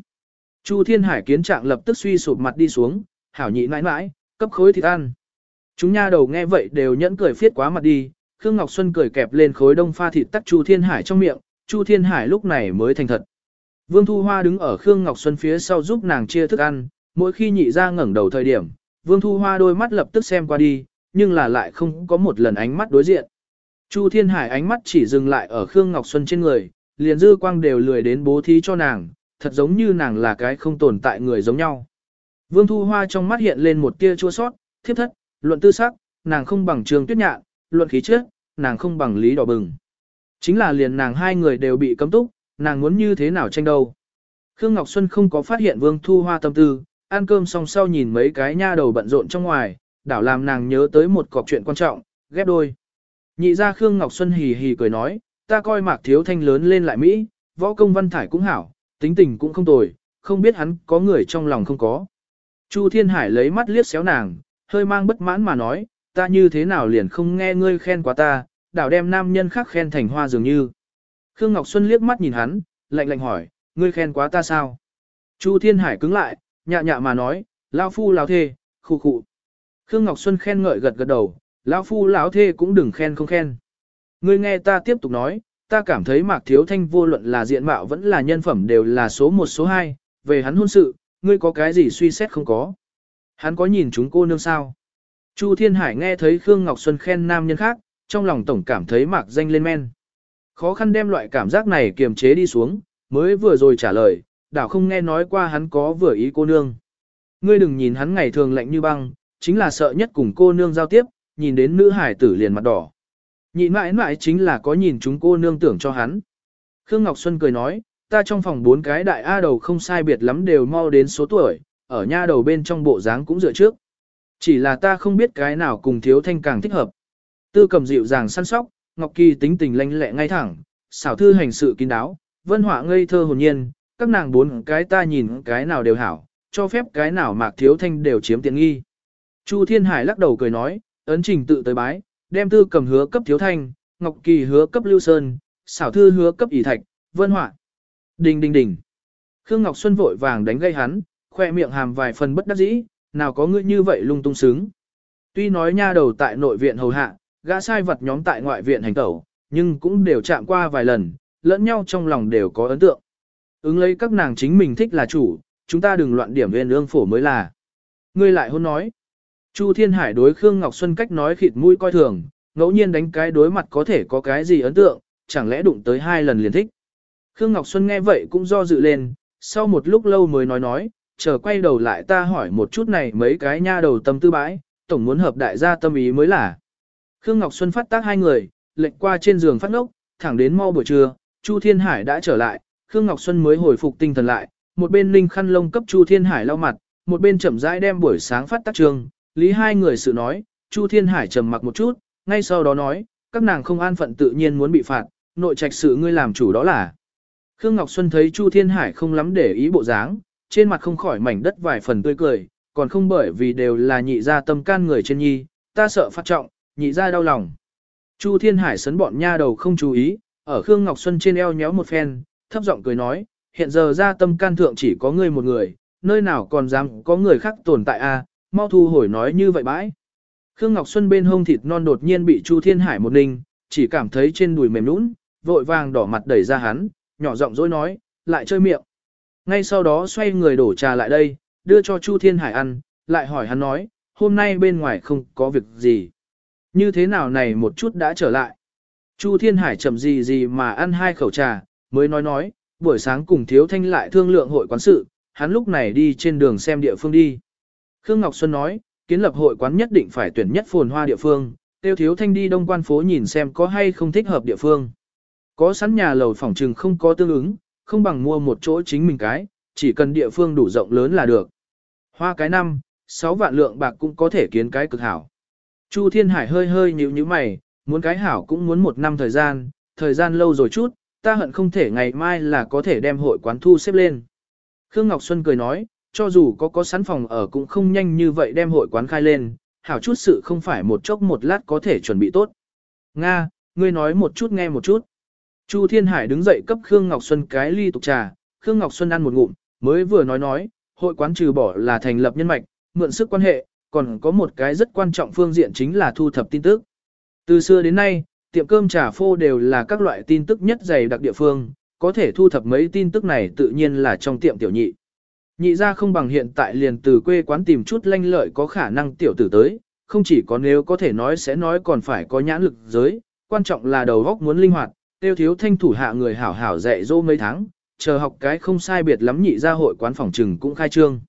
Chu Thiên Hải kiến trạng lập tức suy sụp mặt đi xuống, hảo nhị mãi mãi, cấp khối thịt ăn. Chúng nha đầu nghe vậy đều nhẫn cười phiết quá mặt đi, Khương Ngọc Xuân cười kẹp lên khối đông pha thịt tắc Chu Thiên Hải trong miệng, Chu Thiên Hải lúc này mới thành thật. Vương Thu Hoa đứng ở Khương Ngọc Xuân phía sau giúp nàng chia thức ăn, mỗi khi nhị ra ngẩng đầu thời điểm, Vương Thu Hoa đôi mắt lập tức xem qua đi, nhưng là lại không có một lần ánh mắt đối diện. Chu Thiên Hải ánh mắt chỉ dừng lại ở Khương Ngọc Xuân trên người, liền dư quang đều lười đến bố thí cho nàng, thật giống như nàng là cái không tồn tại người giống nhau. Vương Thu Hoa trong mắt hiện lên một tia chua sót, thiếp thất, luận tư sắc, nàng không bằng trường tuyết nhạn, luận khí chất, nàng không bằng lý đỏ bừng. Chính là liền nàng hai người đều bị cấm túc, nàng muốn như thế nào tranh đâu. Khương Ngọc Xuân không có phát hiện Vương Thu Hoa tâm tư, ăn cơm xong sau nhìn mấy cái nha đầu bận rộn trong ngoài, đảo làm nàng nhớ tới một cọc chuyện quan trọng, ghép đôi. Nhị ra Khương Ngọc Xuân hì hì cười nói, ta coi mạc thiếu thanh lớn lên lại Mỹ, võ công văn thải cũng hảo, tính tình cũng không tồi, không biết hắn có người trong lòng không có. Chu Thiên Hải lấy mắt liếc xéo nàng, hơi mang bất mãn mà nói, ta như thế nào liền không nghe ngươi khen quá ta, đảo đem nam nhân khác khen thành hoa dường như. Khương Ngọc Xuân liếc mắt nhìn hắn, lạnh lạnh hỏi, ngươi khen quá ta sao? Chu Thiên Hải cứng lại, nhạ nhạ mà nói, lão phu lão thê, khu khụ. Khương Ngọc Xuân khen ngợi gật gật đầu, lão phu lão thê cũng đừng khen không khen. Ngươi nghe ta tiếp tục nói, ta cảm thấy Mạc Thiếu Thanh vô luận là diện mạo vẫn là nhân phẩm đều là số một số hai, về hắn hôn sự, ngươi có cái gì suy xét không có. Hắn có nhìn chúng cô nương sao? Chu Thiên Hải nghe thấy Khương Ngọc Xuân khen nam nhân khác, trong lòng tổng cảm thấy mạc danh lên men. Khó khăn đem loại cảm giác này kiềm chế đi xuống, mới vừa rồi trả lời, đảo không nghe nói qua hắn có vừa ý cô nương. Ngươi đừng nhìn hắn ngày thường lạnh như băng, chính là sợ nhất cùng cô nương giao tiếp, nhìn đến nữ hải tử liền mặt đỏ. Nhịn mãi mãi chính là có nhìn chúng cô nương tưởng cho hắn. Khương Ngọc Xuân cười nói, ta trong phòng bốn cái đại A đầu không sai biệt lắm đều mau đến số tuổi, ở nha đầu bên trong bộ dáng cũng dựa trước. Chỉ là ta không biết cái nào cùng thiếu thanh càng thích hợp. Tư cầm dịu dàng săn sóc, Ngọc Kỳ tính tình lanh lẹ ngay thẳng, xảo thư hành sự kín đáo, vân họa ngây thơ hồn nhiên, các nàng bốn cái ta nhìn cái nào đều hảo, cho phép cái nào mạc thiếu thanh đều chiếm tiện nghi. Chu Thiên Hải lắc đầu cười nói, ấn trình tự tới bái, đem tư cầm hứa cấp thiếu thanh, Ngọc Kỳ hứa cấp lưu sơn, xảo thư hứa cấp ỷ thạch, vân họa. Đình đình đình. Khương Ngọc Xuân vội vàng đánh gây hắn, khoe miệng hàm vài phần bất đắc dĩ, nào có ngươi như vậy lung tung sướng. Tuy nói nha đầu tại nội viện hầu hạ, gã sai vật nhóm tại ngoại viện hành tẩu, nhưng cũng đều chạm qua vài lần, lẫn nhau trong lòng đều có ấn tượng. Ứng lấy các nàng chính mình thích là chủ, chúng ta đừng loạn điểm viên ương phổ mới là. Ngươi lại hôn nói. Chu Thiên Hải đối Khương Ngọc Xuân cách nói khịt mũi coi thường, ngẫu nhiên đánh cái đối mặt có thể có cái gì ấn tượng, chẳng lẽ đụng tới hai lần liền thích. Khương Ngọc Xuân nghe vậy cũng do dự lên, sau một lúc lâu mới nói nói, chờ quay đầu lại ta hỏi một chút này mấy cái nha đầu tâm tư bãi, tổng muốn hợp đại gia tâm ý mới là. Khương Ngọc Xuân phát tác hai người, lệnh qua trên giường phát ngốc, thẳng đến mau buổi trưa, Chu Thiên Hải đã trở lại, Khương Ngọc Xuân mới hồi phục tinh thần lại, một bên linh khăn lông cấp Chu Thiên Hải lau mặt, một bên chậm rãi đem buổi sáng phát tác trường, lý hai người sự nói, Chu Thiên Hải trầm mặc một chút, ngay sau đó nói, các nàng không an phận tự nhiên muốn bị phạt, nội trạch sự ngươi làm chủ đó là. Khương Ngọc Xuân thấy Chu Thiên Hải không lắm để ý bộ dáng, trên mặt không khỏi mảnh đất vài phần tươi cười, còn không bởi vì đều là nhị gia tâm can người trên nhi, ta sợ phát trọng, nhị gia đau lòng. Chu Thiên Hải sấn bọn nha đầu không chú ý, ở Khương Ngọc Xuân trên eo nhéo một phen, thấp giọng cười nói, hiện giờ gia tâm can thượng chỉ có ngươi một người, nơi nào còn dám có người khác tồn tại a? À? mau thu hồi nói như vậy bãi. Khương Ngọc Xuân bên hông thịt non đột nhiên bị Chu Thiên Hải một ninh, chỉ cảm thấy trên đùi mềm nũng, vội vàng đỏ mặt đẩy ra hắn, nhỏ giọng dối nói, lại chơi miệng. Ngay sau đó xoay người đổ trà lại đây, đưa cho Chu Thiên Hải ăn, lại hỏi hắn nói, hôm nay bên ngoài không có việc gì. Như thế nào này một chút đã trở lại. Chu Thiên Hải chậm gì gì mà ăn hai khẩu trà, mới nói nói, buổi sáng cùng Thiếu Thanh lại thương lượng hội quán sự, hắn lúc này đi trên đường xem địa phương đi. Khương Ngọc Xuân nói, kiến lập hội quán nhất định phải tuyển nhất phồn hoa địa phương, tiêu Thiếu Thanh đi đông quan phố nhìn xem có hay không thích hợp địa phương. Có sẵn nhà lầu phòng trừng không có tương ứng, không bằng mua một chỗ chính mình cái, chỉ cần địa phương đủ rộng lớn là được. Hoa cái năm, 6 vạn lượng bạc cũng có thể kiến cái cực hảo. Chu Thiên Hải hơi hơi nhíu nhíu mày, muốn cái hảo cũng muốn một năm thời gian, thời gian lâu rồi chút, ta hận không thể ngày mai là có thể đem hội quán thu xếp lên. Khương Ngọc Xuân cười nói, cho dù có có sẵn phòng ở cũng không nhanh như vậy đem hội quán khai lên, hảo chút sự không phải một chốc một lát có thể chuẩn bị tốt. Nga, ngươi nói một chút nghe một chút. Chu Thiên Hải đứng dậy cấp Khương Ngọc Xuân cái ly tục trà, Khương Ngọc Xuân ăn một ngụm, mới vừa nói nói, hội quán trừ bỏ là thành lập nhân mạch, mượn sức quan hệ, còn có một cái rất quan trọng phương diện chính là thu thập tin tức. Từ xưa đến nay, tiệm cơm trà phô đều là các loại tin tức nhất dày đặc địa phương, có thể thu thập mấy tin tức này tự nhiên là trong tiệm tiểu nhị. Nhị ra không bằng hiện tại liền từ quê quán tìm chút lanh lợi có khả năng tiểu tử tới, không chỉ có nếu có thể nói sẽ nói còn phải có nhãn lực giới, quan trọng là đầu óc muốn linh hoạt, tiêu thiếu thanh thủ hạ người hảo hảo dạy dỗ mấy tháng, chờ học cái không sai biệt lắm nhị ra hội quán phòng trừng cũng khai trương.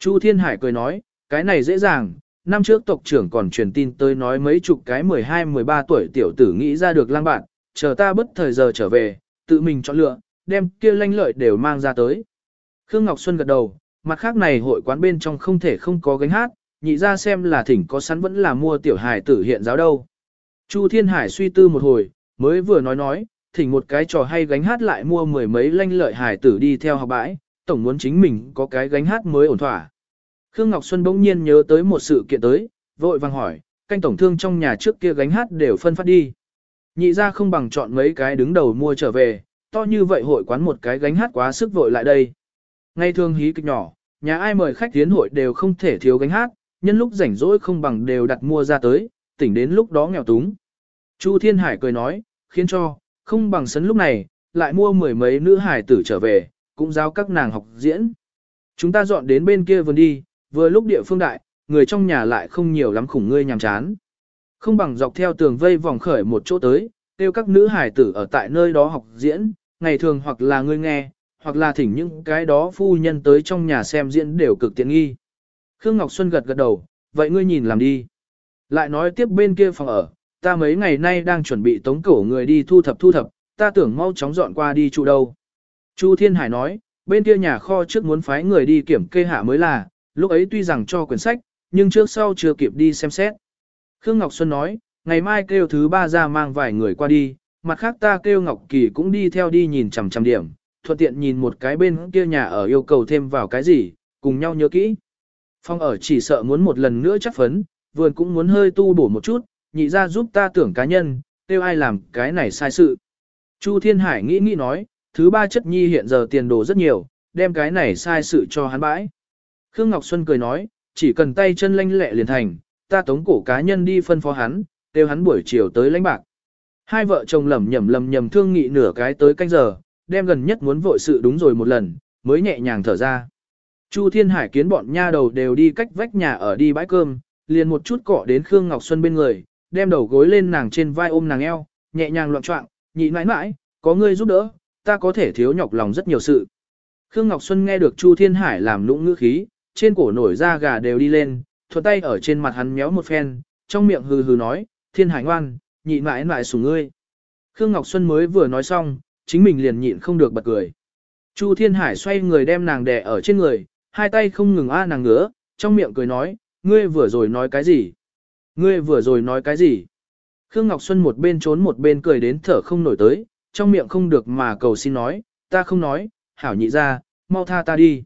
Chu Thiên Hải cười nói, cái này dễ dàng, năm trước tộc trưởng còn truyền tin tới nói mấy chục cái 12-13 tuổi tiểu tử nghĩ ra được lang bạn, chờ ta bất thời giờ trở về, tự mình chọn lựa, đem kia lanh lợi đều mang ra tới. Khương Ngọc Xuân gật đầu, mặt khác này hội quán bên trong không thể không có gánh hát, nhị ra xem là thỉnh có sẵn vẫn là mua tiểu hải tử hiện giáo đâu. Chu Thiên Hải suy tư một hồi, mới vừa nói nói, thỉnh một cái trò hay gánh hát lại mua mười mấy lanh lợi hải tử đi theo học bãi, tổng muốn chính mình có cái gánh hát mới ổn thỏa. Khương Ngọc Xuân bỗng nhiên nhớ tới một sự kiện tới, vội vàng hỏi, canh tổng thương trong nhà trước kia gánh hát đều phân phát đi. Nhị ra không bằng chọn mấy cái đứng đầu mua trở về, to như vậy hội quán một cái gánh hát quá sức vội lại đây. Ngay thường hí kịch nhỏ, nhà ai mời khách tiến hội đều không thể thiếu gánh hát, nhân lúc rảnh rỗi không bằng đều đặt mua ra tới, tỉnh đến lúc đó nghèo túng. Chu Thiên Hải cười nói, khiến cho, không bằng sấn lúc này, lại mua mười mấy nữ hải tử trở về, cũng giao các nàng học diễn. Chúng ta dọn đến bên kia vườn đi, vừa lúc địa phương đại, người trong nhà lại không nhiều lắm khủng ngươi nhàm chán. Không bằng dọc theo tường vây vòng khởi một chỗ tới, tiêu các nữ hải tử ở tại nơi đó học diễn, ngày thường hoặc là ngươi nghe, hoặc là thỉnh những cái đó phu nhân tới trong nhà xem diễn đều cực tiện nghi. Khương Ngọc Xuân gật gật đầu, vậy ngươi nhìn làm đi. Lại nói tiếp bên kia phòng ở, ta mấy ngày nay đang chuẩn bị tống cổ người đi thu thập thu thập, ta tưởng mau chóng dọn qua đi trụ đâu. Chu Thiên Hải nói, bên kia nhà kho trước muốn phái người đi kiểm kê hạ mới là, lúc ấy tuy rằng cho quyển sách, nhưng trước sau chưa kịp đi xem xét. Khương Ngọc Xuân nói, ngày mai kêu thứ ba ra mang vài người qua đi, mặt khác ta kêu Ngọc Kỳ cũng đi theo đi nhìn chằm chằm điểm, thuận tiện nhìn một cái bên kia nhà ở yêu cầu thêm vào cái gì, cùng nhau nhớ kỹ. Phong ở chỉ sợ muốn một lần nữa chắc phấn, vườn cũng muốn hơi tu bổ một chút, nhị ra giúp ta tưởng cá nhân, tiêu ai làm cái này sai sự. Chu Thiên Hải nghĩ nghĩ nói, thứ ba chất nhi hiện giờ tiền đồ rất nhiều, đem cái này sai sự cho hắn bãi. Khương Ngọc Xuân cười nói, chỉ cần tay chân lanh lẹ liền thành, ta tống cổ cá nhân đi phân phó hắn, tiêu hắn buổi chiều tới lãnh bạc. Hai vợ chồng lầm nhầm lầm nhầm thương nghị nửa cái tới canh giờ, đem gần nhất muốn vội sự đúng rồi một lần, mới nhẹ nhàng thở ra. Chu Thiên Hải kiến bọn nha đầu đều đi cách vách nhà ở đi bãi cơm, liền một chút cọ đến Khương Ngọc Xuân bên người, đem đầu gối lên nàng trên vai ôm nàng eo, nhẹ nhàng loạn trọng, nhị mãi mãi, có ngươi giúp đỡ, ta có thể thiếu nhọc lòng rất nhiều sự. Khương Ngọc Xuân nghe được Chu Thiên Hải làm lũng ngữ khí, trên cổ nổi da gà đều đi lên, thuận tay ở trên mặt hắn méo một phen, trong miệng hừ hừ nói, Thiên Hải ngoan, nhị mãi mãi sủng ngươi. Khương Ngọc Xuân mới vừa nói xong, chính mình liền nhịn không được bật cười. Chu Thiên Hải xoay người đem nàng đè ở trên người, hai tay không ngừng a nàng ngứa, trong miệng cười nói, ngươi vừa rồi nói cái gì? Ngươi vừa rồi nói cái gì? Khương Ngọc Xuân một bên trốn một bên cười đến thở không nổi tới, trong miệng không được mà cầu xin nói, ta không nói, hảo nhị ra, mau tha ta đi.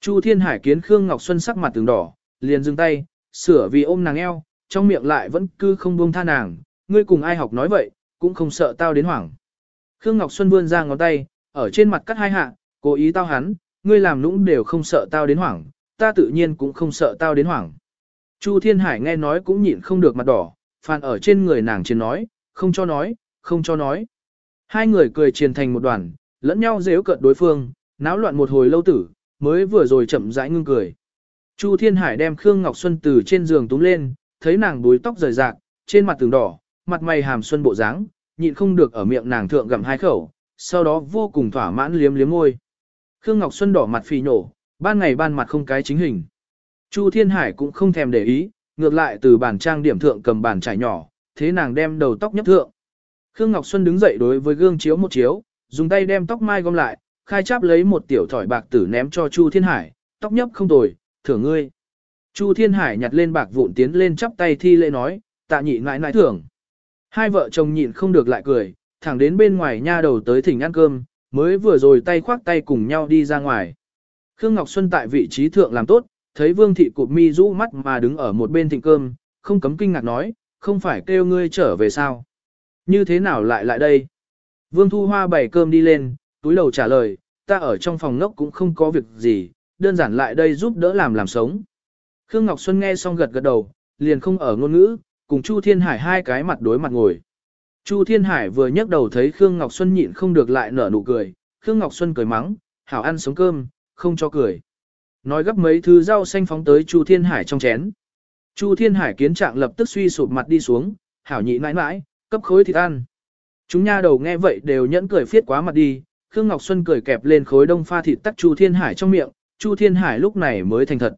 Chu Thiên Hải kiến Khương Ngọc Xuân sắc mặt từng đỏ, liền dừng tay, sửa vì ôm nàng eo, trong miệng lại vẫn cứ không buông tha nàng, ngươi cùng ai học nói vậy, cũng không sợ tao đến hoảng. Khương Ngọc Xuân vươn ra ngón tay, ở trên mặt cắt hai hạ, cố ý tao hắn, ngươi làm nũng đều không sợ tao đến hoảng, ta tự nhiên cũng không sợ tao đến hoảng. Chu Thiên Hải nghe nói cũng nhịn không được mặt đỏ, phàn ở trên người nàng trên nói, không cho nói, không cho nói. Hai người cười triền thành một đoàn, lẫn nhau dễu cợt đối phương, náo loạn một hồi lâu tử, mới vừa rồi chậm rãi ngưng cười. Chu Thiên Hải đem Khương Ngọc Xuân từ trên giường túm lên, thấy nàng đuối tóc rời rạc, trên mặt tường đỏ, mặt mày hàm xuân bộ dáng, nhịn không được ở miệng nàng thượng gặm hai khẩu, sau đó vô cùng thỏa mãn liếm liếm môi. Khương Ngọc Xuân đỏ mặt phì nổ, ban ngày ban mặt không cái chính hình. Chu Thiên Hải cũng không thèm để ý, ngược lại từ bàn trang điểm thượng cầm bàn trải nhỏ, thế nàng đem đầu tóc nhấp thượng. Khương Ngọc Xuân đứng dậy đối với gương chiếu một chiếu, dùng tay đem tóc mai gom lại, khai cháp lấy một tiểu thỏi bạc tử ném cho Chu Thiên Hải, tóc nhấp không tồi, thưởng ngươi. Chu Thiên Hải nhặt lên bạc vụn tiến lên chắp tay thi lễ nói, tạ nhị nãi nãi thưởng. Hai vợ chồng nhịn không được lại cười, thẳng đến bên ngoài nha đầu tới thỉnh ăn cơm, mới vừa rồi tay khoác tay cùng nhau đi ra ngoài. Khương Ngọc Xuân tại vị trí thượng làm tốt, thấy Vương thị cụp mi rũ mắt mà đứng ở một bên thịnh cơm, không cấm kinh ngạc nói, không phải kêu ngươi trở về sao? Như thế nào lại lại đây? Vương Thu Hoa bày cơm đi lên, túi đầu trả lời, ta ở trong phòng ngốc cũng không có việc gì, đơn giản lại đây giúp đỡ làm làm sống. Khương Ngọc Xuân nghe xong gật gật đầu, liền không ở ngôn ngữ, cùng Chu Thiên Hải hai cái mặt đối mặt ngồi. Chu Thiên Hải vừa nhấc đầu thấy Khương Ngọc Xuân nhịn không được lại nở nụ cười, Khương Ngọc Xuân cười mắng, hảo ăn sống cơm, không cho cười. Nói gấp mấy thứ rau xanh phóng tới Chu Thiên Hải trong chén. Chu Thiên Hải kiến trạng lập tức suy sụp mặt đi xuống, hảo nhị mãi mãi, cấp khối thịt ăn. Chúng nha đầu nghe vậy đều nhẫn cười phiết quá mặt đi, Khương Ngọc Xuân cười kẹp lên khối đông pha thịt tắc Chu Thiên Hải trong miệng, Chu Thiên Hải lúc này mới thành thật.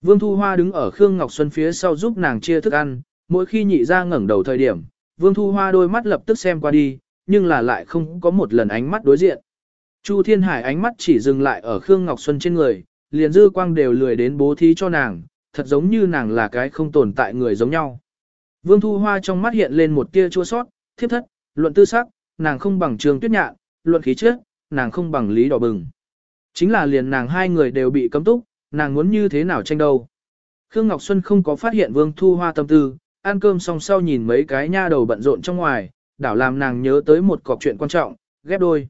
Vương Thu Hoa đứng ở Khương Ngọc Xuân phía sau giúp nàng chia thức ăn, mỗi khi nhị ra ngẩng đầu thời điểm, Vương Thu Hoa đôi mắt lập tức xem qua đi, nhưng là lại không có một lần ánh mắt đối diện. Chu Thiên Hải ánh mắt chỉ dừng lại ở Khương Ngọc Xuân trên người, liền dư quang đều lười đến bố thí cho nàng, thật giống như nàng là cái không tồn tại người giống nhau. Vương Thu Hoa trong mắt hiện lên một tia chua sót, thiếp thất, luận tư sắc, nàng không bằng trường tuyết nhạn, luận khí chất, nàng không bằng lý đỏ bừng. Chính là liền nàng hai người đều bị cấm túc, nàng muốn như thế nào tranh đâu. Khương Ngọc Xuân không có phát hiện Vương Thu Hoa tâm tư, ăn cơm xong sau nhìn mấy cái nha đầu bận rộn trong ngoài, đảo làm nàng nhớ tới một cọc chuyện quan trọng, ghép đôi.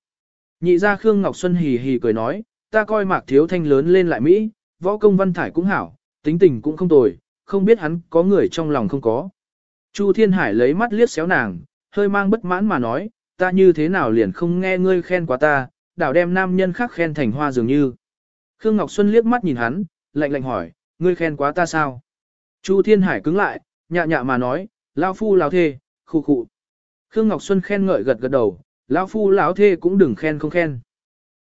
Nhị ra Khương Ngọc Xuân hì hì cười nói, ta coi mạc thiếu thanh lớn lên lại Mỹ, võ công văn thải cũng hảo, tính tình cũng không tồi, không biết hắn có người trong lòng không có. Chu Thiên Hải lấy mắt liếc xéo nàng, hơi mang bất mãn mà nói, ta như thế nào liền không nghe ngươi khen quá ta, đảo đem nam nhân khác khen thành hoa dường như. Khương Ngọc Xuân liếc mắt nhìn hắn, lạnh lạnh hỏi, ngươi khen quá ta sao? Chu Thiên Hải cứng lại, nhạ nhạ mà nói, lao phu lao thê, khu khu. Khương Ngọc Xuân khen ngợi gật gật đầu, lao phu lão thê cũng đừng khen không khen.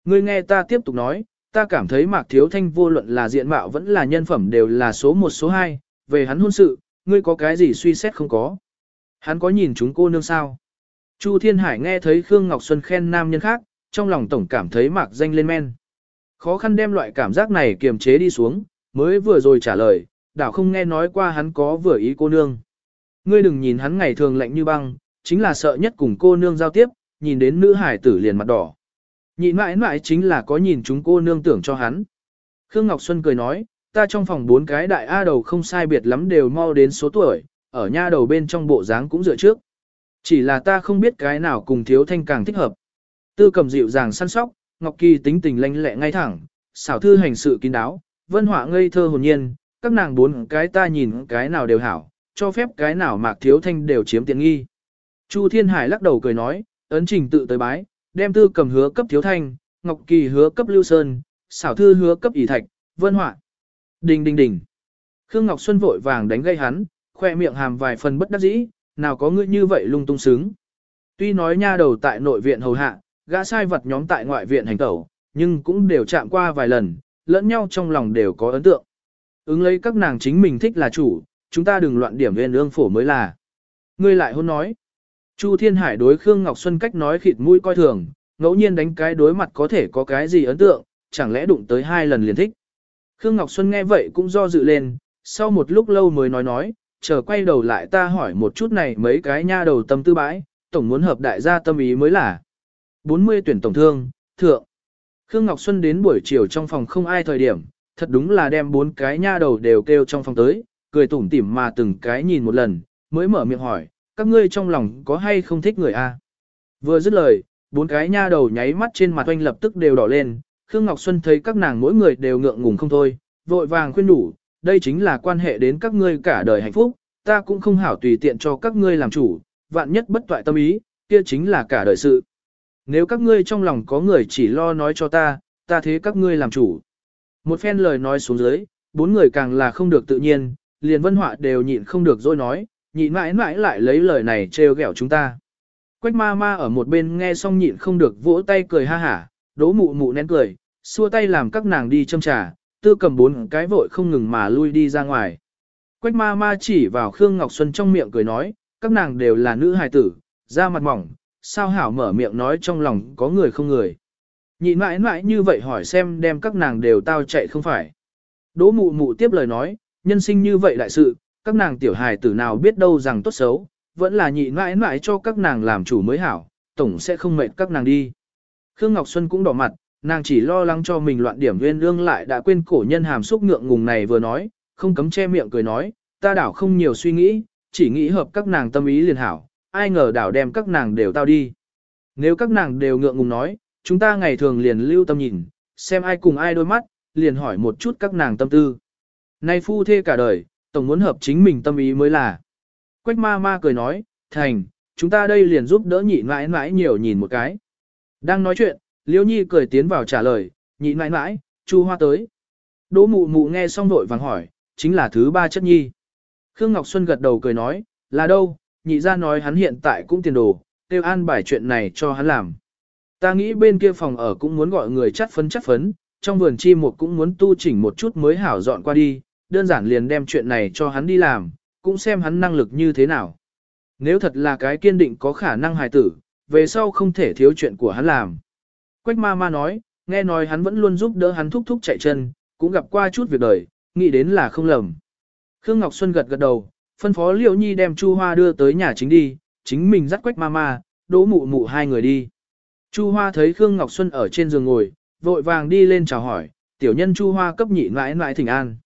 Ngươi nghe ta tiếp tục nói, ta cảm thấy Mạc Thiếu Thanh vô luận là diện mạo vẫn là nhân phẩm đều là số một số hai, về hắn hôn sự, ngươi có cái gì suy xét không có. Hắn có nhìn chúng cô nương sao? Chu Thiên Hải nghe thấy Khương Ngọc Xuân khen nam nhân khác, trong lòng tổng cảm thấy Mạc danh lên men. Khó khăn đem loại cảm giác này kiềm chế đi xuống, mới vừa rồi trả lời, đảo không nghe nói qua hắn có vừa ý cô nương. Ngươi đừng nhìn hắn ngày thường lạnh như băng, chính là sợ nhất cùng cô nương giao tiếp, nhìn đến nữ hải tử liền mặt đỏ. Nhị mãi mãi chính là có nhìn chúng cô nương tưởng cho hắn. Khương Ngọc Xuân cười nói, ta trong phòng bốn cái đại A đầu không sai biệt lắm đều mau đến số tuổi, ở nha đầu bên trong bộ dáng cũng dựa trước. Chỉ là ta không biết cái nào cùng thiếu thanh càng thích hợp. Tư cầm dịu dàng săn sóc, Ngọc Kỳ tính tình lanh lẹ ngay thẳng, xảo thư hành sự kín đáo, vân họa ngây thơ hồn nhiên, các nàng bốn cái ta nhìn cái nào đều hảo, cho phép cái nào mạc thiếu thanh đều chiếm tiện nghi. Chu Thiên Hải lắc đầu cười nói, ấn trình tự tới bái, đem tư cầm hứa cấp thiếu thanh, Ngọc Kỳ hứa cấp lưu sơn, xảo thư hứa cấp ỷ thạch, vân họa. Đình đình đình. Khương Ngọc Xuân vội vàng đánh gây hắn, khoe miệng hàm vài phần bất đắc dĩ, nào có ngươi như vậy lung tung sướng. Tuy nói nha đầu tại nội viện hầu hạ, gã sai vật nhóm tại ngoại viện hành tẩu, nhưng cũng đều chạm qua vài lần, lẫn nhau trong lòng đều có ấn tượng. Ứng lấy các nàng chính mình thích là chủ, chúng ta đừng loạn điểm viên ương phổ mới là. Ngươi lại hôn nói. Chu Thiên Hải đối Khương Ngọc Xuân cách nói khịt mũi coi thường, ngẫu nhiên đánh cái đối mặt có thể có cái gì ấn tượng, chẳng lẽ đụng tới hai lần liền thích. Khương Ngọc Xuân nghe vậy cũng do dự lên, sau một lúc lâu mới nói nói, chờ quay đầu lại ta hỏi một chút này mấy cái nha đầu tâm tư bãi, tổng muốn hợp đại gia tâm ý mới là. 40 tuyển tổng thương, thượng. Khương Ngọc Xuân đến buổi chiều trong phòng không ai thời điểm, thật đúng là đem bốn cái nha đầu đều kêu trong phòng tới, cười tủm tỉm mà từng cái nhìn một lần, mới mở miệng hỏi, các ngươi trong lòng có hay không thích người a? Vừa dứt lời, bốn cái nha đầu nháy mắt trên mặt oanh lập tức đều đỏ lên, Khương Ngọc Xuân thấy các nàng mỗi người đều ngượng ngùng không thôi, vội vàng khuyên đủ, đây chính là quan hệ đến các ngươi cả đời hạnh phúc, ta cũng không hảo tùy tiện cho các ngươi làm chủ, vạn nhất bất toại tâm ý, kia chính là cả đời sự. Nếu các ngươi trong lòng có người chỉ lo nói cho ta, ta thế các ngươi làm chủ. Một phen lời nói xuống dưới, bốn người càng là không được tự nhiên, liền vân họa đều nhịn không được rồi nói, nhịn mãi mãi lại lấy lời này trêu ghẹo chúng ta. Quách ma ma ở một bên nghe xong nhịn không được vỗ tay cười ha hả, đố mụ mụ nén cười, xua tay làm các nàng đi châm trà, tư cầm bốn cái vội không ngừng mà lui đi ra ngoài. Quách ma ma chỉ vào Khương Ngọc Xuân trong miệng cười nói, các nàng đều là nữ hài tử, da mặt mỏng, sao hảo mở miệng nói trong lòng có người không người. Nhịn mãi mãi như vậy hỏi xem đem các nàng đều tao chạy không phải. Đỗ mụ mụ tiếp lời nói, nhân sinh như vậy đại sự, các nàng tiểu hài tử nào biết đâu rằng tốt xấu, vẫn là nhị mãi mãi cho các nàng làm chủ mới hảo, tổng sẽ không mệt các nàng đi. Khương Ngọc Xuân cũng đỏ mặt, nàng chỉ lo lắng cho mình loạn điểm nguyên lương lại đã quên cổ nhân hàm xúc ngượng ngùng này vừa nói, không cấm che miệng cười nói, ta đảo không nhiều suy nghĩ, chỉ nghĩ hợp các nàng tâm ý liền hảo, ai ngờ đảo đem các nàng đều tao đi. Nếu các nàng đều ngượng ngùng nói, chúng ta ngày thường liền lưu tâm nhìn, xem ai cùng ai đôi mắt, liền hỏi một chút các nàng tâm tư. Nay phu thê cả đời, tổng muốn hợp chính mình tâm ý mới là. Quách ma ma cười nói, thành, chúng ta đây liền giúp đỡ nhị mãi mãi nhiều nhìn một cái. Đang nói chuyện, Liêu Nhi cười tiến vào trả lời, nhị mãi mãi, Chu Hoa tới. Đỗ mụ mụ nghe xong đội vàng hỏi, chính là thứ ba chất nhi. Khương Ngọc Xuân gật đầu cười nói, là đâu, nhị ra nói hắn hiện tại cũng tiền đồ, tiêu an bài chuyện này cho hắn làm. Ta nghĩ bên kia phòng ở cũng muốn gọi người chắt phấn chắt phấn, trong vườn chi một cũng muốn tu chỉnh một chút mới hảo dọn qua đi, đơn giản liền đem chuyện này cho hắn đi làm, cũng xem hắn năng lực như thế nào. Nếu thật là cái kiên định có khả năng hài tử, về sau không thể thiếu chuyện của hắn làm. Quách ma ma nói, nghe nói hắn vẫn luôn giúp đỡ hắn thúc thúc chạy chân, cũng gặp qua chút việc đời, nghĩ đến là không lầm. Khương Ngọc Xuân gật gật đầu, phân phó Liễu Nhi đem Chu Hoa đưa tới nhà chính đi, chính mình dắt Quách ma ma, đỗ mụ mụ hai người đi. Chu Hoa thấy Khương Ngọc Xuân ở trên giường ngồi, vội vàng đi lên chào hỏi, tiểu nhân Chu Hoa cấp nhị mãi mãi thỉnh an.